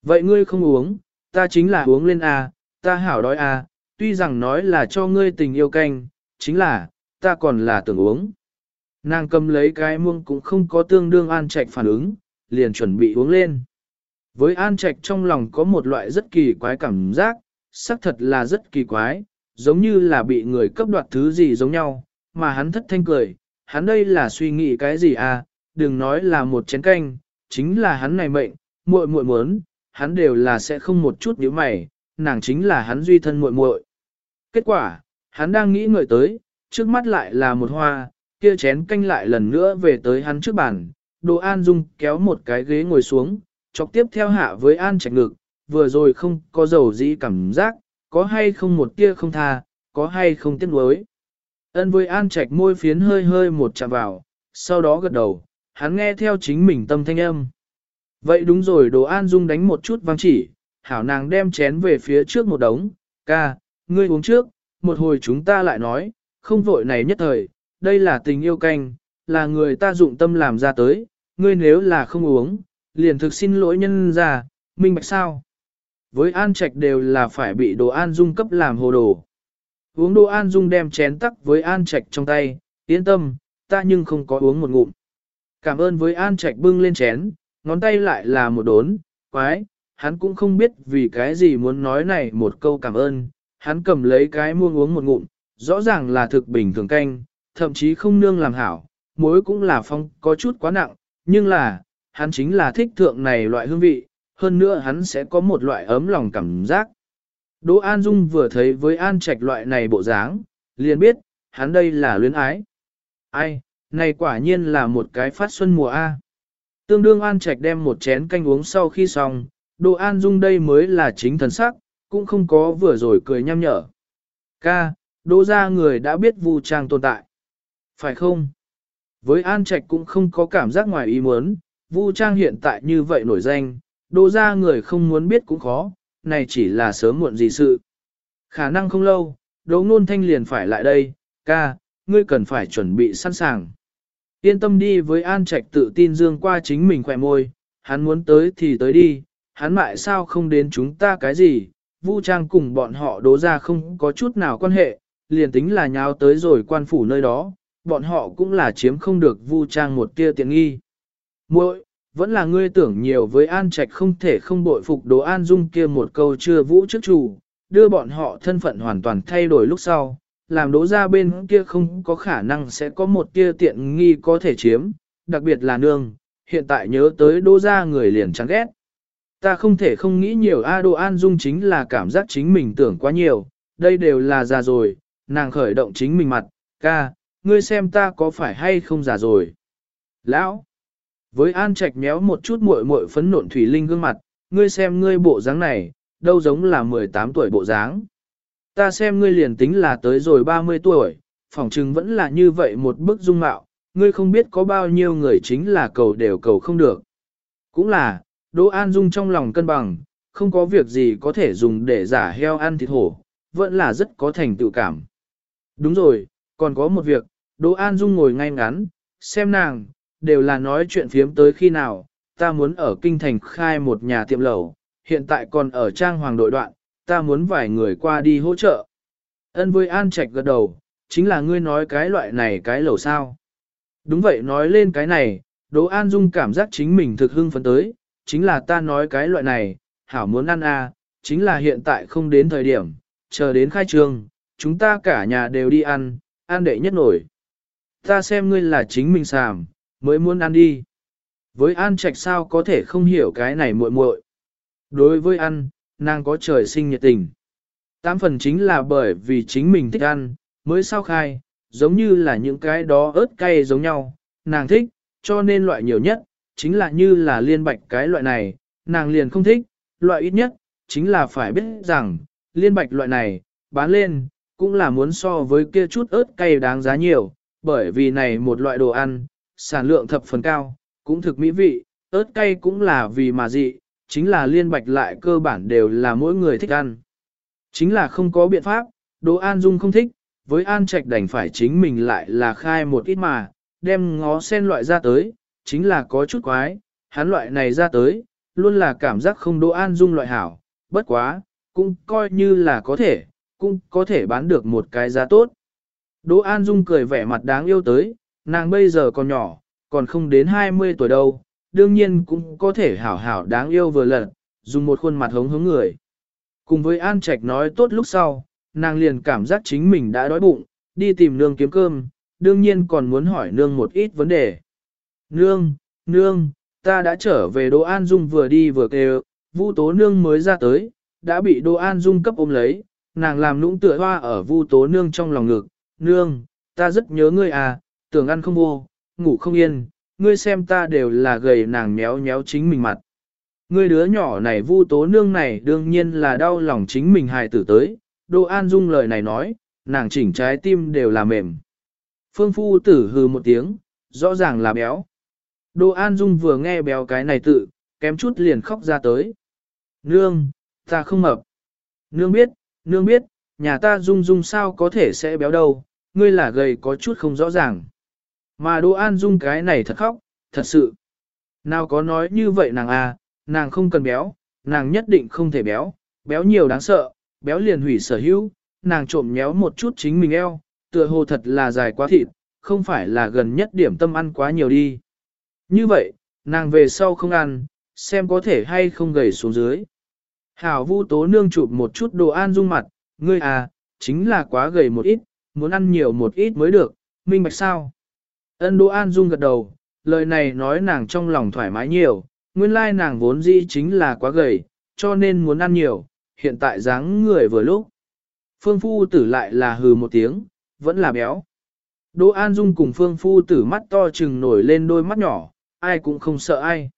Speaker 1: Vậy ngươi không uống, ta chính là uống lên à, ta hảo đói à, tuy rằng nói là cho ngươi tình yêu canh, chính là, ta còn là tưởng uống. Nàng cầm lấy cái muông cũng không có tương đương An Trạch phản ứng, liền chuẩn bị uống lên. Với An Trạch trong lòng có một loại rất kỳ quái cảm giác, xác thật là rất kỳ quái, giống như là bị người cấp đoạt thứ gì giống nhau, mà hắn thất thanh cười, hắn đây là suy nghĩ cái gì à, đừng nói là một chén canh, chính là hắn này mệnh, muội muội muốn, hắn đều là sẽ không một chút nhíu mày, nàng chính là hắn duy thân muội muội. Kết quả, hắn đang nghĩ ngợi tới, trước mắt lại là một hoa, kia chén canh lại lần nữa về tới hắn trước bàn, Đồ An Dung kéo một cái ghế ngồi xuống, chọc tiếp theo hạ với An Trạch ngực, vừa rồi không có dầu dĩ cảm giác, có hay không một tia không tha, có hay không tiếc nuối. Ân với An Trạch môi phiến hơi hơi một chạm vào, sau đó gật đầu, hắn nghe theo chính mình tâm thanh âm. Vậy đúng rồi Đồ An Dung đánh một chút vang chỉ, hảo nàng đem chén về phía trước một đống, ca, ngươi uống trước, một hồi chúng ta lại nói, không vội này nhất thời, đây là tình yêu canh, là người ta dụng tâm làm ra tới, ngươi nếu là không uống, liền thực xin lỗi nhân ra, minh bạch sao. Với An Trạch đều là phải bị đồ An Dung cấp làm hồ đồ. Uống đồ An Dung đem chén tắc với An Trạch trong tay, yên tâm, ta nhưng không có uống một ngụm. Cảm ơn với An Trạch bưng lên chén, ngón tay lại là một đốn, quái, hắn cũng không biết vì cái gì muốn nói này một câu cảm ơn, hắn cầm lấy cái muông uống một ngụm, rõ ràng là thực bình thường canh, thậm chí không nương làm hảo, muối cũng là phong có chút quá nặng, nhưng là, hắn chính là thích thượng này loại hương vị, hơn nữa hắn sẽ có một loại ấm lòng cảm giác. Đỗ An Dung vừa thấy với An Trạch loại này bộ dáng, liền biết, hắn đây là luyến ái. Ai, này quả nhiên là một cái phát xuân mùa A. Tương đương An Trạch đem một chén canh uống sau khi xong, đồ An Dung đây mới là chính thần sắc, cũng không có vừa rồi cười nhăm nhở. Ca, Đỗ ra người đã biết vu trang tồn tại. Phải không? Với An Trạch cũng không có cảm giác ngoài ý muốn, Vu Trang hiện tại như vậy nổi danh, Đỗ ra người không muốn biết cũng khó, này chỉ là sớm muộn gì sự. Khả năng không lâu, Đỗ Nôn Thanh liền phải lại đây, ca, ngươi cần phải chuẩn bị sẵn sàng. Yên tâm đi với An Trạch tự tin dương qua chính mình khỏe môi, hắn muốn tới thì tới đi, hắn mại sao không đến chúng ta cái gì, Vu Trang cùng bọn họ đố ra không có chút nào quan hệ, liền tính là nháo tới rồi quan phủ nơi đó, bọn họ cũng là chiếm không được Vu Trang một tia tiện nghi. Muội, vẫn là ngươi tưởng nhiều với An Trạch không thể không bội phục Đỗ An Dung kia một câu chưa vũ trước chủ, đưa bọn họ thân phận hoàn toàn thay đổi lúc sau, làm đỗ ra bên kia không có khả năng sẽ có một kia tiện nghi có thể chiếm, đặc biệt là nương, hiện tại nhớ tới đỗ ra người liền chán ghét. Ta không thể không nghĩ nhiều A Đỗ An Dung chính là cảm giác chính mình tưởng quá nhiều, đây đều là già rồi, nàng khởi động chính mình mặt, ca, ngươi xem ta có phải hay không già rồi. Lão, với An Trạch méo một chút muội muội phấn nộn thủy linh gương mặt, ngươi xem ngươi bộ dáng này, đâu giống là 18 tuổi bộ dáng. Ta xem ngươi liền tính là tới rồi 30 tuổi, phỏng chừng vẫn là như vậy một bức dung mạo, ngươi không biết có bao nhiêu người chính là cầu đều cầu không được. Cũng là, Đỗ An Dung trong lòng cân bằng, không có việc gì có thể dùng để giả heo ăn thịt hổ, vẫn là rất có thành tựu cảm. Đúng rồi, còn có một việc, Đỗ An Dung ngồi ngay ngắn, xem nàng, đều là nói chuyện phiếm tới khi nào, ta muốn ở kinh thành khai một nhà tiệm lẩu, hiện tại còn ở trang hoàng đội đoạn, ta muốn vài người qua đi hỗ trợ. Ân với An Trạch gật đầu, chính là ngươi nói cái loại này cái lẩu sao. Đúng vậy nói lên cái này, Đỗ An Dung cảm giác chính mình thực hưng phấn tới, chính là ta nói cái loại này, hảo muốn ăn à, chính là hiện tại không đến thời điểm, chờ đến khai trương, chúng ta cả nhà đều đi ăn, ăn đệ nhất nổi. Ta xem ngươi là chính mình sàm, mới muốn ăn đi. Với An Trạch sao có thể không hiểu cái này muội muội. Đối với ăn, nàng có trời sinh nhiệt tình. Tám phần chính là bởi vì chính mình thích ăn, mới sao khai, giống như là những cái đó ớt cay giống nhau, nàng thích, cho nên loại nhiều nhất, chính là như là liên bạch cái loại này, nàng liền không thích, loại ít nhất, chính là phải biết rằng, liên bạch loại này, bán lên, cũng là muốn so với kia chút ớt cay đáng giá nhiều, bởi vì này một loại đồ ăn, sản lượng thập phần cao, cũng thực mỹ vị, ớt cay cũng là vì mà dị, chính là liên bạch lại cơ bản đều là mỗi người thích ăn. Chính là không có biện pháp, Đỗ An Dung không thích, với An Trạch đành phải chính mình lại là khai một ít mà, đem ngó sen loại ra tới, chính là có chút quái, hắn loại này ra tới, luôn là cảm giác không Đỗ An Dung loại hảo, bất quá, cũng coi như là có thể, cũng có thể bán được một cái giá tốt. Đỗ An Dung cười vẻ mặt đáng yêu tới, nàng bây giờ còn nhỏ, còn không đến 20 tuổi đâu, đương nhiên cũng có thể hảo hảo đáng yêu vừa lần, dùng một khuôn mặt hống hống người. Cùng với An Trạch nói tốt lúc sau, nàng liền cảm giác chính mình đã đói bụng, đi tìm nương kiếm cơm, đương nhiên còn muốn hỏi nương một ít vấn đề. Nương, nương, ta đã trở về Đỗ An Dung vừa đi vừa kêu, Vu Tố nương mới ra tới, đã bị Đỗ An Dung cấp ôm lấy, nàng làm nũng tựa hoa ở Vu Tố nương trong lòng ngực, nương, ta rất nhớ ngươi à, tưởng ăn không vô, ngủ không yên, ngươi xem ta đều là gầy nàng méo méo chính mình mặt. Ngươi đứa nhỏ này vu tố nương này đương nhiên là đau lòng chính mình hài tử tới, Đô An Dung lời này nói, nàng chỉnh trái tim đều là mềm. Phương phu tử hừ một tiếng, rõ ràng là béo. Đô An Dung vừa nghe béo cái này tự, kém chút liền khóc ra tới. Nương, ta không mập. Nương biết, nương biết, nhà ta Dung Dung sao có thể sẽ béo đâu, ngươi là gầy có chút không rõ ràng. Mà Đỗ An Dung cái này thật khóc, thật sự. Nào có nói như vậy nàng à, nàng không cần béo, nàng nhất định không thể béo, béo nhiều đáng sợ, béo liền hủy sở hữu, nàng trộm nhéo một chút chính mình eo, tựa hồ thật là dài quá thịt, không phải là gần nhất điểm tâm ăn quá nhiều đi. Như vậy, nàng về sau không ăn, xem có thể hay không gầy xuống dưới. Hảo vu tố nương chụp một chút đồ an dung mặt, ngươi à, chính là quá gầy một ít, muốn ăn nhiều một ít mới được, minh bạch sao. Ân Đỗ An Dung gật đầu, lời này nói nàng trong lòng thoải mái nhiều, nguyên lai nàng vốn dĩ chính là quá gầy, cho nên muốn ăn nhiều, hiện tại dáng người vừa lúc. Phương Phu tử lại là hừ một tiếng, vẫn là béo. Đỗ An Dung cùng Phương Phu tử mắt to trừng nổi lên đôi mắt nhỏ, ai cũng không sợ ai.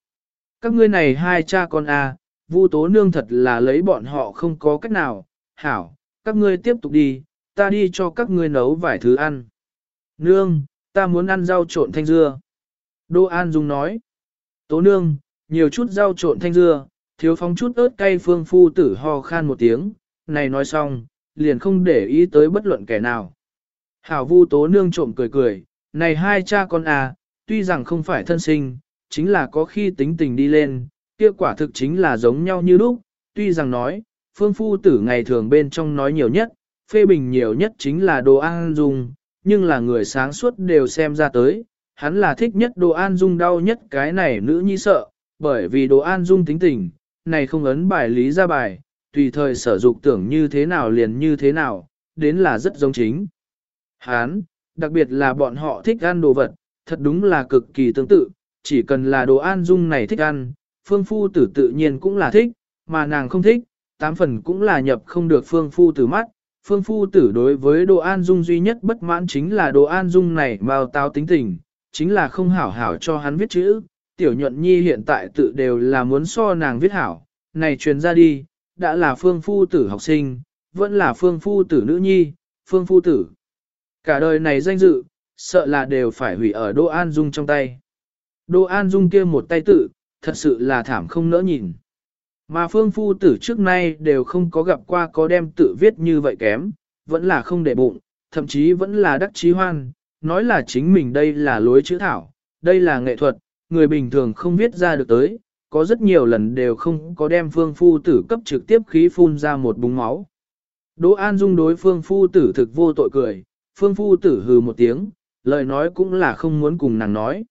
Speaker 1: Các ngươi này hai cha con à, Vu Tố Nương thật là lấy bọn họ không có cách nào, hảo, các ngươi tiếp tục đi, ta đi cho các ngươi nấu vài thứ ăn. Nương, Ta muốn ăn rau trộn thanh dưa. Đô An Dung nói. Tố nương, nhiều chút rau trộn thanh dưa, thiếu phóng chút ớt cay phương phu tử ho khan một tiếng, này nói xong, liền không để ý tới bất luận kẻ nào. Hảo vu tố nương trộm cười cười, này hai cha con à, tuy rằng không phải thân sinh, chính là có khi tính tình đi lên, kia quả thực chính là giống nhau như lúc, tuy rằng nói, phương phu tử ngày thường bên trong nói nhiều nhất, phê bình nhiều nhất chính là đồ ăn dung, nhưng là người sáng suốt đều xem ra tới, hắn là thích nhất đồ an dung đau nhất cái này nữ nhi sợ, bởi vì đồ an dung tính tình, này không ấn bài lý ra bài, tùy thời sở dục tưởng như thế nào liền như thế nào, đến là rất giống chính. Hán, đặc biệt là bọn họ thích ăn đồ vật, thật đúng là cực kỳ tương tự, chỉ cần là đồ an dung này thích ăn, phương phu tử tự nhiên cũng là thích, mà nàng không thích, tám phần cũng là nhập không được phương phu tử mắt. Phương phu tử đối với đồ an dung duy nhất bất mãn chính là đồ an dung này mao tao tính tình, chính là không hảo hảo cho hắn viết chữ, tiểu nhuận nhi hiện tại tự đều là muốn so nàng viết hảo, này truyền ra đi, đã là phương phu tử học sinh, vẫn là phương phu tử nữ nhi, phương phu tử. Cả đời này danh dự, sợ là đều phải hủy ở Đỗ An Dung trong tay. Đỗ An Dung kia một tay tự, thật sự là thảm không nỡ nhìn. Mà phương phu tử trước nay đều không có gặp qua có đem tự viết như vậy kém, vẫn là không để bụng, thậm chí vẫn là đắc chí hoan, nói là chính mình đây là lối chữ thảo, đây là nghệ thuật, người bình thường không viết ra được tới, có rất nhiều lần đều không có đem phương phu tử cấp trực tiếp khí phun ra một búng máu. Đỗ An Dung đối phương phu tử thực vô tội cười, phương phu tử hừ một tiếng, lời nói cũng là không muốn cùng nàng nói.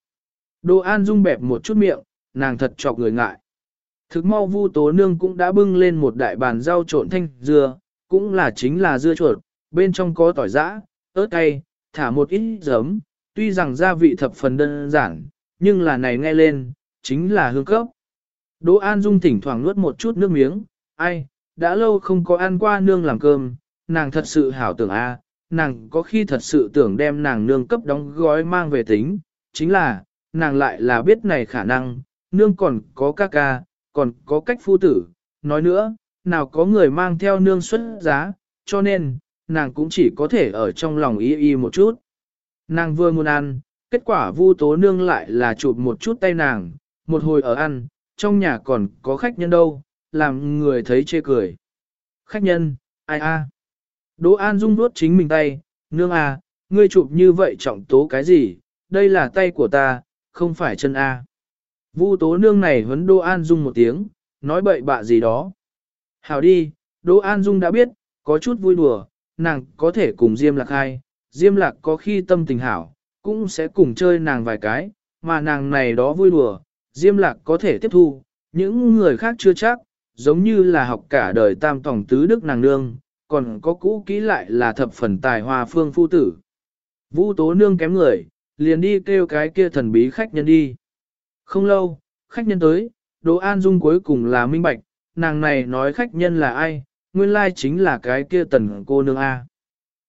Speaker 1: Đỗ An Dung bẹp một chút miệng, nàng thật chọc người ngại. Thực mau vu tố nương cũng đã bưng lên một đại bàn rau trộn thanh dưa, cũng là chính là dưa chuột, bên trong có tỏi giã, ớt cay, thả một ít giấm, tuy rằng gia vị thập phần đơn giản, nhưng là này nghe lên, chính là hương cấp. Đỗ An Dung thỉnh thoảng nuốt một chút nước miếng, ai, đã lâu không có ăn qua nương làm cơm, nàng thật sự hảo tưởng a, nàng có khi thật sự tưởng đem nàng nương cấp đóng gói mang về tính, chính là, nàng lại là biết này khả năng, nương còn có ca ca, còn có cách phu tử, nói nữa, nào có người mang theo nương xuất giá, cho nên, nàng cũng chỉ có thể ở trong lòng y y một chút. Nàng vừa muốn ăn, kết quả vu tố nương lại là chụp một chút tay nàng, một hồi ở ăn, trong nhà còn có khách nhân đâu, làm người thấy chê cười. Khách nhân, ai a? Đỗ An Dung nuốt chính mình tay, nương à, ngươi chụp như vậy trọng tố cái gì, đây là tay của ta, không phải chân a. Vu tố nương này huấn Đỗ An Dung một tiếng, nói bậy bạ gì đó. Hảo đi, Đỗ An Dung đã biết, có chút vui đùa, nàng có thể cùng Diêm Lạc hai, Diêm Lạc có khi tâm tình hảo, cũng sẽ cùng chơi nàng vài cái, mà nàng này đó vui đùa, Diêm Lạc có thể tiếp thu, những người khác chưa chắc, giống như là học cả đời tam tổng tứ đức nàng nương, còn có cũ kỹ lại là thập phần tài hoa phương phu tử. Vũ tố nương kém người, liền đi kêu cái kia thần bí khách nhân đi. Không lâu, khách nhân tới, Đỗ An Dung cuối cùng là minh bạch, nàng này nói khách nhân là ai, nguyên lai chính là cái kia tần cô nương A.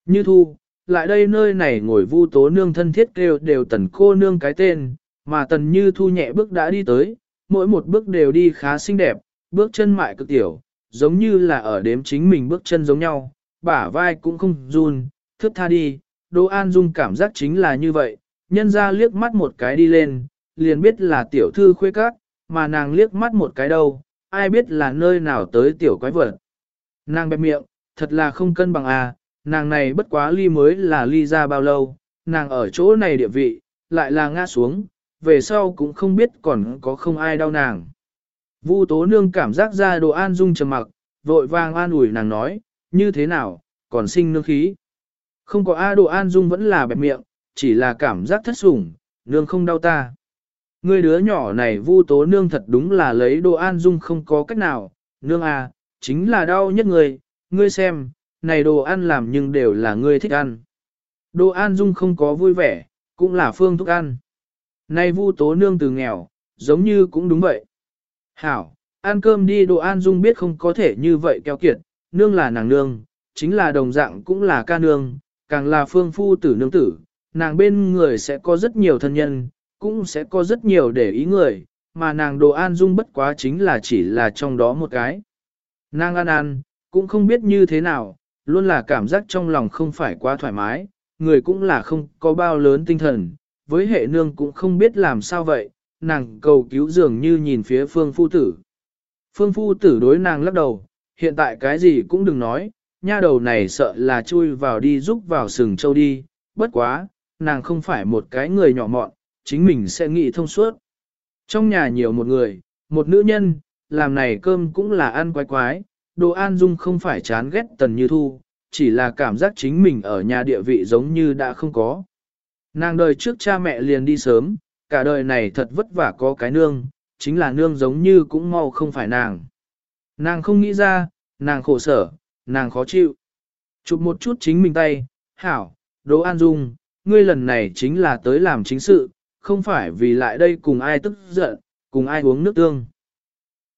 Speaker 1: Như thu, lại đây nơi này ngồi vu tố nương thân thiết kêu đều tần cô nương cái tên, mà tần như thu nhẹ bước đã đi tới, mỗi một bước đều đi khá xinh đẹp, bước chân mại cực tiểu, giống như là ở đếm chính mình bước chân giống nhau, bả vai cũng không run, thước tha đi, Đỗ An Dung cảm giác chính là như vậy, nhân ra liếc mắt một cái đi lên, liền biết là tiểu thư khuê các, mà nàng liếc mắt một cái đâu, ai biết là nơi nào tới tiểu quái vật. Nàng bẹp miệng, thật là không cân bằng à, nàng này bất quá ly mới là ly ra bao lâu, nàng ở chỗ này địa vị, lại là ngã xuống, về sau cũng không biết còn có không ai đau nàng. Vu tố nương cảm giác ra đồ an dung trầm mặc, vội vàng an ủi nàng nói, như thế nào, còn sinh nương khí. Không có A đồ an dung vẫn là bẹp miệng, chỉ là cảm giác thất sủng, nương không đau ta. Người đứa nhỏ này vu tố nương thật đúng là lấy đồ an dung không có cách nào, nương à, chính là đau nhất người, ngươi xem, này đồ ăn làm nhưng đều là ngươi thích ăn. Đồ an dung không có vui vẻ, cũng là phương thúc ăn. Này vu tố nương từ nghèo, giống như cũng đúng vậy. Hảo, ăn cơm đi đồ an dung biết không có thể như vậy keo kiệt, nương là nàng nương, chính là đồng dạng cũng là ca nương, càng là phương phu tử nương tử, nàng bên người sẽ có rất nhiều thân nhân, cũng sẽ có rất nhiều để ý người, mà nàng đồ an dung bất quá chính là chỉ là trong đó một cái. Nàng ăn ăn, cũng không biết như thế nào, luôn là cảm giác trong lòng không phải quá thoải mái, người cũng là không có bao lớn tinh thần, với hệ nương cũng không biết làm sao vậy, nàng cầu cứu dường như nhìn phía phương phu tử. Phương phu tử đối nàng lắc đầu, hiện tại cái gì cũng đừng nói, nha đầu này sợ là chui vào đi giúp vào sừng châu đi, bất quá, nàng không phải một cái người nhỏ mọn, chính mình sẽ nghĩ thông suốt. Trong nhà nhiều một người, một nữ nhân, làm này cơm cũng là ăn quái quái, Đồ An Dung không phải chán ghét Tần Như Thu, chỉ là cảm giác chính mình ở nhà địa vị giống như đã không có. Nàng đời trước cha mẹ liền đi sớm, cả đời này thật vất vả có cái nương, chính là nương giống như cũng mau không phải nàng. Nàng không nghĩ ra, nàng khổ sở, nàng khó chịu. Chụp một chút chính mình tay, hảo, Đỗ An Dung, ngươi lần này chính là tới làm chính sự, không phải vì lại đây cùng ai tức giận, cùng ai uống nước tương.